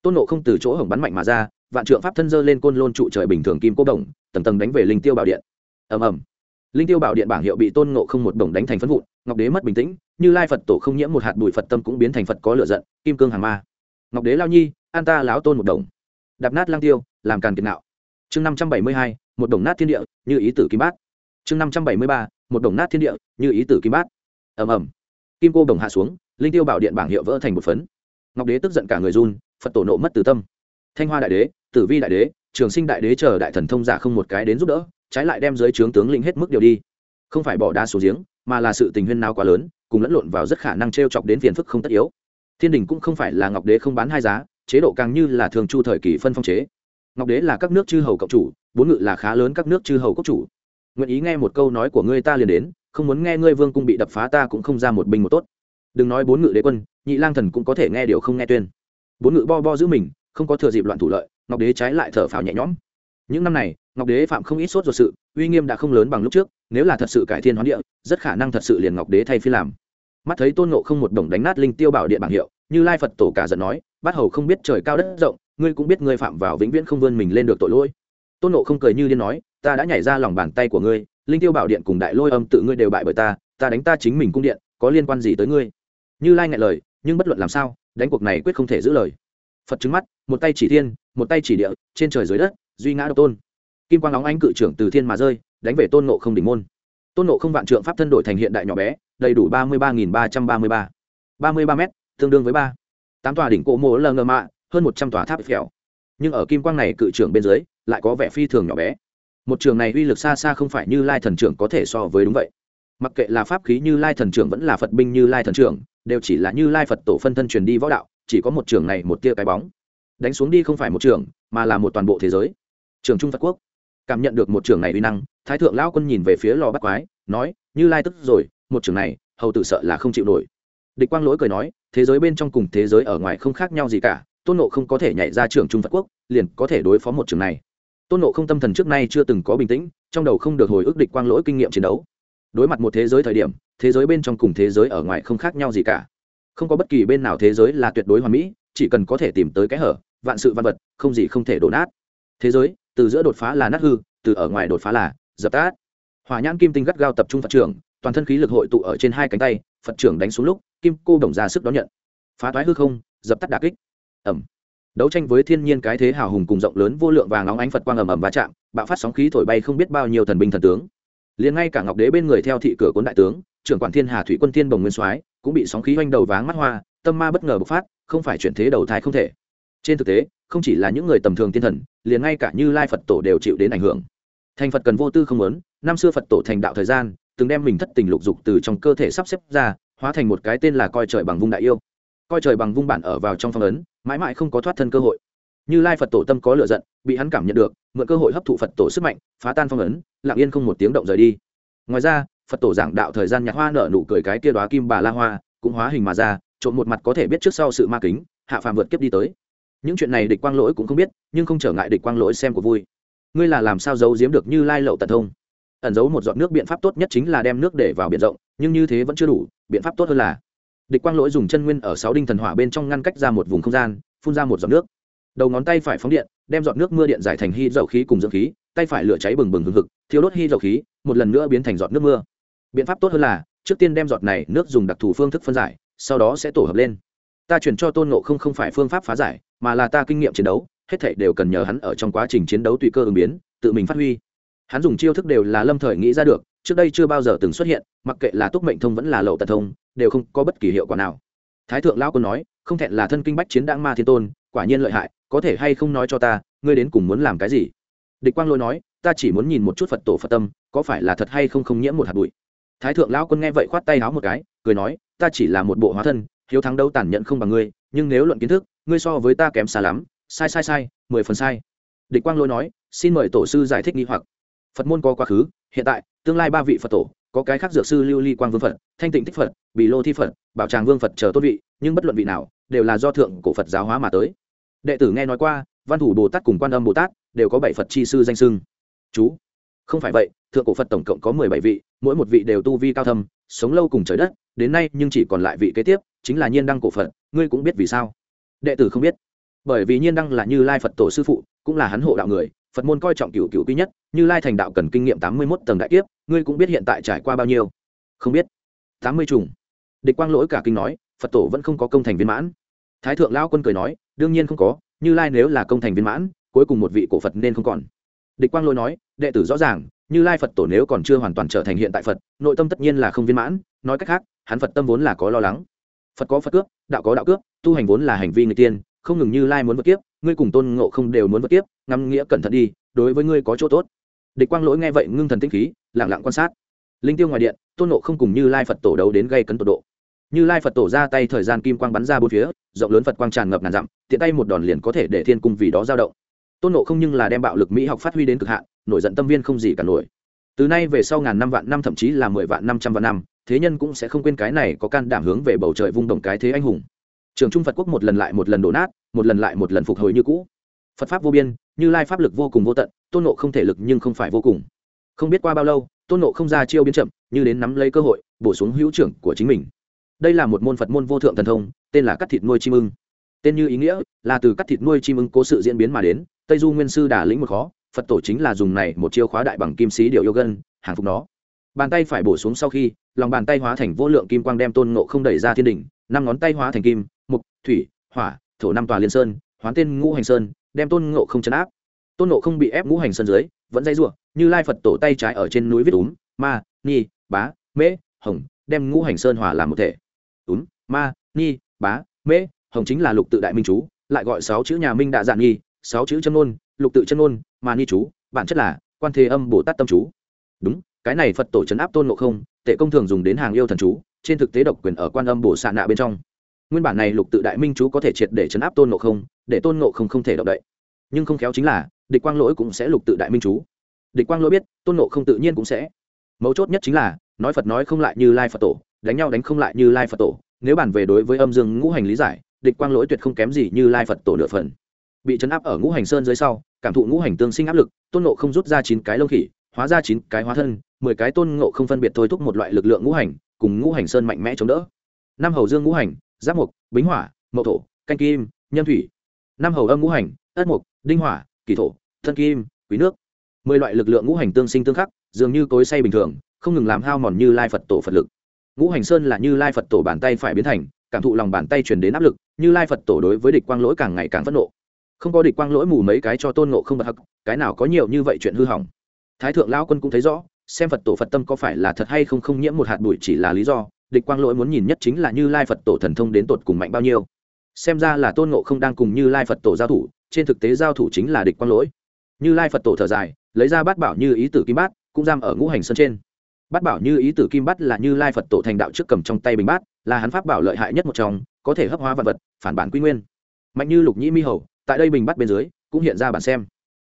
Speaker 1: Tôn nộ không từ chỗ hổng bắn mạnh mà ra, vạn trượng pháp thân dơ lên côn lôn trụ trời bình thường kim cô đồng, tầng tầng đánh về linh tiêu bảo điện. Ầm ầm linh tiêu bảo điện bảng hiệu bị tôn nộ không một đồng đánh thành phân vụn, ngọc đế mất bình tĩnh, như lai phật tổ không nhiễm một hạt bụi phật tâm cũng biến thành phật có lửa giận, kim cương hàng ma. Ngọc đế lao nhi, an ta láo tôn một đồng. Đạp nát lang tiêu, làm càn kiệt nạo. Chương năm trăm bảy mươi hai, một đồng nát thiên địa, như ý tử kim bát. Chương năm trăm bảy mươi ba, một đồng nát thiên địa, như ý tử kim bát. Ầm ầm. Kim cô đồng hạ xuống, linh tiêu bảo điện bảng hiệu vỡ thành một phấn. Ngọc đế tức giận cả người run, phật tổ nộ mất từ tâm. Thanh hoa đại đế, tử vi đại đế, trường sinh đại đế chờ đại thần thông giả không một cái đến giúp đỡ trái lại đem dưới trướng tướng lĩnh hết mức điều đi. Không phải bỏ đá xuống giếng, mà là sự tình huyên nào quá lớn, cùng lẫn lộn vào rất khả năng t r e o chọc đến phiền phức không tất yếu. Thiên đình cũng không phải là ngọc đế không bán hai giá, chế độ càng như là thường chu thời kỳ phân phong chế. Ngọc đế là các nước chư hầu cộng chủ, bốn ngự là khá lớn các nước chư hầu quốc chủ. Nguyện ý nghe một câu nói của ngươi ta liền đến, không muốn nghe ngươi vương cung bị đập phá ta cũng không ra một binh một tốt. Đừng nói bốn ngự đế quân, nhị lang thần cũng có thể nghe điều không nghe tuyên. Bốn ngự bo bo giữ mình, không có thừa dịp loạn thủ lợi, ngọc đế trái lại thở phào nhẹ nhõm. Những năm này ngọc đế phạm không ít sốt ruột sự, uy nghiêm đã không lớn bằng lúc trước, nếu là thật sự cải thiên hoán địa, rất khả năng thật sự liền ngọc đế thay phi làm. Mắt thấy tôn nộ không một đồng đánh nát linh tiêu bảo điện bảng hiệu, như lai phật tổ cả giận nói bắt hầu không biết trời cao đất rộng, ngươi cũng biết ngươi phạm vào vĩnh viễn không vươn mình lên được tội lỗi. Tôn nộ không cười như điên nói, ta đã nhảy ra lòng bàn tay của ngươi, linh tiêu bảo điện cùng đại lôi âm tự ngươi đều bại bởi ta ta đánh ta chính mình cung điện, có liên quan gì tới ngươi? Như lai ngại lời, nhưng bất luận làm sao, đánh cuộc này quyết không thể giữ lời. Phật trứng mắt, một tay chỉ thiên, một tay chỉ địa, trên trời dưới đất, duy ngã độc tôn kim quang óng ánh cự trưởng từ thiên mà rơi, đánh về tôn nộ không đỉnh môn. Tôn nộ không vạn trượng pháp thân đổi thành hiện đại nhỏ bé, đầy đủ ba mươi ba nghìn ba trăm ba mươi ba. ba mươi ba m tương đương với ba. Tám tòa đỉnh cổ mộ lờ ngờ mạ, hơn một trăm tòa tháp phèo. Nhưng ở kim quang này cự trưởng bên dưới, lại có vẻ phi thường nhỏ bé. Một trường này uy lực xa xa không phải như lai thần trưởng có thể so với đúng vậy. Mặc kệ là pháp khí như lai thần trưởng vẫn là phật binh như lai thần trưởng, đều chỉ là như lai phật tổ phân thân truyền đi võ đạo, chỉ có một trường này một tia cái bóng. Đánh xuống đi không phải một trường, mà là một toàn bộ thế giới. Trường trung phật quốc cảm nhận được một trường này uy năng, thái thượng lão quân nhìn về phía lò bắt quái, nói, như lai tức rồi, một trường này, hầu tử sợ là không chịu nổi. Địch quang lỗi cười nói, thế giới bên trong cùng thế giới ở ngoài không khác nhau gì cả, tôn nộ không có thể nhảy ra trường trung phật quốc, liền có thể đối phó một trường này. Tôn nộ không tâm thần trước nay chưa từng có bình tĩnh, trong đầu không được hồi ức địch quang lỗi kinh nghiệm chiến đấu. Đối mặt một thế giới thời điểm, thế giới bên trong cùng thế giới ở ngoài không khác nhau gì cả. Không có bất kỳ bên nào thế giới là tuyệt đối hoàn mỹ, chỉ cần có thể tìm tới cái hở, vạn sự văn vật, không gì không thể đổ nát. Thế giới từ giữa đột phá là nát hư, từ ở ngoài đột phá là dập tát hỏa nhãn kim tinh gắt gao tập trung phật trưởng, toàn thân khí lực hội tụ ở trên hai cánh tay, phật trưởng đánh xuống lúc, kim cô đồng ra sức đón nhận. Phá toái hư không, dập tắt đà kích. Ẩm đấu tranh với thiên nhiên cái thế hào hùng cùng rộng lớn vô lượng vàng óng ánh phật quang ầm ầm va chạm, bạo phát sóng khí thổi bay không biết bao nhiêu thần binh thần tướng. Liền ngay cả ngọc đế bên người theo thị cửa cuốn đại tướng, trưởng quản thiên hà thủy quân thiên bồng nguyên soái, cũng bị sóng khí oanh đầu váng mắt hoa, tâm ma bất ngờ bộc phát, không phải chuyển thế đầu thai không thể. Trên thực tế không chỉ là những người tầm thường tiên thần, liền ngay cả như lai phật tổ đều chịu đến ảnh hưởng. Thành phật cần vô tư không lớn năm xưa phật tổ thành đạo thời gian, từng đem mình thất tình lục dục từ trong cơ thể sắp xếp ra, hóa thành một cái tên là coi trời bằng vung đại yêu. Coi trời bằng vung bản ở vào trong phong ấn, mãi mãi không có thoát thân cơ hội. Như lai phật tổ tâm có lựa giận, bị hắn cảm nhận được, mượn cơ hội hấp thụ phật tổ sức mạnh, phá tan phong ấn, lặng yên không một tiếng động rời đi. Ngoài ra, phật tổ giảng đạo thời gian nhạc hoa nở nụ cười cái kia đoá kim bà la hoa, cũng hóa hình mà ra trộn một mặt có thể biết trước sau sự ma kính, hạ phàm vượt kiếp đi tới những chuyện này địch quang lỗi cũng không biết, nhưng không trở ngại địch quang lỗi xem của vui. Ngươi là làm sao giấu giếm được như lai lậu tận thông? Ẩn giấu một giọt nước biện pháp tốt nhất chính là đem nước để vào biển rộng, nhưng như thế vẫn chưa đủ, biện pháp tốt hơn là địch quang lỗi dùng chân nguyên ở sáu đinh thần hỏa bên trong ngăn cách ra một vùng không gian, phun ra một giọt nước. Đầu ngón tay phải phóng điện, đem giọt nước mưa điện giải thành hy dầu khí cùng dưỡng khí, tay phải lửa cháy bừng bừng hừng hực thiếu đốt hy dầu khí, một lần nữa biến thành giọt nước mưa. Biện pháp tốt hơn là, trước tiên đem giọt này nước dùng đặc thù phương thức phân giải, sau đó sẽ tổ hợp lên. Ta chuyển cho tôn nộ không không phải phương pháp phá giải mà là ta kinh nghiệm chiến đấu, hết thảy đều cần nhờ hắn ở trong quá trình chiến đấu tùy cơ ứng biến, tự mình phát huy. Hắn dùng chiêu thức đều là lâm thời nghĩ ra được, trước đây chưa bao giờ từng xuất hiện, mặc kệ là túc mệnh thông vẫn là lậu tật thông, đều không có bất kỳ hiệu quả nào. Thái thượng lao quân nói, không thẹn là thân kinh bách chiến đáng ma thiên tôn, quả nhiên lợi hại, có thể hay không nói cho ta, ngươi đến cùng muốn làm cái gì? Địch quang lôi nói, ta chỉ muốn nhìn một chút phật tổ phật tâm, có phải là thật hay không không nhiễm một hạt bụi. Thái thượng lão quân nghe vậy khoát tay háo một cái, cười nói, ta chỉ là một bộ hóa thân, hiếu thắng đâu tàn nhẫn không bằng ngươi, nhưng nếu luận kiến thức ngươi so với ta kém xa lắm, sai sai sai, mười phần sai. Địch quang lôi nói, xin mời tổ sư giải thích nghi hoặc. Phật môn có quá khứ, hiện tại, tương lai ba vị phật tổ, có cái khác dược sư lưu ly quang vương phật, thanh tịnh thích phật bị lô thi phật, bảo tràng vương phật chờ tốt vị, nhưng bất luận vị nào, đều là do thượng cổ phật giáo hóa mà tới. Đệ tử nghe nói qua, văn thủ bồ tát cùng quan âm bồ tát đều có bảy phật chi sư danh sưng chú. Không phải vậy, thượng cổ phật tổng cộng có mười bảy vị, mỗi một vị đều tu vi cao thâm, sống lâu cùng trời đất, đến nay nhưng chỉ còn lại vị kế tiếp, chính là nhiên đăng cổ phật, ngươi cũng biết vì sao đệ tử không biết. Bởi vì nhiên đăng là như lai phật tổ sư phụ, cũng là hắn hộ đạo người, phật môn coi trọng cựu cựu quý nhất, như lai thành đạo cần kinh nghiệm tám mươi mốt tầng đại kiếp, ngươi cũng biết hiện tại trải qua bao nhiêu. Không biết. Tám mươi trùng. Địch quang lỗi cả kinh nói, phật tổ vẫn không có công thành viên mãn. Thái thượng lao quân cười nói, đương nhiên không có, như lai nếu là công thành viên mãn, cuối cùng một vị cổ phật nên không còn. Địch quang lỗi nói, đệ tử rõ ràng, như lai phật tổ nếu còn chưa hoàn toàn trở thành hiện tại phật, nội tâm tất nhiên là không viên mãn, nói cách khác, hắn phật tâm vốn là có lo lắng phật có phật cướp, đạo có đạo cướp, tu hành vốn là hành vi người tiên, không ngừng như lai muốn vượt kiếp, ngươi cùng tôn ngộ không đều muốn vượt kiếp, ngắm nghĩa cẩn thận đi, đối với ngươi có chỗ tốt. Địch quang lỗi nghe vậy ngưng thần tinh khí lẳng lặng quan sát. Linh tiêu ngoài điện, tôn ngộ không cùng như lai phật tổ đấu đến gây cấn tột độ. Như lai phật tổ ra tay thời gian kim quang bắn ra bốn phía, rộng lớn phật quang tràn ngập ngàn dặm, tiện tay một đòn liền có thể để thiên cung vì đó dao động. Tôn ngộ không nhưng là đem bạo lực mỹ học phát huy đến cực hạn, nổi giận tâm viên không gì cả nổi. Từ nay về sau ngàn năm vạn năm thậm chí là mười vạn năm trăm vạn năm thế nhân cũng sẽ không quên cái này có can đảm hướng về bầu trời vung đồng cái thế anh hùng. Trường trung phật quốc một lần lại một lần đổ nát, một lần lại một lần phục hồi như cũ. Phật pháp vô biên, như lai pháp lực vô cùng vô tận, tôn nộ không thể lực nhưng không phải vô cùng. Không biết qua bao lâu, tôn nộ không ra chiêu biến chậm, như đến nắm lấy cơ hội, bổ xuống hữu trưởng của chính mình. Đây là một môn phật môn vô thượng thần thông, tên là cắt thịt nuôi chim ưng. Tên như ý nghĩa là từ cắt thịt nuôi chim ưng cố sự diễn biến mà đến, tây du nguyên sư đà lĩnh một khó, phật tổ chính là dùng này một chiêu khóa đại bằng kim sĩ điều yêu gân, hàng phục nó. Bàn tay phải bổ xuống sau khi lòng bàn tay hóa thành vô lượng kim quang đem tôn ngộ không đẩy ra thiên đỉnh, năm ngón tay hóa thành kim, mục, thủy, hỏa, thổ năm tòa liên sơn hoán tên ngũ hành sơn, đem tôn ngộ không chấn áp. Tôn ngộ không bị ép ngũ hành sơn dưới, vẫn dây ruộng như lai phật tổ tay trái ở trên núi viết úm ma, ni, bá, mễ, hồng, đem ngũ hành sơn hòa làm một thể. Úm ma, ni, bá, mễ, hồng chính là lục tự đại minh chú, lại gọi sáu chữ nhà minh đạ dạng nghi sáu chữ chân ngôn, lục tự chân ngôn mà ni chú, bản chất là quan thế âm bồ tát tâm chú. Đúng cái này phật tổ chấn áp tôn ngộ không, tệ công thường dùng đến hàng yêu thần chú, trên thực tế độc quyền ở quan âm bổ xạ nạ bên trong. Nguyên bản này lục tự đại minh chú có thể triệt để chấn áp tôn ngộ không, để tôn ngộ không không thể động đậy. Nhưng không khéo chính là, địch quang lỗi cũng sẽ lục tự đại minh chú. Địch quang lỗi biết, tôn ngộ không tự nhiên cũng sẽ. Mấu chốt nhất chính là, nói phật nói không lại như lai phật tổ, đánh nhau đánh không lại như lai phật tổ. Nếu bàn về đối với âm dương ngũ hành lý giải, địch quang lỗi tuyệt không kém gì như lai phật tổ nửa phần. Bị chấn áp ở ngũ hành sơn dưới sau, cảm thụ ngũ hành tương sinh áp lực, tôn ngộ không rút ra chín cái lông khỉ, hóa ra chín cái hóa thân mười cái tôn ngộ không phân biệt thôi thúc một loại lực lượng ngũ hành, cùng ngũ hành sơn mạnh mẽ chống đỡ. Năm hầu dương ngũ hành, giáp mục, bính hỏa, mậu thổ, canh kim, nhâm thủy. Năm hầu âm ngũ hành, ất mục, đinh hỏa kỳ thổ, thân kim, quý nước. Mười loại lực lượng ngũ hành tương sinh tương khắc, dường như cối say bình thường, không ngừng làm hao mòn như lai phật tổ phật lực. Ngũ hành sơn là như lai phật tổ bàn tay phải biến thành, cảm thụ lòng bàn tay truyền đến áp lực, như lai phật tổ đối với địch quang lỗi càng ngày càng phẫn nộ. Không có địch quang lỗi mù mấy cái cho tôn ngộ không bật hắc, cái nào có nhiều như vậy chuyện hư hỏng. Thái thượng lao quân cũng thấy rõ xem phật tổ phật tâm có phải là thật hay không không nhiễm một hạt bụi chỉ là lý do, địch quang lỗi muốn nhìn nhất chính là như lai phật tổ thần thông đến tột cùng mạnh bao nhiêu. Xem ra là tôn ngộ không đang cùng như lai phật tổ giao thủ, trên thực tế giao thủ chính là địch quang lỗi. Như lai phật tổ thở dài, lấy ra bát bảo như ý tử kim bát, cũng giam ở ngũ hành sân trên. Bát bảo như ý tử kim bát là như lai phật tổ thành đạo trước cầm trong tay bình bát, là hắn pháp bảo lợi hại nhất một trong, có thể hấp hóa vật vật, phản bản quy nguyên. Mạnh như lục nhĩ mi hầu, tại đây bình bát bên dưới, cũng hiện ra bản xem.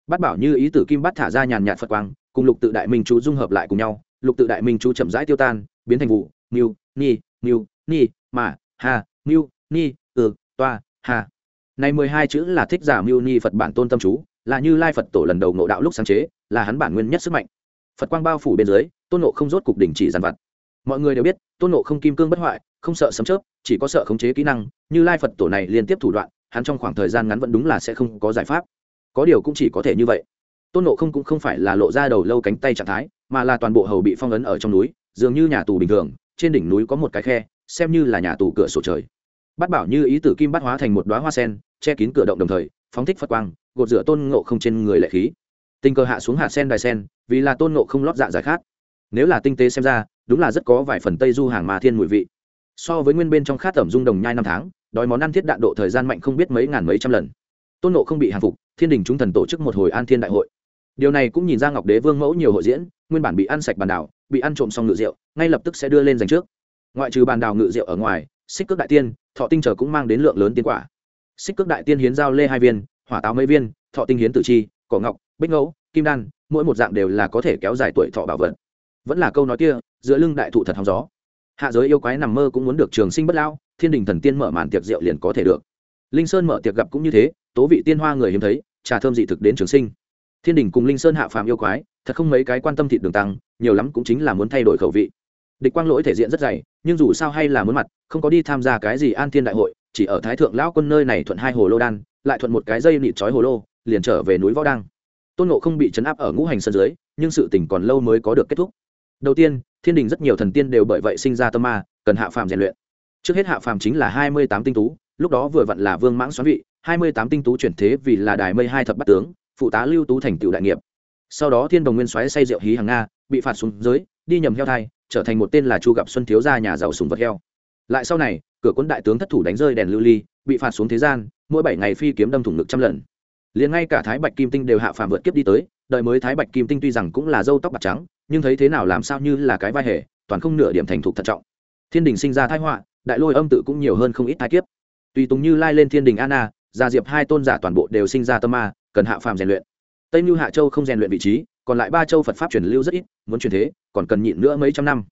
Speaker 1: Bát bảo như ý tử kim bát thả ra nhàn nhạt phật quang cùng lục tự đại minh chú dung hợp lại cùng nhau, lục tự đại minh chú chậm rãi tiêu tan, biến thành vụ miu ni miu ni mà hà miu ni ừ toa hà này mười hai chữ là thích giả miu ni phật bản tôn tâm chú, là như lai phật tổ lần đầu ngộ đạo lúc sáng chế, là hắn bản nguyên nhất sức mạnh. Phật quang bao phủ bên dưới, tôn nộ không rốt cục đỉnh chỉ giàn vặt. Mọi người đều biết, tôn nộ không kim cương bất hoại, không sợ sấm chớp, chỉ có sợ khống chế kỹ năng, như lai phật tổ này liên tiếp thủ đoạn, hắn trong khoảng thời gian ngắn vẫn đúng là sẽ không có giải pháp. Có điều cũng chỉ có thể như vậy tôn nộ không cũng không phải là lộ ra đầu lâu cánh tay trạng thái, mà là toàn bộ hầu bị phong ấn ở trong núi, dường như nhà tù bình thường, trên đỉnh núi có một cái khe, xem như là nhà tù cửa sổ trời. Bắt bảo như ý tử kim bắt hóa thành một đoá hoa sen, che kín cửa động đồng thời, phóng thích phật quang, gột rửa tôn ngộ không trên người lệ khí. Tình cờ hạ xuống hạ sen đài sen, vì là tôn ngộ không lót dạ giải khát. Nếu là tinh tế xem ra, đúng là rất có vài phần tây du hàng mà thiên mùi vị. So với nguyên bên trong khát tẩm dung đồng nhai năm tháng, đói món ăn thiết đạn độ thời gian mạnh không biết mấy ngàn mấy trăm lần. Tôn nộ không bị hàng phục, thiên đình chúng thần tổ chức một hồi an thiên đại hội điều này cũng nhìn ra ngọc đế vương mẫu nhiều hội diễn, nguyên bản bị ăn sạch bàn đảo, bị ăn trộm xong ngự rượu, ngay lập tức sẽ đưa lên dành trước. Ngoại trừ bàn đảo ngự rượu ở ngoài, xích cước đại tiên, thọ tinh trở cũng mang đến lượng lớn tiên quả. Xích cước đại tiên hiến giao lê hai viên, hỏa táo mấy viên, thọ tinh hiến tử chi, cỏ ngọc, bích ngẫu, kim đan, mỗi một dạng đều là có thể kéo dài tuổi thọ bảo vật. Vẫn là câu nói kia, giữa lưng đại thụ thật hóng gió. Hạ giới yêu quái nằm mơ cũng muốn được trường sinh bất lao thiên đình thần tiên mở màn tiệc rượu liền có thể được. Linh sơn mở tiệc gặp cũng như thế, tố vị tiên hoa người hiếm thấy, trà thơm dị thực đến trường sinh thiên đình cùng linh sơn hạ phàm yêu quái, thật không mấy cái quan tâm thịt đường tăng, nhiều lắm cũng chính là muốn thay đổi khẩu vị. Địch quang lỗi thể diện rất dày, nhưng dù sao hay là muốn mặt, không có đi tham gia cái gì an thiên đại hội, chỉ ở thái thượng lão quân nơi này thuận hai hồ lô đan, lại thuận một cái dây nịt trói hồ lô, liền trở về núi võ đăng. Tôn nộ không bị chấn áp ở ngũ hành sân dưới, nhưng sự tỉnh còn lâu mới có được kết thúc. Đầu tiên, thiên đình rất nhiều thần tiên đều bởi vậy sinh ra tâm ma, cần hạ phàm rèn luyện. Trước hết hạ phàm chính là hai mươi tám tinh tú, lúc đó vừa vặn là vương mãng xoắn vị, hai mươi tám tinh tú chuyển thế vì là đài mây hai thập bắt tướng phụ tá lưu tú thành tựu đại nghiệp. Sau đó thiên đồng nguyên xoáy say rượu hí hàng nga, bị phạt xuống dưới, đi nhầm heo thai, trở thành một tên là chu gặp xuân thiếu gia nhà giàu sùng vật heo. Lại sau này, cửa quân đại tướng thất thủ đánh rơi đèn lưu ly, bị phạt xuống thế gian, mỗi bảy ngày phi kiếm đâm thủng ngực trăm lần. Liền ngay cả thái bạch kim tinh đều hạ phàm vượt kiếp đi tới đợi mới thái bạch kim tinh tuy rằng cũng là dâu tóc bạc trắng, nhưng thấy thế nào làm sao như là cái vai hề, toàn không nửa điểm thành thục thận trọng. Thiên đình sinh ra thái họa, đại lôi âm tự cũng nhiều hơn không ít thái kiếp. Tùy tùng như lai lên thiên đình anna, gia diệp hai tôn giả toàn bộ đều sinh ra tâm ma cần hạ phàm rèn luyện. Tây mưu hạ châu không rèn luyện vị trí, còn lại ba châu phật pháp truyền lưu rất ít, muốn truyền thế, còn cần nhịn nữa mấy trăm năm.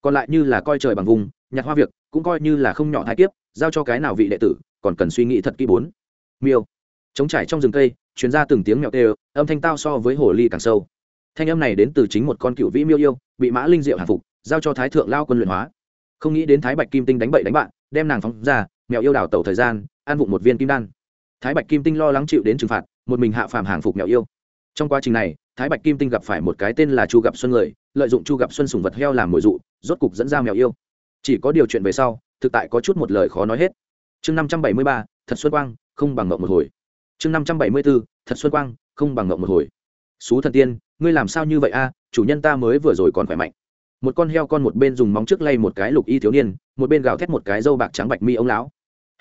Speaker 1: Còn lại như là coi trời bằng vùng, nhặt hoa việc, cũng coi như là không nhỏ thái kiếp, giao cho cái nào vị đệ tử, còn cần suy nghĩ thật kỹ bốn. Miêu. Chống trải trong rừng cây chuyến ra từng tiếng mèo tê, âm thanh tao so với hồ ly càng sâu. Thanh âm này đến từ chính một con cựu vĩ miêu yêu, bị mã linh diệu hạ phục, giao cho thái thượng lao quân luyện hóa. Không nghĩ đến thái bạch kim tinh đánh bậy đánh bạn, đem nàng phóng ra, mèo yêu đào tẩu thời gian, ăn vụng một viên kim đan. Thái bạch kim tinh lo lắng chịu đến trừng phạt một mình hạ phàm hàng phục mèo yêu. Trong quá trình này, thái bạch kim tinh gặp phải một cái tên là chu gặp xuân người, lợi dụng chu gặp xuân sùng vật heo làm mồi dụ, rốt cục dẫn ra mèo yêu. Chỉ có điều chuyện về sau, thực tại có chút một lời khó nói hết. Chương năm trăm bảy mươi ba, thật xuân quang, không bằng ngộng một hồi. Chương năm trăm bảy mươi b ố thật xuân quang, không bằng ngộng một hồi. Xú thần tiên, ngươi làm sao như vậy a? Chủ nhân ta mới vừa rồi còn khỏe mạnh. Một con heo con một bên dùng móng trước lay một cái lục y thiếu niên, một bên gào thét một cái dâu bạc trắng bạch mi ông lão.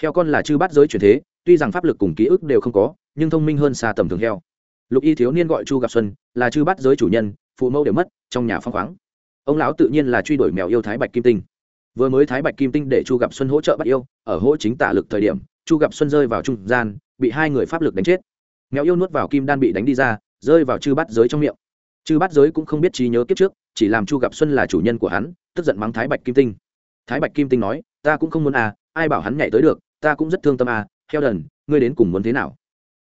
Speaker 1: Heo con là chư bắt giới truyền thế, tuy rằng pháp lực cùng ký ức đều không có nhưng thông minh hơn xa tầm thường heo. Lục y thiếu niên gọi chu gặp xuân, là chư bắt giới chủ nhân, phụ mẫu đều mất, trong nhà phong khoáng. Ông lão tự nhiên là truy đuổi mèo yêu thái bạch kim tinh. Vừa mới thái bạch kim tinh để chu gặp xuân hỗ trợ bắt yêu, ở hỗ chính tả lực thời điểm, chu gặp xuân rơi vào trung gian, bị hai người pháp lực đánh chết. Mèo yêu nuốt vào kim đan bị đánh đi ra, rơi vào chư bắt giới trong miệng. Chư bắt giới cũng không biết trí nhớ kiếp trước, chỉ làm chu gặp xuân là chủ nhân của hắn, tức giận mắng thái bạch kim tinh. Thái bạch kim tinh nói, ta cũng không muốn à ai bảo hắn nhảy tới được, ta cũng rất thương tâm à heo đần, ngươi đến cùng muốn thế nào?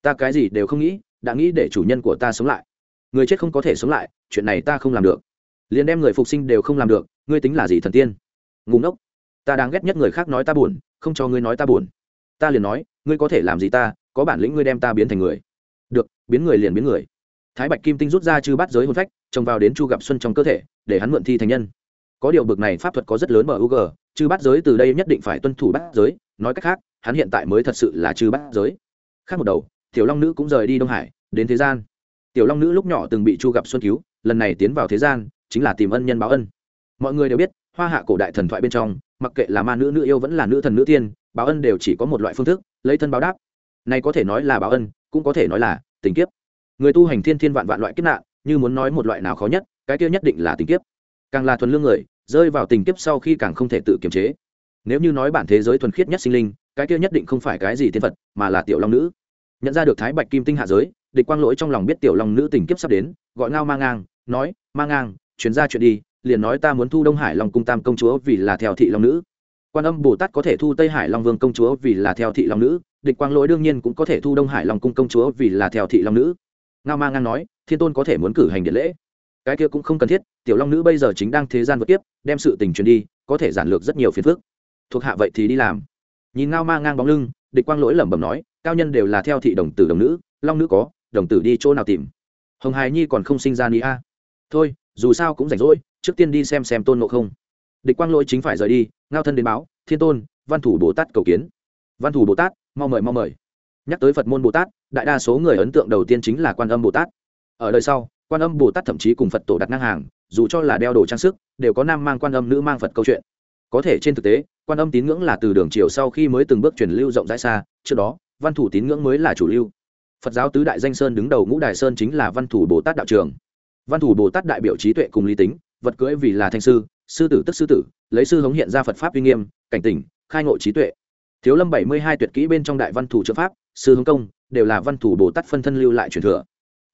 Speaker 1: Ta cái gì đều không nghĩ đã nghĩ để chủ nhân của ta sống lại. Người chết không có thể sống lại chuyện này ta không làm được. Liền đem người phục sinh đều không làm được ngươi tính là gì thần tiên? Ngùng ốc ta đang ghét nhất người khác nói ta buồn không cho ngươi nói ta buồn. Ta liền nói ngươi có thể làm gì ta có bản lĩnh ngươi đem ta biến thành người. Được biến người liền biến người. Thái bạch kim tinh rút ra chư bắt giới hôn phách trông vào đến chu gặp xuân trong cơ thể để hắn mượn thi thành nhân. Có điều bực này pháp thuật có rất lớn mở UG, chư bắt giới từ đây nhất định phải tuân thủ bắt giới nói cách khác hắn hiện tại mới thật sự là chư bắt giới. Khác một đầu tiểu long nữ cũng rời đi đông hải, đến thế gian. Tiểu long nữ lúc nhỏ từng bị chu gặp xuân cứu, lần này tiến vào thế gian, chính là tìm ân nhân báo ân. Mọi người đều biết, hoa hạ cổ đại thần thoại bên trong, mặc kệ là ma nữ nữ yêu vẫn là nữ thần nữ tiên, báo ân đều chỉ có một loại phương thức, lấy thân báo đáp. Này có thể nói là báo ân, cũng có thể nói là tình kiếp. Người tu hành thiên thiên vạn vạn loại kiếp nạn, như muốn nói một loại nào khó nhất, cái kia nhất định là tình kiếp. Càng là thuần lương người, rơi vào tình kiếp sau khi càng không thể tự kiềm chế. Nếu như nói bản thế giới thuần khiết nhất sinh linh, cái kia nhất định không phải cái gì tiên phật, mà là tiểu long nữ nhận ra được thái bạch kim tinh hạ giới, địch quang lỗi trong lòng biết tiểu long nữ tình kiếp sắp đến, gọi ngao mang ngang, nói mang ngang chuyến ra chuyện đi, liền nói ta muốn thu đông hải long cung tam công chúa vì là theo thị long nữ. Quan âm bồ tát có thể thu tây hải long vương công chúa vì là theo thị long nữ, địch quang lỗi đương nhiên cũng có thể thu đông hải long cung công chúa vì là theo thị long nữ. Ngao mang ngang nói, thiên tôn có thể muốn cử hành điện lễ. Cái kia cũng không cần thiết, tiểu long nữ bây giờ chính đang thế gian vượt tiếp đem sự tình truyền đi, có thể giản lược rất nhiều phiền phức. Thuộc hạ vậy thì đi làm. Nhìn ngao ma ngang bóng lưng, địch quang lỗi lẩm bẩm nói cao nhân đều là theo thị đồng tử đồng nữ, long nữ có, đồng tử đi chỗ nào tìm? Hồng hài nhi còn không sinh ra ni a. Thôi, dù sao cũng rảnh rỗi, trước tiên đi xem xem tôn nộ không. Địch quang lỗi chính phải rời đi, ngao thân đến báo, thiên tôn, văn thủ bồ tát cầu kiến. Văn thủ bồ tát, mau mời mau mời. Nhắc tới phật môn bồ tát, đại đa số người ấn tượng đầu tiên chính là quan âm bồ tát. Ở đời sau, quan âm bồ tát thậm chí cùng phật tổ đặt ngang hàng, dù cho là đeo đồ trang sức, đều có nam mang quan âm, nữ mang phật câu chuyện. Có thể trên thực tế, quan âm tín ngưỡng là từ đường triều sau khi mới từng bước truyền lưu rộng rãi xa, trước đó văn thủ tín ngưỡng mới là chủ lưu. Phật giáo tứ đại danh sơn đứng đầu ngũ đài sơn chính là văn thủ bồ tát đạo trường. Văn thủ bồ tát đại biểu trí tuệ cùng lý tính, vật cưỡi vì là thanh sư sư tử tức sư tử, lấy sư hống hiện ra phật pháp uy nghiêm, cảnh tỉnh, khai ngộ trí tuệ. Thiếu lâm bảy mươi hai tuyệt kỹ bên trong đại văn thủ trợ pháp, sư hống công, đều là văn thủ bồ tát phân thân lưu lại truyền thừa.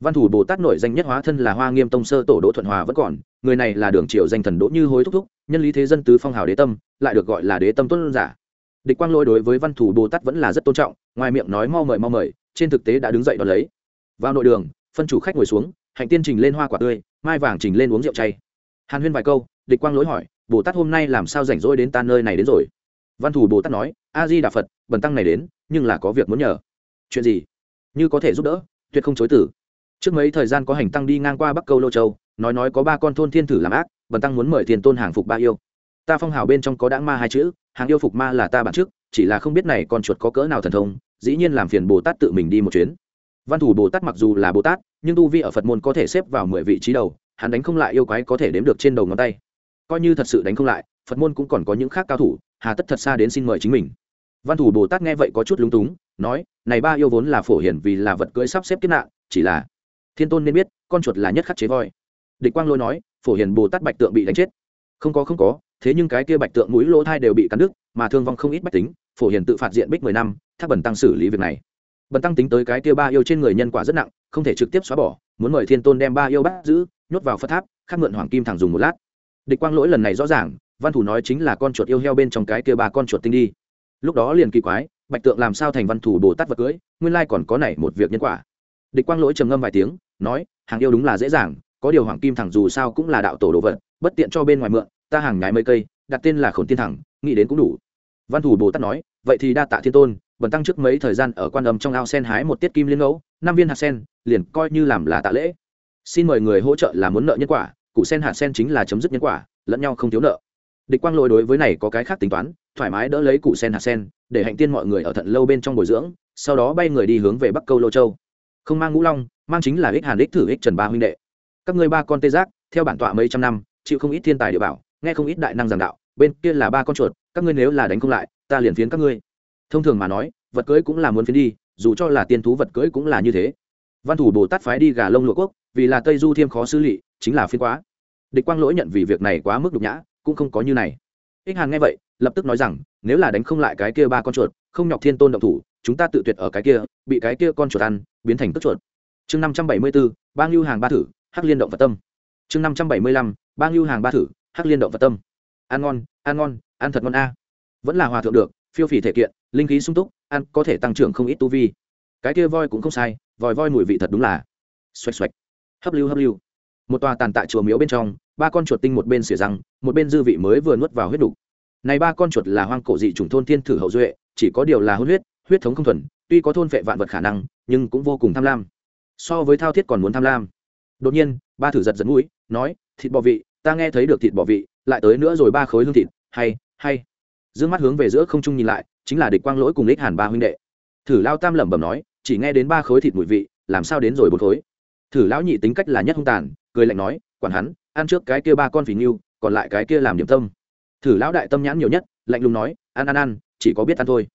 Speaker 1: Văn thủ bồ tát nổi danh nhất hóa thân là hoa nghiêm tông sơ tổ đỗ thuận hòa vẫn còn, người này là đường triều danh thần đỗ như hối thúc thúc, nhân lý thế dân tứ phong hào đế tâm, lại được gọi là đế tâm tuân giả địch quang lỗi đối với văn thủ bồ tát vẫn là rất tôn trọng, ngoài miệng nói mau mời mau mời, trên thực tế đã đứng dậy đón lấy. Vào nội đường, phân chủ khách ngồi xuống, hạnh tiên trình lên hoa quả tươi, mai vàng trình lên uống rượu chay. Hàn huyên vài câu, địch quang lỗi hỏi, bồ tát hôm nay làm sao rảnh rỗi đến ta nơi này đến rồi? Văn thủ bồ tát nói, a di đà phật, bần tăng này đến, nhưng là có việc muốn nhờ. Chuyện gì? Như có thể giúp đỡ, tuyệt không chối tử trước mấy thời gian có hành tăng đi ngang qua bắc câu lô châu, nói nói có ba con thôn thiên thử làm ác, bần tăng muốn mời thiền tôn hàng phục ba yêu. Ta phong hào bên trong có đãng ma hai chữ hàng yêu phục ma là ta bản trước chỉ là không biết này con chuột có cỡ nào thần thông, dĩ nhiên làm phiền bồ tát tự mình đi một chuyến. Văn thủ bồ tát mặc dù là bồ tát, nhưng tu vi ở phật môn có thể xếp vào mười vị trí đầu, hắn đánh không lại yêu quái có thể đếm được trên đầu ngón tay. Coi như thật sự đánh không lại, phật môn cũng còn có những khác cao thủ, hà tất thật xa đến xin mời chính mình. Văn thủ bồ tát nghe vậy có chút lúng túng, nói, này ba yêu vốn là phổ hiển vì là vật cưỡi sắp xếp kiếp nạn, chỉ là thiên tôn nên biết, con chuột là nhất khắc chế voi. Địch quang lôi nói, phổ hiển bồ tát bạch tượng bị đánh chết. Không có không có thế nhưng cái kia bạch tượng mũi lỗ thai đều bị cắn đứt, mà thương vong không ít bách tính, phổ hiền tự phạt diện bích mười năm, thác bẩn tăng xử lý việc này. Bần tăng tính tới cái kia ba yêu trên người nhân quả rất nặng, không thể trực tiếp xóa bỏ, muốn mời thiên tôn đem ba yêu bắt giữ, nhốt vào phật tháp, khắc mượn hoàng kim thẳng dùng một lát. Địch quang lỗi lần này rõ ràng, văn thủ nói chính là con chuột yêu heo bên trong cái kia ba con chuột tinh đi. Lúc đó liền kỳ quái, bạch tượng làm sao thành văn thủ bồ tát vật cưới, nguyên lai còn có này một việc nhân quả. Địch quang lỗi trầm ngâm vài tiếng, nói, hàng yêu đúng là dễ dàng, có điều hoàng kim thẳng dù sao cũng là đạo tổ đồ vật, bất tiện cho bên ngoài mượn ta hàng nhái mấy cây, đặt tên là khổn tiên thẳng, nghĩ đến cũng đủ. Văn thủ bồ tát nói, vậy thì đa tạ thiên tôn, bần tăng trước mấy thời gian ở quan âm trong ao sen hái một tiết kim liên ngẫu, năm viên hạt sen, liền coi như làm là tạ lễ. Xin mời người hỗ trợ là muốn nợ nhân quả cụ sen hạt sen chính là chấm dứt nhân quả, lẫn nhau không thiếu nợ. Địch quang lôi đối với này có cái khác tính toán, thoải mái đỡ lấy cụ sen hạt sen, để hạnh tiên mọi người ở thận lâu bên trong bồi dưỡng, sau đó bay người đi hướng về bắc câu lô châu. Không mang ngũ long, mang chính là ích hàn ích thử ích trần ba huynh đệ. Các ngươi ba con tê giác, theo bản tọa mấy trăm năm, chịu không ít thiên tài địa bảo nghe không ít đại năng giảng đạo bên kia là ba con chuột các ngươi nếu là đánh không lại ta liền phiến các ngươi. Thông thường mà nói vật cưới cũng là muốn phiến đi dù cho là tiên thú vật cưới cũng là như thế. Văn thủ bồ tát phái đi gà lông lụa quốc vì là tây du thiêm khó xử lý, chính là phiến quá. Địch quang lỗi nhận vì việc này quá mức nhục nhã cũng không có như này. Ích hàn nghe vậy lập tức nói rằng nếu là đánh không lại cái kia ba con chuột không nhọc thiên tôn động thủ chúng ta tự tuyệt ở cái kia bị cái kia con chuột ăn biến thành tức chuột. Chương năm trăm bảy mươi bốn ba ngưu hàng ba thử hắc liên động vật tâm. Chương năm trăm bảy mươi lăm ba ngưu hàng ba thử hắc liên động vật tâm. Ăn ngon ăn ngon, ăn thật ngon a. Vẫn là hòa thượng được, phiêu phì thể kiện, linh khí sung túc, ăn có thể tăng trưởng không ít tu vi. Cái kia voi cũng không sai, vòi voi mùi vị thật đúng là xoạch xoạch. Hấp lưu hấp lưu. Một tòa tàn tạ chùa miếu bên trong, ba con chuột tinh một bên xỉa răng, một bên dư vị mới vừa nuốt vào huyết đục này ba con chuột là hoang cổ dị chủng thôn thiên thử hậu duệ, chỉ có điều là hôn huyết huyết thống không thuần, tuy có thôn vệ vạn vật khả năng, nhưng cũng vô cùng tham lam. So với thao thiết còn muốn tham lam. Đột nhiên, ba thử giật giật mũi, nói, thịt bò vị ta nghe thấy được thịt bò vị, lại tới nữa rồi ba khối hương thịt, hay hay. D mắt hướng về giữa không trung nhìn lại, chính là địch quang lỗi cùng đích hàn ba huynh đệ. Thử lao tam lẩm bẩm nói, chỉ nghe đến ba khối thịt mùi vị, làm sao đến rồi bốn khối? Thử lão nhị tính cách là nhất hung tàn, cười lạnh nói, quản hắn, ăn trước cái kia ba con phỉ nghiêu còn lại cái kia làm điểm tâm. Thử lão đại tâm nhãn nhiều nhất, lạnh lùng nói, ăn ăn ăn, chỉ có biết ăn thôi.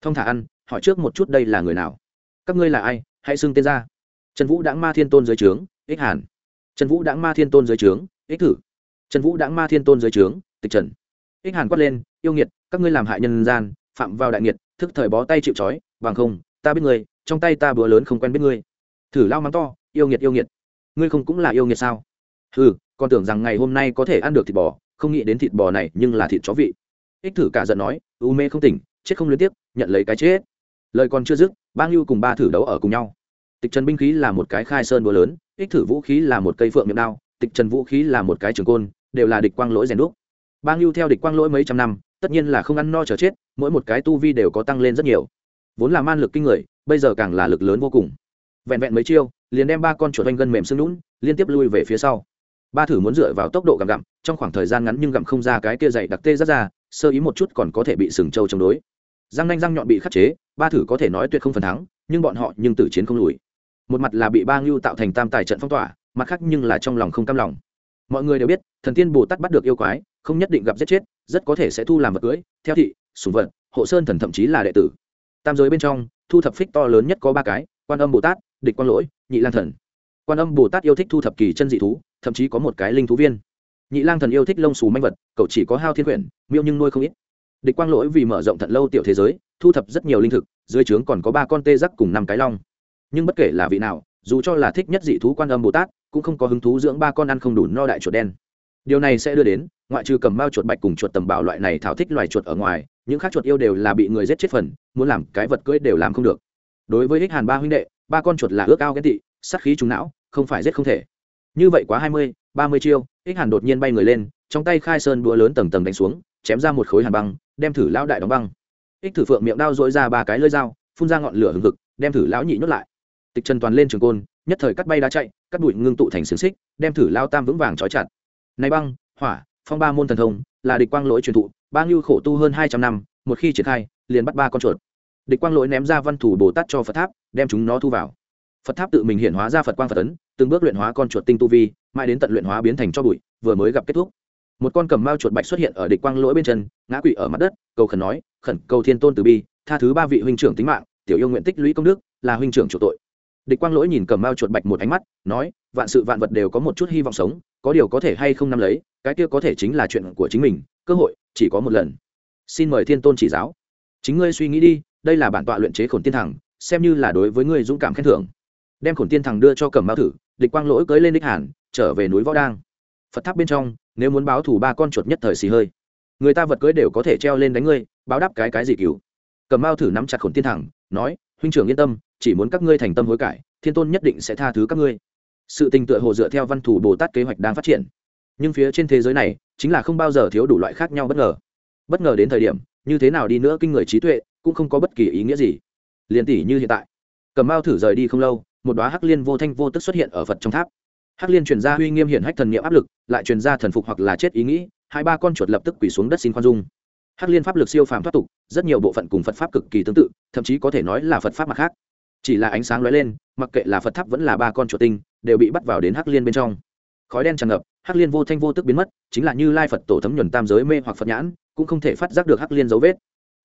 Speaker 1: Thông thả ăn, hỏi trước một chút đây là người nào? Các ngươi là ai? Hãy xưng tên ra. Trần vũ đãng ma thiên tôn dưới trướng, ích hàn. Trần vũ đãng ma thiên tôn dưới trướng, ích thử trần vũ đãng ma thiên tôn dưới trướng, tịch trần. Ích hàn quát lên, yêu nghiệt, các ngươi làm hại nhân gian, phạm vào đại nghiệt, thức thời bó tay chịu trói, bằng không, ta biết ngươi, trong tay ta bữa lớn không quen biết ngươi. Thử lao mắng to, yêu nghiệt yêu nghiệt, ngươi không cũng là yêu nghiệt sao? Ừ con tưởng rằng ngày hôm nay có thể ăn được thịt bò, không nghĩ đến thịt bò này nhưng là thịt chó vị. Ích thử cả giận nói, u mê không tỉnh, chết không liên tiếp, nhận lấy cái chết. Lời còn chưa dứt, bang lưu cùng ba thử đấu ở cùng nhau. Tịch trần binh khí là một cái khai sơn búa lớn, ích thử vũ khí là một cây phượng miệng đao, tịch trần vũ khí là một cái trường côn đều là địch quang lỗi rèn đúc. Bang lưu theo địch quang lỗi mấy trăm năm, tất nhiên là không ăn no chờ chết, mỗi một cái tu vi đều có tăng lên rất nhiều. Vốn là man lực kinh người, bây giờ càng là lực lớn vô cùng. Vẹn vẹn mấy chiêu, liền đem ba con chuột oanh gân mềm xương lún, liên tiếp lui về phía sau. Ba thử muốn dựa vào tốc độ gặm gặm, trong khoảng thời gian ngắn nhưng gặm không ra cái kia dày đặc tê rất ra, sơ ý một chút còn có thể bị sừng trâu chống đối. Răng nanh răng nhọn bị khắc chế, ba thử có thể nói tuyệt không phần thắng, nhưng bọn họ nhưng tử chiến không lùi. Một mặt là bị ba ngưu tạo thành tam tài trận phong tỏa, mặt khác nhưng là trong lòng không cam lòng mọi người đều biết, thần tiên bồ tát bắt được yêu quái, không nhất định gặp giết chết, rất có thể sẽ thu làm vật cưới. Theo thị sùng vật, hộ sơn thần thậm chí là đệ tử. Tam giới bên trong, thu thập phích to lớn nhất có ba cái, quan âm bồ tát, địch quang lỗi, nhị lang thần. Quan âm bồ tát yêu thích thu thập kỳ chân dị thú, thậm chí có một cái linh thú viên. Nhị lang thần yêu thích lông xù manh vật, cậu chỉ có hao thiên quyển, miêu nhưng nuôi không ít. Địch quang lỗi vì mở rộng thận lâu tiểu thế giới, thu thập rất nhiều linh thực, dưới trướng còn có ba con tê giác cùng năm cái long. Nhưng bất kể là vị nào, dù cho là thích nhất dị thú quan âm bồ tát cũng không có hứng thú dưỡng ba con ăn không đủ no đại chuột đen. Điều này sẽ đưa đến, ngoại trừ cầm bao chuột bạch cùng chuột tầm bảo loại này thảo thích loài chuột ở ngoài, những khác chuột yêu đều là bị người giết chết phần, muốn làm cái vật cưỡi đều làm không được. Đối với ích hàn ba huynh đệ, ba con chuột là ước ao ghen tị, sát khí trúng não, không phải giết không thể. Như vậy quá hai mươi, ba mươi chiêu, ích hàn đột nhiên bay người lên, trong tay khai sơn đũa lớn tầng tầng đánh xuống, chém ra một khối hàn băng, đem thử lão đại đóng băng. Ích thử phượng miệng đao dội ra ba cái lơi dao, phun ra ngọn lửa hừng hực, đem thử lão nhị nhốt lại tịch trần toàn lên trường côn, nhất thời cắt bay đá chạy, cắt bụi ngưng tụ thành xiềng xích, đem thử lao tam vững vàng trói chặt. Này băng, hỏa, phong ba môn thần thông, là địch quang lỗi truyền thụ, ba ngưu khổ tu hơn hai trăm năm, một khi triển khai, liền bắt ba con chuột. Địch quang lỗi ném ra văn thủ bồ tát cho phật tháp, đem chúng nó thu vào. Phật tháp tự mình hiện hóa ra phật quang phật ấn, từng bước luyện hóa con chuột tinh tu vi, mãi đến tận luyện hóa biến thành cho bụi, vừa mới gặp kết thúc. Một con cầm mao chuột bạch xuất hiện ở địch quang lỗi bên chân, ngã quỵ ở mặt đất, cầu khẩn nói, khẩn cầu thiên tôn từ bi, tha thứ ba vị huynh trưởng tính mạng, tiểu yêu nguyện tích lũy công đức, là huynh trưởng chủ tội địch quang lỗi nhìn cầm mao chuột bạch một ánh mắt, nói, vạn sự vạn vật đều có một chút hy vọng sống, có điều có thể hay không nắm lấy, cái kia có thể chính là chuyện của chính mình, cơ hội chỉ có một lần. Xin mời thiên tôn chỉ giáo. Chính ngươi suy nghĩ đi, đây là bản tọa luyện chế khổn tiên thẳng, xem như là đối với ngươi dũng cảm khen thưởng. Đem khổn tiên thẳng đưa cho cẩm mao thử, địch quang lỗi cưới lên đích hàn, trở về núi võ đang. Phật tháp bên trong, nếu muốn báo thủ ba con chuột nhất thời xì hơi. Người ta vật cưới đều có thể treo lên đánh ngươi, báo đáp cái cái gì cứu cầm mao thử nắm chặt khổn tiên thẳng, nói, huynh trưởng yên tâm chỉ muốn các ngươi thành tâm hối cải, thiên tôn nhất định sẽ tha thứ các ngươi. Sự tình tựa hồ dựa theo văn thủ bồ tát kế hoạch đang phát triển. Nhưng phía trên thế giới này, chính là không bao giờ thiếu đủ loại khác nhau bất ngờ. Bất ngờ đến thời điểm, như thế nào đi nữa kinh người trí tuệ, cũng không có bất kỳ ý nghĩa gì. Liền tỷ như hiện tại. Cầm bao thử rời đi không lâu, một đoá hắc liên vô thanh vô tức xuất hiện ở phật trong tháp. Hắc liên truyền ra uy nghiêm hiển hách thần niệm áp lực, lại truyền ra thần phục hoặc là chết ý nghĩ, hai ba con chuột lập tức quỳ xuống đất xin khoan dung. Hắc liên pháp lực siêu phàm thoát tục, rất nhiều bộ phận cùng phật pháp cực kỳ tương tự, thậm chí có thể nói là phật pháp mặt khác chỉ là ánh sáng lóe lên, mặc kệ là phật tháp vẫn là ba con chuột tinh, đều bị bắt vào đến hắc liên bên trong. Khói đen tràn ngập, hắc liên vô thanh vô tức biến mất, chính là như lai phật tổ thấm nhuần tam giới mê hoặc phật nhãn, cũng không thể phát giác được hắc liên dấu vết.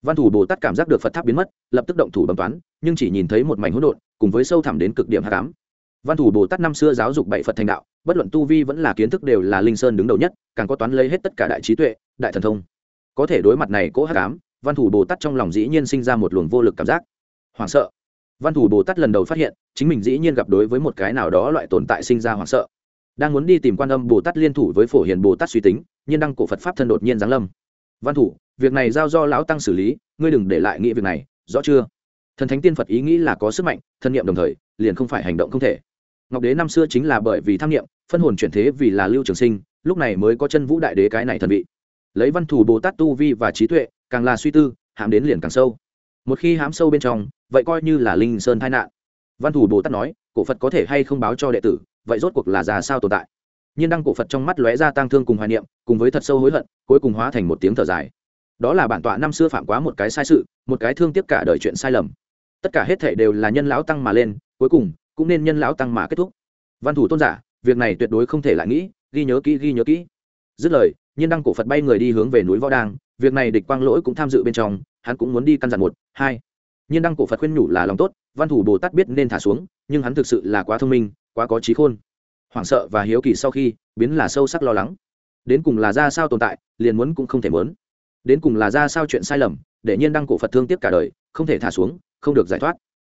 Speaker 1: Văn thủ bồ tát cảm giác được phật tháp biến mất, lập tức động thủ bấm toán, nhưng chỉ nhìn thấy một mảnh hỗn độn, cùng với sâu thẳm đến cực điểm hạ cám văn thủ bồ tát năm xưa giáo dục bảy phật thành đạo, bất luận tu vi vẫn là kiến thức đều là linh sơn đứng đầu nhất, càng có toán lấy hết tất cả đại trí tuệ, đại thần thông. Có thể đối mặt này cố hạ cám văn thủ bồ tát trong lòng dĩ nhiên sinh ra một luồng vô lực cảm giác. Hoảng sợ văn thủ bồ tát lần đầu phát hiện, chính mình dĩ nhiên gặp đối với một cái nào đó loại tồn tại sinh ra hoảng sợ. Đang muốn đi tìm quan âm bồ tát liên thủ với phổ hiền bồ tát suy tính, nhiên đăng cổ phật pháp thân đột nhiên giáng lâm. Văn thủ, việc này giao do lão tăng xử lý, ngươi đừng để lại nghĩ việc này, rõ chưa? Thần thánh tiên phật ý nghĩ là có sức mạnh, thân nhiệm đồng thời, liền không phải hành động không thể. Ngọc đế năm xưa chính là bởi vì tham nghiệm phân hồn chuyển thế vì là lưu trường sinh, lúc này mới có chân vũ đại đế cái này thần vị. Lấy văn thủ bồ tát tu vi và trí tuệ, càng là suy tư, hãm đến liền càng sâu một khi hám sâu bên trong, vậy coi như là linh sơn tai nạn. Văn thủ bồ tát nói, cổ phật có thể hay không báo cho đệ tử, vậy rốt cuộc là già sao tồn tại? Nhiên đăng cổ phật trong mắt lóe ra tang thương cùng hoài niệm, cùng với thật sâu hối hận, cuối cùng hóa thành một tiếng thở dài. Đó là bản tọa năm xưa phạm quá một cái sai sự, một cái thương tiếc cả đời chuyện sai lầm. Tất cả hết thể đều là nhân lão tăng mà lên, cuối cùng, cũng nên nhân lão tăng mà kết thúc. Văn thủ tôn giả, việc này tuyệt đối không thể lại nghĩ, ghi nhớ kỹ, ghi nhớ kỹ. Dứt lời, nhiên đăng cổ phật bay người đi hướng về núi võ đang việc này địch quang lỗi cũng tham dự bên trong hắn cũng muốn đi căn dặn một, hai. Nhiên đăng cổ phật khuyên nhủ là lòng tốt, văn thủ bồ tát biết nên thả xuống, nhưng hắn thực sự là quá thông minh, quá có trí khôn. Hoảng sợ và hiếu kỳ sau khi, biến là sâu sắc lo lắng. Đến cùng là ra sao tồn tại, liền muốn cũng không thể muốn. Đến cùng là ra sao chuyện sai lầm, để nhiên đăng cổ phật thương tiếc cả đời, không thể thả xuống, không được giải thoát.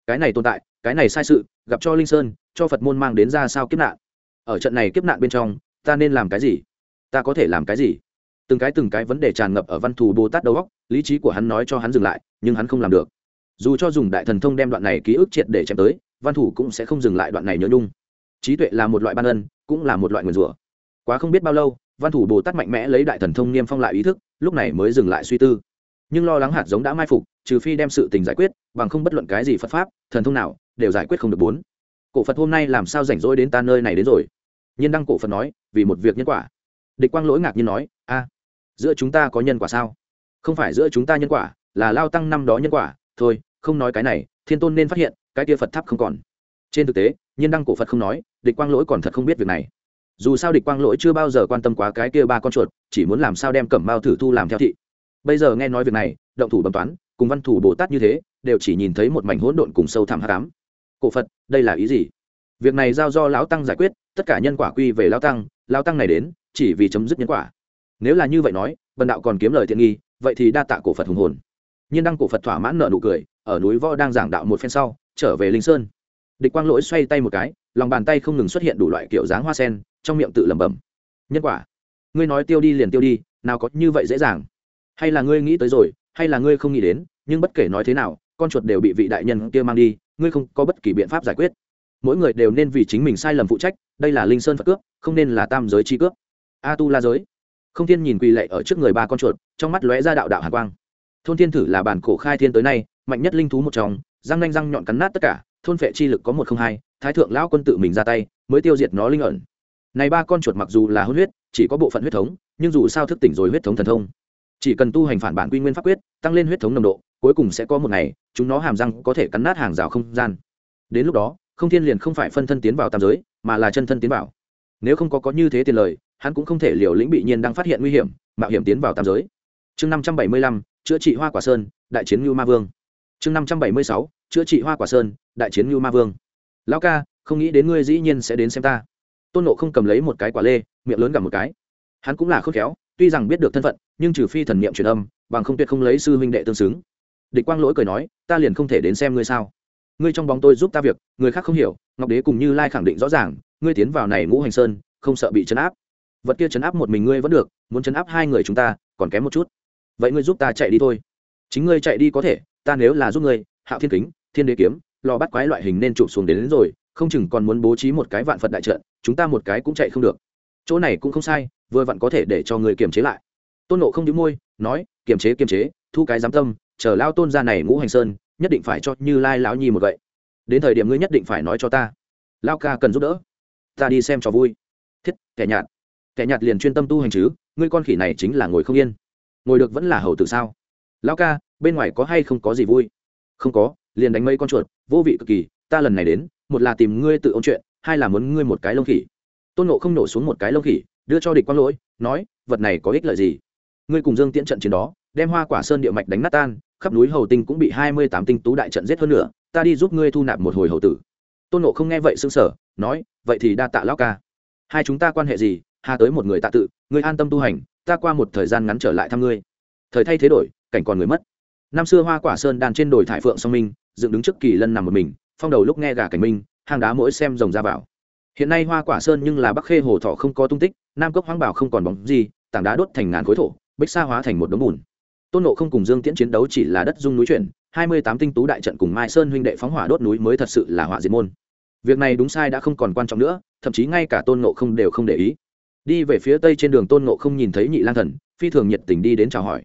Speaker 1: Cái này tồn tại, cái này sai sự, gặp cho linh sơn, cho phật môn mang đến ra sao kiếp nạn. Ở trận này kiếp nạn bên trong, ta nên làm cái gì? Ta có thể làm cái gì? Từng cái từng cái vấn đề tràn ngập ở văn thù bồ tát đầu óc, lý trí của hắn nói cho hắn dừng lại, nhưng hắn không làm được. Dù cho dùng đại thần thông đem đoạn này ký ức triệt để chém tới, văn thủ cũng sẽ không dừng lại đoạn này nhớ nhung. Trí tuệ là một loại ban ân, cũng là một loại nguyền rủa. Quá không biết bao lâu, văn thủ bồ tát mạnh mẽ lấy đại thần thông niêm phong lại ý thức, lúc này mới dừng lại suy tư. Nhưng lo lắng hạt giống đã mai phục, trừ phi đem sự tình giải quyết, bằng không bất luận cái gì phật pháp, thần thông nào, đều giải quyết không được bốn. Cổ phật hôm nay làm sao rảnh rỗi đến ta nơi này đến rồi? Nhân đăng cổ phật nói, vì một việc nhân quả. Địch quang lỗi ngạc nhiên nói, a giữa chúng ta có nhân quả sao? Không phải giữa chúng ta nhân quả, là lao tăng năm đó nhân quả. Thôi, không nói cái này, thiên tôn nên phát hiện, cái kia phật tháp không còn. Trên thực tế nhân đăng cổ phật không nói, địch quang lỗi còn thật không biết việc này. Dù sao địch quang lỗi chưa bao giờ quan tâm quá cái kia ba con chuột, chỉ muốn làm sao đem cẩm mao thử thu làm theo thị. Bây giờ nghe nói việc này, động thủ bấm toán, cùng văn thủ bồ tát như thế, đều chỉ nhìn thấy một mảnh hỗn độn cùng sâu thẳm hát cám cổ phật, đây là ý gì? Việc này giao do lão tăng giải quyết, tất cả nhân quả quy về lão tăng lão tăng này đến, chỉ vì chấm dứt nhân quả nếu là như vậy nói bần đạo còn kiếm lời tiện nghi, vậy thì đa tạ cổ phật hùng hồn. Nhiên đăng cổ phật thỏa mãn nợ nụ cười, ở núi võ đang giảng đạo một phen sau, trở về linh sơn. Địch quang lỗi xoay tay một cái, lòng bàn tay không ngừng xuất hiện đủ loại kiểu dáng hoa sen, trong miệng tự lẩm bẩm. Nhân quả, ngươi nói tiêu đi liền tiêu đi, nào có như vậy dễ dàng. Hay là ngươi nghĩ tới rồi, hay là ngươi không nghĩ đến, nhưng bất kể nói thế nào, con chuột đều bị vị đại nhân kia mang đi, ngươi không có bất kỳ biện pháp giải quyết. Mỗi người đều nên vì chính mình sai lầm phụ trách, đây là linh sơn phật cướp, không nên là tam giới chi cướp. A tu la giới không thiên nhìn quỳ lệ ở trước người ba con chuột, trong mắt lóe ra đạo đạo hàn quang. Thôn thiên thử là bản cổ khai thiên tới nay, mạnh nhất linh thú một trong, răng nanh răng nhọn cắn nát tất cả, thôn phệ chi lực có một không hai, thái thượng lão quân tự mình ra tay, mới tiêu diệt nó linh ẩn. Này ba con chuột mặc dù là hôn huyết, chỉ có bộ phận huyết thống, nhưng dù sao thức tỉnh rồi huyết thống thần thông. Chỉ cần tu hành phản bản quy nguyên pháp quyết, tăng lên huyết thống nồng độ, cuối cùng sẽ có một ngày, chúng nó hàm răng có thể cắn nát hàng rào không gian. Đến lúc đó, không thiên liền không phải phân thân tiến vào tam giới, mà là chân thân tiến vào. Nếu không có có như thế tiền lời hắn cũng không thể liều lĩnh bị nhiên đang phát hiện nguy hiểm, mạo hiểm tiến vào tam giới. Chương năm trăm bảy mươi lăm, chữa trị hoa quả sơn, đại chiến ngưu ma vương. Chương năm trăm bảy mươi sáu, chữa trị hoa quả sơn, đại chiến ngưu ma vương. Lão ca, không nghĩ đến ngươi dĩ nhiên sẽ đến xem ta. Tôn nộ không cầm lấy một cái quả lê, miệng lớn gặp một cái. Hắn cũng là khôn khéo, tuy rằng biết được thân phận, nhưng trừ phi thần niệm truyền âm, bằng không tuyệt không lấy sư huynh đệ tương xứng. Địch quang lỗi cười nói, ta liền không thể đến xem ngươi sao. Ngươi trong bóng tôi giúp ta việc, người khác không hiểu, ngọc đế cùng như lai khẳng định rõ ràng, ngươi tiến vào này ngũ hành sơn, không sợ bị chấn áp vật kia chấn áp một mình ngươi vẫn được muốn chấn áp hai người chúng ta còn kém một chút. Vậy ngươi giúp ta chạy đi thôi. Chính ngươi chạy đi có thể ta nếu là giúp ngươi hạo thiên kính thiên đế kiếm lò bắt quái loại hình nên chụp xuống đến, đến rồi không chừng còn muốn bố trí một cái vạn phật đại trận chúng ta một cái cũng chạy không được. Chỗ này cũng không sai vừa vặn có thể để cho người kiềm chế lại. Tôn nộ không đĩu môi nói kiềm chế kiềm chế thu cái giám tâm chờ lao tôn ra này ngũ hành sơn nhất định phải cho như lai lão nhi một vậy đến thời điểm ngươi nhất định phải nói cho ta. Lao ca cần giúp đỡ. Ta đi xem cho vui. Thiết kẻ nhạt kẻ nhạt liền chuyên tâm tu hành chứ, ngươi con khỉ này chính là ngồi không yên. Ngồi được vẫn là hầu tử sao? Lão ca, bên ngoài có hay không có gì vui? Không có, liền đánh mấy con chuột, vô vị cực kỳ, ta lần này đến, một là tìm ngươi tự ôn chuyện, hai là muốn ngươi một cái lông khỉ. Tôn nộ không nổ xuống một cái lông khỉ, đưa cho địch quang lỗi, nói, vật này có ích lợi gì? Ngươi cùng dương tiễn trận chiến đó, đem hoa quả sơn địa mạch đánh nát tan, khắp núi hầu tinh cũng bị hai mươi tám tinh tú đại trận giết hơn nữa ta đi giúp ngươi thu nạp một hồi hầu tử. Tôn nộ không nghe vậy xương sở nói, vậy thì đa tạ lão ca. Hai chúng ta quan hệ gì hà tới một người tạ tự, ngươi an tâm tu hành, ta qua một thời gian ngắn trở lại thăm ngươi. Thời thay thế đổi, cảnh còn người mất. Năm xưa hoa quả sơn đàn trên đồi thải phượng song minh, dựng đứng trước kỳ lân nằm một mình, phong đầu lúc nghe gà cảnh minh, hang đá mỗi xem rồng ra vào. Hiện nay hoa quả sơn nhưng là bắc khê hồ thọ không có tung tích, nam cốc hoang bảo không còn bóng gì, tảng đá đốt thành ngàn khối thổ, bích sa hóa thành một đống bùn. Tôn nộ không cùng dương tiễn chiến đấu chỉ là đất dung núi chuyển, hai mươi tám tinh tú đại trận cùng mai sơn huynh đệ phóng hỏa đốt núi mới thật sự là hỏa diệt môn. Việc này đúng sai đã không còn quan trọng nữa, thậm chí ngay cả tôn nộ không đều không để ý đi về phía tây trên đường tôn ngộ không nhìn thấy nhị lang thần, phi thường nhiệt tình đi đến chào hỏi.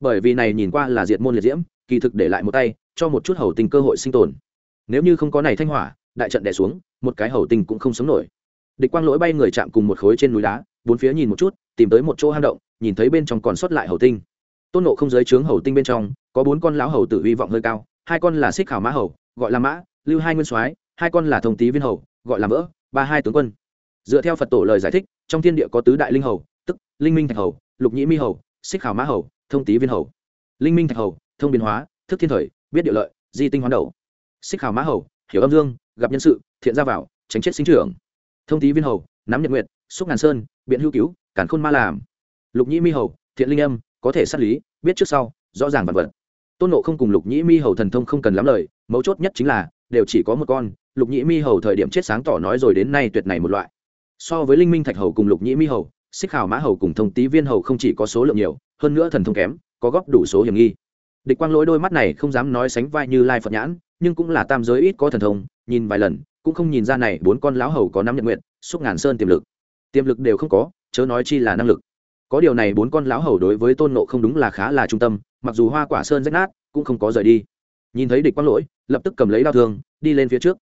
Speaker 1: Bởi vì này nhìn qua là diệt môn liệt diễm, kỳ thực để lại một tay, cho một chút hầu tình cơ hội sinh tồn. Nếu như không có này thanh hỏa, đại trận đè xuống, một cái hầu tình cũng không sống nổi. Địch quang lỗi bay người chạm cùng một khối trên núi đá, bốn phía nhìn một chút, tìm tới một chỗ hang động, nhìn thấy bên trong còn sót lại hầu tinh. Tôn nộ không giới trướng hầu tinh bên trong, có bốn con lão hầu tử hy vọng hơi cao, hai con là xích khảo mã hầu, gọi là mã, lưu hai nguyên soái, hai con là thông tý viên hầu, gọi là mỡ, ba hai tướng quân dựa theo phật tổ lời giải thích, trong thiên địa có tứ đại linh hầu, tức linh minh thạch hầu, lục nhĩ mi hầu, xích khảo mã hầu, thông tý viên hầu. Linh minh thạch hầu, thông biến hóa, thức thiên thời, biết địa lợi, di tinh hoán đầu. Xích khảo mã hầu, hiểu âm dương, gặp nhân sự, thiện ra vào tránh chết sinh trưởng. Thông tý viên hầu, nắm nhật nguyện xúc ngàn sơn, biện hữu cứu cản khôn ma làm. Lục nhĩ mi hầu, thiện linh âm, có thể sát lý, biết trước sau, rõ ràng vật vật. Tôn nộ không cùng lục nhĩ mi hầu thần thông không cần lắm lời, mấu chốt nhất chính là, đều chỉ có một con, lục nhĩ mi hầu thời điểm chết sáng tỏ nói rồi đến nay tuyệt này một loại so với linh minh thạch hầu cùng lục nhĩ mi hầu, xích hào mã hầu cùng thông tý viên hầu không chỉ có số lượng nhiều, hơn nữa thần thông kém, có góp đủ số hiểm nghi. Địch quang lỗi đôi mắt này không dám nói sánh vai như lai phật nhãn, nhưng cũng là tam giới ít có thần thông, nhìn vài lần, cũng không nhìn ra này bốn con lão hầu có năm nhận nguyện, xúc ngàn sơn tiềm lực. Tiềm lực đều không có, chớ nói chi là năng lực. Có điều này bốn con lão hầu đối với tôn nộ không đúng là khá là trung tâm, mặc dù hoa quả sơn rách nát, cũng không có rời đi. Nhìn thấy địch quang lỗi, lập tức cầm lấy đao thương, đi lên phía trước.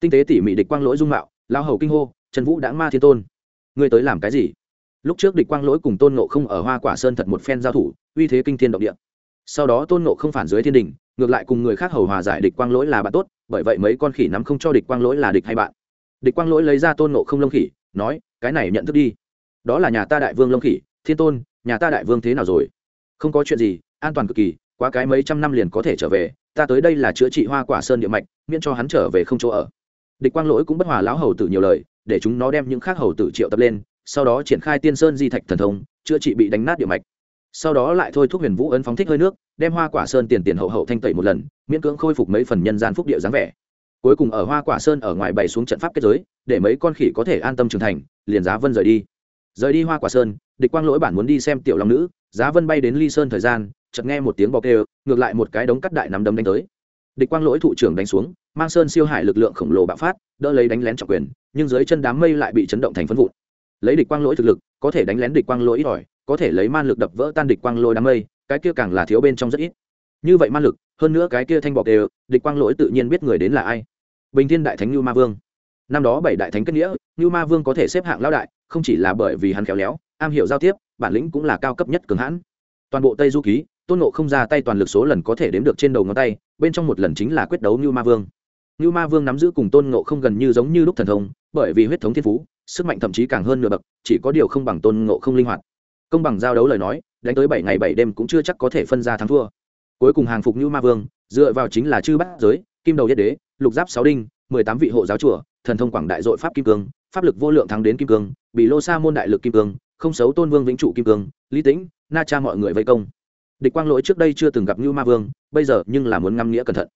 Speaker 1: Tinh tế tỉ mỉ địch quang lỗi dung mạo, lão hầu kinh hô trần vũ đã ma thiên tôn. Ngươi tới làm cái gì? Lúc trước địch quang lỗi cùng tôn nộ không ở hoa quả sơn thật một phen giao thủ, uy thế kinh thiên động địa. Sau đó tôn nộ không phản dưới thiên đình, ngược lại cùng người khác hầu hòa giải địch quang lỗi là bạn tốt, bởi vậy mấy con khỉ nắm không cho địch quang lỗi là địch hay bạn. Địch quang lỗi lấy ra tôn nộ không lông khỉ, nói, cái này nhận thức đi. Đó là nhà ta đại vương lông khỉ, thiên tôn, nhà ta đại vương thế nào rồi? Không có chuyện gì, an toàn cực kỳ, quá cái mấy trăm năm liền có thể trở về, ta tới đây là chữa trị hoa quả sơn địa mạch, miễn cho hắn trở về không chỗ ở. Địch quang lỗi cũng bất hòa lão hầu tử nhiều lời để chúng nó đem những khác hầu tử triệu tập lên, sau đó triển khai tiên sơn di thạch thần thông, chữa trị bị đánh nát địa mạch. Sau đó lại thôi thúc huyền vũ ấn phóng thích hơi nước, đem hoa quả sơn tiền tiền hậu hậu thanh tẩy một lần, miễn cưỡng khôi phục mấy phần nhân gian phúc địa dáng vẻ. Cuối cùng ở hoa quả sơn ở ngoài bày xuống trận pháp kết giới, để mấy con khỉ có thể an tâm trưởng thành, liền giá vân rời đi. Rời đi hoa quả sơn, địch quang lỗi bản muốn đi xem tiểu long nữ, giá vân bay đến ly sơn thời gian, chợt nghe một tiếng bọc kêu, ngược lại một cái đống cắt đại nắm đấm đánh tới. Địch quang lỗi thụ trưởng đánh xuống mang sơn siêu hải lực lượng khổng lồ bạo phát, đỡ lấy đánh lén trọng quyền, nhưng dưới chân đám mây lại bị chấn động thành phân vụn. Lấy địch quang lỗi thực lực, có thể đánh lén địch quang lỗi ít ỏi, có thể lấy man lực đập vỡ tan địch quang lỗi đám mây, cái kia càng là thiếu bên trong rất ít. Như vậy man lực, hơn nữa cái kia thanh bọc đều, địch quang lỗi tự nhiên biết người đến là ai. Bình thiên đại thánh như ma vương. Năm đó bảy đại thánh kết nghĩa như ma vương có thể xếp hạng lao đại, không chỉ là bởi vì hắn khéo léo, am hiểu giao tiếp, bản lĩnh cũng là cao cấp nhất cường hãn. Toàn bộ tây du ký, tôn nộ không ra tay toàn lực số lần có thể đếm được trên đầu ngón tay, bên trong một lần chính là quyết đấu như ma vương. Nưu ma vương nắm giữ cùng tôn ngộ không gần như giống như lúc thần thông, bởi vì huyết thống thiên phú, sức mạnh thậm chí càng hơn nửa bậc, chỉ có điều không bằng tôn ngộ không linh hoạt. Công bằng giao đấu lời nói, đánh tới bảy ngày bảy đêm cũng chưa chắc có thể phân ra thắng thua. Cuối cùng hàng phục Nưu ma vương, dựa vào chính là chư bát giới, kim đầu nhất đế, lục giáp sáu đinh, mười tám vị hộ giáo chùa, thần thông quảng đại dội pháp kim cương, pháp lực vô lượng thắng đến kim cương bị lô sa môn đại lực kim cương, không xấu tôn vương vĩnh trụ kim cương, lý tĩnh, na cha mọi người vây công. Địch quang lỗi trước đây chưa từng gặp Nưu ma vương, bây giờ nhưng là muốn ngâm nghĩa cẩn thận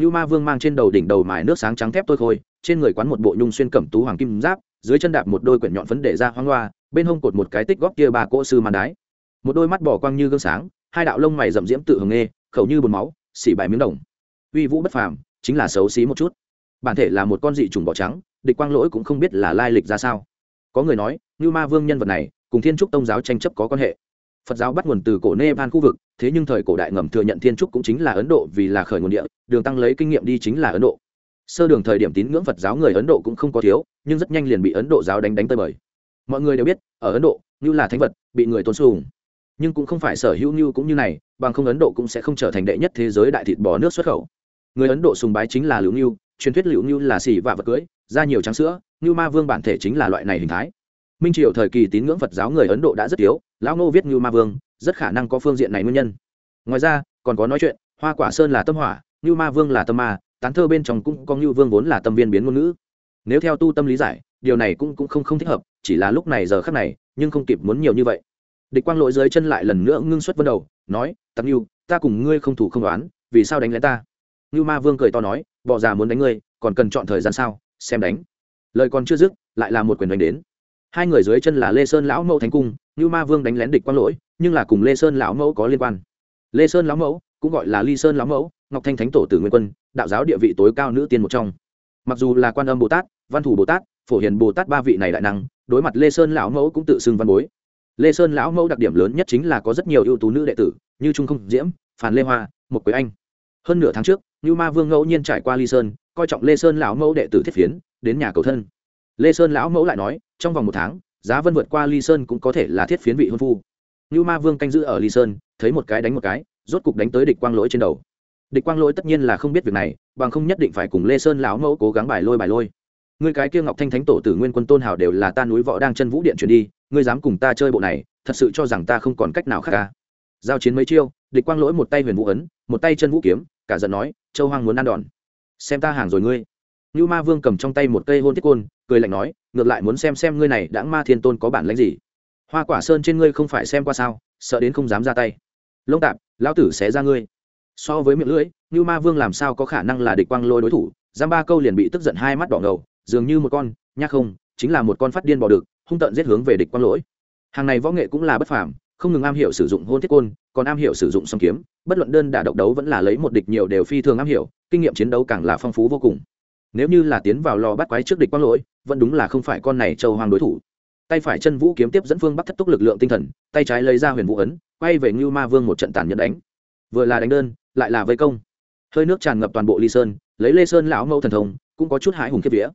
Speaker 1: như ma vương mang trên đầu đỉnh đầu mài nước sáng trắng thép tôi khôi, trên người quán một bộ nhung xuyên cẩm tú hoàng kim giáp, dưới chân đạp một đôi quyển nhọn phấn để ra hoang loa, bên hông cột một cái tích góp kia bà cỗ sư màn đái. Một đôi mắt bỏ quang như gương sáng, hai đạo lông mày rậm diễm tự hưởng nghê, khẩu như bùn máu, xỉ bài miếng đồng. Uy vũ bất phàm, chính là xấu xí một chút. Bản thể là một con dị trùng bọ trắng, địch quang lỗi cũng không biết là lai lịch ra sao. Có người nói, như ma vương nhân vật này, cùng thiên trúc tông giáo tranh chấp có quan hệ. Phật giáo bắt nguồn từ cổ nepal khu vực thế nhưng thời cổ đại ngầm thừa nhận thiên trúc cũng chính là ấn độ vì là khởi nguồn địa, đường tăng lấy kinh nghiệm đi chính là ấn độ. Sơ đường thời điểm tín ngưỡng phật giáo người ấn độ cũng không có thiếu, nhưng rất nhanh liền bị ấn độ giáo đánh đánh tơi bời. Mọi người đều biết, ở ấn độ như là thánh vật, bị người tôn sùng. Nhưng cũng không phải sở hữu như cũng như này, bằng không ấn độ cũng sẽ không trở thành đệ nhất thế giới đại thịt bò nước xuất khẩu. Người ấn độ sùng bái chính là lưu như truyền thuyết lưu như là xì và vật cưới ra nhiều trắng sữa như ma vương bản thể chính là loại này hình thái minh triều thời kỳ tín ngưỡng phật giáo người ấn độ đã rất yếu lão ngô viết như ma vương rất khả năng có phương diện này nguyên nhân ngoài ra còn có nói chuyện hoa quả sơn là tâm hỏa như ma vương là tâm ma tán thơ bên trong cũng có như vương vốn là tâm viên biến ngôn ngữ nếu theo tu tâm lý giải điều này cũng cũng không không thích hợp chỉ là lúc này giờ khắc này nhưng không kịp muốn nhiều như vậy địch quang lỗi dưới chân lại lần nữa ngưng xuất vân đầu nói tặc như ta cùng ngươi không thủ không đoán vì sao đánh lén ta như ma vương cười to nói bọ già muốn đánh ngươi còn cần chọn thời gian sao xem đánh lời còn chưa dứt lại là một quyền đánh đến hai người dưới chân là lê sơn lão mẫu thánh cung như ma vương đánh lén địch quang lỗi, nhưng là cùng lê sơn lão mẫu có liên quan. Lê sơn lão mẫu, cũng gọi là ly sơn lão mẫu, ngọc thanh thánh tổ tử nguyên quân, đạo giáo địa vị tối cao nữ tiên một trong. Mặc dù là quan âm bồ tát, văn thủ bồ tát, phổ hiền bồ tát ba vị này đại năng, đối mặt lê sơn lão mẫu cũng tự xưng văn bối. Lê sơn lão mẫu đặc điểm lớn nhất chính là có rất nhiều ưu tú nữ đệ tử, như trung không diễm phản lê hoa một quế anh. Hơn nửa tháng trước như ma vương ngẫu nhiên trải qua ly sơn, coi trọng lê sơn lão mẫu đệ tử thiết phiến, đến nhà cầu thân lê sơn lão mẫu lại nói, trong vòng một tháng, giá vân vượt qua ly sơn cũng có thể là thiết phiến vị hôn phu. Như ma vương canh giữ ở ly sơn, thấy một cái đánh một cái, rốt cục đánh tới địch quang lỗi trên đầu. Địch quang lỗi tất nhiên là không biết việc này, bằng không nhất định phải cùng lê sơn lão mẫu cố gắng bài lôi bài lôi. Người cái kia ngọc thanh thánh tổ tử nguyên quân tôn hào đều là ta núi võ đang chân vũ điện chuyển đi, ngươi dám cùng ta chơi bộ này, thật sự cho rằng ta không còn cách nào khác ca giao chiến mấy chiêu, địch quang lỗi một tay huyền vũ ấn, một tay chân vũ kiếm, cả giận nói, châu hoang muốn ăn đòn. Xem ta hàng rồi ngươi. Như ma vương cầm trong tay một cây hôn thiết côn cười lạnh nói, ngược lại muốn xem xem ngươi này đã ma thiên tôn có bản lãnh gì. Hoa quả sơn trên ngươi không phải xem qua sao, sợ đến không dám ra tay. Lông tạp, lão tử sẽ ra ngươi. So với miệng lưỡi như ma vương làm sao có khả năng là địch quang lôi đối thủ? Giam ba câu liền bị tức giận hai mắt đỏ ngầu, dường như một con nhắc không, chính là một con phát điên bỏ được hung tận giết hướng về địch quang lỗi. Hàng này võ nghệ cũng là bất phàm, không ngừng am hiểu sử dụng hôn thiết côn, còn am hiểu sử dụng song kiếm, bất luận đơn đả độc đấu vẫn là lấy một địch nhiều đều phi thường am hiểu, kinh nghiệm chiến đấu càng là phong phú vô cùng nếu như là tiến vào lò bắt quái trước địch quang lỗi, vẫn đúng là không phải con này châu hoàng đối thủ. Tay phải chân vũ kiếm tiếp dẫn phương bắc thất túc lực lượng tinh thần, tay trái lấy ra huyền vũ ấn, quay về ngưu ma vương một trận tàn nhẫn đánh. Vừa là đánh đơn, lại là vây công. Hơi nước tràn ngập toàn bộ ly sơn, lấy lê sơn lão mẫu thần thông, cũng có chút hãi hùng kiếp vía.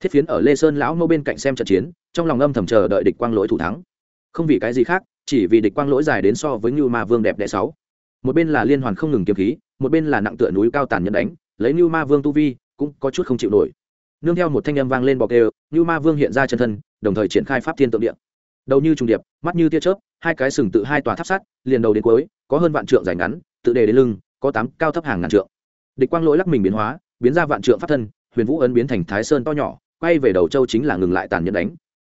Speaker 1: Thiết phiến ở lê sơn lão mẫu bên cạnh xem trận chiến, trong lòng âm thầm chờ đợi địch quang lỗi thủ thắng. Không vì cái gì khác, chỉ vì địch quang lỗi dài đến so với ngưu ma vương đẹp đẽ sáu. Một bên là liên hoàn không ngừng kiếm khí, một bên là nặng tựa núi cao tàn nhẫn đánh, lấy ngưu ma vương tu vi cũng có chút không chịu nổi. Nương theo một thanh âm vang lên bọc đều ngưu ma vương hiện ra chân thân, đồng thời triển khai pháp thiên tượng điện đầu như trùng điệp, mắt như tia chớp, hai cái sừng tự hai tòa tháp sắt, liền đầu đến cuối, có hơn vạn trượng dài ngắn, tự đề đến lưng, có tám cao thấp hàng ngàn trượng. Địch quang lỗi lắc mình biến hóa, biến ra vạn trượng pháp thân, huyền vũ ấn biến thành thái sơn to nhỏ, quay về đầu châu chính là ngừng lại tàn nhẫn đánh.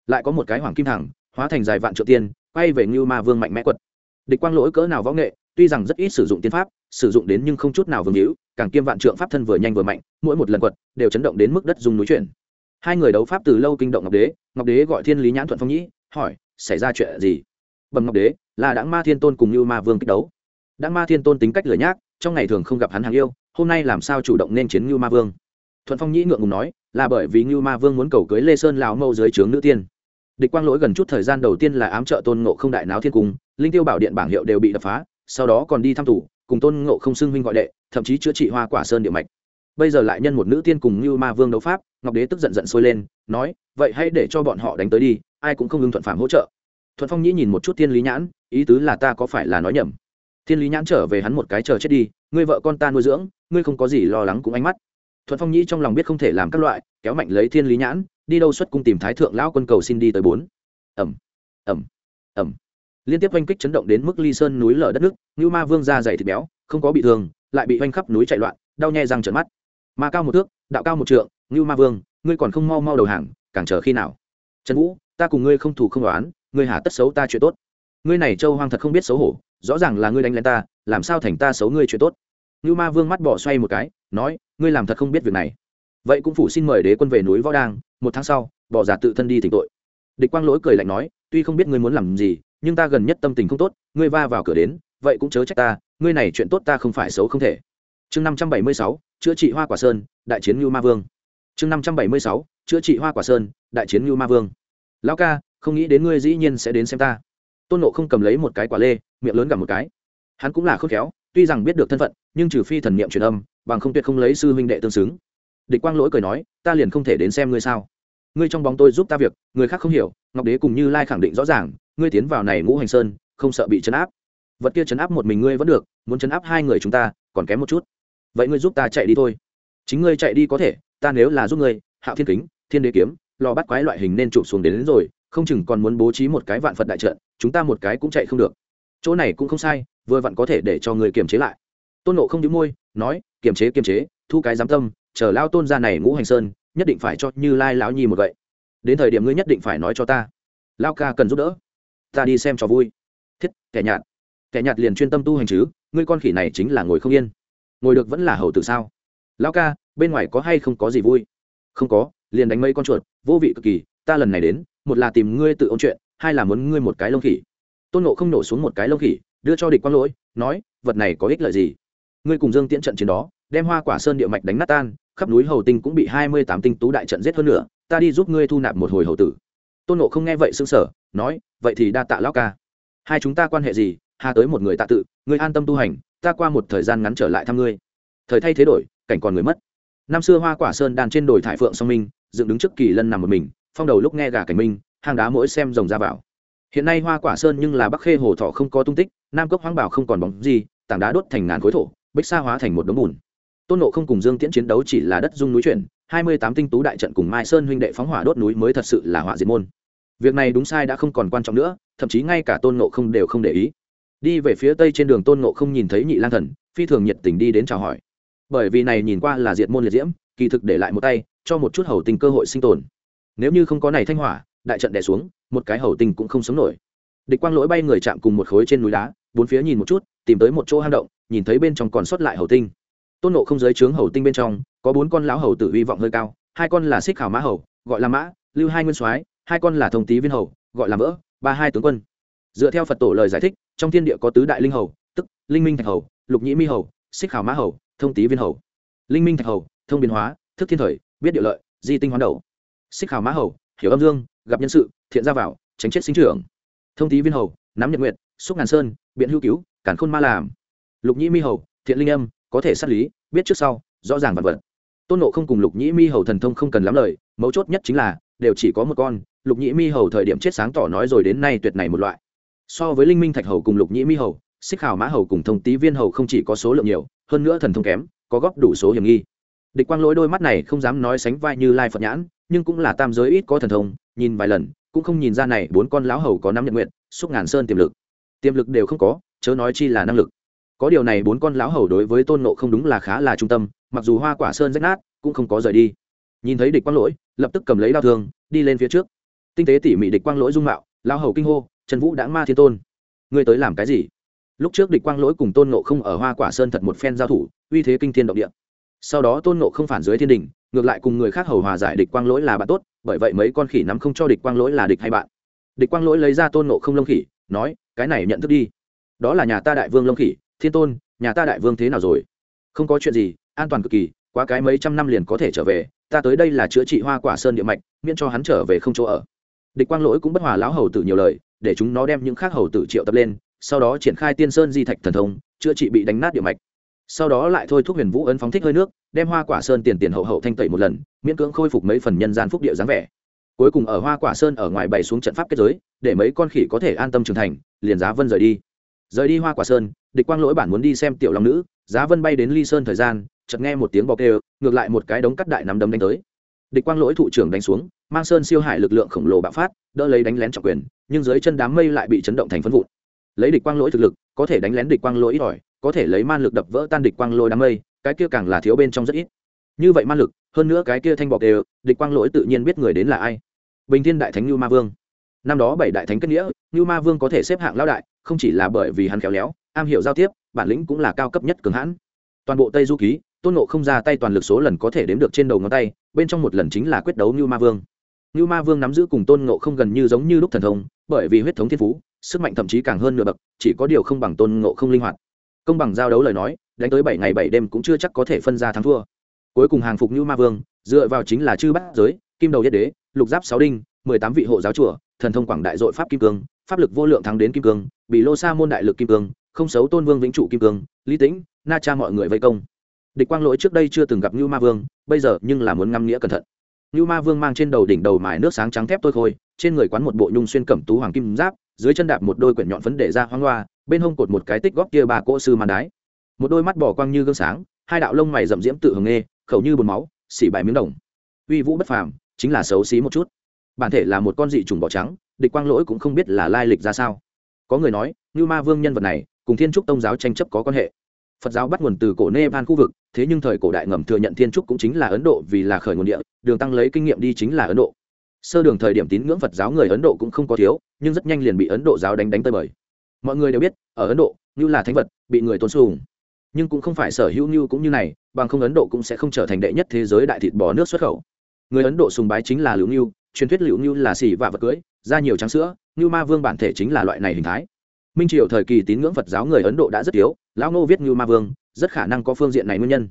Speaker 1: Lại có một cái hoàng kim thẳng, hóa thành dài vạn trượng tiên, quay về như ma vương mạnh mẽ quật. Địch quang lỗi cỡ nào võ nghệ, tuy rằng rất ít sử dụng tiên pháp, sử dụng đến nhưng không chút nào vương hữu càng kiêm vạn trượng pháp thân vừa nhanh vừa mạnh, mỗi một lần quật, đều chấn động đến mức đất rung núi chuyển. Hai người đấu pháp từ lâu kinh động ngọc đế ngọc đế gọi thiên lý nhãn thuận phong nhĩ, hỏi, xảy ra chuyện gì? Bẩm ngọc đế, là đãng ma thiên tôn cùng như ma vương kích đấu. Đãng ma thiên tôn tính cách lửa nhác, trong ngày thường không gặp hắn hàng yêu, hôm nay làm sao chủ động nên chiến như ma vương? Thuận phong nhĩ ngượng ngùng nói, là bởi vì như ma vương muốn cầu cưới lê sơn lão mâu dưới trướng nữ tiên. Địch quang lỗi gần chút thời gian đầu tiên là ám trợ tôn ngộ không đại náo thiên cung, linh tiêu bảo điện bảng hiệu đều bị đập phá sau đó còn đi thăm tù, cùng tôn ngộ không xưng huynh gọi đệ, thậm chí chữa trị hoa quả sơn địa mạch. Bây giờ lại nhân một nữ tiên cùng như ma vương đấu pháp, ngọc đế tức giận giận sôi lên, nói, vậy hãy để cho bọn họ đánh tới đi, ai cũng không ưng thuận phạm hỗ trợ. Thuận phong nhĩ nhìn một chút thiên lý nhãn, ý tứ là ta có phải là nói nhầm? Thiên lý nhãn trở về hắn một cái chờ chết đi, ngươi vợ con ta nuôi dưỡng, ngươi không có gì lo lắng cũng ánh mắt. Thuận phong nhĩ trong lòng biết không thể làm các loại, kéo mạnh lấy thiên lý nhãn, đi đâu xuất cung tìm thái thượng lão quân cầu xin đi tới bốn. Ẩm ẩm ẩm liên tiếp oanh kích chấn động đến mức ly sơn núi lở đất nước như ma vương da dày thịt béo, không có bị thương, lại bị oanh khắp núi chạy loạn, đau nhè răng trợn mắt. Ma cao một thước, đạo cao một trượng như ma vương, ngươi còn không mau mau đầu hàng, càng chờ khi nào? Trần vũ, ta cùng ngươi không thủ không đoán ngươi hà tất xấu ta chuyện tốt. Ngươi này châu hoang thật không biết xấu hổ, rõ ràng là ngươi đánh lên ta, làm sao thành ta xấu ngươi chuyện tốt? Như ma vương mắt bỏ xoay một cái, nói, ngươi làm thật không biết việc này. Vậy cũng phủ xin mời đế quân về núi võ đang một tháng sau, bỏ giả tự thân đi thỉnh tội. Địch quang lỗi cười lạnh nói, tuy không biết ngươi muốn làm gì nhưng ta gần nhất tâm tình không tốt, ngươi va vào cửa đến, vậy cũng chớ trách ta, ngươi này chuyện tốt ta không phải xấu không thể. Chương năm trăm bảy mươi sáu, chữa trị hoa quả sơn, đại chiến ngưu ma vương. Chương năm trăm bảy mươi sáu, chữa trị hoa quả sơn, đại chiến ngưu ma vương. Lão ca, không nghĩ đến ngươi dĩ nhiên sẽ đến xem ta. Tôn nộ không cầm lấy một cái quả lê, miệng lớn gặp một cái. Hắn cũng là khôn khéo, tuy rằng biết được thân phận, nhưng trừ phi thần niệm truyền âm, bằng không tuyệt không lấy sư huynh đệ tương xứng. Địch quang lỗi cười nói, ta liền không thể đến xem ngươi sao. Ngươi trong bóng tôi giúp ta việc, người khác không hiểu, ngọc đế cùng như lai khẳng định rõ ràng ngươi tiến vào này ngũ hành sơn không sợ bị chấn áp. Vật kia chấn áp một mình ngươi vẫn được muốn chấn áp hai người chúng ta còn kém một chút. Vậy ngươi giúp ta chạy đi thôi. Chính ngươi chạy đi có thể ta nếu là giúp ngươi hạo thiên kính thiên đế kiếm lò bắt quái loại hình nên chụp xuống đến, đến rồi không chừng còn muốn bố trí một cái vạn phật đại trận chúng ta một cái cũng chạy không được. Chỗ này cũng không sai vừa vặn có thể để cho người kiềm chế lại. Tôn nộ không đĩu môi nói kiềm chế kiềm chế thu cái giám tâm chờ lao tôn ra này ngũ hành sơn nhất định phải cho như lai lão nhi một vậy đến thời điểm ngươi nhất định phải nói cho ta. Lao ca cần giúp đỡ ta đi xem cho vui. Thiết, kẻ nhạt. Kẻ nhạt liền chuyên tâm tu hành chứ, ngươi con khỉ này chính là ngồi không yên. Ngồi được vẫn là hầu tử sao? Lão ca, bên ngoài có hay không có gì vui? Không có, liền đánh mấy con chuột, vô vị cực kỳ, ta lần này đến, một là tìm ngươi tự ôn chuyện, hai là muốn ngươi một cái lông khỉ. Tôn nộ không nổ xuống một cái lông khỉ, đưa cho địch quang lỗi, nói, vật này có ích lợi gì? Ngươi cùng dương tiễn trận chiến đó, đem hoa quả sơn địa mạch đánh nát tan, khắp núi hầu tinh cũng bị hai mươi tám tinh tú đại trận giết hơn nữa ta đi giúp ngươi thu nạp một hồi hầu tử tôn nộ không nghe vậy xưng sở nói, vậy thì đa tạ lão ca. Hai chúng ta quan hệ gì? Hà tới một người tạ tự ngươi an tâm tu hành, ta qua một thời gian ngắn trở lại thăm ngươi. Thời thay thế đổi, cảnh còn người mất. Năm xưa hoa quả sơn đàn trên đồi thải phượng song minh, dựng đứng trước kỳ lân nằm một mình, phong đầu lúc nghe gà cảnh minh, hang đá mỗi xem rồng ra vào. Hiện nay hoa quả sơn nhưng là bắc khê hồ thọ không có tung tích, nam cốc hoang bảo không còn bóng gì, tảng đá đốt thành ngàn khối thổ, bích sa hóa thành một đống bùn. Tôn nộ không cùng dương tiễn chiến đấu chỉ là đất dung núi chuyển, hai mươi tám tinh tú đại trận cùng mai sơn huynh đệ phóng hỏa đốt núi mới thật sự là họa diệt môn việc này đúng sai đã không còn quan trọng nữa, thậm chí ngay cả tôn nộ không đều không để ý. Đi về phía tây trên đường, tôn nộ không nhìn thấy nhị lang thần, phi thường nhiệt tình đi đến chào hỏi. Bởi vì này nhìn qua là diệt môn liệt diễm, kỳ thực để lại một tay, cho một chút hầu tình cơ hội sinh tồn. Nếu như không có này thanh hỏa, đại trận đè xuống, một cái hầu tình cũng không sống nổi. Địch quang lỗi bay người chạm cùng một khối trên núi đá, bốn phía nhìn một chút, tìm tới một chỗ hang động, nhìn thấy bên trong còn sót lại hầu tinh. Tôn nộ không giới trướng hầu tinh bên trong, có bốn con lão hầu tử hy vọng hơi cao, hai con là xích khảo mã hầu, gọi là mã, lưu hai nguyên soái hai con là thông tý viên hầu, gọi là mỡ ba hai tướng quân. Dựa theo phật tổ lời giải thích, trong thiên địa có tứ đại linh hầu, tức linh minh thạch hầu, lục nhĩ mi hầu, xích khảo mã hầu, thông tý viên hầu. Linh minh thạch hầu, thông biến hóa, thức thiên thời, biết địa lợi, di tinh hoán đầu. Xích khảo mã hầu, hiểu âm dương, gặp nhân sự, thiện ra vào, tránh chết sinh trưởng. Thông tý viên hầu, nắm nhật nguyện xúc ngàn sơn, biện hữu cứu, cản khôn ma làm. Lục nhĩ mi hầu, thiện linh âm, có thể sát lý, biết trước sau, rõ ràng vật vật. Tôn nộ không cùng lục nhĩ mi hầu thần thông không cần lắm lời, mấu chốt nhất chính là đều chỉ có một con, lục nhĩ mi hầu thời điểm chết sáng tỏ nói rồi đến nay tuyệt này một loại. So với linh minh thạch hầu cùng lục nhĩ mi hầu, xích hào mã hầu cùng thông tý viên hầu không chỉ có số lượng nhiều, hơn nữa thần thông kém, có góp đủ số hiểm nghi. Địch quang lỗi đôi mắt này không dám nói sánh vai như lai phật nhãn, nhưng cũng là tam giới ít có thần thông, nhìn vài lần, cũng không nhìn ra này bốn con lão hầu có năm nhận nguyện, xúc ngàn sơn tiềm lực. Tiềm lực đều không có, chớ nói chi là năng lực. Có điều này bốn con lão hầu đối với tôn nộ không đúng là khá là trung tâm, mặc dù hoa quả sơn rách nát, cũng không có rời đi. Nhìn thấy địch quang lỗi lập tức cầm lấy đao thương, đi lên phía trước. Tinh tế tỉ mỉ địch quang lỗi dung mạo lao hầu kinh hô, trần vũ đã ma thiên tôn. Ngươi tới làm cái gì? Lúc trước địch quang lỗi cùng tôn nộ không ở hoa quả sơn thật một phen giao thủ, uy thế kinh thiên động địa. Sau đó tôn nộ không phản dưới thiên đình, ngược lại cùng người khác hầu hòa giải địch quang lỗi là bạn tốt, bởi vậy mấy con khỉ nắm không cho địch quang lỗi là địch hay bạn. Địch quang lỗi lấy ra tôn nộ không lông khỉ, nói, cái này nhận thức đi. Đó là nhà ta đại vương lông khỉ, thiên tôn, nhà ta đại vương thế nào rồi? Không có chuyện gì, an toàn cực kỳ qua cái mấy trăm năm liền có thể trở về ta tới đây là chữa trị hoa quả sơn địa mạch, miễn cho hắn trở về không chỗ ở. Địch quang lỗi cũng bất hòa lão hầu tử nhiều lời, để chúng nó đem những khác hầu tử triệu tập lên, sau đó triển khai tiên sơn di thạch thần thông, chữa trị bị đánh nát địa mạch. Sau đó lại thôi thúc huyền vũ ấn phóng thích hơi nước, đem hoa quả sơn tiền tiền hậu hậu thanh tẩy một lần, miễn cưỡng khôi phục mấy phần nhân gian phúc địa dáng vẻ. Cuối cùng ở hoa quả sơn ở ngoài bày xuống trận pháp kết giới, để mấy con khỉ có thể an tâm trưởng thành, liền giá vân rời đi. Rời đi hoa quả sơn, địch quang lỗi bản muốn đi xem tiểu long nữ, giá vân bay đến ly sơn thời gian chợt nghe một tiếng bọc kêu, ngược lại một cái đống cắt đại nắm đấm đánh tới. Địch quang lỗi thủ trưởng đánh xuống, mang sơn siêu hải lực lượng khổng lồ bạo phát, đỡ lấy đánh lén trọng quyền, nhưng dưới chân đám mây lại bị chấn động thành phân vụn. Lấy địch quang lỗi thực lực, có thể đánh lén địch quang lỗi ít ỏi, có thể lấy man lực đập vỡ tan địch quang lỗi đám mây, cái kia càng là thiếu bên trong rất ít. Như vậy man lực, hơn nữa cái kia thanh bọc đều địch quang lỗi tự nhiên biết người đến là ai. Bình thiên đại thánh như ma vương. Năm đó bảy đại thánh kết nghĩa như ma vương có thể xếp hạng lão đại, không chỉ là bởi vì hắn khéo léo, am hiểu giao tiếp, bản lĩnh cũng là cao cấp nhất cường hãn. Toàn bộ tây du ký tôn nộ không ra tay toàn lực số lần có thể đếm được trên đầu ngón tay, bên trong một lần chính là quyết đấu như ma vương. Như ma vương nắm giữ cùng tôn nộ không gần như giống như lúc thần thông, bởi vì huyết thống thiên phú, sức mạnh thậm chí càng hơn nửa bậc, chỉ có điều không bằng tôn nộ không linh hoạt. Công bằng giao đấu lời nói, đánh tới bảy ngày bảy đêm cũng chưa chắc có thể phân ra thắng thua. Cuối cùng hàng phục như ma vương, dựa vào chính là chư bát giới, kim đầu nhất đế, lục giáp sáu đinh, mười tám vị hộ giáo chùa, thần thông quảng đại dội pháp kim cương, pháp lực vô lượng thắng đến kim cương bị lô sa môn đại lực kim cương, không xấu tôn vương vĩnh trụ kim cương, lý tĩnh, na cha mọi người vây công địch quang lỗi trước đây chưa từng gặp như ma vương, bây giờ nhưng là muốn ngâm nghĩa cẩn thận. Như ma vương mang trên đầu đỉnh đầu mài nước sáng trắng thép tôi khôi, trên người quán một bộ nhung xuyên cẩm tú hoàng kim giáp, dưới chân đạp một đôi quyển nhọn phấn để ra hoang loa, bên hông cột một cái tích góp kia bà cỗ sư màn đái. Một đôi mắt bỏ quang như gương sáng, hai đạo lông mày rậm diễm tự hồng nghê, khẩu như bồn máu, xỉ bài miếng đồng. Uy vũ bất phàm, chính là xấu xí một chút. Bản thể là một con dị trùng bọ trắng, địch quang lỗi cũng không biết là lai lịch ra sao. Có người nói như ma vương nhân vật này, cùng thiên trúc tông giáo tranh chấp có quan hệ phật giáo bắt nguồn từ cổ nepal khu vực, thế nhưng thời cổ đại ngầm thừa nhận thiên trúc cũng chính là ấn độ vì là khởi nguồn địa, đường tăng lấy kinh nghiệm đi chính là ấn độ. Sơ đường thời điểm tín ngưỡng phật giáo người ấn độ cũng không có thiếu, nhưng rất nhanh liền bị ấn độ giáo đánh đánh tơi bời. Mọi người đều biết, ở ấn độ như là thánh vật, bị người tôn sùng. Nhưng cũng không phải sở hữu như cũng như này, bằng không ấn độ cũng sẽ không trở thành đệ nhất thế giới đại thịt bò nước xuất khẩu. Người ấn độ sùng bái chính là liễu như truyền thuyết liễu như là xì và vật cưới ra nhiều trắng sữa như ma vương bản thể chính là loại này hình thái minh triều thời kỳ tín ngưỡng phật giáo người ấn độ đã rất yếu lão ngô viết như ma vương rất khả năng có phương diện này nguyên nhân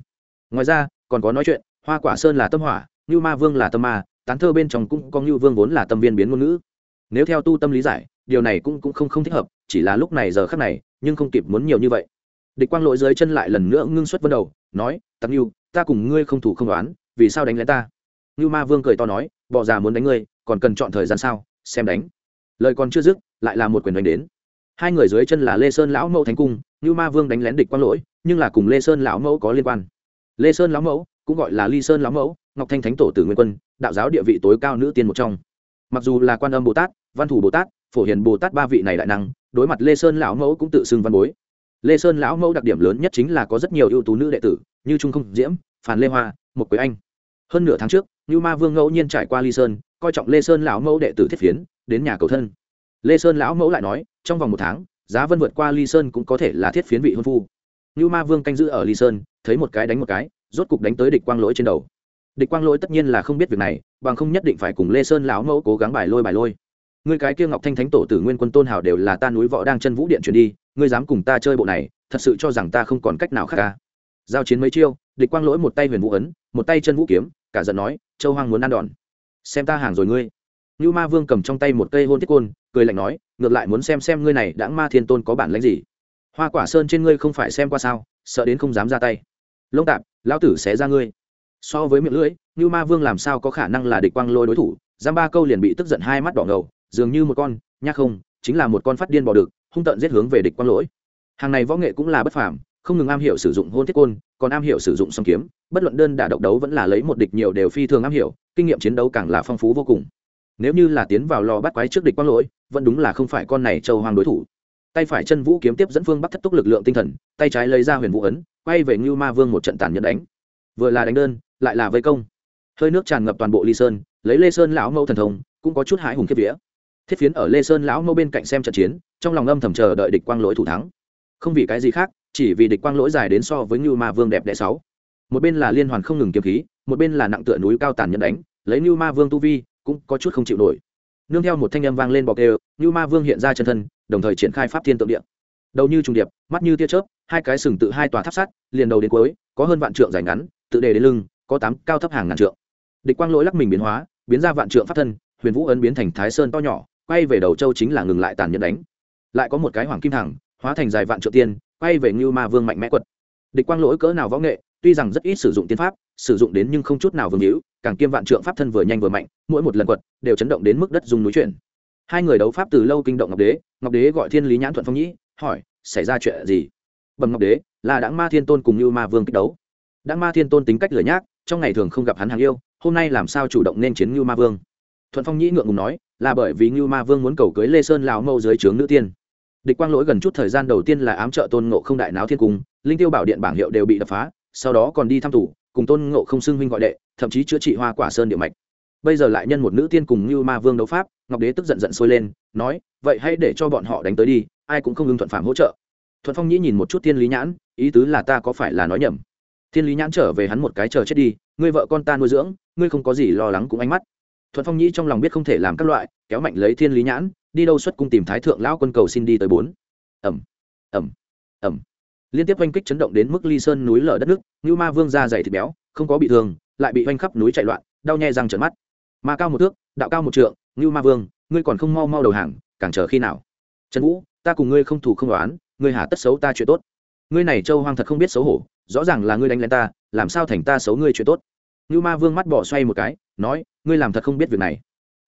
Speaker 1: ngoài ra còn có nói chuyện hoa quả sơn là tâm hỏa như ma vương là tâm ma tán thơ bên trong cũng có như vương vốn là tâm viên biến ngôn ngữ nếu theo tu tâm lý giải điều này cũng cũng không không thích hợp chỉ là lúc này giờ khắc này nhưng không kịp muốn nhiều như vậy địch quang lội dưới chân lại lần nữa ngưng xuất vân đầu nói tặc như ta cùng ngươi không thủ không đoán vì sao đánh lén ta như ma vương cười to nói bọ già muốn đánh ngươi còn cần chọn thời gian sao xem đánh lời còn chưa dứt lại là một quyền đánh đến hai người dưới chân là lê sơn lão mẫu thánh cung như ma vương đánh lén địch quang lỗi, nhưng là cùng lê sơn lão mẫu có liên quan. Lê sơn lão mẫu, cũng gọi là ly sơn lão mẫu, ngọc thanh thánh tổ tử nguyên quân, đạo giáo địa vị tối cao nữ tiên một trong. Mặc dù là quan âm bồ tát, văn thủ bồ tát, phổ hiền bồ tát ba vị này đại năng, đối mặt lê sơn lão mẫu cũng tự xưng văn bối. Lê sơn lão mẫu đặc điểm lớn nhất chính là có rất nhiều ưu tú nữ đệ tử, như trung không diễm, phàn lê hoa một quế anh. Hơn nửa tháng trước như ma vương ngẫu nhiên trải qua ly sơn, coi trọng lê sơn lão mẫu đệ tử thiết phiến, đến nhà cầu thân. Lê sơn lão mẫu lại nói trong vòng một tháng, giá vân vượt qua ly sơn cũng có thể là thiết phiến vị hôn phu. Như ma vương canh giữ ở ly sơn, thấy một cái đánh một cái, rốt cục đánh tới địch quang lỗi trên đầu. Địch quang lỗi tất nhiên là không biết việc này, bằng không nhất định phải cùng lê sơn lão mẫu cố gắng bài lôi bài lôi. Người cái kia ngọc thanh thánh tổ tử nguyên quân tôn hào đều là ta núi võ đang chân vũ điện chuyển đi, ngươi dám cùng ta chơi bộ này, thật sự cho rằng ta không còn cách nào khác ca giao chiến mấy chiêu, địch quang lỗi một tay huyền vũ ấn, một tay chân vũ kiếm, cả giận nói, châu hoang muốn ăn đòn. Xem ta hàng rồi ngươi. Như ma vương cầm trong tay một cây hôn thiết côn cười lạnh nói, ngược lại muốn xem xem ngươi này đã ma thiên tôn có bản lãnh gì. Hoa quả sơn trên ngươi không phải xem qua sao, sợ đến không dám ra tay. Lông tạp, lão tử sẽ ra ngươi. So với miệng lưỡi, như ma vương làm sao có khả năng là địch quang lôi đối thủ? Giam ba câu liền bị tức giận hai mắt đỏ ngầu, dường như một con nhắc không, chính là một con phát điên bò được hung tận giết hướng về địch quang lỗi. Hàng này võ nghệ cũng là bất phàm, không ngừng am hiểu sử dụng hôn thiết côn, còn am hiểu sử dụng song kiếm, bất luận đơn đả độc đấu vẫn là lấy một địch nhiều đều phi thường am hiểu, kinh nghiệm chiến đấu càng là phong phú vô cùng nếu như là tiến vào lò bắt quái trước địch quang lỗi, vẫn đúng là không phải con này châu hoàng đối thủ. Tay phải chân vũ kiếm tiếp dẫn phương bắc thất túc lực lượng tinh thần, tay trái lấy ra huyền vũ ấn, quay về ngưu ma vương một trận tàn nhẫn đánh. Vừa là đánh đơn, lại là vây công. Hơi nước tràn ngập toàn bộ ly sơn, lấy lê sơn lão mẫu thần thông, cũng có chút hãi hùng kiếp vía. Thiết phiến ở lê sơn lão mẫu bên cạnh xem trận chiến, trong lòng âm thầm chờ đợi địch quang lỗi thủ thắng. Không vì cái gì khác, chỉ vì địch quang lỗi dài đến so với ngưu ma vương đẹp đẽ sáu. Một bên là liên hoàn không ngừng kiếm khí, một bên là nặng tựa núi cao tàn nhẫn đánh, lấy ngưu ma vương tu vi cũng có chút không chịu nổi. Nương theo một thanh âm vang lên bọc đều như ma vương hiện ra chân thân, đồng thời triển khai pháp thiên tượng điện đầu như trùng điệp, mắt như tia chớp, hai cái sừng tự hai tòa tháp sắt, liền đầu đến cuối, có hơn vạn trượng dài ngắn, tự đề đến lưng, có tám cao thấp hàng ngàn trượng. Địch quang lỗi lắc mình biến hóa, biến ra vạn trượng pháp thân, huyền vũ ấn biến thành thái sơn to nhỏ, quay về đầu châu chính là ngừng lại tàn nhẫn đánh. Lại có một cái hoàng kim thẳng, hóa thành dài vạn trượng tiên, quay về ngưu ma vương mạnh mẽ quật. Địch quang lỗi cỡ nào võ nghệ, tuy rằng rất ít sử dụng tiên pháp sử dụng đến nhưng không chút nào vương hữu, càng kiêm vạn trượng pháp thân vừa nhanh vừa mạnh, mỗi một lần quật, đều chấn động đến mức đất dung núi chuyển. Hai người đấu pháp từ lâu kinh động ngọc đế ngọc đế gọi thiên lý nhãn thuận phong nhĩ, hỏi, xảy ra chuyện gì? Bẩm ngọc đế, là đáng ma thiên tôn cùng như ma vương kích đấu. Đáng ma thiên tôn tính cách lửa nhác, trong ngày thường không gặp hắn hàng yêu, hôm nay làm sao chủ động nên chiến như ma vương? Thuận phong nhĩ ngượng ngùng nói, là bởi vì như ma vương muốn cầu cưới lê sơn lào mâu dưới trướng nữ tiên. Địch quang lỗi gần chút thời gian đầu tiên là ám trợ tôn ngộ không đại náo thiên cung, linh tiêu bảo điện bảng hiệu đều bị đập phá, sau đó còn đi thăm thủ cùng tôn ngộ không xưng huynh gọi đệ, thậm chí chữa trị hoa quả sơn địa mạch. Bây giờ lại nhân một nữ tiên cùng như ma vương đấu pháp, ngọc đế tức giận giận sôi lên, nói, vậy hãy để cho bọn họ đánh tới đi, ai cũng không ưng thuận phạm hỗ trợ. Thuận phong nhĩ nhìn một chút thiên lý nhãn, ý tứ là ta có phải là nói nhầm? Thiên lý nhãn trở về hắn một cái chờ chết đi, ngươi vợ con ta nuôi dưỡng, ngươi không có gì lo lắng cũng ánh mắt. Thuận phong nhĩ trong lòng biết không thể làm các loại, kéo mạnh lấy thiên lý nhãn, đi đâu xuất cung tìm thái thượng lão quân cầu xin đi tới bốn. Ẩm ẩm ẩm liên tiếp oanh kích chấn động đến mức ly sơn núi lở đất nước như ma vương da dày thịt béo, không có bị thương, lại bị oanh khắp núi chạy loạn, đau nhè răng trợn mắt. Ma cao một thước, đạo cao một trượng như ma vương, ngươi còn không mau mau đầu hàng, càng chờ khi nào? Trần vũ, ta cùng ngươi không thủ không đoán ngươi hà tất xấu ta chuyện tốt. Ngươi này châu hoang thật không biết xấu hổ, rõ ràng là ngươi đánh lên ta, làm sao thành ta xấu ngươi chuyện tốt? Như ma vương mắt bỏ xoay một cái, nói, ngươi làm thật không biết việc này.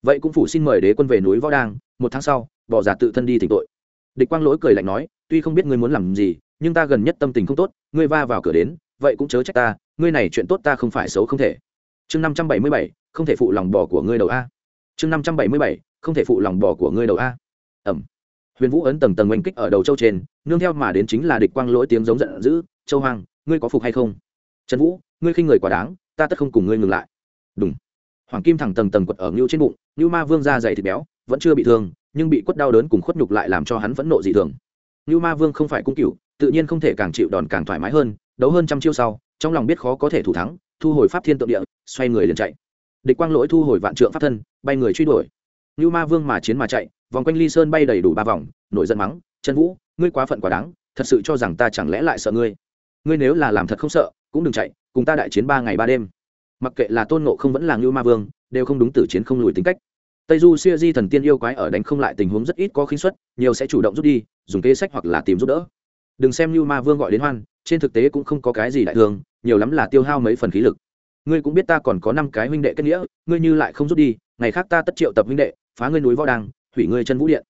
Speaker 1: Vậy cũng phủ xin mời đế quân về núi võ đang, một tháng sau, bỏ giả tự thân đi thỉnh tội. Địch quang lỗi cười lạnh nói, tuy không biết ngươi muốn làm gì nhưng ta gần nhất tâm tình không tốt, ngươi va vào cửa đến, vậy cũng chớ trách ta, ngươi này chuyện tốt ta không phải xấu không thể. Chương năm trăm bảy mươi bảy, không thể phụ lòng bò của ngươi đầu a. Chương năm trăm bảy mươi bảy, không thể phụ lòng bò của ngươi đầu a. Ẩm. Huyền vũ ấn tầng tầng oanh kích ở đầu châu trên, nương theo mà đến chính là địch quang lỗi tiếng giống giận dữ, châu hoàng ngươi có phục hay không? Trần vũ, ngươi khinh người quá đáng, ta tất không cùng ngươi ngừng lại. Đúng hoàng kim thẳng tầng tầng quật ở ngưu trên bụng ngưu ma vương da dày thịt béo, vẫn chưa bị thương, nhưng bị quất đau đớn cùng khuất nhục lại làm cho hắn vẫn nộ dị thường. Ngưu ma vương không phải cung cựu tự nhiên không thể càng chịu đòn càng thoải mái hơn, đấu hơn trăm chiêu sau, trong lòng biết khó có thể thủ thắng, thu hồi pháp thiên tượng địa, xoay người liền chạy. Địch quang lỗi thu hồi vạn trượng pháp thân, bay người truy đuổi. Như ma vương mà chiến mà chạy, vòng quanh ly sơn bay đầy đủ ba vòng, nổi giận mắng, chân vũ, ngươi quá phận quá đáng, thật sự cho rằng ta chẳng lẽ lại sợ ngươi? Ngươi nếu là làm thật không sợ, cũng đừng chạy, cùng ta đại chiến ba ngày ba đêm. Mặc kệ là tôn nộ không vẫn là ngưu ma vương, đều không đúng tử chiến không lùi tính cách. Tây du siêu di thần tiên yêu quái ở đánh không lại tình huống rất ít có khinh suất, nhiều sẽ chủ động rút đi, dùng kế sách hoặc là tìm giúp đỡ đừng xem như ma vương gọi đến hoan, trên thực tế cũng không có cái gì đại thương nhiều lắm là tiêu hao mấy phần khí lực. Ngươi cũng biết ta còn có năm cái huynh đệ kết nghĩa, ngươi như lại không rút đi, ngày khác ta tất triệu tập huynh đệ, phá ngươi núi võ đăng, hủy ngươi chân vũ điện.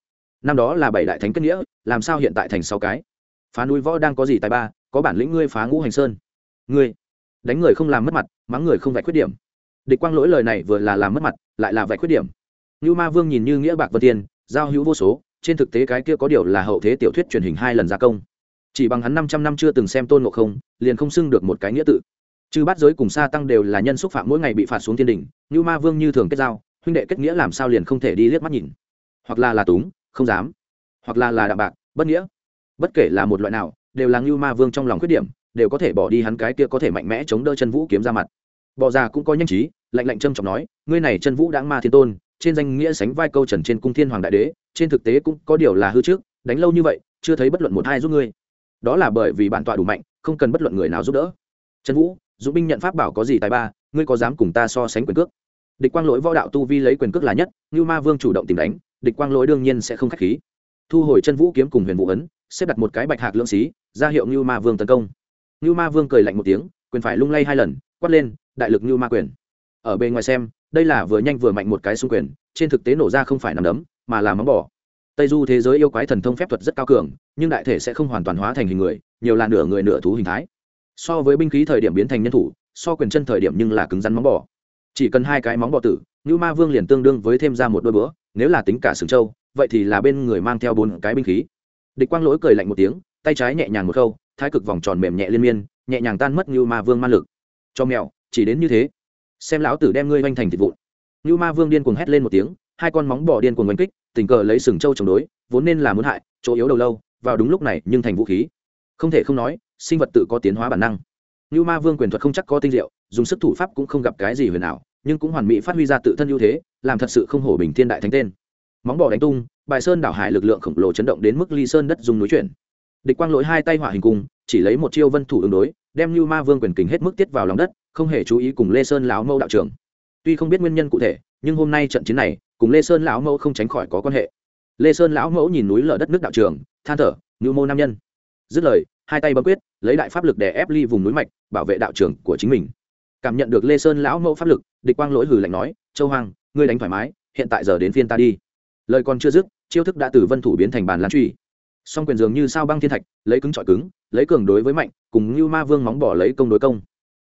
Speaker 1: Năm đó là bảy đại thánh kết nghĩa, làm sao hiện tại thành sáu cái? Phá núi võ đang có gì tài ba, có bản lĩnh ngươi phá ngũ hành sơn. Ngươi, đánh người không làm mất mặt, mắng người không vạch khuyết điểm. Địch quang lỗi lời này vừa là làm mất mặt, lại là vạch khuyết điểm. Như ma vương nhìn như nghĩa bạc vân tiên giao hữu vô số, trên thực tế cái kia có điều là hậu thế tiểu thuyết truyền hình hai lần gia công chỉ bằng hắn năm trăm năm chưa từng xem tôn ngộ không, liền không xưng được một cái nghĩa tự. Chứ bát giới cùng xa tăng đều là nhân xúc phạm mỗi ngày bị phạt xuống thiên đình, như ma vương như thường kết giao, huynh đệ kết nghĩa làm sao liền không thể đi liếc mắt nhìn. Hoặc là là túng, không dám. Hoặc là là đạm bạc, bất nghĩa. Bất kể là một loại nào, đều là như ma vương trong lòng khuyết điểm, đều có thể bỏ đi hắn cái kia có thể mạnh mẽ chống đỡ chân vũ kiếm ra mặt. Bỏ già cũng có nhanh trí, lạnh lạnh trâm trọng nói, ngươi này chân vũ đáng ma thiên tôn, trên danh nghĩa sánh vai câu trần trên cung thiên hoàng đại đế, trên thực tế cũng có điều là hư trước, đánh lâu như vậy, chưa thấy bất luận một hai giúp ngươi đó là bởi vì bản tọa đủ mạnh, không cần bất luận người nào giúp đỡ. Trần vũ, dũng binh nhận pháp bảo có gì tài ba, ngươi có dám cùng ta so sánh quyền cước? Địch quang lỗi võ đạo tu vi lấy quyền cước là nhất như ma vương chủ động tìm đánh, địch quang lỗi đương nhiên sẽ không k h á c h khí. Thu hồi chân vũ kiếm cùng huyền vũ ấn, xếp đặt một cái bạch hạc lưỡng xí, ra hiệu như ma vương tấn công. Như ma vương cười lạnh một tiếng, quyền phải lung lay hai lần, quát lên, đại lực như ma quyền. Ở bên ngoài xem, đây là vừa nhanh vừa mạnh một cái xung quyền, trên thực tế nổ ra không phải nằm đấm, mà là móng bỏ tây du thế giới yêu quái thần thông phép thuật rất cao cường, nhưng đại thể sẽ không hoàn toàn hóa thành hình người, nhiều là nửa người nửa thú hình thái. So với binh khí thời điểm biến thành nhân thủ, so quyền chân thời điểm nhưng là cứng rắn móng bò. Chỉ cần hai cái móng bò tử như ma vương liền tương đương với thêm ra một đôi bữa nếu là tính cả sừng trâu, vậy thì là bên người mang theo bốn cái binh khí. Địch quang lỗi cười lạnh một tiếng, tay trái nhẹ nhàng một khâu, thái cực vòng tròn mềm nhẹ liên miên, nhẹ nhàng tan mất như ma vương ma lực. Cho mèo, chỉ đến như thế. Xem lão tử đem ngươi oanh thành thịt vụn. Như ma vương điên cuồng hét lên một tiếng, hai con móng bò điên cuồng oanh kích tình cờ lấy sừng trâu chống đối, vốn nên là muốn hại, chỗ yếu đầu lâu, vào đúng lúc này nhưng thành vũ khí. Không thể không nói, sinh vật tự có tiến hóa bản năng. Như ma vương quyền thuật không chắc có tinh diệu, dùng sức thủ pháp cũng không gặp cái gì huyền ảo, nhưng cũng hoàn mỹ phát huy ra tự thân ưu thế, làm thật sự không hổ bình thiên đại thánh tên. Móng bỏ đánh tung, bài sơn đảo hải lực lượng khổng lồ chấn động đến mức ly sơn đất dùng núi chuyển. Địch quang lỗi hai tay hỏa hình cung, chỉ lấy một chiêu vân thủ ứng đối, đem như ma vương quyền kình hết mức tiết vào lòng đất, không hề chú ý cùng lê sơn lão mâu đạo trưởng. Tuy không biết nguyên nhân cụ thể, nhưng hôm nay trận chiến này cùng lê sơn lão mẫu không tránh khỏi có quan hệ lê sơn lão mẫu nhìn núi lở đất nước đạo trường than thở ngưu mô nam nhân dứt lời hai tay bấm quyết lấy đại pháp lực để ép ly vùng núi mạch bảo vệ đạo trường của chính mình cảm nhận được lê sơn lão mẫu pháp lực địch quang lỗi hử lạnh nói châu hoàng ngươi đánh thoải mái hiện tại giờ đến phiên ta đi lời còn chưa dứt chiêu thức đã từ vân thủ biến thành bàn lan truy song quyền dường như sao băng thiên thạch lấy cứng trọi cứng lấy cường đối với mạnh cùng như ma vương móng bỏ lấy công đối công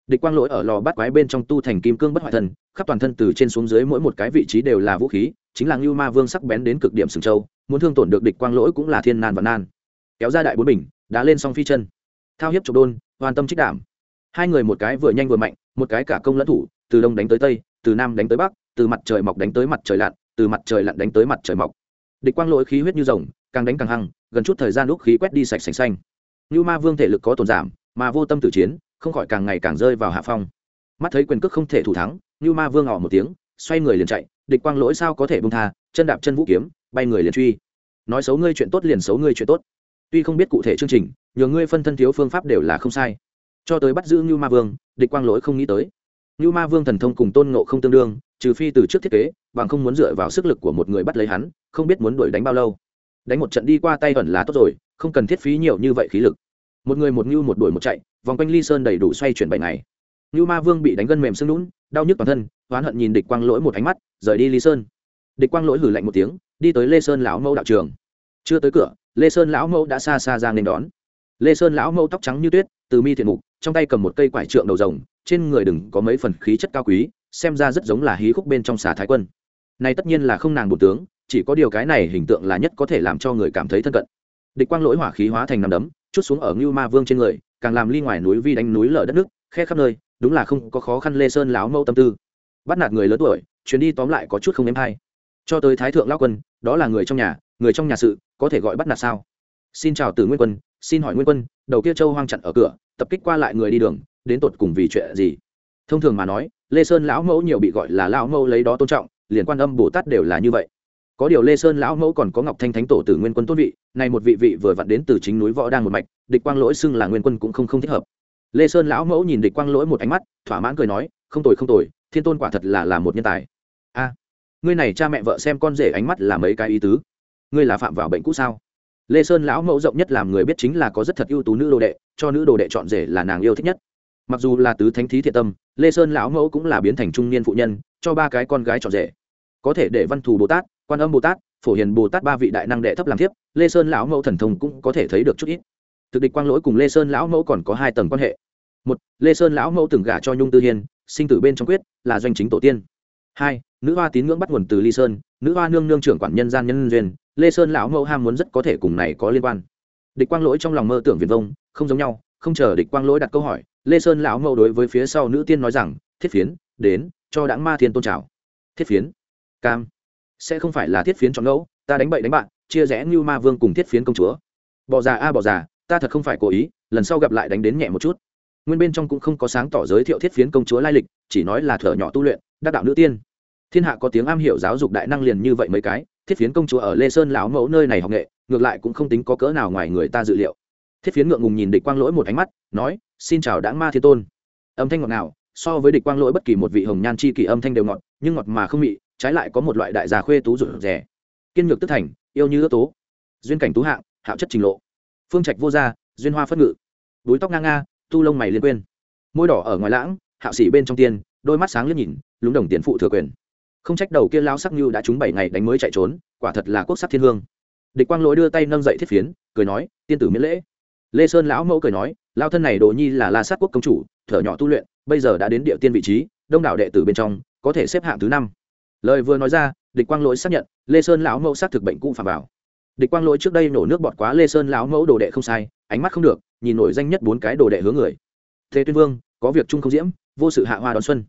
Speaker 1: địch quang lỗi ở lò bắt quái bên trong tu thành kim cương bất hoại thân khắp toàn thân từ trên xuống dưới mỗi một cái vị trí đều là vũ khí, chính là ngưu ma vương sắc bén đến cực điểm sừng châu, muốn thương tổn được địch quang lỗi cũng là thiên nan và nan. Kéo ra đại bốn bình, đá lên song phi chân. Thao hiếp trục đôn, hoàn tâm trích đảm. Hai người một cái vừa nhanh vừa mạnh, một cái cả công lẫn thủ, từ đông đánh tới tây, từ nam đánh tới bắc, từ mặt trời mọc đánh tới mặt trời lặn, từ mặt trời lặn đánh tới mặt trời mọc. Địch quang lỗi khí huyết như rồng, càng đánh càng hăng, gần chút thời gian lúc khí quét đi sạch sành xanh. Như ma vương thể lực có tổn giảm, mà vô tâm tử chiến không khỏi càng ngày càng rơi vào hạ phong. Mắt thấy quyền cước không thể thủ thắng như ma vương ngỏ một tiếng, xoay người liền chạy, địch quang lỗi sao có thể bông tha, chân đạp chân vũ kiếm, bay người liền truy. Nói xấu ngươi chuyện tốt liền xấu ngươi chuyện tốt. Tuy không biết cụ thể chương trình, nhờ ngươi phân thân thiếu phương pháp đều là không sai. Cho tới bắt giữ như ma vương, địch quang lỗi không nghĩ tới. Như ma vương thần thông cùng tôn ngộ không tương đương, trừ phi từ trước thiết kế, bằng không muốn dựa vào sức lực của một người bắt lấy hắn, không biết muốn đuổi đánh bao lâu. Đánh một trận đi qua tay ẩn là tốt rồi, không cần thiết phí nhiều như vậy khí lực. Một người một ngưu một đuổi một chạy vòng quanh ly sơn đầy đủ xoay chuyển bảy ngày. Như ma vương bị đánh gân mềm xương lún đau nhức toàn thân, oán hận nhìn địch quang lỗi một ánh mắt, rời đi ly sơn. Địch quang lỗi hử lạnh một tiếng, đi tới lê sơn lão mẫu đạo trường. Chưa tới cửa, lê sơn lão mẫu đã xa xa ra nên đón. Lê sơn lão mẫu tóc trắng như tuyết, từ mi thiện mục, trong tay cầm một cây quải trượng đầu rồng, trên người đừng có mấy phần khí chất cao quý, xem ra rất giống là hí khúc bên trong xà thái quân. Này tất nhiên là không nàng bổ tướng, chỉ có điều cái này hình tượng là nhất có thể làm cho người cảm thấy thân cận. Địch quang lỗi hỏa khí hóa thành nằm đấm, chút xuống ở ngưu ma vương trên người càng làm ly ngoài núi vi đánh núi lở đất nước, khe khắp nơi, đúng là không có khó khăn lê sơn láo mâu tâm tư. Bắt nạt người lớn tuổi, chuyến đi tóm lại có chút không êm hay. Cho tới thái thượng lao quân, đó là người trong nhà, người trong nhà sự, có thể gọi bắt nạt sao? Xin chào từ nguyên quân, xin hỏi nguyên quân, đầu kia châu hoang chặn ở cửa, tập kích qua lại người đi đường, đến tột cùng vì chuyện gì? Thông thường mà nói, lê sơn lão mẫu nhiều bị gọi là lão mẫu lấy đó tôn trọng, liền quan âm bồ tát đều là như vậy có điều lê sơn lão mẫu còn có ngọc thanh thánh tổ tử nguyên quân tôn vị, này một vị vị vừa vặn đến từ chính núi võ đang một mạch, địch quang lỗi xưng là nguyên quân cũng không không thích hợp. Lê sơn lão mẫu nhìn địch quang lỗi một ánh mắt, thỏa mãn cười nói, không tồi không tồi, thiên tôn quả thật là là một nhân tài. A, ngươi này cha mẹ vợ xem con rể ánh mắt là mấy cái ý tứ? Ngươi là phạm vào bệnh cũ sao? Lê sơn lão mẫu rộng nhất làm người biết chính là có rất thật ưu tú nữ đồ đệ, cho nữ đồ đệ chọn rể là nàng yêu thích nhất. Mặc dù là tứ thánh thí thiện tâm, lê sơn lão mẫu cũng là biến thành trung niên phụ nhân, cho ba cái con gái chọn rể. Có thể để văn thù bồ tát quan âm bồ tát, phổ hiền bồ tát ba vị đại năng đệ thấp làm thiếp, lê sơn lão mẫu thần thông cũng có thể thấy được chút ít. Thực địch quang lỗi cùng lê sơn lão mẫu còn có hai tầng quan hệ. Một, lê sơn lão mẫu từng gả cho nhung tư hiên, sinh tử bên trong quyết, là doanh chính tổ tiên. Hai, nữ hoa tín ngưỡng bắt nguồn từ ly sơn, nữ hoa nương nương trưởng quản nhân gian nhân duyên, lê sơn lão mẫu ham muốn rất có thể cùng này có liên quan. Địch quang lỗi trong lòng mơ tưởng viền vông, không giống nhau, không chờ địch quang lỗi đặt câu hỏi, lê sơn lão mẫu đối với phía sau nữ tiên nói rằng, thiết phiến, đến, cho đáng ma thiên tôn trào thiết phiến. Cam sẽ không phải là thiết phiến chọn ngẫu, ta đánh bậy đánh bạn, chia rẽ như ma vương cùng thiết phiến công chúa. Bỏ già a, bỏ già, ta thật không phải cố ý, lần sau gặp lại đánh đến nhẹ một chút. Nguyên bên trong cũng không có sáng tỏ giới thiệu thiết phiến công chúa lai lịch, chỉ nói là thở nhỏ tu luyện, đắc đạo nữ tiên. Thiên hạ có tiếng am hiểu giáo dục đại năng liền như vậy mấy cái, thiết phiến công chúa ở lê sơn lão mẫu nơi này học nghệ, ngược lại cũng không tính có cỡ nào ngoài người ta dự liệu. Thiết phiến ngượng ngùng nhìn địch quang lỗi một ánh mắt, nói, xin chào đáng ma thiên tôn. Âm thanh ngọt nào so với địch quang lỗi bất kỳ một vị hồng nhan chi kỳ âm thanh đều ngọt, nhưng ngọt mà không mị trái lại có một loại đại gia khuê tú rủ rẻ kiên nhược tức thành, yêu như ước tố. Duyên cảnh tú hạng, hạo chất trình lộ. Phương trạch vô gia, duyên hoa phất ngự. Búi tóc ngang nga, tu lông mày liên quên. Môi đỏ ở ngoài lãng, hạo sĩ bên trong tiên, đôi mắt sáng liếc nhìn, lúng đồng tiền phụ thừa quyền. Không trách đầu kia lao sắc như đã trúng bảy ngày đánh mới chạy trốn, quả thật là quốc sắc thiên hương. Địch quang lỗi đưa tay nâng dậy thiết phiến, cười nói, tiên tử miễn lễ. Lê sơn lão mẫu cười nói lao thân này đồ nhi là la sát quốc công chủ, thở nhỏ tu luyện, bây giờ đã đến địa tiên vị trí, đông đảo đệ tử bên trong, có thể xếp hạng thứ năm lời vừa nói ra, địch quang lỗi xác nhận, lê sơn lão mẫu xác thực bệnh cũ phạm vào. Địch quang lỗi trước đây nổ nước bọt quá, lê sơn lão mẫu đồ đệ không sai, ánh mắt không được, nhìn nổi danh nhất bốn cái đồ đệ hướng người. Thế tuyên vương, có việc chung không diễm, vô sự hạ hoa đón xuân.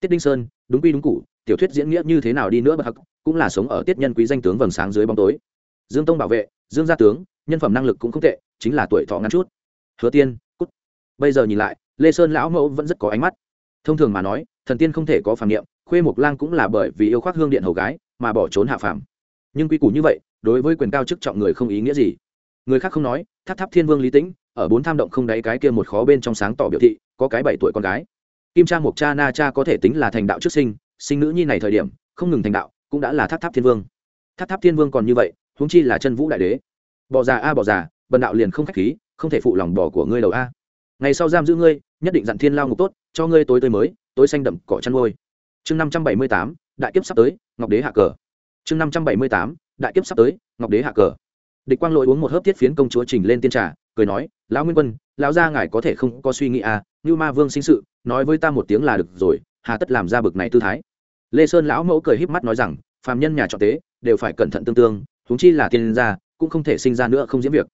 Speaker 1: Tiết đinh sơn, đúng quy đúng cụ, tiểu thuyết diễn nghĩa như thế nào đi nữa bậc cũng là sống ở tiết nhân quý danh tướng vầng sáng dưới bóng tối. Dương tông bảo vệ, dương gia tướng, nhân phẩm năng lực cũng không tệ, chính là tuổi thọ ngắn chút. Hứa tiên, cút. Bây giờ nhìn lại, lê sơn lão mẫu vẫn rất có ánh mắt. Thông thường mà nói, thần tiên không thể có phàm niệm khuê mộc lang cũng là bởi vì yêu khoác hương điện hầu gái mà bỏ trốn hạ phàm. Nhưng quy củ như vậy, đối với quyền cao chức trọng người không ý nghĩa gì. Người khác không nói, tháp tháp thiên vương lý tĩnh, ở bốn tham động không đáy cái kia một khó bên trong sáng tỏ biểu thị, có cái bảy tuổi con gái. Kim cha mộc cha na cha có thể tính là thành đạo trước sinh sinh nữ nhi này thời điểm, không ngừng thành đạo, cũng đã là tháp tháp thiên vương. Tháp tháp thiên vương còn như vậy, huống chi là chân vũ đại đế. Bỏ già a, bỏ già, bần đạo liền không khách khí, không thể phụ lòng bỏ của ngươi đầu a. Ngày sau giam giữ ngươi, nhất định dặn thiên lao ngục tốt, cho ngươi tối tươi mới, tối xanh đậm cỏ chăn ngôi chương năm trăm bảy mươi tám đại kiếp sắp tới ngọc đế hạ cờ. Chương năm trăm bảy mươi tám đại kiếp sắp tới ngọc đế hạ cờ. Địch quang Lỗi uống một hớp thiết phiến công chúa trình lên tiên trà cười nói lão nguyên quân lão gia ngài có thể không có suy nghĩ à như ma vương sinh sự nói với ta một tiếng là được rồi hà tất làm ra bực này tư thái. Lê sơn lão mẫu cười híp mắt nói rằng phàm nhân nhà trọ tế đều phải cẩn thận tương tương huống chi là tiên gia cũng không thể sinh ra nữa không diễm việc.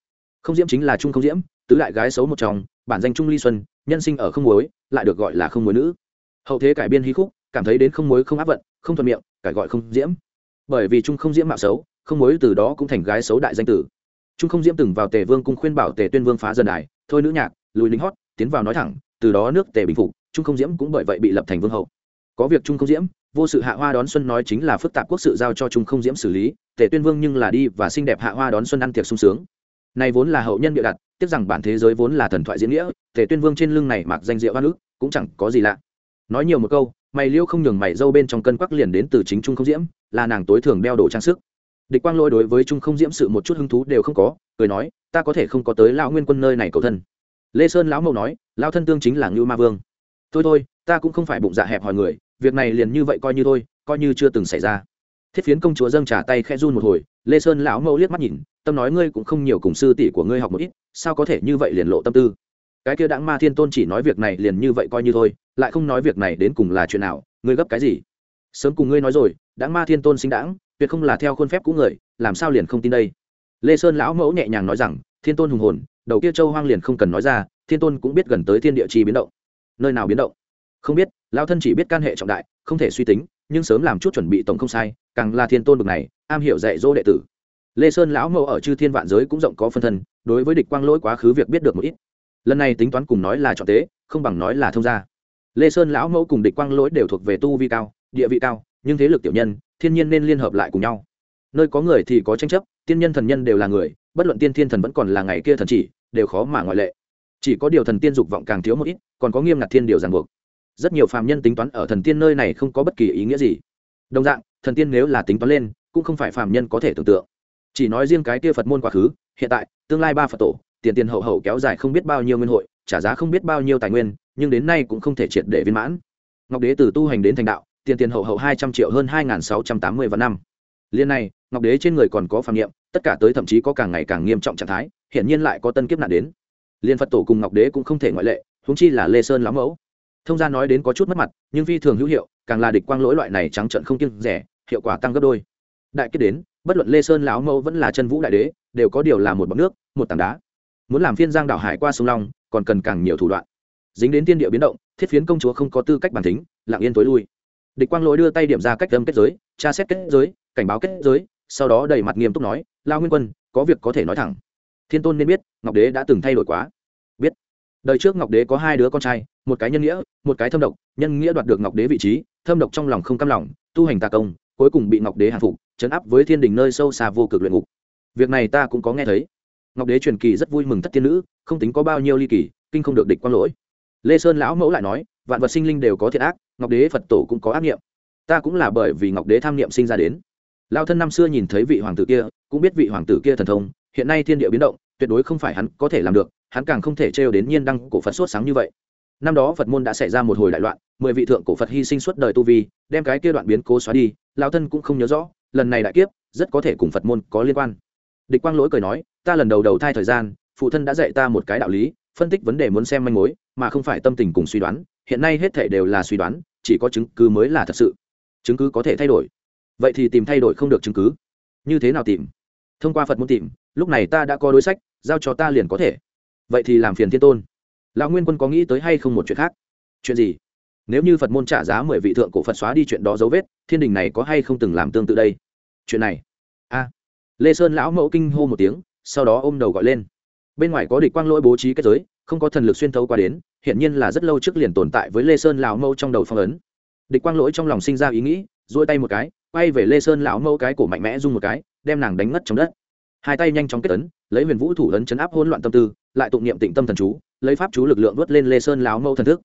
Speaker 1: Không diễm chính là trung không diễm tứ đại gái xấu một chồng, bản danh trung ly xuân nhân sinh ở không muối lại được gọi là không muối nữ. Hậu thế cải biên hí khúc cảm thấy đến không muối không áp vận, không thuận miệng cải gọi không diễm. Bởi vì trung không diễm mạo xấu, không muối từ đó cũng thành gái xấu đại danh tử. Trung không diễm từng vào tề vương cung khuyên bảo tề tuyên vương phá dân đài, thôi nữ nhạc, lùi lính hót, tiến vào nói thẳng, từ đó nước tề bình phục trung không diễm cũng bởi vậy bị lập thành vương hậu. Có việc trung không diễm, vô sự hạ hoa đón xuân nói chính là phức tạp quốc sự giao cho trung không diễm xử lý, tề tuyên vương nhưng là đi và xinh đẹp hạ hoa đón xuân ăn tiệc sung sướng. Này vốn là hậu nhân địa đặt, tiếc rằng bản thế giới vốn là thần thoại diễn nghĩa, tề tuyên vương trên lưng này mặc danh diệu hoa nước cũng chẳng có gì lạ. Nói nhiều một câu mày liêu không nhường mày dâu bên trong cân quắc liền đến từ chính trung không diễm, là nàng tối thường đeo đồ trang sức. Địch quang lôi đối với trung không diễm sự một chút hứng thú đều không có, cười nói, ta có thể không có tới lão nguyên quân nơi này cầu thân. Lê sơn lão mậu nói, lão thân tương chính là ngưu ma vương. Thôi thôi, ta cũng không phải bụng dạ hẹp hòi người, việc này liền như vậy coi như thôi, coi như chưa từng xảy ra. Thiết phiến công chúa dâng trả tay khẽ run một hồi, lê sơn lão mẫu liếc mắt nhìn, tâm nói ngươi cũng không nhiều cùng sư tỷ của ngươi học một ít, sao có thể như vậy liền lộ tâm tư cái kia đãng ma thiên tôn chỉ nói việc này liền như vậy coi như thôi, lại không nói việc này đến cùng là chuyện nào, ngươi gấp cái gì? Sớm cùng ngươi nói rồi, đãng ma thiên tôn sinh đãng, tuyệt không là theo khuôn phép của người, làm sao liền không tin đây? Lê sơn lão mẫu nhẹ nhàng nói rằng, thiên tôn hùng hồn, đầu kia châu hoang liền không cần nói ra, thiên tôn cũng biết gần tới thiên địa chi biến động. Nơi nào biến động? Không biết lao thân chỉ biết can hệ trọng đại, không thể suy tính, nhưng sớm làm chút chuẩn bị tổng không sai, càng là thiên tôn bực này, am hiểu dạy dỗ đệ tử. Lê sơn lão mẫu ở chư thiên vạn giới cũng rộng có phân thân, đối với địch quang lỗi quá khứ việc biết được một ít lần này tính toán cùng nói là chọn tế, không bằng nói là thông gia. Lê sơn lão mẫu cùng địch quang lỗi đều thuộc về tu vi cao, địa vị cao, nhưng thế lực tiểu nhân, thiên nhiên nên liên hợp lại cùng nhau. Nơi có người thì có tranh chấp, tiên nhân thần nhân đều là người, bất luận tiên thiên thần vẫn còn là ngày kia thần chỉ, đều khó mà ngoại lệ. Chỉ có điều thần tiên dục vọng càng thiếu một ít, còn có nghiêm ngặt thiên điều ràng buộc. Rất nhiều phàm nhân tính toán ở thần tiên nơi này không có bất kỳ ý nghĩa gì. Đồng dạng, thần tiên nếu là tính toán lên, cũng không phải phàm nhân có thể tưởng tượng. Chỉ nói riêng cái kia phật môn quá khứ, hiện tại, tương lai ba phật tổ tiền tiền hậu hậu kéo dài không biết bao nhiêu nguyên hội, trả giá không biết bao nhiêu tài nguyên, nhưng đến nay cũng không thể triệt để viên mãn. Ngọc đế từ tu hành đến thành đạo, tiền tiền hậu hậu hai trăm triệu hơn hai nghìn sáu trăm tám mươi vạn năm. Liên này, ngọc đế trên người còn có phạm nghiệm tất cả tới thậm chí có càng ngày càng nghiêm trọng trạng thái, hiển nhiên lại có tân kiếp nạn đến. Liên phật tổ cùng ngọc đế cũng không thể ngoại lệ húng chi là lê sơn lão mẫu. Thông gia nói đến có chút mất mặt, nhưng phi thường hữu hiệu, càng là địch quang lỗi loại này trắng trận không kiêng rẻ, hiệu quả tăng gấp đôi. Đại kết đến, bất luận lê sơn lão mẫu vẫn là chân vũ đại đế, đều có điều là một bọc nước, một tảng đá muốn làm phiên giang đảo hải qua sông long, còn cần càng nhiều thủ đoạn. Dính đến tiên địa biến động, thiết phiến công chúa không có tư cách bản tính lặng yên tối lui. Địch quang lỗi đưa tay điểm ra cách âm kết giới, tra xét kết giới, cảnh báo kết giới, sau đó đầy mặt nghiêm túc nói, lao nguyên quân, có việc có thể nói thẳng. Thiên tôn nên biết, ngọc đế đã từng thay đổi quá. Biết. Đời trước ngọc đế có hai đứa con trai, một cái nhân nghĩa, một cái thâm độc, nhân nghĩa đoạt được ngọc đế vị trí, thâm độc trong lòng không cam lòng, tu hành tà công, cuối cùng bị ngọc đế hạ phục chấn áp với thiên đình nơi sâu xa vô cực luyện ngục. Việc này ta cũng có nghe thấy ngọc đế truyền kỳ rất vui mừng thất tiên nữ, không tính có bao nhiêu ly kỳ, kinh không được địch quang lỗi. Lê sơn lão mẫu lại nói, vạn vật sinh linh đều có thiện ác, ngọc đế phật tổ cũng có ác nghiệm ta cũng là bởi vì ngọc đế tham niệm sinh ra đến. Lao thân năm xưa nhìn thấy vị hoàng tử kia, cũng biết vị hoàng tử kia thần thông, hiện nay thiên địa biến động, tuyệt đối không phải hắn có thể làm được, hắn càng không thể trêu đến nhiên đăng cổ phật sốt sáng như vậy. Năm đó phật môn đã xảy ra một hồi đại loạn, mười vị thượng cổ phật hy sinh suốt đời tu vi, đem cái kia đoạn biến cố xóa đi, lao thân cũng không nhớ rõ, lần này đại kiếp, rất có thể cùng phật môn có liên quan địch quang lỗi cười nói, ta lần đầu đầu thai thời gian, phụ thân đã dạy ta một cái đạo lý, phân tích vấn đề muốn xem manh mối, mà không phải tâm tình cùng suy đoán. Hiện nay hết thể đều là suy đoán, chỉ có chứng cứ mới là thật sự. Chứng cứ có thể thay đổi. Vậy thì tìm thay đổi không được chứng cứ. Như thế nào tìm? Thông qua phật muốn tìm, lúc này ta đã có đối sách, giao cho ta liền có thể. Vậy thì làm phiền thiên tôn. Lão nguyên quân có nghĩ tới hay không một chuyện khác? Chuyện gì? Nếu như phật môn trả giá mười vị thượng cổ phật xóa đi chuyện đó dấu vết, thiên đình này có hay không từng làm tương tự đây? Chuyện này lê sơn lão mẫu kinh hô một tiếng, sau đó ôm đầu gọi lên. Bên ngoài có địch quang lỗi bố trí kết giới, không có thần lực xuyên thấu qua đến hiện nhiên là rất lâu trước liền tồn tại với lê sơn lão mẫu trong đầu phong ấn. Địch quang lỗi trong lòng sinh ra ý nghĩ, duỗi tay một cái, quay về lê sơn lão mẫu cái cổ mạnh mẽ rung một cái, đem nàng đánh ngất trong đất. Hai tay nhanh chóng kết ấn, lấy huyền vũ thủ ấn chấn áp hỗn loạn tâm tư, lại tụng niệm tịnh tâm thần chú, lấy pháp chú lực lượng vớt lên lê sơn lão mẫu thần thức.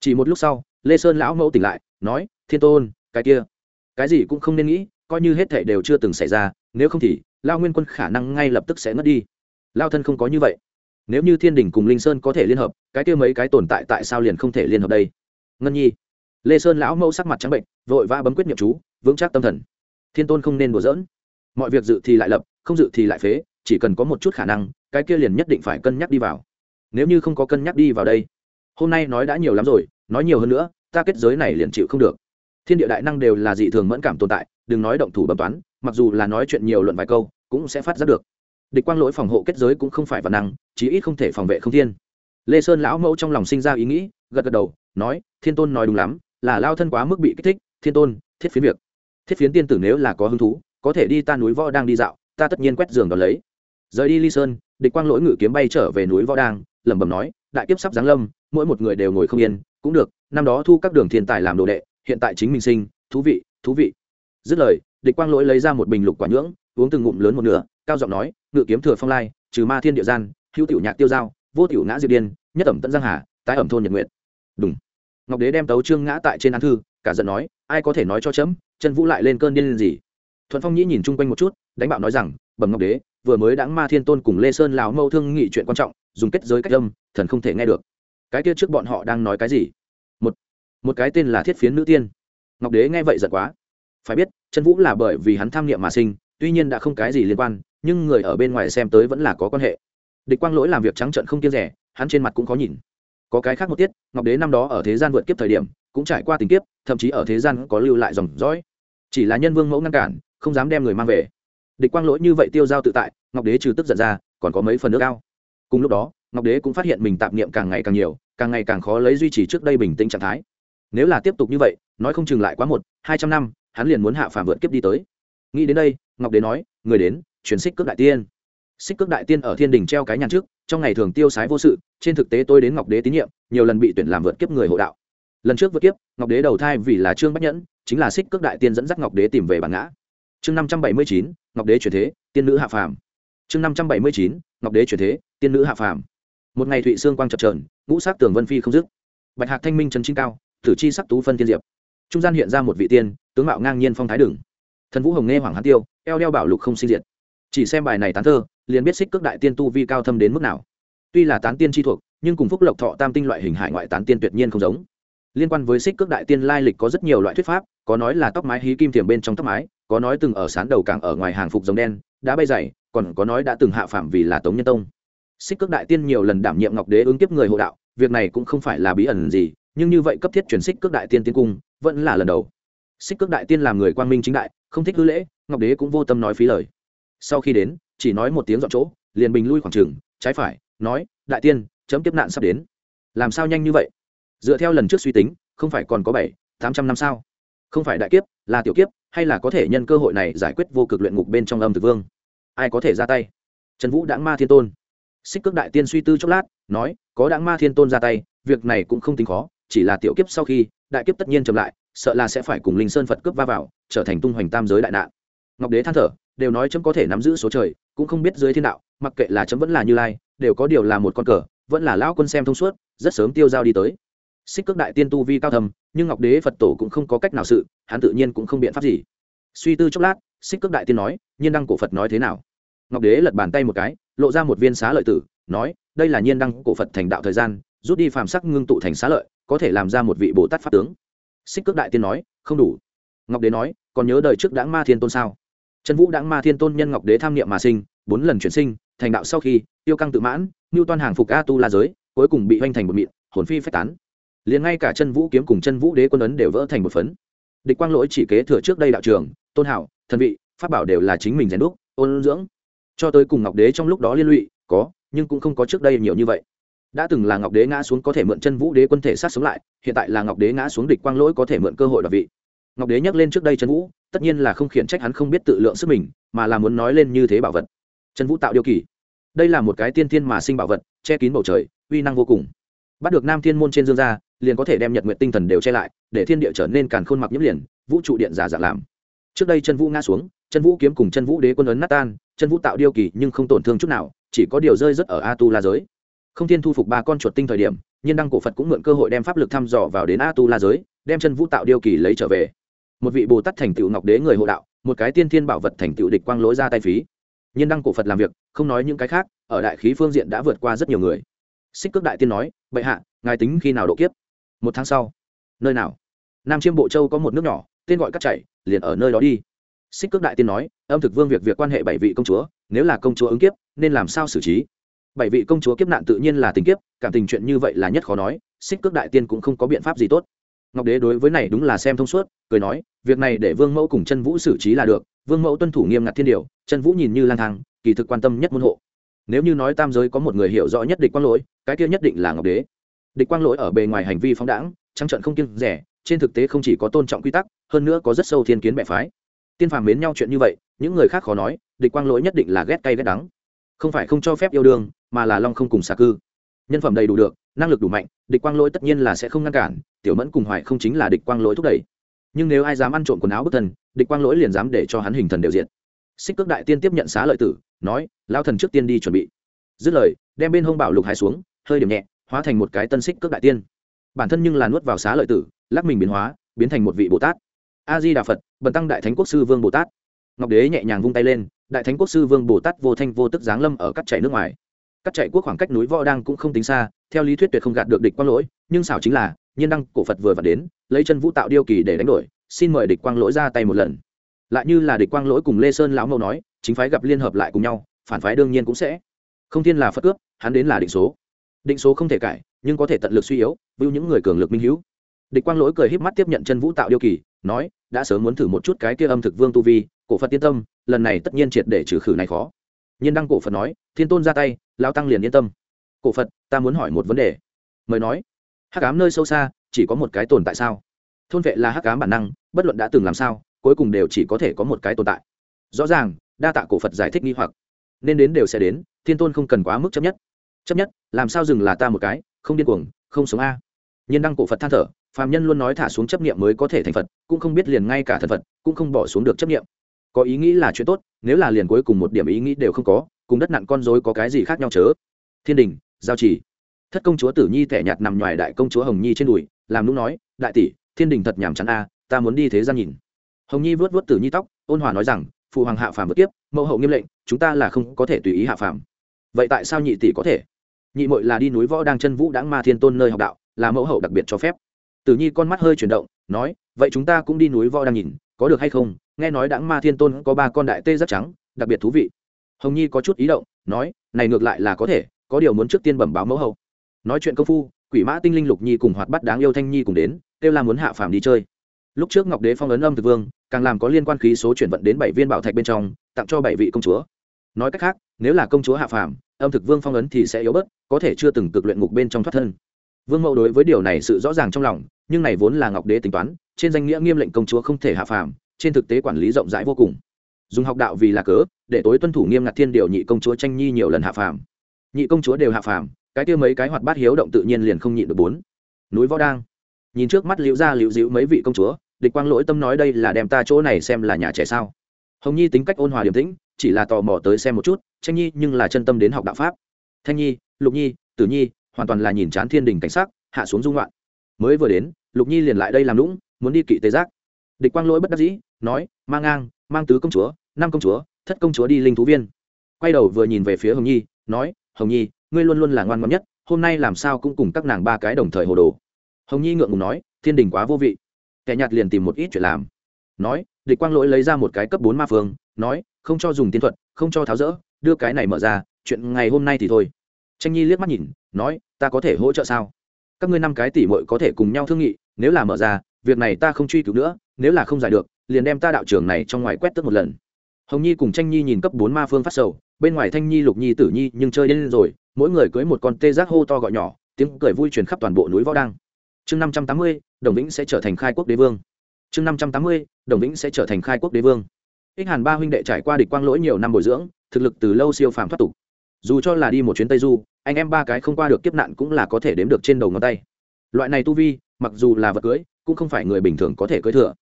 Speaker 1: Chỉ một lúc sau, lê sơn lão mẫu tỉnh lại, nói, thiên tôn, cái kia, cái gì cũng không nên nghĩ, coi như hết thảy đều chưa từng xảy ra nếu không thì, lao nguyên quân khả năng ngay lập tức sẽ ngất đi. Lao thân không có như vậy. Nếu như thiên đình cùng linh sơn có thể liên hợp, cái kia mấy cái tồn tại tại sao liền không thể liên hợp đây? Ngân nhi. Lê sơn lão mẫu sắc mặt trắng bệnh, vội vã bấm quyết nhậm chú, vững chắc tâm thần. Thiên tôn không nên đùa giỡn. Mọi việc dự thì lại lập, không dự thì lại phế, chỉ cần có một chút khả năng, cái kia liền nhất định phải cân nhắc đi vào. Nếu như không có cân nhắc đi vào đây, hôm nay nói đã nhiều lắm rồi, nói nhiều hơn nữa, ta kết giới này liền chịu không được. Thiên địa đại năng đều là dị thường mẫn cảm tồn tại, đừng nói động thủ bấm toán mặc dù là nói chuyện nhiều luận vài câu, cũng sẽ phát giác được. Địch quang lỗi phòng hộ kết giới cũng không phải vật năng, chí ít không thể phòng vệ không thiên. Lê sơn lão mẫu trong lòng sinh ra ý nghĩ, gật gật đầu, nói, thiên tôn nói đúng lắm, là lao thân quá mức bị kích thích, thiên tôn, thiết phiến việc. Thiết phiến tiên tử nếu là có hứng thú, có thể đi ta núi võ đang đi dạo, ta tất nhiên quét giường đón lấy. Rời đi ly sơn, địch quang lỗi ngự kiếm bay trở về núi võ đang, lẩm bẩm nói, đại kiếp sắp giáng lâm, mỗi một người đều ngồi không yên, cũng được, năm đó thu các đường thiên tài làm đồ đệ, hiện tại chính mình sinh, thú vị thú vị dứt lời, địch quang lỗi lấy ra một bình lục quả nhưỡng, uống từng ngụm lớn một nửa, cao giọng nói, ngự kiếm thừa phong lai, trừ ma thiên địa gian, hữu tiểu nhạc tiêu giao, vô tiểu ngã diệt điên, nhất ẩm tận giang hà, tái ẩm thôn nhật nguyện đúng ngọc đế đem tấu trương ngã tại trên án thư, cả giận nói, ai có thể nói cho chấm, chân vũ lại lên cơn điên lên gì? Thuận phong nhĩ nhìn chung quanh một chút, đánh bạo nói rằng, bẩm ngọc đế, vừa mới đãng ma thiên tôn cùng lê sơn lào mâu thương nghị chuyện quan trọng, dùng kết giới cách âm, thần không thể nghe được. Cái kia trước bọn họ đang nói cái gì? Một một cái tên là thiết phiến nữ tiên. Ngọc đế nghe vậy giật quá. Phải biết chân vũ là bởi vì hắn tham niệm mà sinh, tuy nhiên đã không cái gì liên quan, nhưng người ở bên ngoài xem tới vẫn là có quan hệ. Địch quang lỗi làm việc trắng trợn không kiêng rẻ, hắn trên mặt cũng có nhìn. Có cái khác một tiết, ngọc đế năm đó ở thế gian vượt kiếp thời điểm, cũng trải qua tình kiếp, thậm chí ở thế gian có lưu lại dòng dõi. Chỉ là nhân vương mẫu ngăn cản, không dám đem người mang về. Địch quang lỗi như vậy tiêu giao tự tại, ngọc đế trừ tức giận ra, còn có mấy phần nước cao cùng lúc đó, ngọc đế cũng phát hiện mình tạp niệm càng ngày càng nhiều, càng ngày càng khó lấy duy trì trước đây bình tĩnh trạng thái. Nếu là tiếp tục như vậy, nói không chừng lại quá một, hai trăm năm hắn liền muốn hạ phàm vượt kiếp đi tới. Nghĩ đến đây, ngọc đế nói, người đến, chuyển xích cước đại tiên. Xích cước đại tiên ở thiên đình treo cái nhàn trước, trong ngày thường tiêu sái vô sự, trên thực tế tôi đến ngọc đế tín nhiệm, nhiều lần bị tuyển làm vượt kiếp người hộ đạo. Lần trước vượt kiếp, ngọc đế đầu thai vì là trương bách nhẫn, chính là xích cước đại tiên dẫn dắt ngọc đế tìm về bản ngã. Chương năm trăm bảy mươi chín, ngọc đế chuyển thế, tiên nữ hạ phàm. Chương năm trăm bảy mươi chín, ngọc đế chuyển thế, tiên nữ hạ phàm. Một ngày thụy xương quang chập trờn ngũ sắc tường vân phi không dứt. Bạch hạc thanh minh trần chính cao, tử chi sắc tú phân tiên diệp. Trung gian hiện ra một vị tiên tướng mạo ngang nhiên phong thái đừng thần vũ hồng nghe hoàng hán tiêu, eo đeo bảo lục không sinh diệt. Chỉ xem bài này tán thơ, liền biết xích cước đại tiên tu vi cao thâm đến mức nào. Tuy là tán tiên chi thuộc, nhưng cùng phúc lộc thọ tam tinh loại hình hải ngoại tán tiên tuyệt nhiên không giống. Liên quan với xích cước đại tiên lai lịch có rất nhiều loại thuyết pháp, có nói là tóc mái hí kim thiềm bên trong tóc mái, có nói từng ở sán đầu cảng ở ngoài hàng phục giống đen đã bay dày, còn có nói đã từng hạ phạm vì là tống nhân tông. Xích cước đại tiên nhiều lần đảm nhiệm ngọc đế ứng tiếp người hộ đạo, việc này cũng không phải là bí ẩn gì, nhưng như vậy cấp thiết chuyển xích cước đại tiên tiên cung, vẫn là lần đầu xích cước đại tiên làm người quang minh chính đại, không thích hư lễ, ngọc đế cũng vô tâm nói phí lời. Sau khi đến, chỉ nói một tiếng dọn chỗ, liền bình lui khoảng trừng trái phải, nói, đại tiên, chấm tiếp nạn sắp đến. Làm sao nhanh như vậy? Dựa theo lần trước suy tính, không phải còn có bảy, tám trăm năm sao? Không phải đại kiếp, là tiểu kiếp, hay là có thể nhân cơ hội này giải quyết vô cực luyện ngục bên trong âm thực vương? Ai có thể ra tay? Trần vũ đãng ma thiên tôn. Xích cước đại tiên suy tư chốc lát, nói, có đãng ma thiên tôn ra tay, việc này cũng không tính khó, chỉ là tiểu kiếp sau khi, đại kiếp tất nhiên chậm lại sợ là sẽ phải cùng linh sơn phật cướp va vào, trở thành tung hoành tam giới đại nạn. Ngọc đế than thở, đều nói chấm có thể nắm giữ số trời, cũng không biết dưới thiên đạo, mặc kệ là chấm vẫn là như lai, đều có điều là một con cờ, vẫn là lão quân xem thông suốt, rất sớm tiêu dao đi tới. Xích cước đại tiên tu vi cao thầm nhưng ngọc đế phật tổ cũng không có cách nào sự, hắn tự nhiên cũng không biện pháp gì. Suy tư chốc lát, xích cước đại tiên nói, nhiên đăng cổ phật nói thế nào? Ngọc đế lật bàn tay một cái, lộ ra một viên xá lợi tử, nói, đây là nhiên đăng cổ phật thành đạo thời gian, rút đi phàm sắc ngưng tụ thành xá lợi, có thể làm ra một vị bồ tát pháp tướng xích cước đại tiên nói, không đủ. Ngọc đế nói, còn nhớ đời trước đãng ma thiên tôn sao? Trần vũ đãng ma thiên tôn nhân ngọc đế tham niệm mà sinh, bốn lần chuyển sinh, thành đạo sau khi, tiêu căng tự mãn ngưu toan hàng phục a tu la giới, cuối cùng bị hoành thành một mịn, hồn phi phách tán. Liền ngay cả chân vũ kiếm cùng chân vũ đế quân ấn đều vỡ thành một phấn. Địch quang lỗi chỉ kế thừa trước đây đạo trường, tôn hảo, thần vị, pháp bảo đều là chính mình rèn đúc, ôn dưỡng. Cho tới cùng ngọc đế trong lúc đó liên lụy, có, nhưng cũng không có trước đây nhiều như vậy đã từng là ngọc đế ngã xuống có thể mượn chân vũ đế quân thể sát sống lại, hiện tại là ngọc đế ngã xuống địch quang lỗi có thể mượn cơ hội đoạt vị. Ngọc đế nhắc lên trước đây chân vũ, tất nhiên là không khiển trách hắn không biết tự lượng sức mình, mà là muốn nói lên như thế bảo vật. Chân vũ tạo điều kỳ. Đây là một cái tiên thiên mà sinh bảo vật, che kín bầu trời, uy năng vô cùng. Bắt được nam thiên môn trên dương gia, liền có thể đem nhật nguyện tinh thần đều che lại, để thiên địa trở nên càn khôn mặc nhiễm liền, vũ trụ điện giả dạng làm. Trước đây chân vũ ngã xuống chân vũ kiếm cùng chân vũ đế quân ấn nát tan chân vũ tạo điêu kỳ nhưng không tổn thương chút nào, chỉ có điều rơi rất ở a tu la giới không thiên thu phục ba con chuột tinh thời điểm, nhiên đăng cổ phật cũng mượn cơ hội đem pháp lực thăm dò vào đến a tu la giới, đem chân vũ tạo điêu kỳ lấy trở về. Một vị bồ tát thành tựu ngọc đế người hộ đạo, một cái tiên thiên bảo vật thành tựu địch quang lối ra tay phí. Nhiên đăng cổ phật làm việc, không nói những cái khác, ở đại khí phương diện đã vượt qua rất nhiều người. Xích cước đại tiên nói, bệ hạ, ngài tính khi nào độ kiếp? Một tháng sau. Nơi nào? Nam chiêm bộ châu có một nước nhỏ, tên gọi cắt chảy, liền ở nơi đó đi. Xích cước đại tiên nói, âm thực vương việc việc quan hệ bảy vị công chúa, nếu là công chúa ứng kiếp, nên làm sao xử trí? Bảy vị công chúa kiếp nạn tự nhiên là tình kiếp, cảm tình chuyện như vậy là nhất khó nói, xích cước đại tiên cũng không có biện pháp gì tốt. Ngọc đế đối với này đúng là xem thông suốt, cười nói, việc này để vương mẫu cùng chân vũ xử trí là được, vương mẫu tuân thủ nghiêm ngặt thiên điều, chân vũ nhìn như lang thang, kỳ thực quan tâm nhất môn hộ. Nếu như nói tam giới có một người hiểu rõ nhất địch quang lỗi, cái kia nhất định là ngọc đế. Địch quang lỗi ở bề ngoài hành vi phóng đãng, trắng trận không kiêng rẻ, trên thực tế không chỉ có tôn trọng quy tắc, hơn nữa có rất sâu thiên kiến mẹ phái. Tiên phàm mến nhau chuyện như vậy, những người khác khó nói, địch quang lỗi nhất định là ghét cay ghét đắng. Không phải không cho phép yêu đương mà là long không cùng xà cư. Nhân phẩm đầy đủ được, năng lực đủ mạnh, địch quang lỗi tất nhiên là sẽ không ngăn cản, tiểu mẫn cùng hoài không chính là địch quang lỗi thúc đẩy. Nhưng nếu ai dám ăn trộm quần áo bức thần, địch quang lỗi liền dám để cho hắn hình thần đều diện xích cước đại tiên tiếp nhận xá lợi tử, nói lao thần trước tiên đi chuẩn bị. Dứt lời, đem bên hông bảo lục hai xuống, hơi điểm nhẹ, hóa thành một cái tân xích cước đại tiên. Bản thân nhưng là nuốt vào xá lợi tử, lắc mình biến hóa, biến thành một vị bồ tát. A di đà phật, bần tăng đại thánh quốc sư vương bồ tát. Ngọc đế nhẹ nhàng vung tay lên, đại thánh quốc sư vương bồ tát vô thanh vô tức giáng lâm ở cắt chảy nước ngoài cắt chạy quốc khoảng cách núi võ đang cũng không tính xa, theo lý thuyết tuyệt không gạt được địch quang lỗi, nhưng xảo chính là, nhiên đăng cổ phật vừa vặn đến, lấy chân vũ tạo điêu kỳ để đánh đổi, xin mời địch quang lỗi ra tay một lần. Lại như là địch quang lỗi cùng lê sơn lão mẫu nói, chính phái gặp liên hợp lại cùng nhau, phản phái đương nhiên cũng sẽ. Không thiên là phật cướp, hắn đến là định số. Định số không thể cải, nhưng có thể tận lực suy yếu, vưu những người cường lực minh hữu. Địch quang lỗi cười híp mắt tiếp nhận chân vũ tạo điêu kỳ, nói, đã sớm muốn thử một chút cái kia âm thực vương tu vi, cổ phật tiên tâm, lần này tất nhiên triệt để trừ khử này khó nhiên đăng cổ phật nói, thiên tôn ra tay lao tăng liền yên tâm. Cổ phật, ta muốn hỏi một vấn đề. Mời nói, hắc ám nơi sâu xa, chỉ có một cái tồn tại sao? Thôn vệ là hắc ám bản năng, bất luận đã từng làm sao, cuối cùng đều chỉ có thể có một cái tồn tại. Rõ ràng, đa tạ cổ phật giải thích nghi hoặc. Nên đến đều sẽ đến, thiên tôn không cần quá mức chấp nhất. Chấp nhất, làm sao dừng là ta một cái, không điên cuồng, không sống a. Nhiên đăng cổ phật than thở, phàm nhân luôn nói thả xuống chấp niệm mới có thể thành phật, cũng không biết liền ngay cả thần phật, cũng không bỏ xuống được chấp niệm có ý nghĩ là chuyện tốt, nếu là liền cuối cùng một điểm ý nghĩ đều không có, cùng đất nặn con dối có cái gì khác nhau chớ? Thiên đình, giao chỉ. Thất công chúa tử nhi tẻ nhạt nằm ngoài đại công chúa hồng nhi trên đùi, làm lúc nói, đại tỷ, thiên đình thật nhàm chán a, ta muốn đi thế gian nhìn. Hồng nhi vớt vớt tử nhi tóc, ôn hòa nói rằng, phụ hoàng hạ phàm vượt tiếp mẫu hậu nghiêm lệnh, chúng ta là không có thể tùy ý hạ phàm. Vậy tại sao nhị tỷ có thể? Nhị mội là đi núi võ đang chân vũ đáng ma thiên tôn nơi học đạo, là mẫu hậu đặc biệt cho phép. Tử nhi con mắt hơi chuyển động, nói, vậy chúng ta cũng đi núi võ đang nhìn, có được hay không? Nghe nói đãng ma thiên tôn có ba con đại tê rất trắng, đặc biệt thú vị. Hồng nhi có chút ý động, nói, này ngược lại là có thể, có điều muốn trước tiên bẩm báo mẫu hậu. Nói chuyện công phu, quỷ mã tinh linh lục nhi cùng hoạt bắt đáng yêu thanh nhi cùng đến, kêu là muốn hạ phàm đi chơi. Lúc trước ngọc đế phong ấn âm thực vương, càng làm có liên quan khí số chuyển vận đến bảy viên bảo thạch bên trong, tặng cho bảy vị công chúa. Nói cách khác, nếu là công chúa hạ phàm, âm thực vương phong ấn thì sẽ yếu bớt, có thể chưa từng cực luyện ngục bên trong thoát thân. Vương mẫu đối với điều này sự rõ ràng trong lòng, nhưng này vốn là ngọc đế tính toán, trên danh nghĩa nghiêm lệnh công chúa không thể hạ phàm trên thực tế quản lý rộng rãi vô cùng. Dùng học đạo vì là cớ, để tối tuân thủ nghiêm ngặt thiên điều nhị công chúa tranh nhi nhiều lần hạ phàm. Nhị công chúa đều hạ phàm, cái kia mấy cái hoạt bát hiếu động tự nhiên liền không nhịn được bốn. Núi võ đang. Nhìn trước mắt liễu ra liễu dịu mấy vị công chúa, địch quang lỗi tâm nói đây là đem ta chỗ này xem là nhà trẻ sao. Hồng nhi tính cách ôn hòa điềm tĩnh, chỉ là tò mò tới xem một chút, tranh nhi nhưng là chân tâm đến học đạo pháp. Thanh nhi, lục nhi, tử nhi, hoàn toàn là nhìn chán thiên đình cảnh sắc, hạ xuống dung loạn. Mới vừa đến, lục nhi liền lại đây làm lũng, muốn đi kỵ tế giác địch quang lỗi bất đắc dĩ, nói mang ngang, mang tứ công chúa, năm công chúa, thất công chúa đi linh thú viên. Quay đầu vừa nhìn về phía hồng nhi, nói, hồng nhi, ngươi luôn luôn là ngoan ngoãn nhất, hôm nay làm sao cũng cùng các nàng ba cái đồng thời hồ đồ. Hồng nhi ngượng ngùng nói, thiên đình quá vô vị. Kẻ nhạt liền tìm một ít chuyện làm. Nói, địch quang lỗi lấy ra một cái cấp bốn ma phương, nói, không cho dùng tiên thuật, không cho tháo rỡ, đưa cái này mở ra, chuyện ngày hôm nay thì thôi. Tranh nhi liếc mắt nhìn, nói, ta có thể hỗ trợ sao? Các ngươi năm cái tỷ muội có thể cùng nhau thương nghị, nếu là mở ra, việc này ta không truy cứu nữa, nếu là không giải được, liền đem ta đạo trưởng này trong ngoài quét tước một lần. Hồng nhi cùng tranh nhi nhìn cấp bốn ma phương phát sầu, bên ngoài thanh nhi, lục nhi, tử nhi nhưng chơi đến rồi, mỗi người cưới một con tê giác hô to gọi nhỏ, tiếng cười vui truyền khắp toàn bộ núi võ đăng. Chương năm trăm tám mươi, đồng vĩnh sẽ trở thành khai quốc đế vương. Chương năm trăm tám mươi, đồng vĩnh sẽ trở thành khai quốc đế vương. Ích hàn ba huynh đệ trải qua địch quang lỗi nhiều năm bồi dưỡng, thực lực từ lâu siêu phàm thoát tục dù cho là đi một chuyến tây du, anh em ba cái không qua được kiếp nạn cũng là có thể đếm được trên đầu ngón tay. Loại này tu vi, mặc dù là vật cưới, cũng không phải người bình thường có thể cưới thừa.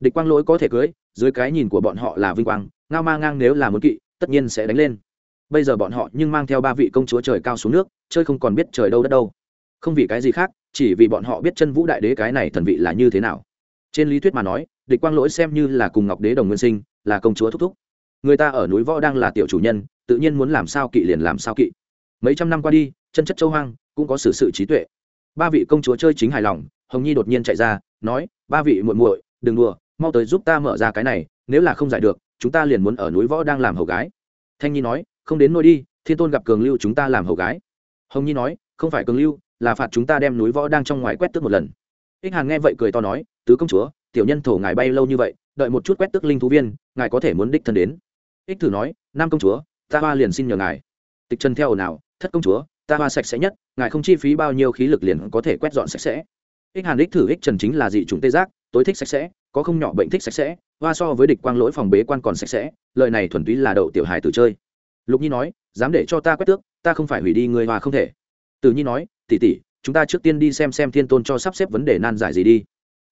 Speaker 1: Địch quang lỗi có thể cưới, dưới cái nhìn của bọn họ là vinh quang, ngao ma ngang nếu là muốn kỵ, tất nhiên sẽ đánh lên. Bây giờ bọn họ nhưng mang theo ba vị công chúa trời cao xuống nước, chơi không còn biết trời đâu đất đâu. Không vì cái gì khác, chỉ vì bọn họ biết chân vũ đại đế cái này thần vị là như thế nào. Trên lý thuyết mà nói, địch quang lỗi xem như là cùng ngọc đế đồng nguyên sinh, là công chúa thúc thúc người ta ở núi võ đang là tiểu chủ nhân, tự nhiên muốn làm sao kỵ liền làm sao kỵ. Mấy trăm năm qua đi, chân chất châu hoang, cũng có sự sự trí tuệ. Ba vị công chúa chơi chính hài lòng, hồng nhi đột nhiên chạy ra, nói, ba vị muội muội, đừng đùa, mau tới giúp ta mở ra cái này, nếu là không giải được, chúng ta liền muốn ở núi võ đang làm hầu gái. Thanh nhi nói, không đến nôi đi, thiên tôn gặp cường lưu chúng ta làm hầu gái. Hồng nhi nói, không phải cường lưu, là phạt chúng ta đem núi võ đang trong ngoài quét tước một lần. Ích hàn nghe vậy cười to nói, tứ công chúa, tiểu nhân thổ ngài bay lâu như vậy, đợi một chút quét tước linh thú viên, ngài có thể muốn đích thân đến ích thử nói, nam công chúa, ta hoa liền xin nhờ ngài. Tịch trần theo ồn ào, thất công chúa, ta hoa sạch sẽ nhất, ngài không chi phí bao nhiêu khí lực liền có thể quét dọn sạch sẽ. Ích hàn ích thử ích trần chính là dị chủng tê giác, tối thích sạch sẽ, có không nhỏ bệnh thích sạch sẽ, hoa so với địch quang lỗi phòng bế quan còn sạch sẽ, lời này thuần túy là đậu tiểu hài tử chơi. Lục nhi nói, dám để cho ta quét tước, ta không phải hủy đi người hoa không thể. Từ nhi nói tỉ tỉ chúng ta trước tiên đi xem xem thiên tôn cho sắp xếp vấn đề nan giải gì đi.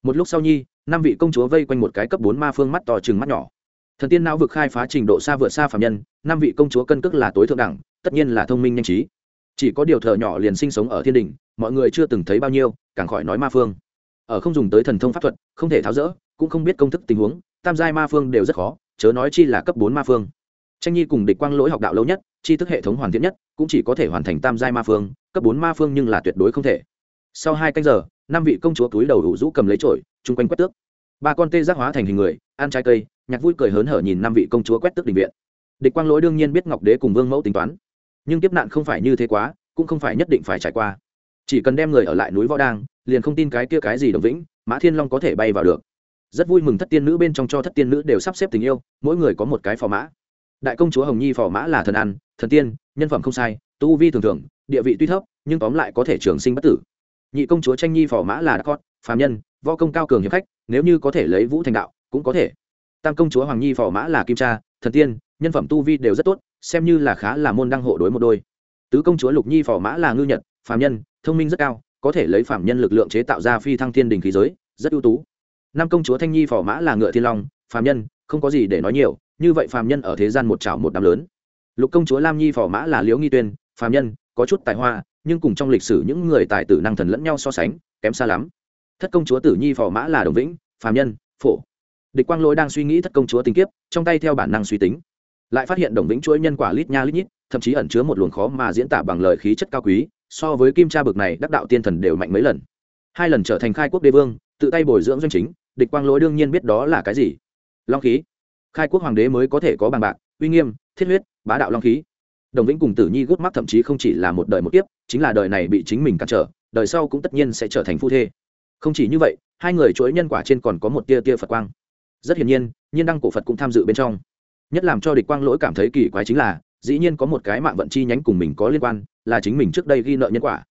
Speaker 1: Một lúc sau nhi, năm vị công chúa vây quanh một cái cấp bốn ma phương mắt to chừng mắt nhỏ thần tiên não vực khai phá trình độ xa vượt xa phạm nhân, năm vị công chúa cân cước là tối thượng đẳng, tất nhiên là thông minh nhanh trí. Chỉ có điều thợ nhỏ liền sinh sống ở thiên đình, mọi người chưa từng thấy bao nhiêu, càng khỏi nói ma phương. Ở không dùng tới thần thông pháp thuật, không thể tháo rỡ, cũng không biết công thức tình huống, tam giai ma phương đều rất khó, chớ nói chi là cấp bốn ma phương. Tranh nhi cùng địch quang lỗi học đạo lâu nhất, tri thức hệ thống hoàn thiện nhất, cũng chỉ có thể hoàn thành tam giai ma phương, cấp bốn ma phương nhưng là tuyệt đối không thể. Sau hai canh giờ, năm vị công chúa túi đầu đủ rũ cầm lấy trội chung quanh quét tước. Ba con tê giác hóa thành hình người, ăn trái cây nhạc vui cười hớn hở nhìn năm vị công chúa quét tước đình viện. Địch quang lỗi đương nhiên biết ngọc đế cùng vương mẫu tính toán. Nhưng kiếp nạn không phải như thế quá, cũng không phải nhất định phải trải qua. Chỉ cần đem người ở lại núi võ đang, liền không tin cái kia cái gì đồng vĩnh, mã thiên long có thể bay vào được. Rất vui mừng thất tiên nữ bên trong cho thất tiên nữ đều sắp xếp tình yêu, mỗi người có một cái phò mã. Đại công chúa hồng nhi phò mã là thần ăn, thần tiên, nhân phẩm không sai, tu vi thường thường, địa vị tuy thấp, nhưng tóm lại có thể trường sinh bất tử. Nhị công chúa tranh nhi phò mã là đắc cót phàm nhân, võ công cao cường hiệp khách, nếu như có thể lấy vũ thành đạo, cũng có thể tam công chúa hoàng nhi phò mã là kim cha, thần tiên, nhân phẩm tu vi đều rất tốt, xem như là khá là môn đăng hộ đối một đôi. Tứ công chúa lục nhi phò mã là ngư nhật, phàm nhân, thông minh rất cao, có thể lấy phạm nhân lực lượng chế tạo ra phi thăng thiên đình khí giới, rất ưu tú. Năm công chúa thanh nhi phò mã là ngựa thiên long, phàm nhân, không có gì để nói nhiều, như vậy phàm nhân ở thế gian một chảo một đám lớn. Lục công chúa lam nhi phò mã là liễu nghi tuyên, phàm nhân, có chút tài hoa, nhưng cùng trong lịch sử những người tài tử năng thần lẫn nhau so sánh, kém xa lắm. Thất công chúa tử nhi phò mã là đồng vĩnh, phàm nhân, phổ địch quang lỗi đang suy nghĩ thất công chúa tình kiếp, trong tay theo bản năng suy tính. Lại phát hiện đồng vĩnh chuỗi nhân quả lít nha lít nhít, thậm chí ẩn chứa một luồng khó mà diễn tả bằng lời khí chất cao quý, so với kim cha bực này đắc đạo tiên thần đều mạnh mấy lần. Hai lần trở thành khai quốc đế vương, tự tay bồi dưỡng doanh chính, địch quang lỗi đương nhiên biết đó là cái gì. Long khí. Khai quốc hoàng đế mới có thể có bằng bạc, uy nghiêm, thiết huyết, bá đạo long khí. Đồng vĩnh cùng tử nhi gút mắt thậm chí không chỉ là một đời một kiếp, chính là đời này bị chính mình cản trở, đời sau cũng tất nhiên sẽ trở thành phu thê. Không chỉ như vậy, hai người chuỗi nhân quả trên còn có một tia tia phật quang rất hiển nhiên nhiên đăng cổ phật cũng tham dự bên trong. Nhất làm cho địch quang lỗi cảm thấy kỳ quái chính là, dĩ nhiên có một cái mạng vận chi nhánh cùng mình có liên quan, là chính mình trước đây ghi nợ nhân quả.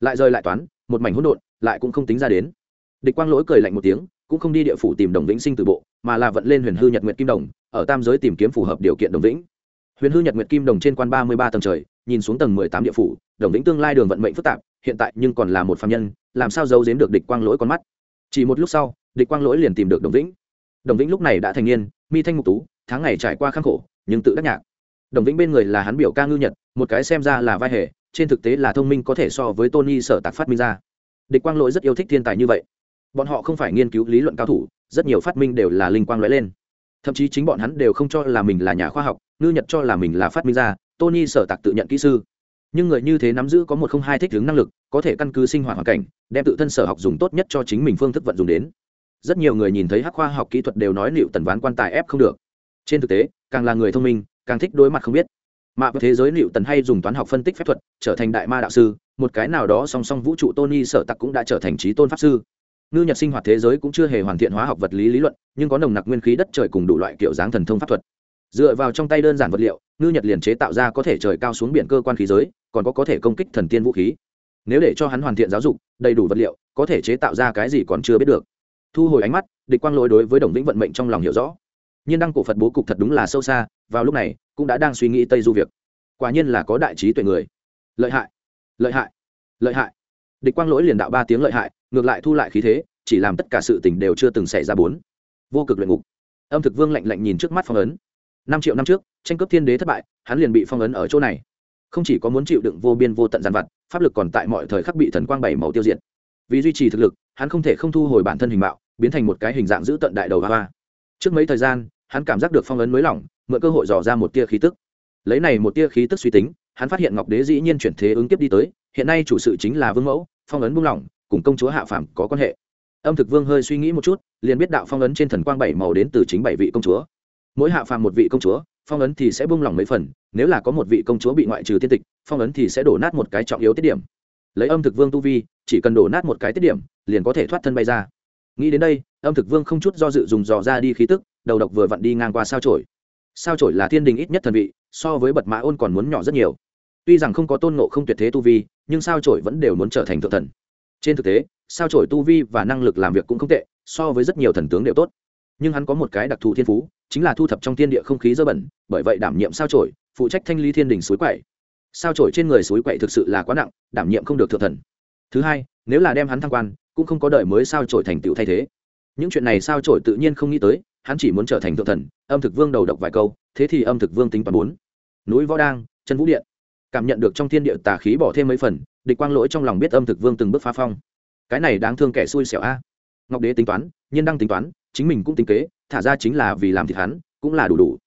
Speaker 1: Lại rơi lại toán, một mảnh hỗn độn, lại cũng không tính ra đến. Địch quang lỗi cười lạnh một tiếng, cũng không đi địa phủ tìm đồng vĩnh sinh từ bộ, mà là vận lên huyền hư nhật nguyệt kim đồng, ở tam giới tìm kiếm phù hợp điều kiện đồng vĩnh. Huyền hư nhật nguyệt kim đồng trên quan ba mươi ba tầng trời, nhìn xuống tầng mười tám địa phủ, đồng vĩnh tương lai đường vận mệnh phức tạp, hiện tại nhưng còn là một phạm nhân, làm sao giấu giếm được địch quang lỗi con mắt? Chỉ một lúc sau, địch quang lỗi liền tìm được đồng vĩnh đồng vĩnh lúc này đã thành niên, mi thanh mục tú, tháng ngày trải qua khắc khổ, nhưng tự đắc nhạc. Đồng vĩnh bên người là hắn biểu ca ngư nhật, một cái xem ra là vai hề, trên thực tế là thông minh có thể so với tony sở tạc phát minh ra. Địch quang lỗi rất yêu thích thiên tài như vậy. Bọn họ không phải nghiên cứu lý luận cao thủ, rất nhiều phát minh đều là linh quang lóe lên. Thậm chí chính bọn hắn đều không cho là mình là nhà khoa học, ngư nhật cho là mình là phát minh ra, tony sở tạc tự nhận kỹ sư. Nhưng người như thế nắm giữ có một không hai thích ứng năng lực, có thể căn cứ sinh hoạt hoàn cảnh, đem tự thân sở học dùng tốt nhất cho chính mình phương thức vận dụng đến rất nhiều người nhìn thấy hắc khoa học kỹ thuật đều nói liệu tần ván quan tài ép không được. Trên thực tế, càng là người thông minh, càng thích đối mặt không biết. Mạ với thế giới liệu tần hay dùng toán học phân tích phép thuật, trở thành đại ma đạo sư, một cái nào đó song song vũ trụ tony sở tặc cũng đã trở thành trí tôn pháp sư. Ngư nhật sinh hoạt thế giới cũng chưa hề hoàn thiện hóa học vật lý lý luận, nhưng có nồng nặc nguyên khí đất trời cùng đủ loại kiểu dáng thần thông pháp thuật. Dựa vào trong tay đơn giản vật liệu, ngư nhật liền chế tạo ra có thể trời cao xuống biển cơ quan khí giới, còn có có thể công kích thần tiên vũ khí. Nếu để cho hắn hoàn thiện giáo dục, đầy đủ vật liệu, có thể chế tạo ra cái gì còn chưa biết được thu hồi ánh mắt, địch quang lỗi đối với đồng vĩnh vận mệnh trong lòng hiểu rõ. Nhiên đăng cổ phật bố cục thật đúng là sâu xa, vào lúc này, cũng đã đang suy nghĩ tây du việc. Quả nhiên là có đại trí tuệ người. Lợi hại lợi hại lợi hại. Địch quang lỗi liền đạo ba tiếng lợi hại, ngược lại thu lại khí thế, chỉ làm tất cả sự tình đều chưa từng xảy ra bốn. Vô cực luyện ngục. Âm thực vương lạnh lạnh nhìn trước mắt phong ấn. Năm triệu năm trước, tranh cướp thiên đế thất bại, hắn liền bị phong ấn ở chỗ này. Không chỉ có muốn chịu đựng vô biên vô tận giàn vặt, pháp lực còn tại mọi thời khắc bị thần quang bảy màu tiêu diệt. Vì duy trì thực lực hắn không thể không thu hồi bản thân hình mạo, biến thành một cái hình dạng giữ tận đại đầu hoa trước mấy thời gian, hắn cảm giác được phong ấn mới lỏng, mượn cơ hội dò ra một tia khí tức. Lấy này một tia khí tức suy tính, hắn phát hiện ngọc đế dĩ nhiên chuyển thế ứng tiếp đi tới, hiện nay chủ sự chính là vương mẫu, phong ấn buông lỏng, cùng công chúa hạ phàm có quan hệ. Âm thực vương hơi suy nghĩ một chút, liền biết đạo phong ấn trên thần quang bảy màu đến từ chính bảy vị công chúa. Mỗi hạ phàm một vị công chúa, phong ấn thì sẽ buông lỏng mấy phần, nếu là có một vị công chúa bị ngoại trừ tiên tịch, phong ấn thì sẽ đổ nát một cái trọng yếu tiết điểm. Lấy âm thực vương tu vi, chỉ cần đổ nát một cái tiết điểm liền có thể thoát thân bay ra. Nghĩ đến đây, âm thực vương không chút do dự dùng dò ra đi khí tức, đầu độc vừa vặn đi ngang qua sao trổi sao trổi là thiên đình ít nhất thần vị, so với bật mã ôn còn muốn nhỏ rất nhiều. Tuy rằng không có tôn nộ không tuyệt thế tu vi, nhưng sao trổi vẫn đều muốn trở thành thượng thần. Trên thực tế, sao trổi tu vi và năng lực làm việc cũng không tệ, so với rất nhiều thần tướng đều tốt. Nhưng hắn có một cái đặc thù thiên phú, chính là thu thập trong thiên địa không khí dơ bẩn, bởi vậy đảm nhiệm sao trổi phụ trách thanh lý thiên đình suối quậy. Sao trổi trên người suối quậy thực sự là quá nặng, đảm nhiệm không được thượng thần. Thứ hai, nếu là đem hắn thăng quan cũng không có đợi mới sao trổi thành tựu thay thế. Những chuyện này sao trổi tự nhiên không nghĩ tới, hắn chỉ muốn trở thành thượng thần, âm thực vương đầu độc vài câu, thế thì âm thực vương tính toàn bốn. Núi võ đang, chân vũ điện. Cảm nhận được trong thiên địa tà khí bỏ thêm mấy phần, địch quang lỗi trong lòng biết âm thực vương từng bước phá phong. Cái này đáng thương kẻ xui xẻo a. Ngọc đế tính toán, nhiên đăng tính toán, chính mình cũng tính kế, thả ra chính là vì làm thịt hắn, cũng là đủ đủ.